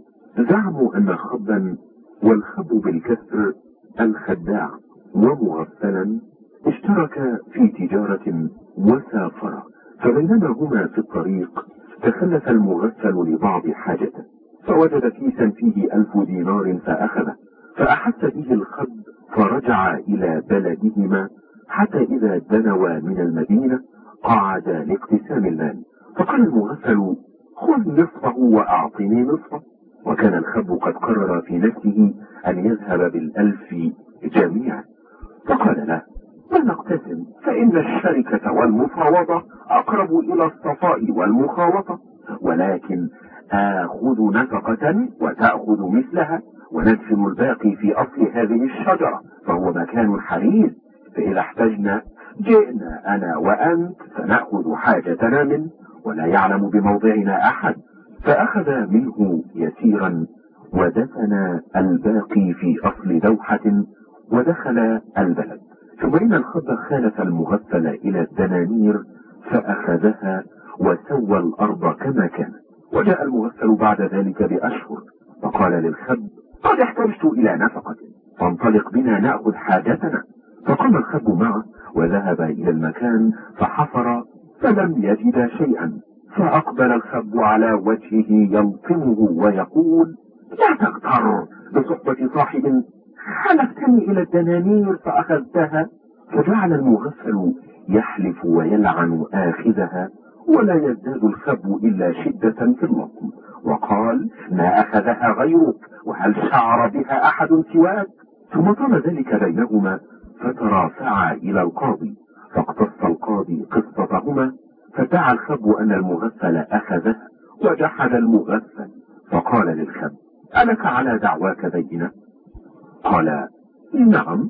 زعموا أن خبا والخب بالكسر الخداع ومغفلا اشترك في تجارة وسافر. فبينما هما في الطريق تخلف المغفل لبعض حاجته فوجد كيسا فيه ألف دينار فأخذه فأحس به الخب فرجع إلى بلدهما حتى إذا دنوا من المدينة قعد لاقتسام المال. فقال المغفل خذ نصفه وأعطني نصفه. وكان الخب قد قرر في نفسه أن يذهب بالألف جميعا. فقال له لا نقتسم فإن الشركة والمفاوضة أقرب إلى الصفاء والمخاوطة ولكن آخذ نفقة وتأخذ مثلها وندفن الباقي في أصل هذه الشجرة فهو مكان حريز فإذا احتجنا جئنا أنا وأنت فنأخذ حاجتنا منه ولا يعلم بموضعنا أحد. فأخذ منه يسيرا ودفن الباقي في أصل دوحة ودخل البلد. ثم إن الخب خالف المغفل إلى الدنانير فأخذها وسوى الأرض كما كان. وجاء المغفل بعد ذلك بأشهر فقال للخب قد احتجت إلى نفقة فانطلق بنا نأخذ حاجتنا. فقام الخب معه وذهب إلى المكان فحفر فلم يجد شيئا. فأقبل الخب على وجهه يلطمه ويقول لا تغتر بصحبة صاحب حلفتني إلى الدنانير فأخذتها فجعل المغفل يحلف ويلعن آخذها ولا يزداد الخب إلا شدة في اللطم وقال ما أخذها غيرك وهل شعر بها أحد سواك؟ ثم طال ذلك بينهما فترافعا إلى القاضي فاقتص القاضي قصتهما فدعا الخب أن المغفل أخذه وجحد المغفل فقال للخب ألك على دعواك بينة؟ قال نعم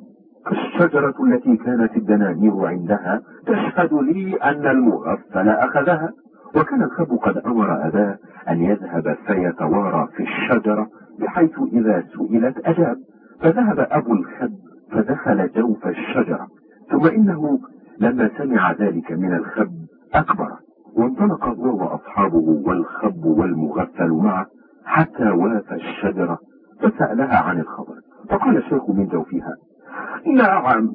الشجرة التي كانت الدنانير عندها تشهد لي أن المغفل أخذها. وكان الخب قد أمر أباه أن يذهب فيتوارى في الشجرة بحيث إذا سئلت أجاب. فذهب أبو الخب فدخل جوف الشجرة ثم إنه لما سمع ذلك من الخب أكبر. وانطلق هو وأصحابه والخب والمغفل معه حتى وافى الشجرة فسألها عن الخبر. فقال الشيخ من جوفها نعم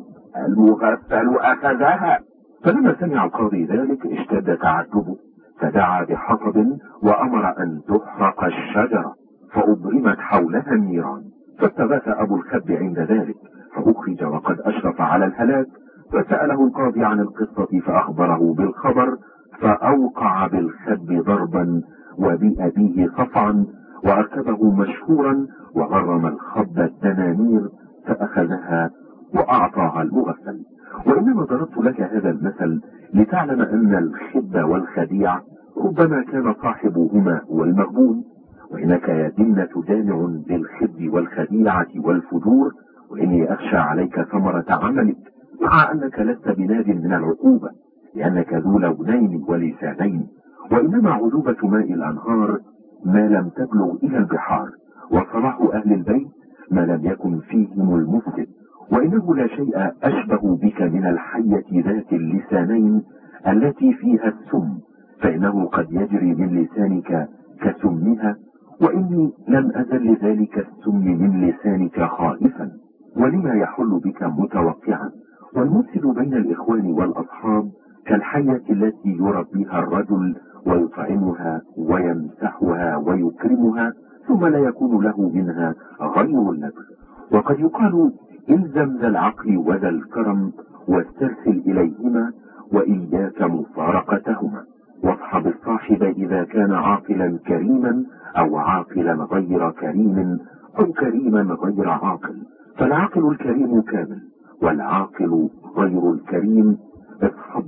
المغفل أخذها. فلما سمع القاضي ذلك اشتد تعجبه فدعا بحطب وأمر أن تحرق الشجرة فأبرمت حولها النيران. فاستغاث أبو الخب عند ذلك فأخرج وقد أشرف على الهلاك فسأله القاضي عن القصة فأخبره بالخبر فأوقع بالخب ضربا وبأبيه صفعا وأركبه مشهورا وغرم الخب الدنانير فأخذها وأعطاها المغفل وإنما ضربت لك هذا المثل لتعلم أن الخب والخديع ربما كان صاحبهما هو المغبون. وإنك يا دنة جامع للخب والخديعة والفجور وإني أخشى عليك ثمرة عملك. مع أنك لست بناد من العقوبة لأنك ذو لونين ولسانين وإنما عذوبة ماء الأنهار ما لم تبلغ إلى البحار وصلاح أهل البيت ما لم يكن فيهم المفسد وإنه لا شيء أشبه بك من الحية ذات اللسانين التي فيها السم فإنه قد يجري من لسانك كسمها وإني لم أزل لذلك السم من لسانك خائفا ولما يحل بك متوقعا. والمفسد بين الإخوان والأصحاب كالحية التي يربيها الرجل ويطعمها ويمسحها ويكرمها ثم لا يكون له منها غير اللبس وقد يقال الزم ذا العقل وذا الكرم واسترسل إليهما وإياك مفارقتهما. واصحب الصاحب إذا كان عاقلا كريما أو عاقلا غير كريم أو كريما غير عاقل فالعاقل الكريم كامل. والعاقل غير الكريم اصحب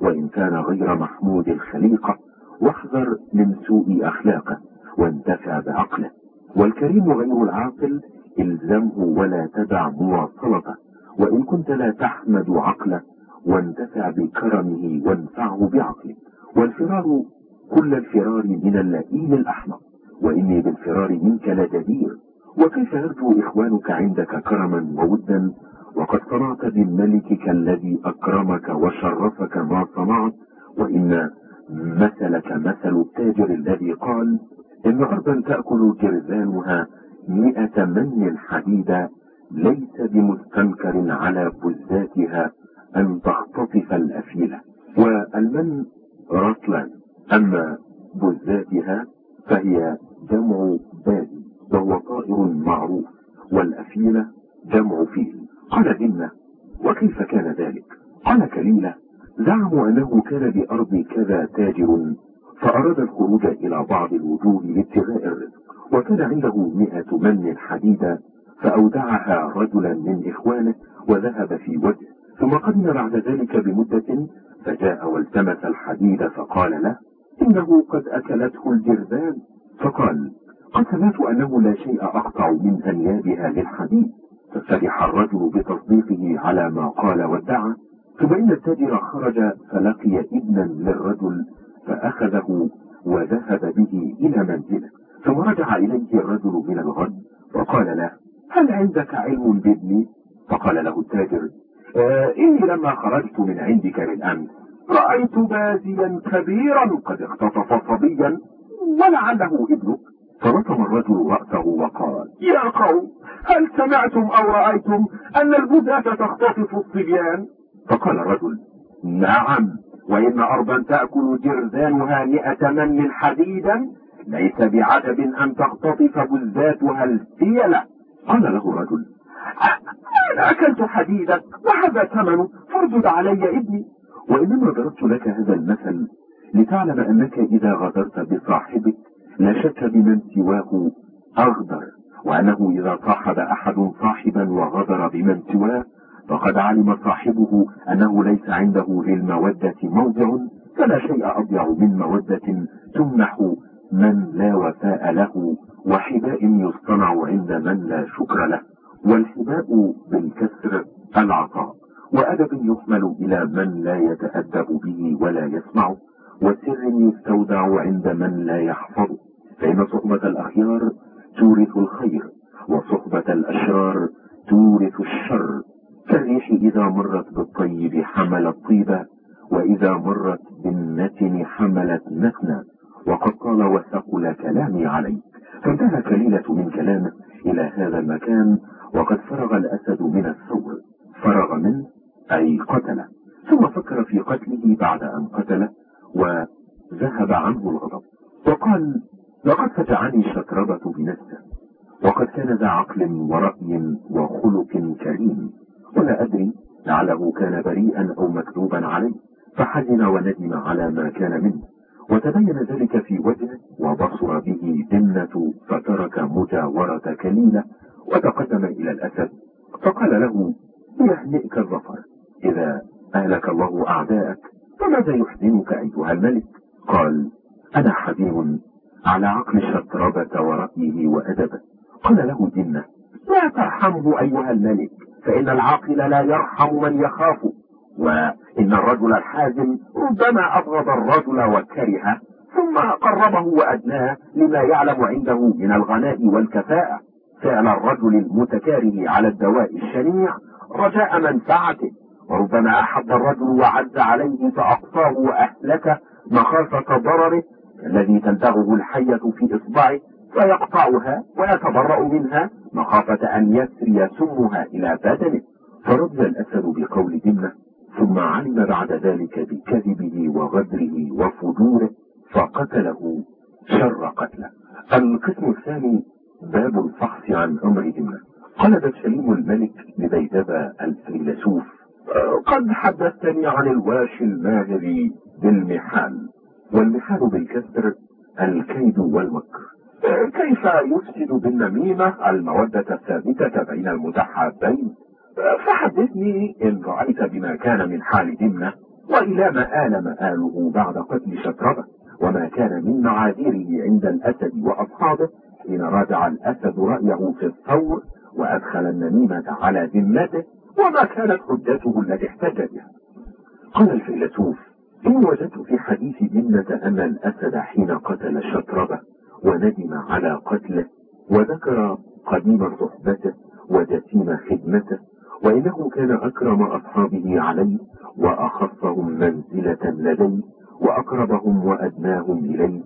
وإن كان غير محمود الخليقة واحذر من سوء أخلاقه وانتفع بعقله. والكريم غير العاقل إلزمه ولا تدع مواصلته وإن كنت لا تحمد عقله وانتفع بكرمه وانفعه بعقله. والفرار كل الفرار من اللئيم الأحمق وإني بالفرار منك لجدير وكيف يرجو إخوانك عندك كرما وودا وقد صنعت بملكك الذي أكرمك وشرفك ما صنعت وإن مثلك مثل التاجر الذي قال إن أرضا تأكل جرذانها مئة من حديدا ليس بمستنكر على بزاتها أن تختطف الأفيلة والمن رطلا أما بزاتها فهي جمع بادي وهو طائر معروف والأفيلة جمع فيل. قال ذمة وكيف كان ذلك؟ قال كليلة زعموا أنه كان بأرض كذا تاجر. فأراد الخروج إلى بعض الوجوه لابتغاء الرزق. وكان عنده مئة من حديدة فأودعها رجلا من إخوانه وذهب في وجه ثم قدم بعد ذلك بمدة. فجاء والتمس الحديد فقال له إنه قد أكلته الجرذان. فقال قد سمعت أنه لا شيء أقطع من أنيابها للحديد. ففرح الرجل بتصديقه على ما قال وادعى ثم إن التاجر خرج فلقي ابنا للرجل فأخذه وذهب به إلى منزله ثم رجع إليه الرجل من الغد وقال له هل عندك علم بابني؟ فقال له التاجر آه إني لما خرجت من عندك بالأمس رأيت بازيا كبيرا قد اختطف صبيا ولعله ابنك. فرطم الرجل رأسه وقال يا قوم هل سمعتم أو رأيتم أن البداة تختطف الصبيان؟ فقال الرجل نعم وإن أرضا تأكل جرذانها مئة من حديدا ليس بعجب أن تختطف بزاتها الفيلة قال له الرجل أنا أكلت حديدك وهذا ثمنه فاردد علي ابني. وإنما ضربت لك هذا المثل لتعلم أنك إذا غدرت بصاحبك لا شك بمن سواه أغدر وأنه إذا صاحب أحد صاحبا وغدر بمن سواه فقد علم صاحبه أنه ليس عنده للمودة موضع فلا شيء أضيع من مودة تمنح من لا وفاء له وحباء يصطنع عند من لا شكر له والحباء بالكسر العطاء وأدب يحمل إلى من لا يتأدب به ولا يسمعه وسر يستودع عند من لا يحفظه فإن صحبة الأخيار تورث الخير وصحبة الأشرار تورث الشر. كالريح إذا مرت بالطيب حملت طيبا وإذا مرت بالنتن حملت نتنا وقد طال وثقل كلامي عليك. فانتهى كليلة من كلامه إلى هذا المكان وقد فرغ الأسد من الثور فرغ منه أي قتله. ثم فكر في قتله بعد أن قتله. وذهب عنه الغضب. وقال لقد فتعني الشكربة بنفسه وقد كان ذا عقل ورأي وخلق كريم. ولا أدري لعله كان بريئا أو مكذوبا عليه فحزن وندم على ما كان منه. وتبين ذلك في وجهه وبصر به دمنة فترك مجاورة كليلة وتقدم إلى الأسد. فقال له يهنئك الظفر إذا أهلك الله أعداءك فماذا يحزنك أيها الملك؟ قال أنا حزين على عقل الشطربة ورأيه وأدبه قال له دمنة لا ترحمه أيها الملك فإن العاقل لا يرحم من يخاف. وإن الرجل الحازم ربما أبغض الرجل وكرهه ثم قربه وأدناه لما يعلم عنده من الغناء والكفاءة. فعل الرجل المتكاره على الدواء الشنيع رجاء منفعته وربما أحب الرجل وعز عليه فأقصاه وأهلك مخافة ضرره الذي تلدغه الحية في إصبعه فيقطعها ويتبرأ منها مخافة أن يسري سمها إلى بدنه. فرد الأسد بقول دمنة ثم علم بعد ذلك بكذبه وغدره وفجوره فقتله شر قتله. القسم الثاني باب الفحص عن أمر دمنة قال بسليم الملك لبيدبة الفيلسوف قد حدثتني عن الواشي الماهر بالمحال والمحال بالكسر الكيد والمكر. كيف يفسد بالنميمة المودة الثابتة بين المتحابين فحدثني إن رأيت بما كان من حال دمنة وإلى ما آل مآله بعد قتل شطربة وما كان من معاذيره عند الأسد وأصحابه حين راجع الأسد رأيه في الثور وأدخل النميمة على ذمته وما كانت حجته التي احتج بها. قال الفيلسوف إن وجدت في حديث دمنة أن الأسد حين قتل شطربة وندم على قتله وذكر قديم صحبته وجسيم خدمته وإنه كان أكرم أصحابه عليه وأخصهم منزلة لديه وأقربهم وأدناهم إليه.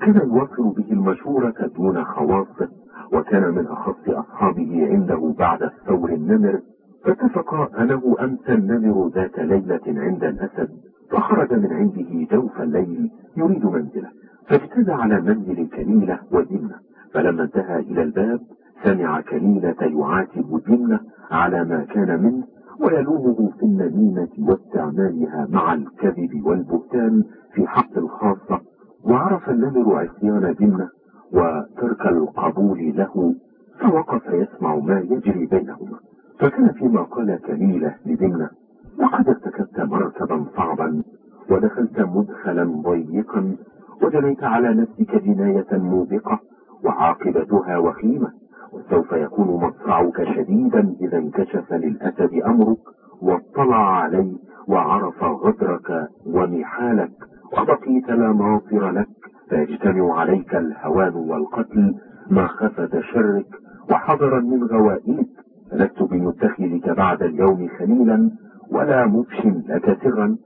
كان يوصل به المشورة دون خواصه وكان من أخص أصحابه عنده بعد الثور النمر فاتفقا أنه أمسى النمر ذات ليلة عند الأسد فخرج من عنده جوف الليل يريد منزله فاجتمع على منزل كليلة ودمنة فلما انتهى إلى الباب سمع كليلة يعاتب دمنة على ما كان منه ويلومه في النميمة واستعمالها مع الكذب والبهتان في حق الخاصة. وعرف النمر عصيان دمنة وترك القبول له فوقف يسمع ما يجري بينهما. فكان فيما قال كليلة لدمنة لقد ارتكبت مركبا صعبا ودخلت مدخلا ضيقا وجنيت على نفسك جناية موبقة وعاقبتها وخيمة وسوف يكون مصرعك شديدا إذا انكشف للأسد أمرك واطلع عليه وعرف غدرك ومحالك وبقيت لا ناصر لك. فيجتمع عليك الهوان والقتل ما خفت شرك وحضرا من غوائلك فلست بمتخذك بعد اليوم خليلا ولا مفش لك سرا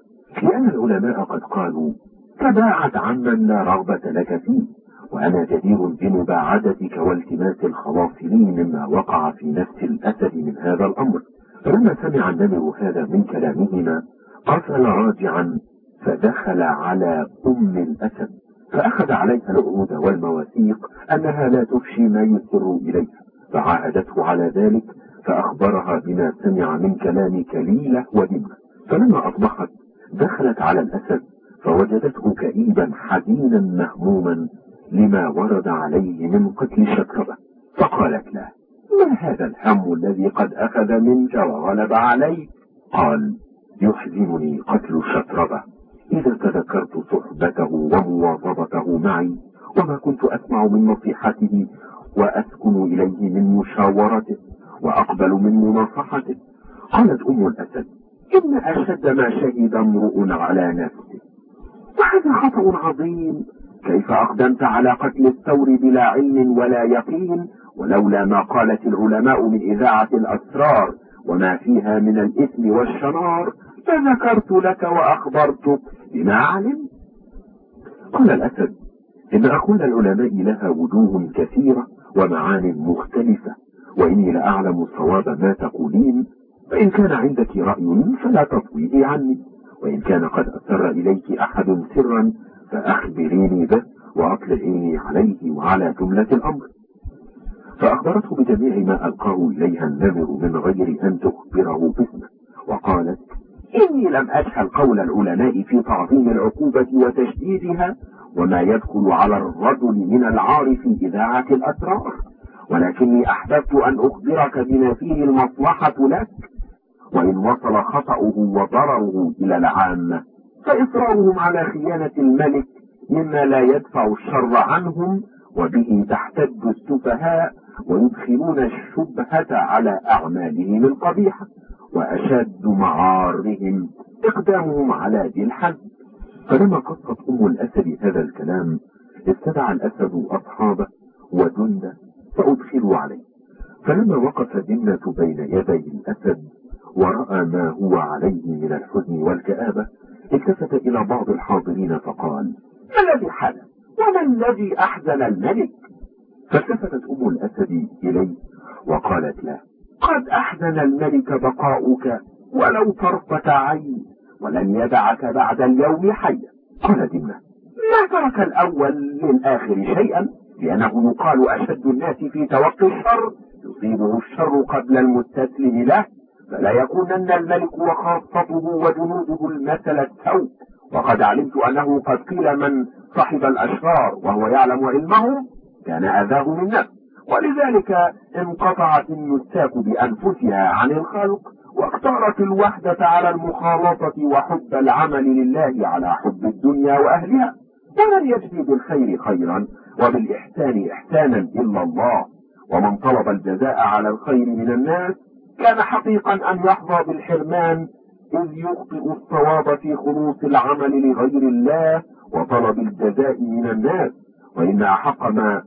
لأن العلماء قد قالوا تباعد عمن لا رغبة لك فيه وأنا جدير بمباعدتك والتماس الخلاص لي مما وقع في نفس الأسد من هذا الأمر. فلما سمع النمر هذا من كلامهما قفل راجعا فدخل على أم الأسد فأخذ عليها العهود والمواثيق أنها لا تفشي ما يسر إليها فعاهدته على ذلك فأخبرها بما سمع من كلام كليلة ودمة فلما أصبحت دخلت على الأسد فوجدته كئيبا حزينا مهموما لما ورد عليه من قتل شكربة فقالت له ما هذا الهم الذي قد أخذ منك وغلب عليك قال يحزنني قتل شكربة إذا تذكرت صحبته ومواظبته معي وما كنت أسمع من نصيحته وأسكن إليه من مشاورته. وأقبل من مناصحته قالت أم الأسد إن أشد ما شهد امرؤ على نفسه. وهذا خطأ عظيم. كيف أقدمت على قتل الثور بلا علم ولا يقين؟ ولولا ما قالت العلماء من إذاعة الأسرار وما فيها من الإثم والشرار فذكرت لك وأخبرتك بما علمت. قال الأسد إن أقوال العلماء لها وجوه كثيرة ومعان مختلفة وإني لأعلم صواب ما تقولين. فإن كان عندك رأي فلا تطويه عني. وإن كان قد أسر إليك أحد سرا فأخبريني به وأطلعيني عليه وعلى جملة الأمر. فأخبرته بجميع ما ألقاه إليها النمر من غير أن تخبره باسمه. وقالت إني لم أجهل قول العلماء في تعظيم العقوبة وتشديدها وما يدخل على الرجل من العار في إذاعة الأسرار. ولكني أحببت أن أخبرك بما فيه المصلحة لك. وإن وصل خطأه وضرره إلى العامة فإصرارهم على خيانة الملك مما لا يدفع الشر عنهم وبه تحتج السفهاء ويدخلون الشبهة على أعمالهم القبيحة وأشد معارهم إقدامهم على ذي الحد. فلما قصت أم الأسد هذا الكلام استدعى الأسد أصحابه وجنده فأدخلوا عليه. فلما وقف جنة بين يدي الأسد ورأى ما هو عليه من الحزن والكآبة التفت إلى بعض الحاضرين فقال ما الذي حدث؟ وما الذي أحزن الملك؟ فالتفتت أم الأسد إليه وقالت له قد أحزن الملك بقاؤك ولو طرفة عين ولن يدعك بعد اليوم حيا. قال دمنة ما ترك الأول للآخر شيئا؟ لأنه يقال أشد الناس في توقي الشر يصيبه الشر قبل المستسلم له فلا يكونن الملك وخاصته وجنوده المثل السوء وقد علمت أنه قد قيل من صحب الأشرار وهو يعلم علمهم كان أذاه من نفس. ولذلك انقطعت النساك بأنفسها عن الخلق واختارت الوحدة على المخالطة وحب العمل لله على حب الدنيا وأهلها. ومن يجزي بالخير خيرا وبالإحسان إحسانا إلا الله. ومن طلب الجزاء على الخير من الناس كان حقيقا أن يحظى بالحرمان إذ يخطئ الصواب في خلوص العمل لغير الله وطلب الجزاء من الناس. وإن أحق ما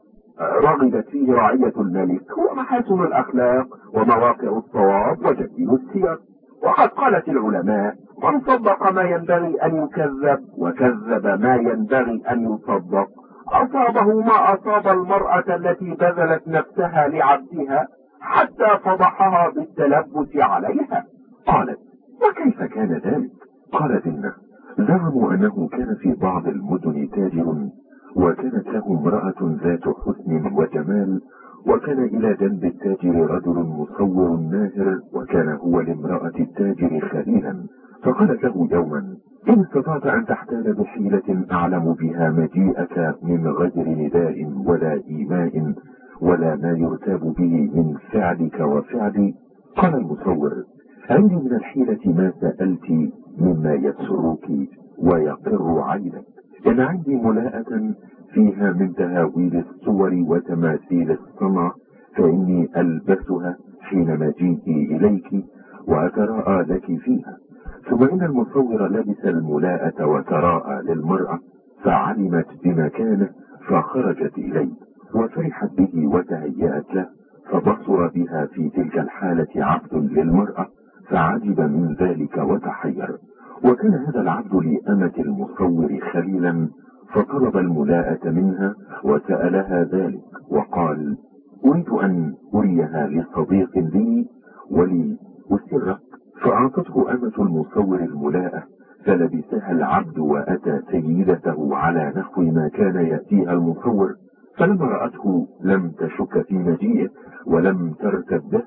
رغبت فيه رعية الملك هو محاسن الأخلاق ومواقع الصواب وجديد السير وقد قالت العلماء من صدق ما ينبغي أن يكذب وكذب ما ينبغي أن يصدق. أصابه ما أصاب المرأة التي بذلت نفسها لعبدها حتى فضحها بالتلبس عليها. قالت وكيف كان ذلك؟ قال ذنة زعموا أنه كان في بعض المدن تاجر وكانت له امرأة ذات حسن وجمال وكان إلى جنب التاجر رجل مصور ماهر وكان هو لامرأة التاجر خليلا. فقالت له يوما إن استطعت أن تحتال بحيلة أعلم بها مجيئك من غير نداء ولا إيماء ولا ما يرتاب به من فعلك وفعلي. قال المصور عندي من الحيلة ما سألت مما يسرك ويقر عينك؟ إن عندي ملاءة فيها من تهاويل الصور وتماثيل الصنع فإني ألبسها حين مجيئي إليك وأتراءى لك فيها. ثم إن المصور لبس الملاءة وتراءى للمرأة؟ فعلمت بمكانه فخرجت إليه وفرحت به وتهيأت له فبصر بها في تلك الحالة عبد للمرأة فعجب من ذلك وتحير. وكان هذا العبد لأمة المصور خليلا فطلب الملاءة منها وسألها ذلك وقال أريد أن أريها لصديق لي ولي أسرك فأعطته أمة المصور الملاءة فلبسها العبد وأتى سيدته على نحو ما كان يأتيها المصور فلما رأته لم تشك في مجيئه ولم ترتب به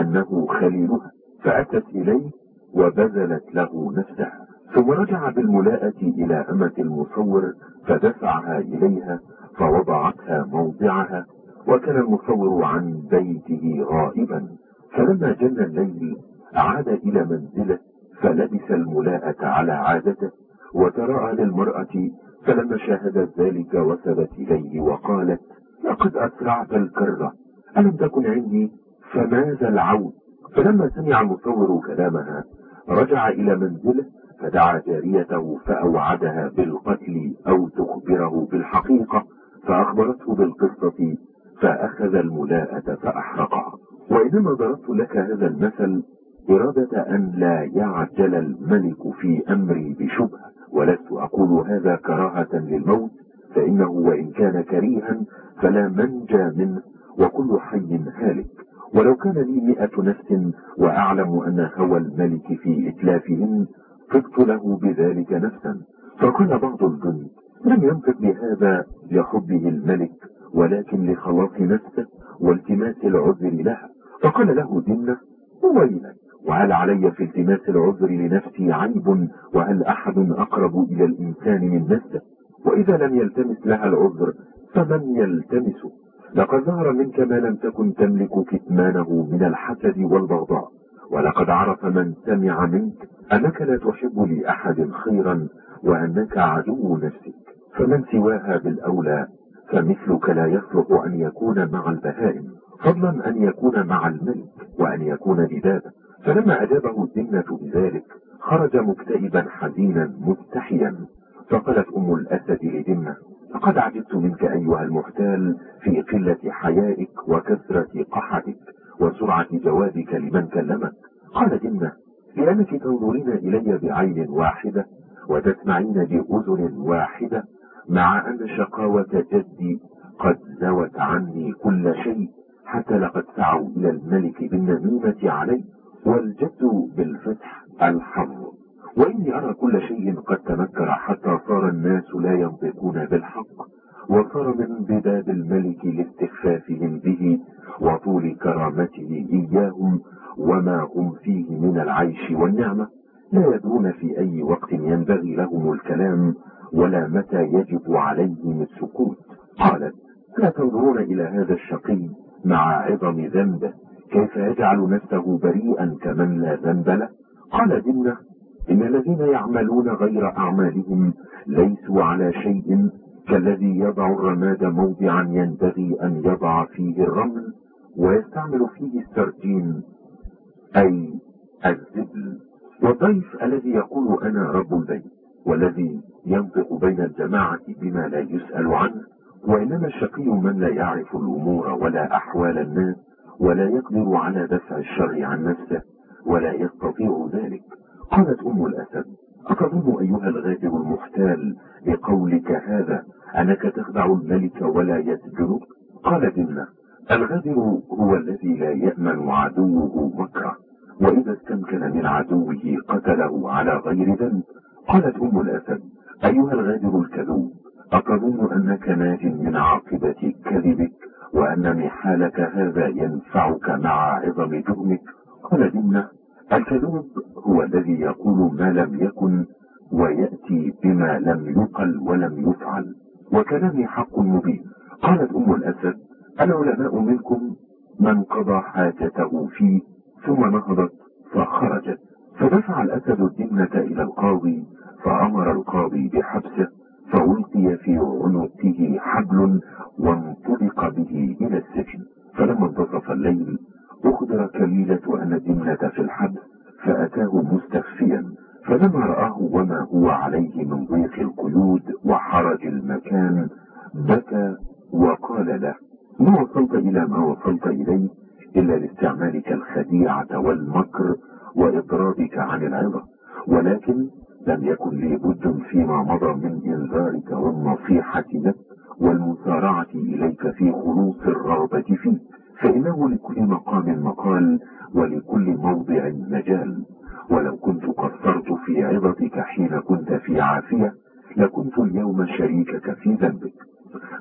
أنه خليلها فأتت إليه وبذلت له نفسها. ثم رجع بالملاءة إلى أمة المصور فدفعها إليها فوضعتها موضعها وكان المصور عن بيته غائبا. فلما جن الليل عاد إلى منزله فلبس الملاءة على عادته وتراءى للمرأة فلما شاهدت ذلك وثبت إليه وقالت لقد أسرعت الكرة ألم تكن عندي؟ فماذا العود؟ فلما سمع المصور كلامها رجع إلى منزله فدعا جاريته فأوعدها بالقتل أو تخبره بالحقيقة فأخبرته بالقصة فأخذ الملاءة فأحرقها. وإنما ضربت لك هذا المثل إرادة أن لا يعجل الملك في أمري بشبهة. ولست أقول هذا كراهة للموت فإنه وإن كان كريها فلا منجى منه وكل حي هالك. ولو كان لي مئة نفس وأعلم أن هوى الملك في إتلافهن طبت له بذلك نفسا فقال بعض الجند لم ينطق بهذا لحبه الملك ولكن لخلاص نفسه والتماس العذر لها فقال له دمنة ويلك وهل علي في التماس العذر لنفسي عيب وهل أحد أقرب إلى الإنسان من نفسه؟ وإذا لم يلتمس لها العذر فمن يلتمسه لقد ظهر منك ما لم تكن تملك كتمانه من الحسد والبغضاء. ولقد عرف من سمع منك أنك لا تحب لأحد خيرا وأنك عدو نفسك. فمن سواها بالأولى فمثلك لا يصلح أن يكون مع البهائم. فضلا أن يكون مع الملك وأن يكون بدابة فلما أجابه الذمة بذلك خرج مكتئبا حزينا مستحيا فقالت أم الأسد لذمة لقد عجبت منك أيها المحتال في قلة حيائك وكثرة قحتك. وسرعة جوابك لمن كلمك. قال ذمة لأنك تنظرين إلي بعين واحدة وتسمعين بأذن واحدة مع أن شقاوة جدي قد زوت عني كل شيء حتى لقد سعوا إلى الملك بالنميمة علي والجد بالفتح الحظ. وإني أرى كل شيء قد تنكر حتى صار الناس لا ينطقون بالحق. وصار من بداد الملك لاستخفافهم به وطول كرامته إياهم وما هم فيه من العيش والنعمة لا يدرون في أي وقت ينبغي لهم الكلام ولا متى يجب عليهم السكوت. قالت لا تنظرون إلى هذا الشقي مع عظم ذنبه كيف يجعل نفسه بريئا كمن لا ذنب له؟ قال دمنة إن الذين يعملون غير أعمالهم ليسوا على شيء كالذي يضع الرماد موضعا ينبغي أن يضع فيه الرمل ويستعمل فيه السردين أي الزبل والضيف الذي يقول أنا رب البيت والذي ينطق بين الجماعة بما لا يسأل عنه وإنما الشقي من لا يعرف الأمور ولا أحوال الناس ولا يقدر على دفع الشر عن نفسه ولا يستطيع ذلك. قالت أم الأسد أتظن أيها الغادر المحتال بقولك هذا أنك تخدع الملك ولا يسجنك قال دمنة الغدر هو الذي لا يأمن عدوه مكره وإذا استمكن من عدوه قتله على غير ذنب. قالت أم الأسد أيها الغادر الكذوب أتظن أنك ناج من عاقبة كذبك وأن محالك هذا ينفعك مع عظم جرمك؟ قال دمنة الكذوب هو الذي يقول ما لم يكن ويأتي بما لم يقل ولم يفعل. وكلامي حق مبين. قالت أم الأسد العلماء منكم من قضى حاجته فيه ثم نهضت فخرجت. فدفع الأسد الدمنة إلى القاضي فأمر القاضي بحبسه فألقي في عنقه حبل وانطلق به إلى السجن. فلما انتصف الليل أخبر كليلة أن الدمنة في الحبس فأتاه مستخفيا فلما رآه وما هو عليه من ضيق القيود وحرج المكان بكى وقال له ما وصلت إلى ما وصلت إليه إلا لاستعمالك الخديعة والمكر وإضرابك عن العظة ولكن لم يكن لي بد فيما مضى من إنذارك والنصيحة لك والمسارعة إليك في خلوص الرغبة فيه فإنه لكل مقام مقال ولكل موضع مجال. ولو كنت قصرت في عظتك حين كنت في عافية لكنت اليوم شريكك في ذنبك.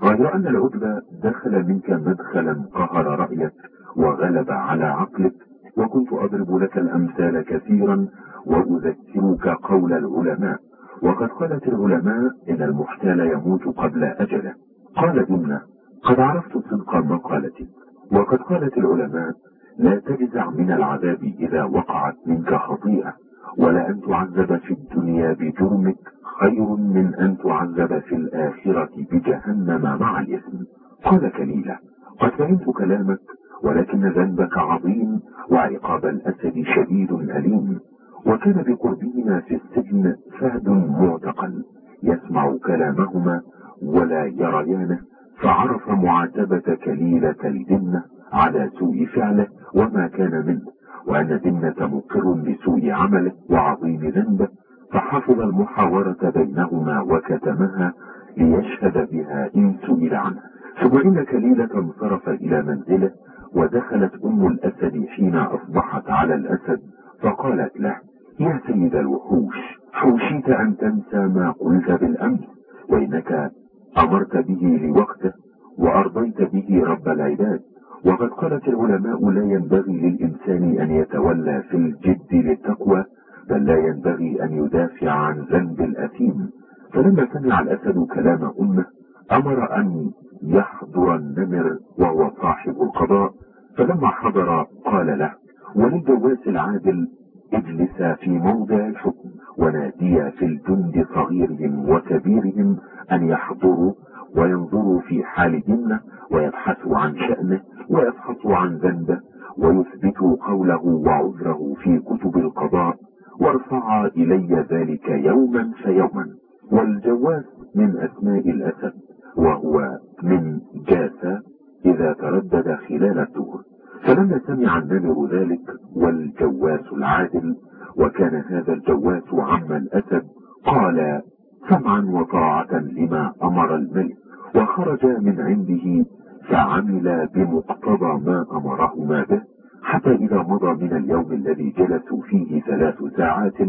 غير أن العجب دخل منك مدخلا قهر رأيك وغلب على عقلك وكنت أضرب لك الأمثال كثيرا وأذكرك قول العلماء. وقد قالت العلماء إن المحتال يموت قبل أجله. قال دمنة قد عرفت صدق مقالتك. وقد قالت العلماء لا تجزع من العذاب إذا وقعت منك خطيئة ولا أن تعذب في الدنيا بجرمك خير من أن تعذب في الآخرة بجهنم مع الإثم. قال كليلة قد فهمت كلامك ولكن ذنبك عظيم وعقاب الأسد شديد أليم وكان بقربهما في السجن فهد معتقل يسمع كلامهما ولا يريانه فعرف معاتبة كليلة الجنة على سوء فعله وما كان منه وأن دمنة مقر بسوء عمله وعظيم ذنبه فحفظ المحاورة بينهما وكتمها ليشهد بها إن سئل عنها ثم إن كليلة انصرف إلى منزله ودخلت أم الأسد حين أصبحت على الأسد فقالت له يا سيد الوحوش حوشيت أن تنسى ما قلت بالأمس وإنك أمرت به لوقته وأرضيت به رب العباد. وقد قالت العلماء لا ينبغي للإنسان أن يتولى في الجد للتقوى بل لا ينبغي أن يدافع عن ذنب الأثيم. فلما سمع الأسد كلام أمه أمر أن يحضر النمر وهو صاحب القضاء. فلما حضر قال له وللجواس العادل اجلسا في موضع الحكم وناديا في الجند صغيرهم وكبيرهم أن يحضروا وينظروا في حال دينه ويبحثوا عن شأنه ويبحثوا عن ذنبه ويثبتوا قوله وعذره في كتب القضاء وارفعا إلي ذلك يوما فيوما والجواس من أسماء الأسد وهو من جاس إذا تردد خلال الدور فلما سمع النمر ذلك والجواس العادل وكان هذا الجواس عم الأسد قال سمعا وطاعة لما أمر الملك وخرج من عنده فعمل بمقتضى ما أمرهما به. حتى إذا مضى من اليوم الذي جلسوا فيه ثلاث ساعات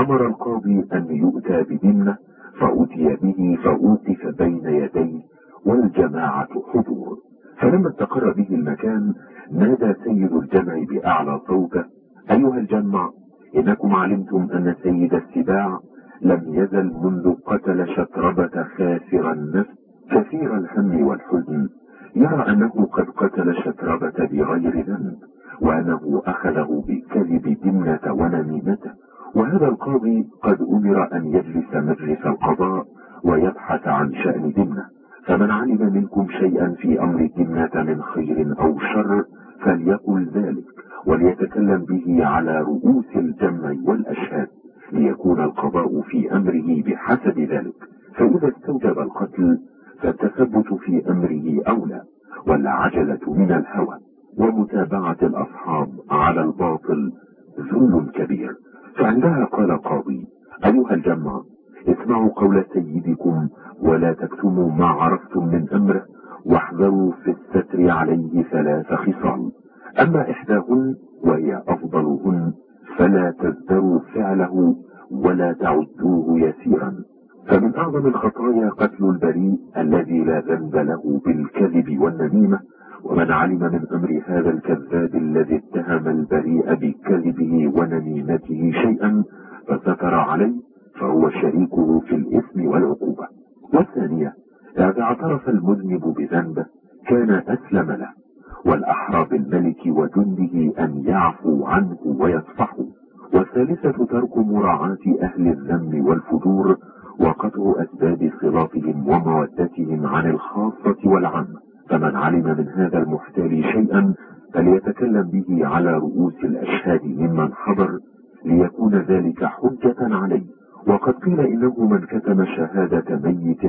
أمر القاضي أن يؤتى بدمنة فأتي به فأوقف بين يديه والجماعة حضور. فلما استقر به المكان نادى سيد الجمع بأعلى صوته أيها الجمع إنكم علمتم أن سيد السباع لم يزل منذ قتل شتربة خاسر النفس كثير الهم والحزن. يرى أنه قد قتل شتربة بغير ذنب وأنه أخذه بكذب دمنة ونميمته وهذا القاضي قد أمر أن يجلس مجلس القضاء ويبحث عن شأن دمنة. فمن علم منكم شيئا في أمر دمنة من خير أو شر فليقل ذلك وليتكلم به على رؤوس الجمع والأشهاد ليكون القضاء في أمره بحسب ذلك. فإذا استوجب القتل فالتثبت في أمره أولى والعجلة من الهوى ومتابعة الأصحاب على الباطل ذل كبير. فعندها قال قاضي أيها الجمع اسمعوا قول سيدكم ولا تكتموا ما عرفتم من أمره واحذروا في الستر عليه ثلاث خصال. أما إحداهن وهي أفضلهن فلا تزدروا فعله ولا تعدوه يسيرا. فمن أعظم الخطايا قتل البريء الذي لا ذنب له بالكذب والنميمة ومن علم من أمر هذا الكذاب الذي اتهم البريء بكذبه ونميمته شيئا فستر عليه فهو شريكه في الإثم والعقوبة. والثانية إذا اعترف المذنب بذنبه كان أسلم له والأحرى بالملك وجنده أن يعفوا عنه ويصفحوا والثالثة ترك مراعاة أهل الذم والفجور وقطع أسباب صلاتهم ومودتهم عن الخاصة والعامة. فمن علم من هذا المحتال شيئا فليتكلم به على رؤوس الأشهاد ممن حضر ليكون ذلك حجة عليه. وقد قيل إنه من كتم شهادة ميت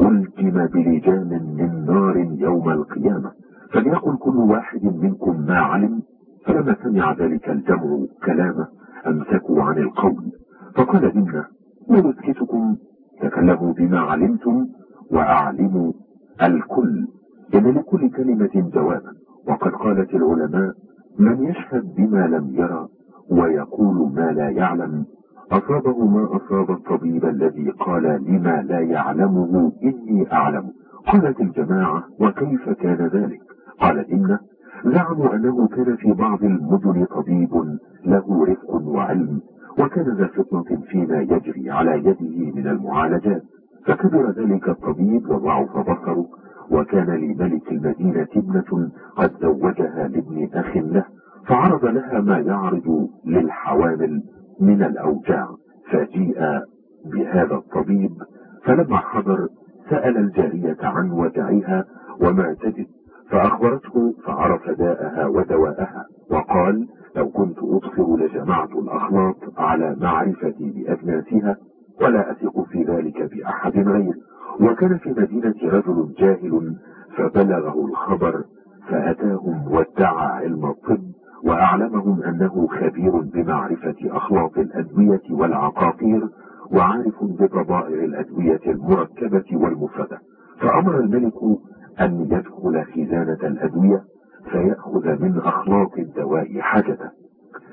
ألجم بلجام من نار يوم القيامة. فليقل كل واحد منكم ما علم فلما سمع ذلك الجمع كلامه أمسكوا عن القول. فقال إن ونسكتكم تكلموا بما علمتم وأعلموا الكل. إن لكل كلمة جوابا وقد قالت العلماء من يشهد بما لم يرى ويقول ما لا يعلم أصابه ما أصاب الطبيب الذي قال لما لا يعلمه إني أعلم. قالت الجماعة وكيف كان ذلك؟ قال إن زعموا أنه كان في بعض المدن طبيب له رفق وعلم وكان ذا فطنة فيما يجري على يده من المعالجات فكبر ذلك الطبيب وضعف بصره وكان لملك المدينة ابنة قد زوجها لابن أخ له فعرض لها ما يعرض للحوامل من الأوجاع فجيء بهذا الطبيب فلما حضر سأل الجارية عن وجعها وما تجد فأخبرته فعرف داءها ودواءها وقال لو كنت أبصر لجمعت الأخلاط على معرفتي بأجناسها ولا أثق في ذلك بأحد غير وكان في مدينة رجل جاهل فبلغه الخبر فأتاهم وادعى علم الطب وأعلمهم أنه خبير بمعرفة أخلاط الأدوية والعقاقير وعارف بطبائع الأدوية المركبة والمفردة. فأمر الملك أن يدخل خزانة الأدوية فيأخذ من أخلاط الدواء حاجته.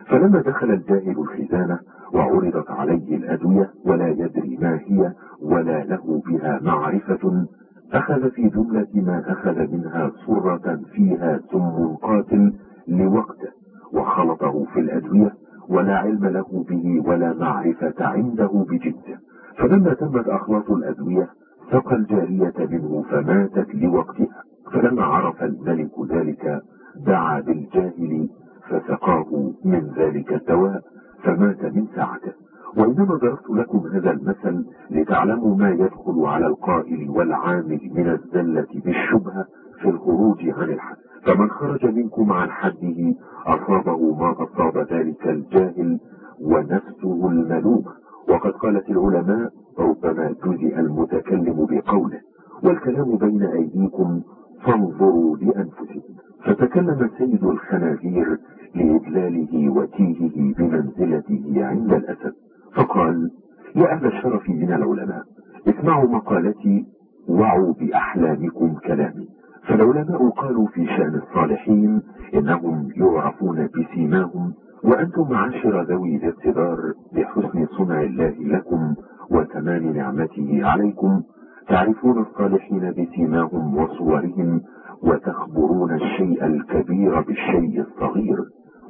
فلما دخل الجاهل الخزانة وعرضت عليه الأدوية ولا يدري ما هي ولا له بها معرفة أخذ في جملة ما أخذ منها صرة فيها سم قاتل لوقته. وخلطه في الأدوية ولا علم له به ولا معرفة عنده بجده فلما تمت أخلاط الأدوية سقى الجارية منه فماتت لوقتها. فلما عرف الملك ذلك دعا بالجاهل فسقاه من ذلك الدواء فمات من ساعته. وإنما ضربت لكم هذا المثل لتعلموا ما يدخل على القائل والعامل من الزلة بالشبهة في الخروج عن الحد فمن خرج منكم عن حده أصابه ما أصاب ذلك الجاهل ونفسه الملومة وقد قالت العلماء ربما جزئ المتكلم بقوله والكلام بين أيديكم فانظروا لأنفسكم. فتكلم سيد الخنازير لإدلاله وتيهه بمنزلته عند الأسد فقال يا أهل الشرف من العلماء اسمعوا مقالتي وعوا بأحلامكم كلامي. فالعلماء قالوا في شأن الصالحين إنهم يعرفون بسيماهم وأنتم معاشر ذوي الاقتدار بحسن صنع الله لكم وتمام نعمته عليكم تعرفون الصالحين بسيماهم وصورهم وتخبرون الشيء الكبير بالشيء الصغير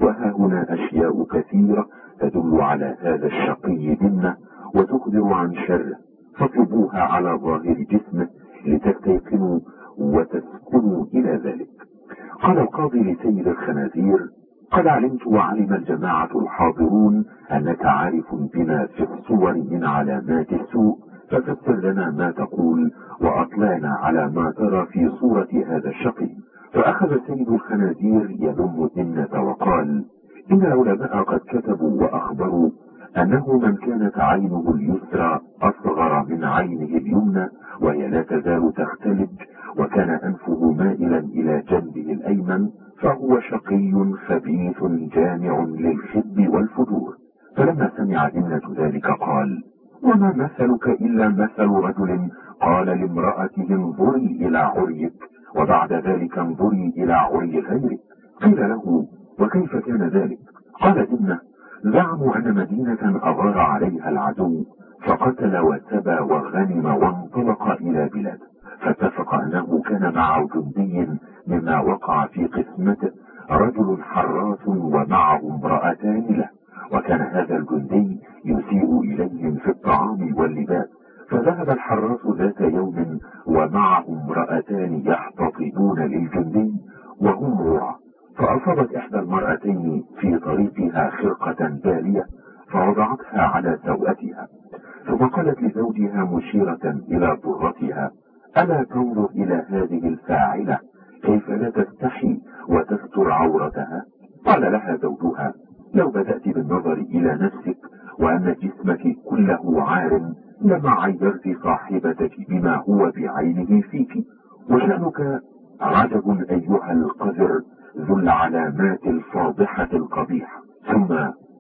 وها هنا أشياء كثيرة تدل على هذا الشقي منا وتخبر عن شره فاطلبوها على ظاهر جسمه لتستيقنوا وتسكنوا إلى ذلك. قال القاضي لسيد الخنازير قد علمت وعلم الجماعة الحاضرون أنك عارف بما في الصور من علامات السوء ففسر لنا ما تقول وأطلعنا على ما ترى في صورة هذا الشقي. فأخذ سيد الخنازير يلم النة وقال إن العلماء قد كتبوا وأخبروا أنه من كانت عينه اليسرى أصغر من عينه اليمنى وهي لا تزال تختلج وكان أنفه مائلا إلى جنبه الأيمن فهو شقي خبيث جامع للخب والفجور. فلما سمع دمنة ذلك قال وما مثلك إلا مثل رجل؟ قال لامرأته انظري إلى عريك وبعد ذلك انظري إلى عري غيرك. قيل له وكيف كان ذلك؟ قال إنه زعموا أن مدينة أغار عليها العدو فقتل وسبى وغنم وانطلق إلى بلاد. فاتفق أنه كان مع جندي مما وقع في قسمته رجل حراس ومعه امرأتان له وكان هذا الجندي يسيء إليهم في الطعام واللباس. فذهب الحراس ذات يوم ومعه امرأتان يحتطبون للجندي وهم رعى فأصابت إحدى المرأتين في طريقها خرقة بالية فوضعتها على سوءتها ثم قالت لزوجها مشيرة إلى ضرتها ألا تنظر إلى هذه الفاعلة كيف لا تستحي وتستر عورتها؟ قال لها زوجها لو بدأت بالنظر إلى نفسك وأن جسمك كله عار لما عيرت صاحبتك بما هو بعينه فيك وشأنك عجب أيها القذر ذو العلامات الفاضحة القبيحة ثم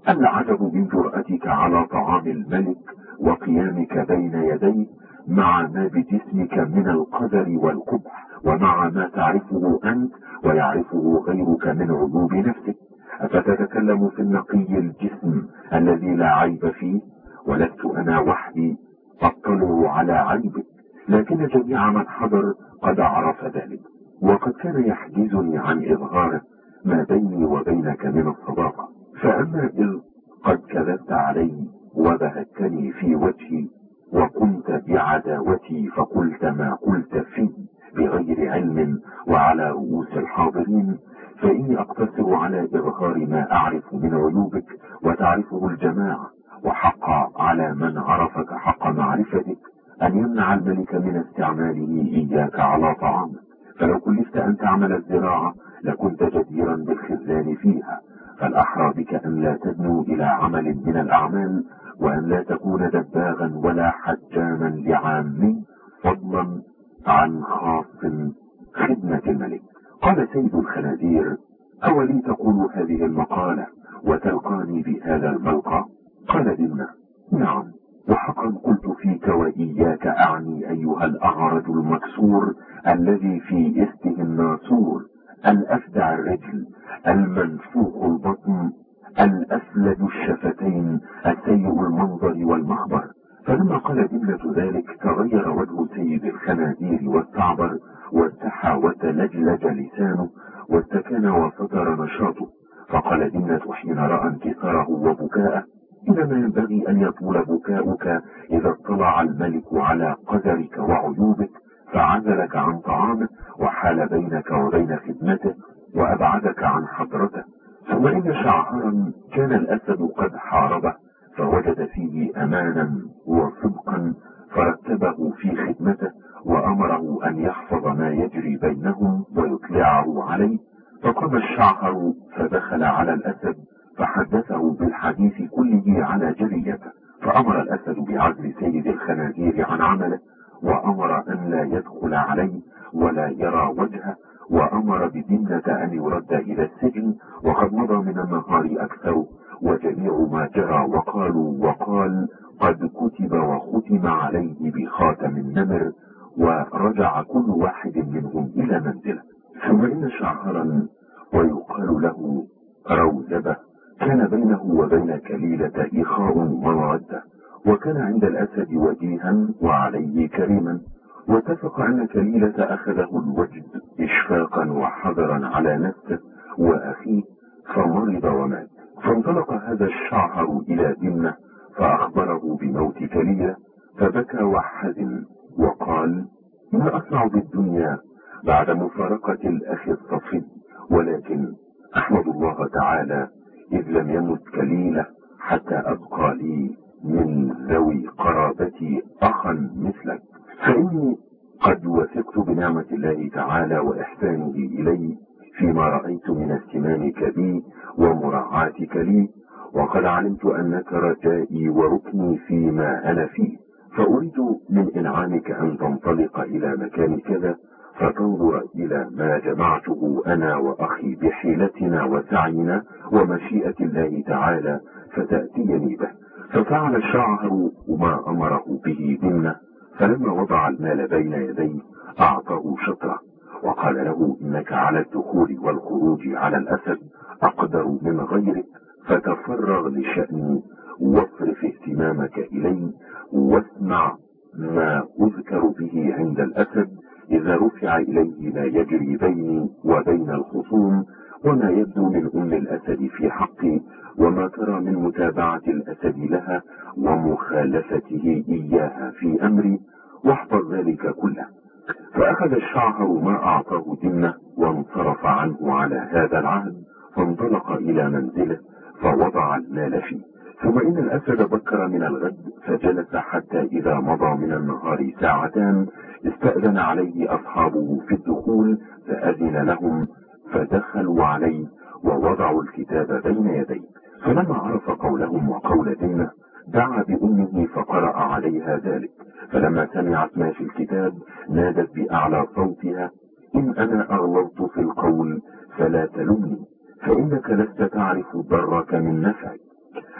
العجب من جرأتك على طعام الملك وقيامك بين يديه مع ما بجسمك من القدر والقبح ومع ما تعرفه أنت ويعرفه غيرك من عيوب نفسك. أفتتكلم في النقي الجسم الذي لا عيب فيه؟ ولست أنا وحدي أطلع على عيبك لكن جميع من حضر قد عرف ذلك. وقد كان يحجزني عن إظهاره ما بيني وبينك من الصداقة. فأما إذ قد كذبت علي وبهتني في وجهي وقمت بعداوتي فقلت ما قلت في بغير علم وعلى رؤوس الحاضرين فإني أقتصر على إظهار ما أعرف من عيوبك وتعرفه الجماعة وحق على من عرفك حق معرفتك أن يمنع الملك من استعماله إياك على طعامك فلو كلفت أن تعمل الزراعة لكنت جديرا بالخذلان فيها فالأحرى بك أن لا تدنو إلى عمل من الأعمال وأن لا تكون دباغا ولا حجاما لعام فضلا عن خاص خدمة الملك. قال سيد الخنازير أولي تقول هذه المقالة وتلقاني بهذا الملقى قال دمنة نعم. وحقا قلت فيك وإياك أعني أيها الأعرج المكسور الذي في استه الناصور الأفدع الرجل المنفوخ البطن الأسلج الشفتين السيء المنظر والمخبر. فلما قال دمنة ذلك تغير وجه سيد الخنازير واستعبر وارتحى وتلجلج لسانه واستكان وفتر نشاطه. فقال دمنة حين رأى انكساره وبكاءه إنما ينبغي أن يطول بكاؤك إذا اطلع الملك على قدرك وعيوبك فعزلك عن طعامه وحال بينك وبين خدمته وأبعدك عن حضرته ثم إن شعرا كان الأسد قد حاربه فوجد فيه أمانا وصدقا فرتبه في خدمته وأمره أن يحفظ ما يجري بينهم ويطلعه عليه. فقام الشعر فدخل على كله على جريته فأمر الأسد بعزل سيد الخنازير عن عمله وأمر أن لا يدخل عليه ولا يرى وجهه وأمر بدمنة أن يرد إلى السجن وقد مضى من النهار أكثر وجميع ما جرى وقالوا وقال قد كتب وختم عليه بخاتم النمر ورجع كل واحد منهم إلى منزله. ثم إن شعرا ويقال له روزبة كان بينه وبين كليلة إخاء ومودة وكان عند الأسد وجيها وعليه كريما. واتفق أن كليلة أخذه الوجد إشفاقا وحذرا على نفسه وأخيه فمرض ومات. فانطلق هذا الشعر إلى دمنة فأخبره بموت كليلة فبكى وحزن وقال ما أصنع بالدنيا بعد مفارقة الأخ الصفي ولكن أحمد الله تعالى إذ لم يمت كليلة حتى أبقى لي من ذوي قرابتي أخا مثلك. فإني قد وثقت بنعمة الله تعالى وإحسانه إلي فيما رأيت من اهتمامك بي ومراعاتك لي وقد علمت أنك رجائي وركني فيما أنا فيه. فأريد من إنعامك أن تنطلق إلى مكان كذا فتنظر إلى ما جمعته أنا وأخي بحيلتنا وسعينا ومشيئة الله تعالى فتأتيني به. ففعل الشعر ما أمره به دمنة فلما وضع المال بين يديه أعطاه شطرة وقال له إنك على الدخول والخروج على الأسد أقدر من غيرك فتفرغ لشأني واصرف اهتمامك إلي واسمع ما أذكر به عند الأسد إذا رفع إليه ما يجري بيني وبين الخصوم وما يبدو من أم الأسد في حقي وما ترى من متابعة الأسد لها ومخالفته إياها في أمري واحفظ ذلك كله. فأخذ الشعهر ما أعطاه دمنة وانصرف عنه على هذا العهد فانطلق إلى منزله فوضع المال فيه. ثم إن الأسد بكر من الغد فجلس حتى إذا مضى من النهار ساعتان استأذن عليه أصحابه في الدخول فأذن لهم فدخلوا عليه ووضعوا الكتاب بين يديه. فلما عرف قولهم وقول دمنة دعا بأمه فقرأ عليها ذلك. فلما سمعت ما في الكتاب نادت بأعلى صوتها إن أنا أغلظت في القول فلا تلمني فإنك لست تعرف ضرك من نفعك.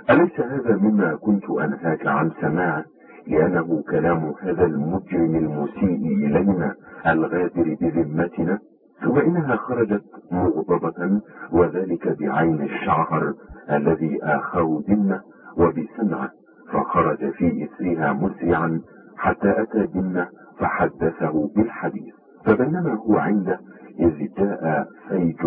أليس هذا مما كنت أنهاك عن سماعه لأنه كلام هذا المجرم المسيء إلينا الغادر بذمتنا ثم إنها خرجت مغضبة وذلك بعين الشعر الذي آخاه دمنة وبسمعه فخرج في إثرها مسرعا حتى أتى دمنة فحدثه بالحديث فبينما هو عنده إذ جاء فيج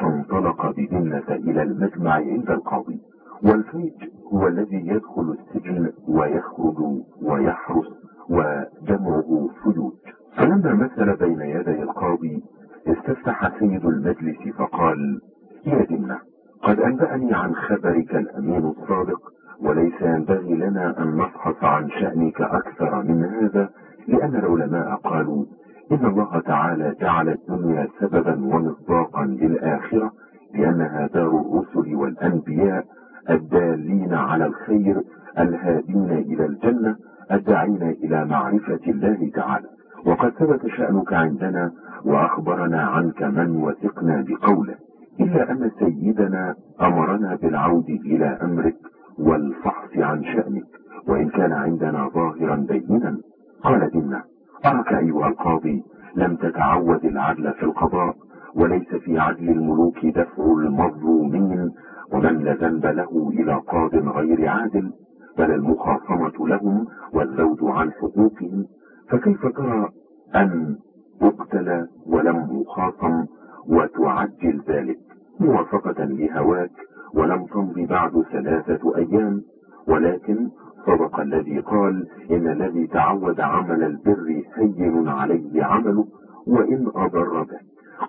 فانطلق بدمنة إلى المجمع عند القاضي. والفيج هو الذي يدخل السجن ويخرج ويحرس وجمعه فيوج فلما مثل بين يدي القاضي استفتح سيد المجلس فقال يا دمنة قد أنبأني عن خبرك الأمين الصادق وليس ينبغي لنا أن نفحص عن شأنك أكثر من هذا لأن العلماء قالوا إن الله تعالى جعل الدنيا سببا ومصداقا للآخرة لأنها دار الرسل والأنبياء الدالين على الخير الهادين إلى الجنة الداعين إلى معرفة الله تعالى. وقد ثبت شأنك عندنا وأخبرنا عنك من وثقنا بقوله. إلا أن سيدنا أمرنا بالعود إلى أمرك والفحص عن شأنك. وإن كان عندنا ظاهرا بينا قال دمنا أراك أيها القاضي لم تتعود العدل في القضاء وليس في عدل الملوك دفع المظلومين ومن لا ذنب له إلى قاض غير عادل بل المخاصمة لهم والذود عن حقوقهم فكيف ترى أن تقتل ولم يخاصم وتعجل ذلك موافقة لهواك ولم تمض بعد ثلاثة أيام؟ ولكن صدق الذي قال إن الذي تعود عمل البر هين عليه عمله وإن أضر به.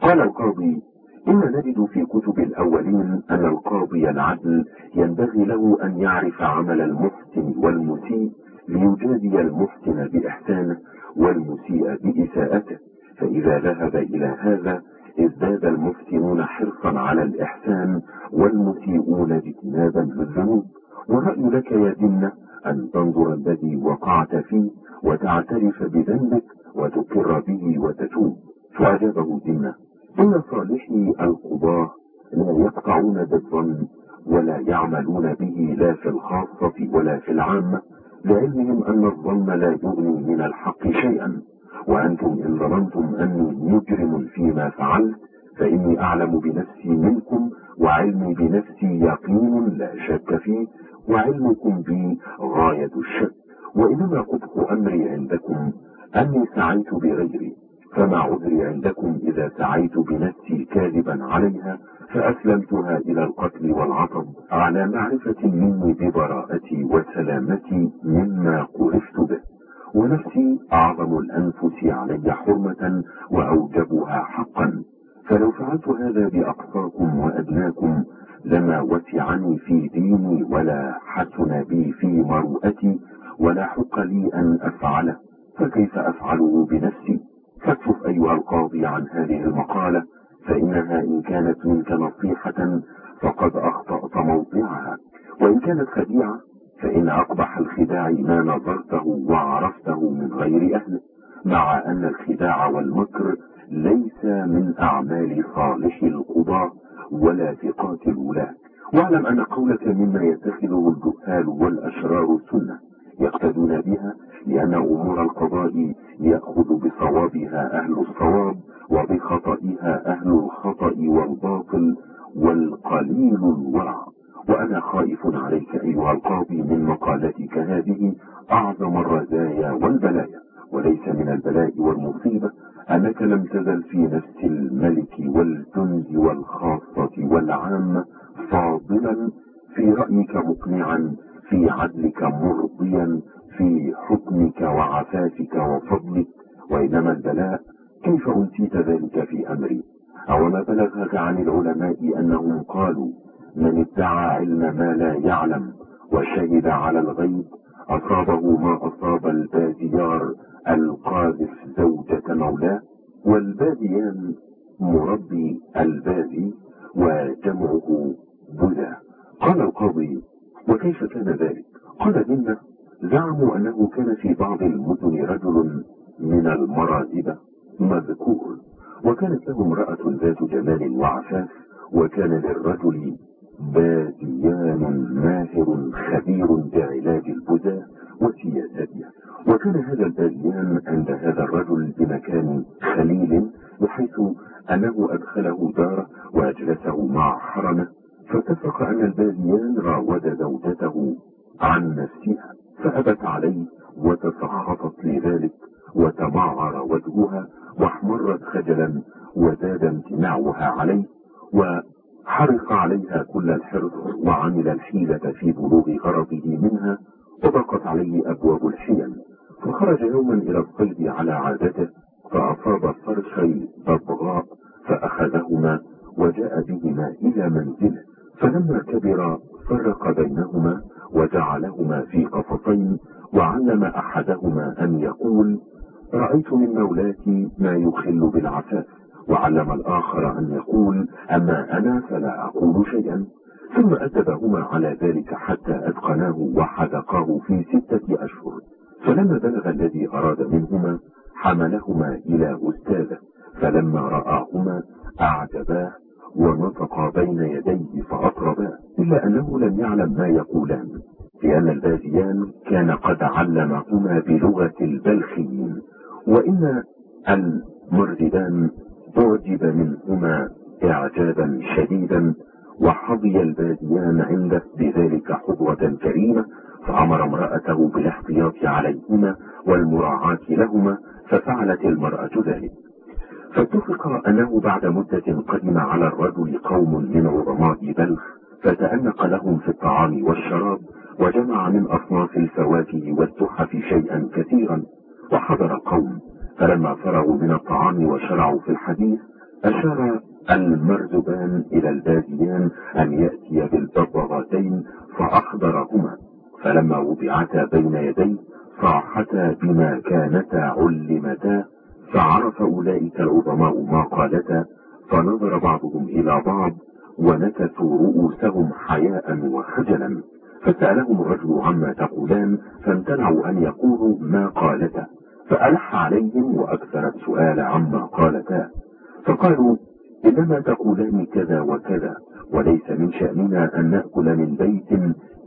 قال القاضي إن نجد في كتب الأولين أن القاضي العدل ينبغي له أن يعرف عمل المحسن والمسيء ليجازي المحسن بإحسانه والمسيء بإساءته. فإذا ذهب إلى هذا ازداد المحسنون حرصا على الإحسان والمسيئون اجتنابا للذنوب ورأي لك يا جنة أن تنظر الذي وقعت فيه وتعترف بذنبك وتقر به وتتوب. فأجابه جنة. إن صالحي القضاة لا يقطعون بالظن ولا يعملون به لا في الخاصة ولا في العامة لعلمهم أن الظن لا يغني من الحق شيئا. وأنتم إن ظننتم أني مجرم فيما فعلت فإني أعلم بنفسي منكم وعلمي بنفسي يقين لا شك فيه وعلمكم بي غاية الشك. وإنما قبح أمري عندكم أني سعيت بغيري. فما عذري عندكم إذا سعيت بنفسي كاذبا عليها فأسلمتها إلى القتل والعطب على معرفة مني ببراءتي وسلامتي مما قرفت به. ونفسي أعظم الأنفس علي حرمة وأوجبها حقا. فلو فعلت هذا بأقصاكم وأدناكم لما وسعني في ديني ولا حسن بي في مروءتي ولا حق لي أن أفعله. فكيف أفعله بنفسي؟ فاكشف أيها القاضي عن هذه المقالة فإنها إن كانت منك نصيحة فقد أخطأت موضعها. وإن كانت خديعة فإن أقبح الخداع ما نظرته وعرفته من غير أهله مع أن الخداع والمكر ليس من أعمال صالح القضاة ولا ثقات الولاة. واعلم أن قولك مما يتخذه الجهال والأشرار سنة. يقتدون بها لأن أمور القضاء يأخذ بصوابها أهل الصواب وبخطئها أهل الخطأ والباطل والقليل الورع. وأنا خائف عليك أيها القاضي من مقالتك هذه أعظم الرزايا والبلايا وليس من البلاء والمصيبة أنك لم تزل في نفس الملك والجند والخاصة والعامة فاضلا في رأيك مقنعا في عدلك مرضيا في حكمك وعفافك وفضلك وإنما البلاء كيف أنسيت ذلك في أمري؟ أو ما بلغك عن العلماء أنهم قالوا من ادعى علم ما لا يعلم وشهد على الغيب أصابه ما أصاب الباديار القاذف زوجة مولاه والباديان مربي البادي وجمعه بذا قال القاضي وكيف كان ذلك؟ قال إن زعموا أنه كان في بعض المدن رجل من المرازبة مذكور وكانت له امرأة ذات جمال وعفاف وكان للرجل باديان ماهر خبير بعلاج البذاء وسياستها وكان هذا الباديان عند هذا الرجل بمكان خليل بحيث أنه أدخله داره وأجلسه مع حرمة. فاتفق أن الباديان راود زوجته عن نفسها فأبت عليه وتسخطت لذلك وتمعر وجهها واحمرت خجلا وزاد امتناعها عليه وحرص عليها كل الحرص وعمل الحيلة في بلوغ غرضه منها وضاقت عليه أبواب الحيل. فخرج يوما إلى الصيد على عادته فأصاب فرشي ببغاء فأخذهما وجاء بهما إلى منزله. فلما كبر فرق بينهما وجعلهما في قفصين وعلم أحدهما أن يقول رأيت من مولاتي ما يخل بالعفاف. وعلم الآخر أن يقول أما أنا فلا أقول شيئا. ثم أدبهما على ذلك حتى أتقناه وحدقاه في ستة أشهر. فلما بلغ الذي أراد منهما حملهما إلى أستاذه. فلما رآهما أعجباه ونطقا بين يديه فأطرباه إلا أنه لم يعلم ما يقولان لأن الباديان كان قد علمهما بلغة البلخيين وإن المرجدان أعجب منهما إعجابا شديدا وحظي الباديان عنده بذلك حظوة كريمة فأمر امرأته بالاحتياط عليهما والمراعاة لهما ففعلت المرأة ذلك. فاتفق أنه بعد مدة قدم على الرجل قوم من عظماء بلخ فتأنق لهم في الطعام والشراب وجمع من أصناف الفواكه والتحف شيئا كثيرا وحضر قوم. فلما فرغوا من الطعام وشرعوا في الحديث أشار المرزبان إلى الباديان أن يأتي بالببغتين فأخبرهما فلما وضعتا بين يديه صاحتا بما كانتا علمتا فعرف أولئك العظماء ما قالتا فنظر بعضهم إلى بعض ونكثوا رؤوسهم حياء وخجلا. فسألهم الرجل عما تقولان فامتنعوا أن يقولوا ما قالتا. فألح عليهم وأكثر السؤال عما قالتا. فقالوا إنما تقولان كذا وكذا وليس من شأننا أن نأكل من بيت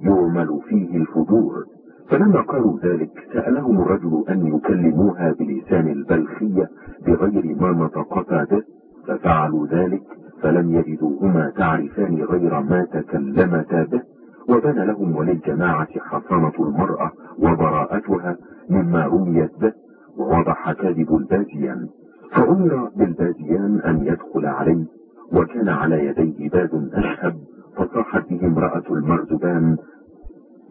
يعمل فيه الفجور. فلما قالوا ذلك سألهم الرجل أن يكلموها بلسان البلخية بغير ما نطقتا به ففعلوا ذلك فلم يجدوهما تعرفان غير ما تكلمتا به وبان لهم وللجماعة حصانة المرأة وبراءتها مما رميت به ووضح كذب الباديان. فأمر بالباديان أن يدخل عليه وكان على يديه باد أشهب فصاحت به امرأة المرزبان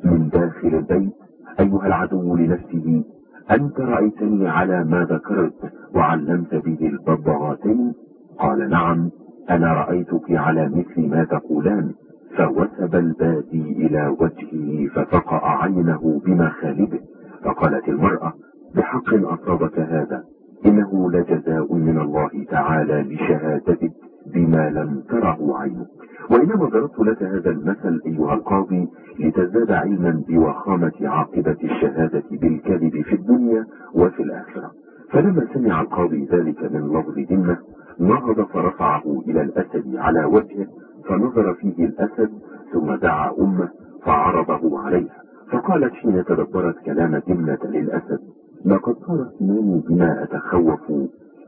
من داخل البيت أيها العدو لنفسه أنت رأيتني على ما ذكرت وعلمت به الببغاتين قال نعم أنا رأيتك على مثل ما تقولان فوثب البادي إلى وجهه ففقأ عينه بمخالبه فقالت المرأة بحق أصابك هذا إنه لجزاء من الله تعالى لشهادتك. بما لم تره عينك. وإنما ضربت لك هذا المثل أيها القاضي لتزداد علما بوخامة عاقبة الشهادة بالكذب في الدنيا وفي الآخرة. فلما سمع القاضي ذلك من لفظ ذمة نهض فرفعه إلى الأسد على وجهه فنظر فيه الأسد ثم دعا أمه فعرضه عليها. فقالت حين تدبرت كلام جنة للأسد لقد صار اثنان بما أتخوف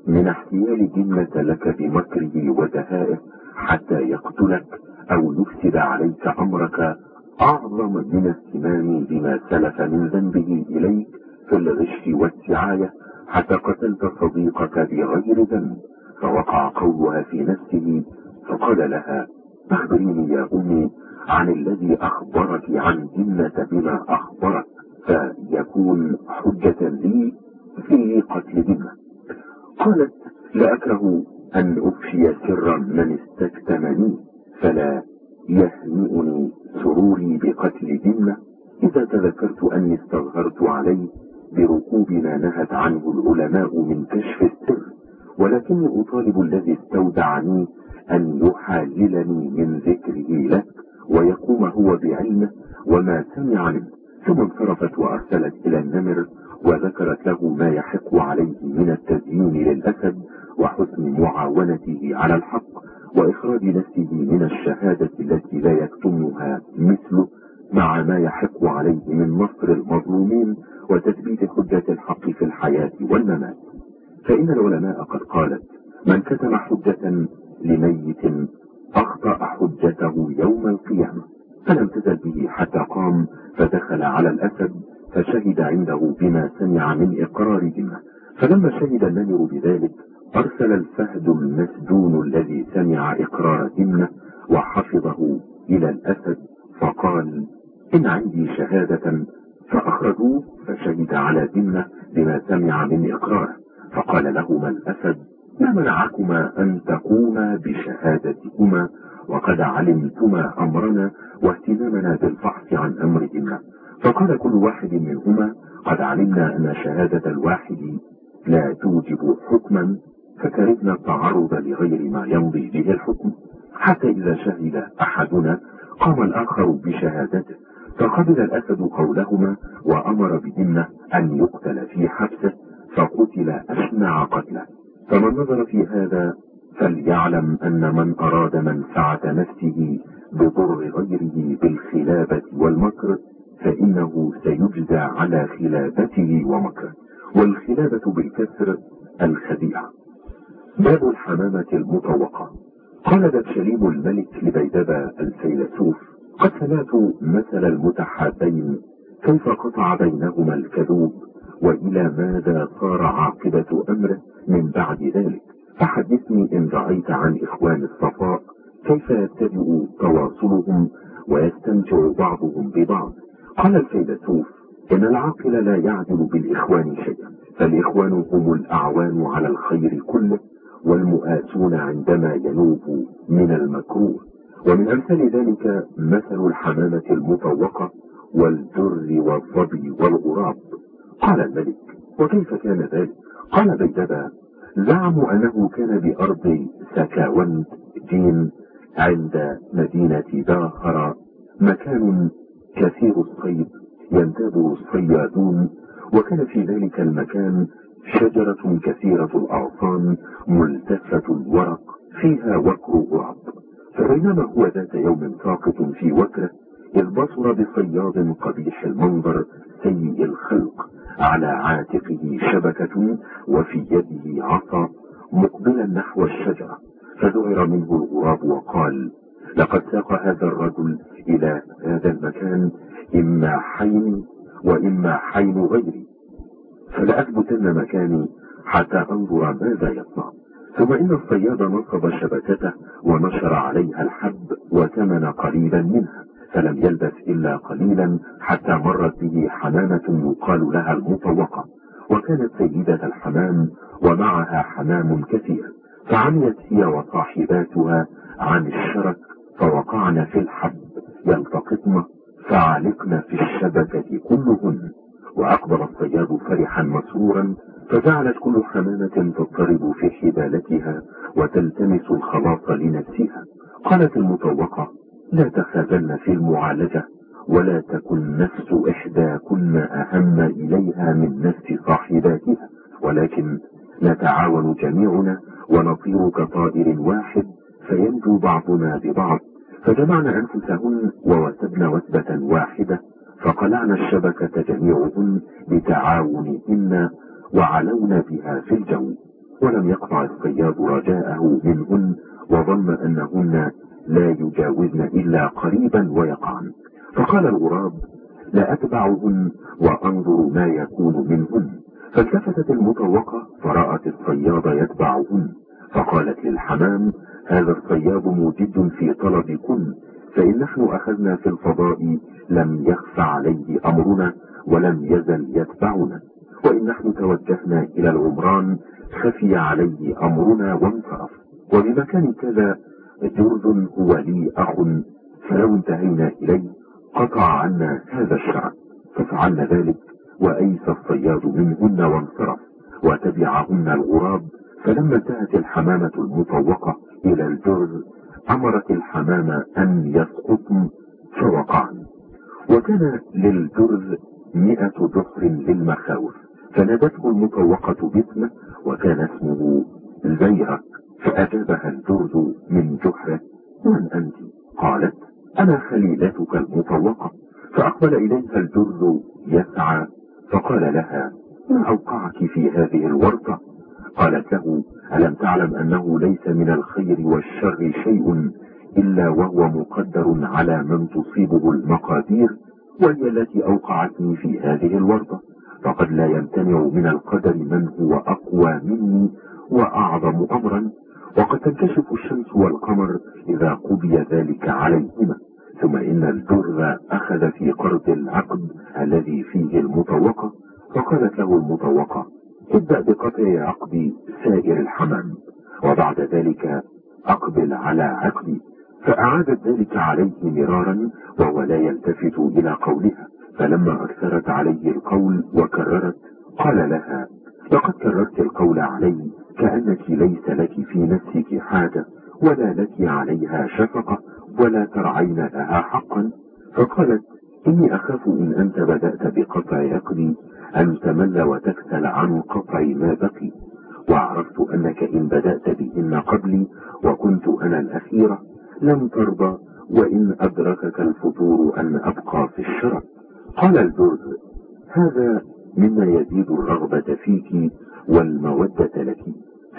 من احتيال جنة لك بمكره ودهائه حتى يقتلك أو يفسد عليك أمرك أعظم من السمام بما سلف من ذنبه إليك في الغش والسعاية حتى قتلت صديقك بغير ذنب فوقع قولها في نفسه فقال لها أخبريني يا أمي عن الذي أخبرك عن جنة بما أخبرك فيكون حجة لي في قتل جنة قالت لا أكره أن أفشي سرا من استكتمني فلا يهنئني سروري بقتل جنة إذا تذكرت أني استظهرت عليه بركوب ما نهت عنه العلماء من كشف السر ولكني أطالب الذي استودعني أن يحاللني من ذكره لك ويقوم هو بعلمه وما سمع منه. ثم انصرفت وأرسلت إلى النمر وذكرت له ما يحق عليه من التزيين للأسد وحسن معاونته على الحق وإخراج نفسه من الشهادة التي لا يكتمها مثله مع ما يحق عليه من نصر المظلومين وتثبيت حجة الحق في الحياة والممات. فإن العلماء قد قالت من كتم حجة لميت أخطأ حجته يوم القيامة فلم تزل به حتى قام فدخل على الأسد فشهد عنده بما سمع من إقرار جنة فلما شهد النمر بذلك أرسل الفهد المسجون الذي سمع إقرار جنة وحفظه إلى الأسد فقال إن عندي شهادة فأخرجوه فشهد على جنة بما سمع من إقراره فقال لهما الأسد ما منعكما أن تقوما بشهادتكما وقد علمتما أمرنا واهتمامنا بالفحص عن أمر جنة فقال كل واحد منهما قد علمنا أن شهادة الواحد لا توجب حكما فكرهنا التعرض لغير ما يمضي به الحكم. حتى إذا شهد أحدنا قام الآخر بشهادته فقبل الأسد قولهما وأمر بجنة أن يقتل في حبسه فقتل أشنع قتله. فمن نظر في هذا فليعلم أن من أراد منفعة نفسه بضر غيره بالخلابة والمكر فإنه سيجزى على خلابته ومكره والخلابة بالكسر الخديعة. باب الحمامة المطوقة. قال ببشليم الملك لبيدبة الفيلسوف قد سمعت مثل المتحابين كيف قطع بينهما الكذوب؟ وإلى ماذا صار عاقبة أمره من بعد ذلك؟ فحدثني إن رأيت عن إخوان الصفاء كيف يبتدئ تواصلهم ويستمتع بعضهم ببعض؟ قال الفيلسوف إن العاقل لا يعدل بالإخوان شيئا فالإخوان هم الأعوان على الخير كله والمؤاسون عندما ينوب من المكروه. ومن أمثال ذلك مثل الحمامة المطوقة والدر والظبي والغراب. قال الملك وكيف كان ذلك؟ قال بيدبا زعموا أنه كان بأرض سكاوند دين عند مدينة داهر مكان كثير الصيد ينتابه الصيادون وكان في ذلك المكان شجرة كثيرة الأغصان ملتفة الورق فيها وكر غراب فبينما هو ذات يوم ساقط في وكره إذ بصر بصياد قبيح المنظر سيء الخلق على عاتقه شبكة وفي يده عصا مقبلا نحو الشجرة فذعر منه الغراب وقال لقد ساق هذا الرجل إلى هذا المكان إما حين وإما حين غيري. فلأثبتن مكاني حتى أنظر ماذا يصنع ثم إن الصياد نصب شبكته ونشر عليها الحب وثمن قليلا منها فلم يلبث إلا قليلا حتى مرت به حمامة يقال لها المطوقة. وكانت سيدة الحمام ومعها حمام كثير فعميت هي وصاحباتها عن الشرك فوقعن في الحب. يلتقطن فعلقن في الشبكة كلهن. وأقبل الصياد فرحا مسرورا فجعلت كل حمامة تضطرب في حبالتها وتلتمس الخلاص لنفسها. قالت المطوقة لا تخافن في المعالجة ولا تكن نفس إحداكن أهم إليها من نفس صاحباتها. ولكن نتعاون جميعنا ونطير كطائر واحد فينجو بعضنا ببعض فجمعن أنفسهن ووثبن وثبة واحدة فقلعن الشبكة جميعهن بتعاونهن وعلون بها في الجو. ولم يقطع الصياد رجاءه منهن وظن أنهن لا يجاوزن إلا قريبا ويقعن فقال الغراب لأتبعهن وأنظر ما يكون منهن. فالتفتت المطوقة فرأت الصياد يتبعهن. فقالت للحمام هذا الصياد موجد في طلبكن فإن نحن أخذنا في الفضاء لم يخف عليه أمرنا ولم يزل يتبعنا وإن نحن توجهنا إلى العمران خفي عليه أمرنا وانصرف. وبمكان كذا جرذ هو لي أخ فلو انتهينا إليه قطع عنا هذا الشعب ففعلنا ذلك وأيس الصياد منهن وانصرف وتبعهن الغراب فلما انتهت الحمامة المطوقة إلى الجرذ أمرت الحمامة أن يسقطن فوقعن وكان للجرذ مئة جحر للمخاوف فنادته المطوقة باسمه وكان اسمه البيرك فأجابها الجرذ من جحره. من أنت؟ قالت. أنا خليلتك المطوقة. فأقبل إليها الجرذ يسعى فقال لها ما أوقعك في هذه الورطة؟ قالت له ألم تعلم أنه ليس من الخير والشر شيء إلا وهو مقدر على من تصيبه المقادير وهي التي أوقعتني في هذه الورطة فقد لا يمتنع من القدر من هو أقوى مني وأعظم أمرا. وقد تنكشف الشمس والقمر إذا قضي ذلك عليهما. ثم إن الجر أخذ في قرض العقد الذي فيه المطوقة. فقالت له المطوقة ابدأ بقطع عقد سائر الحمام وبعد ذلك أقبل على عقدي فأعادت ذلك عليه مرارا وهو لا يلتفت إلى قولها. فلما أكثرت عليه القول وكررت قال لها لقد كررت القول علي كأنك ليس لك في نفسك حاجة ولا لك عليها شفقة ولا ترعين لها حقا. فقالت إني أخاف إن أنت بدأت بقطع عقدي أن تمل وتكسل عن قطع ما بقي. وعرفت أنك إن بدأت بهن قبلي وكنت أنا الأخيرة لم ترضى وإن أدركك الفطور أن أبقى في الشرف. قال الجرذ هذا مما يزيد الرغبة فيك والمودة لك.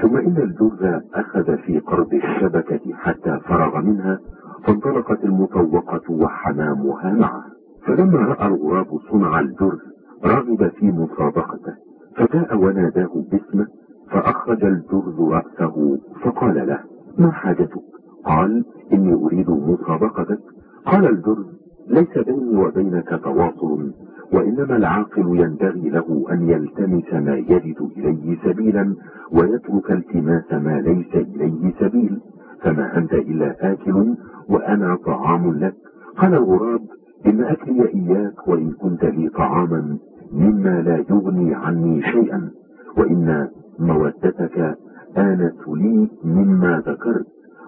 ثم إن الجرذ أخذ في قرض الشبكة حتى فرغ منها فانطلقت المطوقة وحمامها معه. فلما رأى الغراب صنع الجرذ رغب في مصادقته فجاء وناداه باسمه فأخرج الجرذ رأسه فقال له ما حاجتك؟ قال إني أريد مسابقتك قال الجرز ليس بيني وبينك تواصل وإنما العاقل ينبغي له أن يلتمس ما يجد إليه سبيلا ويترك التماس ما ليس إليه سبيل. فما أنت إلا آكل وأنا طعام لك. قال الغراب إن أكلي إياك وإن كنت لي طعاما مما لا يغني عني شيئا وإن مودتك آنت لي مما ذكرت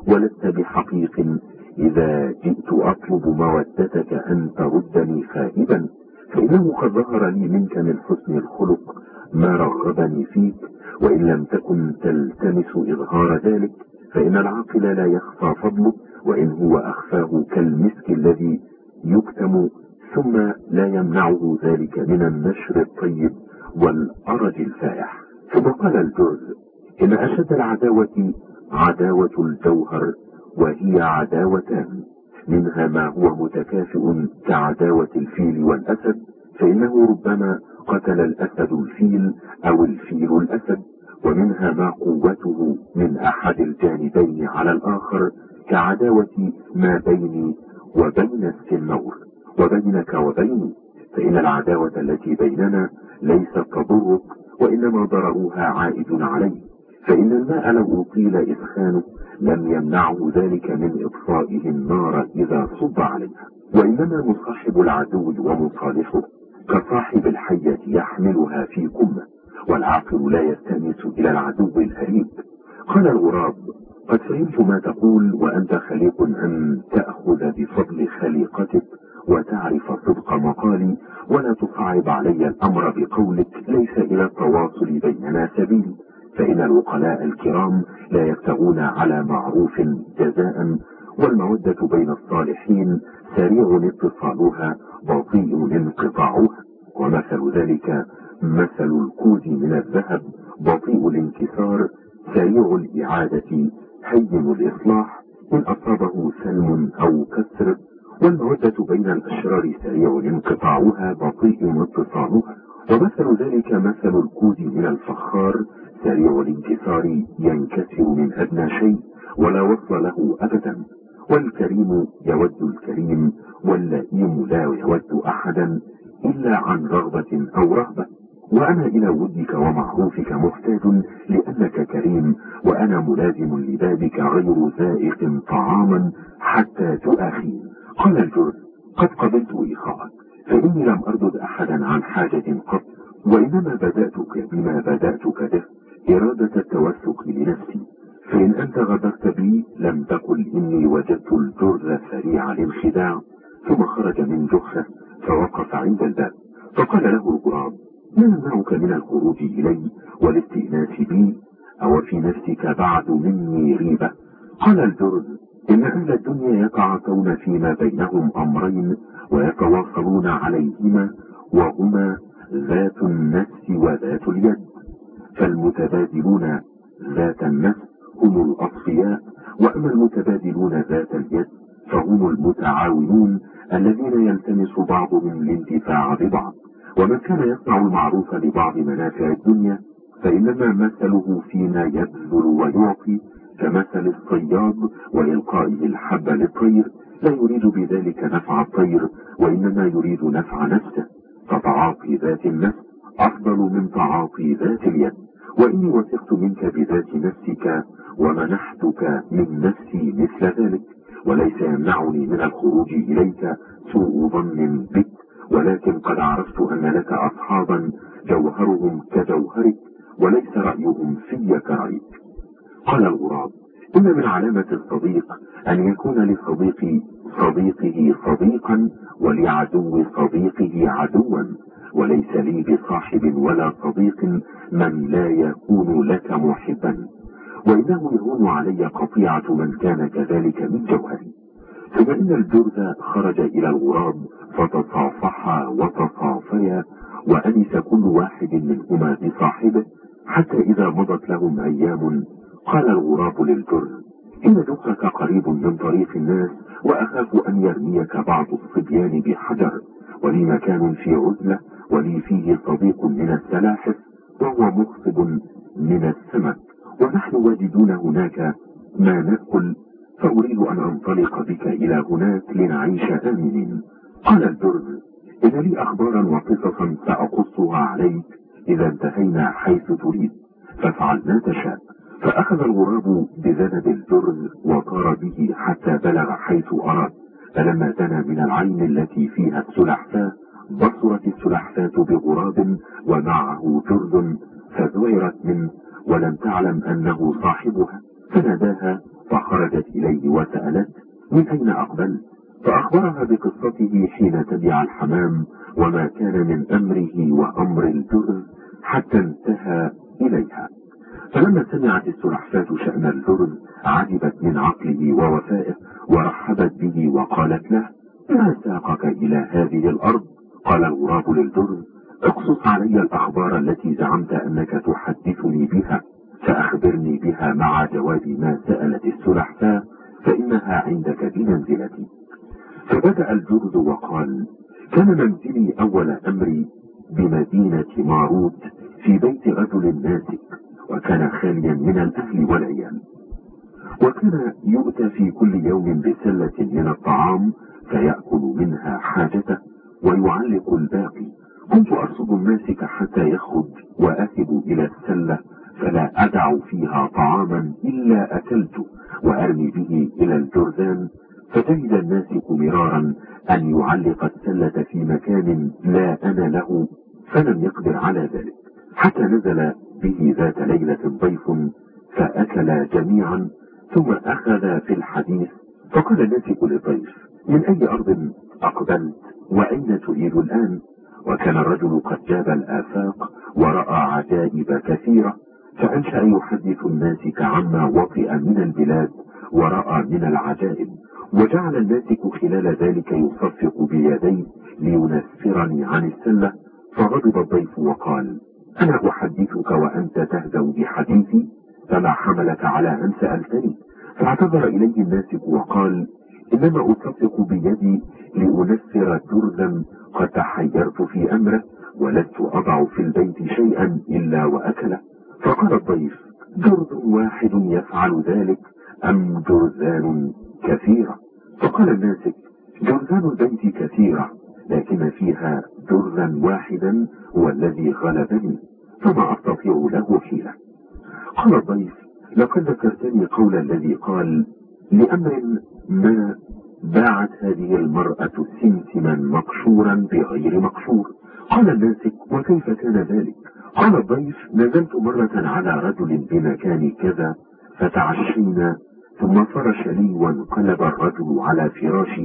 ولست بحقيق إذا جئت أطلب مودتك أن تردني خائبا فإنه قد ظهر لي منك من حسن الخلق ما رغبني فيك وإن لم تكن تلتمس إظهار ذلك فإن العاقل لا يخفى فضله وإن هو أخفاه كالمسك الذي يكتم ثم لا يمنعه ذلك من النشر الطيب والأرج الفائح. ثم قال الجرز إن أشد العداوة عداوة الجوهر وهي عداوتان. منها ما هو متكافئ كعداوة الفيل والأسد فإنه ربما قتل الأسد الفيل أو الفيل الأسد. ومنها ما قوته من أحد الجانبين على الآخر كعداوة ما بيني وبين السنور وبينك وبيني فإن العداوة التي بيننا ليست تضرك وإنما ضررها عائد عليك. فإن الماء لو أطيل إسخانه لم يمنعه ذلك من إطفائه النار إذا صب عليها. وإنما مصاحب العدو ومصالحه كصاحب الحية يحملها في كمه والعاقل لا يستمس إلى العدو الهريب قال الغراب قد فهمت ما تقول وأنت خليق أن تأخذ بفضل خليقتك. وتعرف صدق مقالي ولا تصعب علي الأمر بقولك ليس إلى التواصل بيننا سبيل فإن الوقلاء الكرام لا يبتغون على معروف جزاء والمودة بين الصالحين سريع اتصالها بطيء انقطاعها. ومثل ذلك مثل الكوز من الذهب بطيء الانكسار سريع الإعادة هين الإصلاح. إن أصابه سلم أو كسر والمودة بين الأشرار سريع انقطاعها بطيء اتصالها ومثل ذلك مثل الكوز من الفخار سريع الانكسار ينكسر من أدنى شيء ولا وصل له أبدا. والكريم يود الكريم واللئيم لا يود أحدا إلا عن رغبة أو رهبة. وأنا إلى ودك ومعروفك محتاج لأنك كريم وأنا ملازم لبابك غير زائق طعاما حتى تؤخي. قال الجرد قد قبلت إخاءك فإني لم أردد أحدا عن حاجة قط وإنما بدأتك بما بدأتك به إرادة التوثق لنفسي فإن أنت غدرت بي لم تقل إني وجدت الجرذ سريع الانخداع ثم خرج من جحفة فوقف عند الباب فقال له الغراب ما يمنعك من الخروج إلي والاستئناس بي؟ أو في نفسك بعد مني ريبة؟ قال الجرذ إن أهل الدنيا يتعاطون فيما بينهم أمرين ويتواصلون عليهما وهما ذات النفس وذات اليد فالمتبادلون ذات النفس هم الأصفياء وأما المتبادلون ذات اليد فهم المتعاونون الذين يلتمس بعضهم الانتفاع ببعض. ومن كان يصنع المعروف لبعض منافع الدنيا فإنما مثله فيما يبذل ويعطي كمثل الصياد وإلقائه الحب للطير لا يريد بذلك نفع الطير وإنما يريد نفع نفسه. فتعاطي ذات النفس أفضل من تعاطي ذات اليد. وإني وثقت منك بذات نفسك ومنحتك من نفسي مثل ذلك. وليس يمنعني من الخروج إليك سوء ظن بك ولكن قد عرفت أن لك أصحابا جوهرهم كجوهرك وليس رأيهم في كرأيك قال الغراب إن من علامة الصديق أن يكون لصديق صديقه صديقا ولعدو صديقه عدوا وليس لي بصاحب ولا صديق من لا يكون لك محبا. وإنه يهون علي قطيعة من كان كذلك من جوهري. ثم إن الجرذ خرج إلى الغراب فتصافحا وتصافيا وأنس كل واحد منهما بصاحبه حتى إذا مضت لهم أيام قال الغراب للجرذ إن جثك قريب من طريق الناس وأخاف أن يرميك بعض الصبيان بحجر. ولي مكان في عزلة ولي فيه صديق من السلاحف وهو مخصب من السمك. ونحن واجدون هناك ما نأكل فأريد أن أنطلق بك إلى هناك لنعيش آمنين. قال الجرز إن لي أخبارا وقصصا سأقصها عليك إذا انتهينا حيث تريد فافعل ما تشاء. فأخذ الغراب بذنب الجرز وطار به حتى بلغ حيث أراد فلما دنا من العين التي فيها السلحفاة بصرت السلحفاة بغراب ومعه جرذ فذعرت منه ولم تعلم أنه صاحبها. فناداها فخرجت إليه وسألت من أين أقبلت فأخبرها بقصته حين تبع الحمام وما كان من أمره وأمر الجرذ حتى انتهى إليها. فلما سمعت السلحفاة شأن الجرذ عجبت من عقله ووفائه ورحبت به وقالت له ما ساقك إلى هذه الأرض؟ قال الغراب للجرز اقصص علي الأخبار التي زعمت أنك تحدثني بها فأخبرني بها مع جواب ما سألت السلحفاة فإنها عندك بمنزلتي. فبدأ الجرد وقال كان منزلي أول أمري بمدينة ماروت في بيت رجل ناسك وكان خاليا من الأهل والعيال. وكان يؤتى في كل يوم بسلة من الطعام فيأكل منها حاجته ويعلق الباقي. كنت أرصد الناسك حتى يخرج وأذهب إلى السلة فلا أدع فيها طعاما إلا أكلت وأرمي به إلى الجرذان. فجهد الناسك مرارا أن يعلق السلة في مكان لا أنا له فلم يقدر على ذلك. حتى نزل به ذات ليلة ضيف فأكلا جميعا ثم أخذ في الحديث فقال الناسك للضيف من أي أرض أقبلت؟ وأين تريد الآن؟ وكان الرجل قد جاب الآفاق ورأى عجائب كثيرة فأنشأ يحدث الناس عما وطئ من البلاد ورأى من العجائب وجعل الناسك خلال ذلك يصفق بيديه لينفرني عن السلة فغضب الضيف وقال أنا أحدثك وأنت تهزأ بحديثي فما حملك على أن سألتني. فاعتذر إليه الناسك وقال إنما أصفق بيدي لأنفر درزا قد تحيرت في أمره ولست أضع في البيت شيئا إلا وأكله. فقال الضيف درز واحد يفعل ذلك أم درزان كثيرة؟ فقال الناسك جرذان البيت كثيرة. لكن فيها درا واحدا هو الذي غلبني فما أستطيع له حيلة. قال الضيف لقد ذكرتني قول الذي قال لأمر ما باعت هذه المرأة سمسما مقشورا بغير مقشور. قال الناسك وكيف كان ذلك؟ قال الضيف نزلت مرة على رجل بمكان كذا فتعشينا ثم فرش لي وانقلب الرجل على فراشي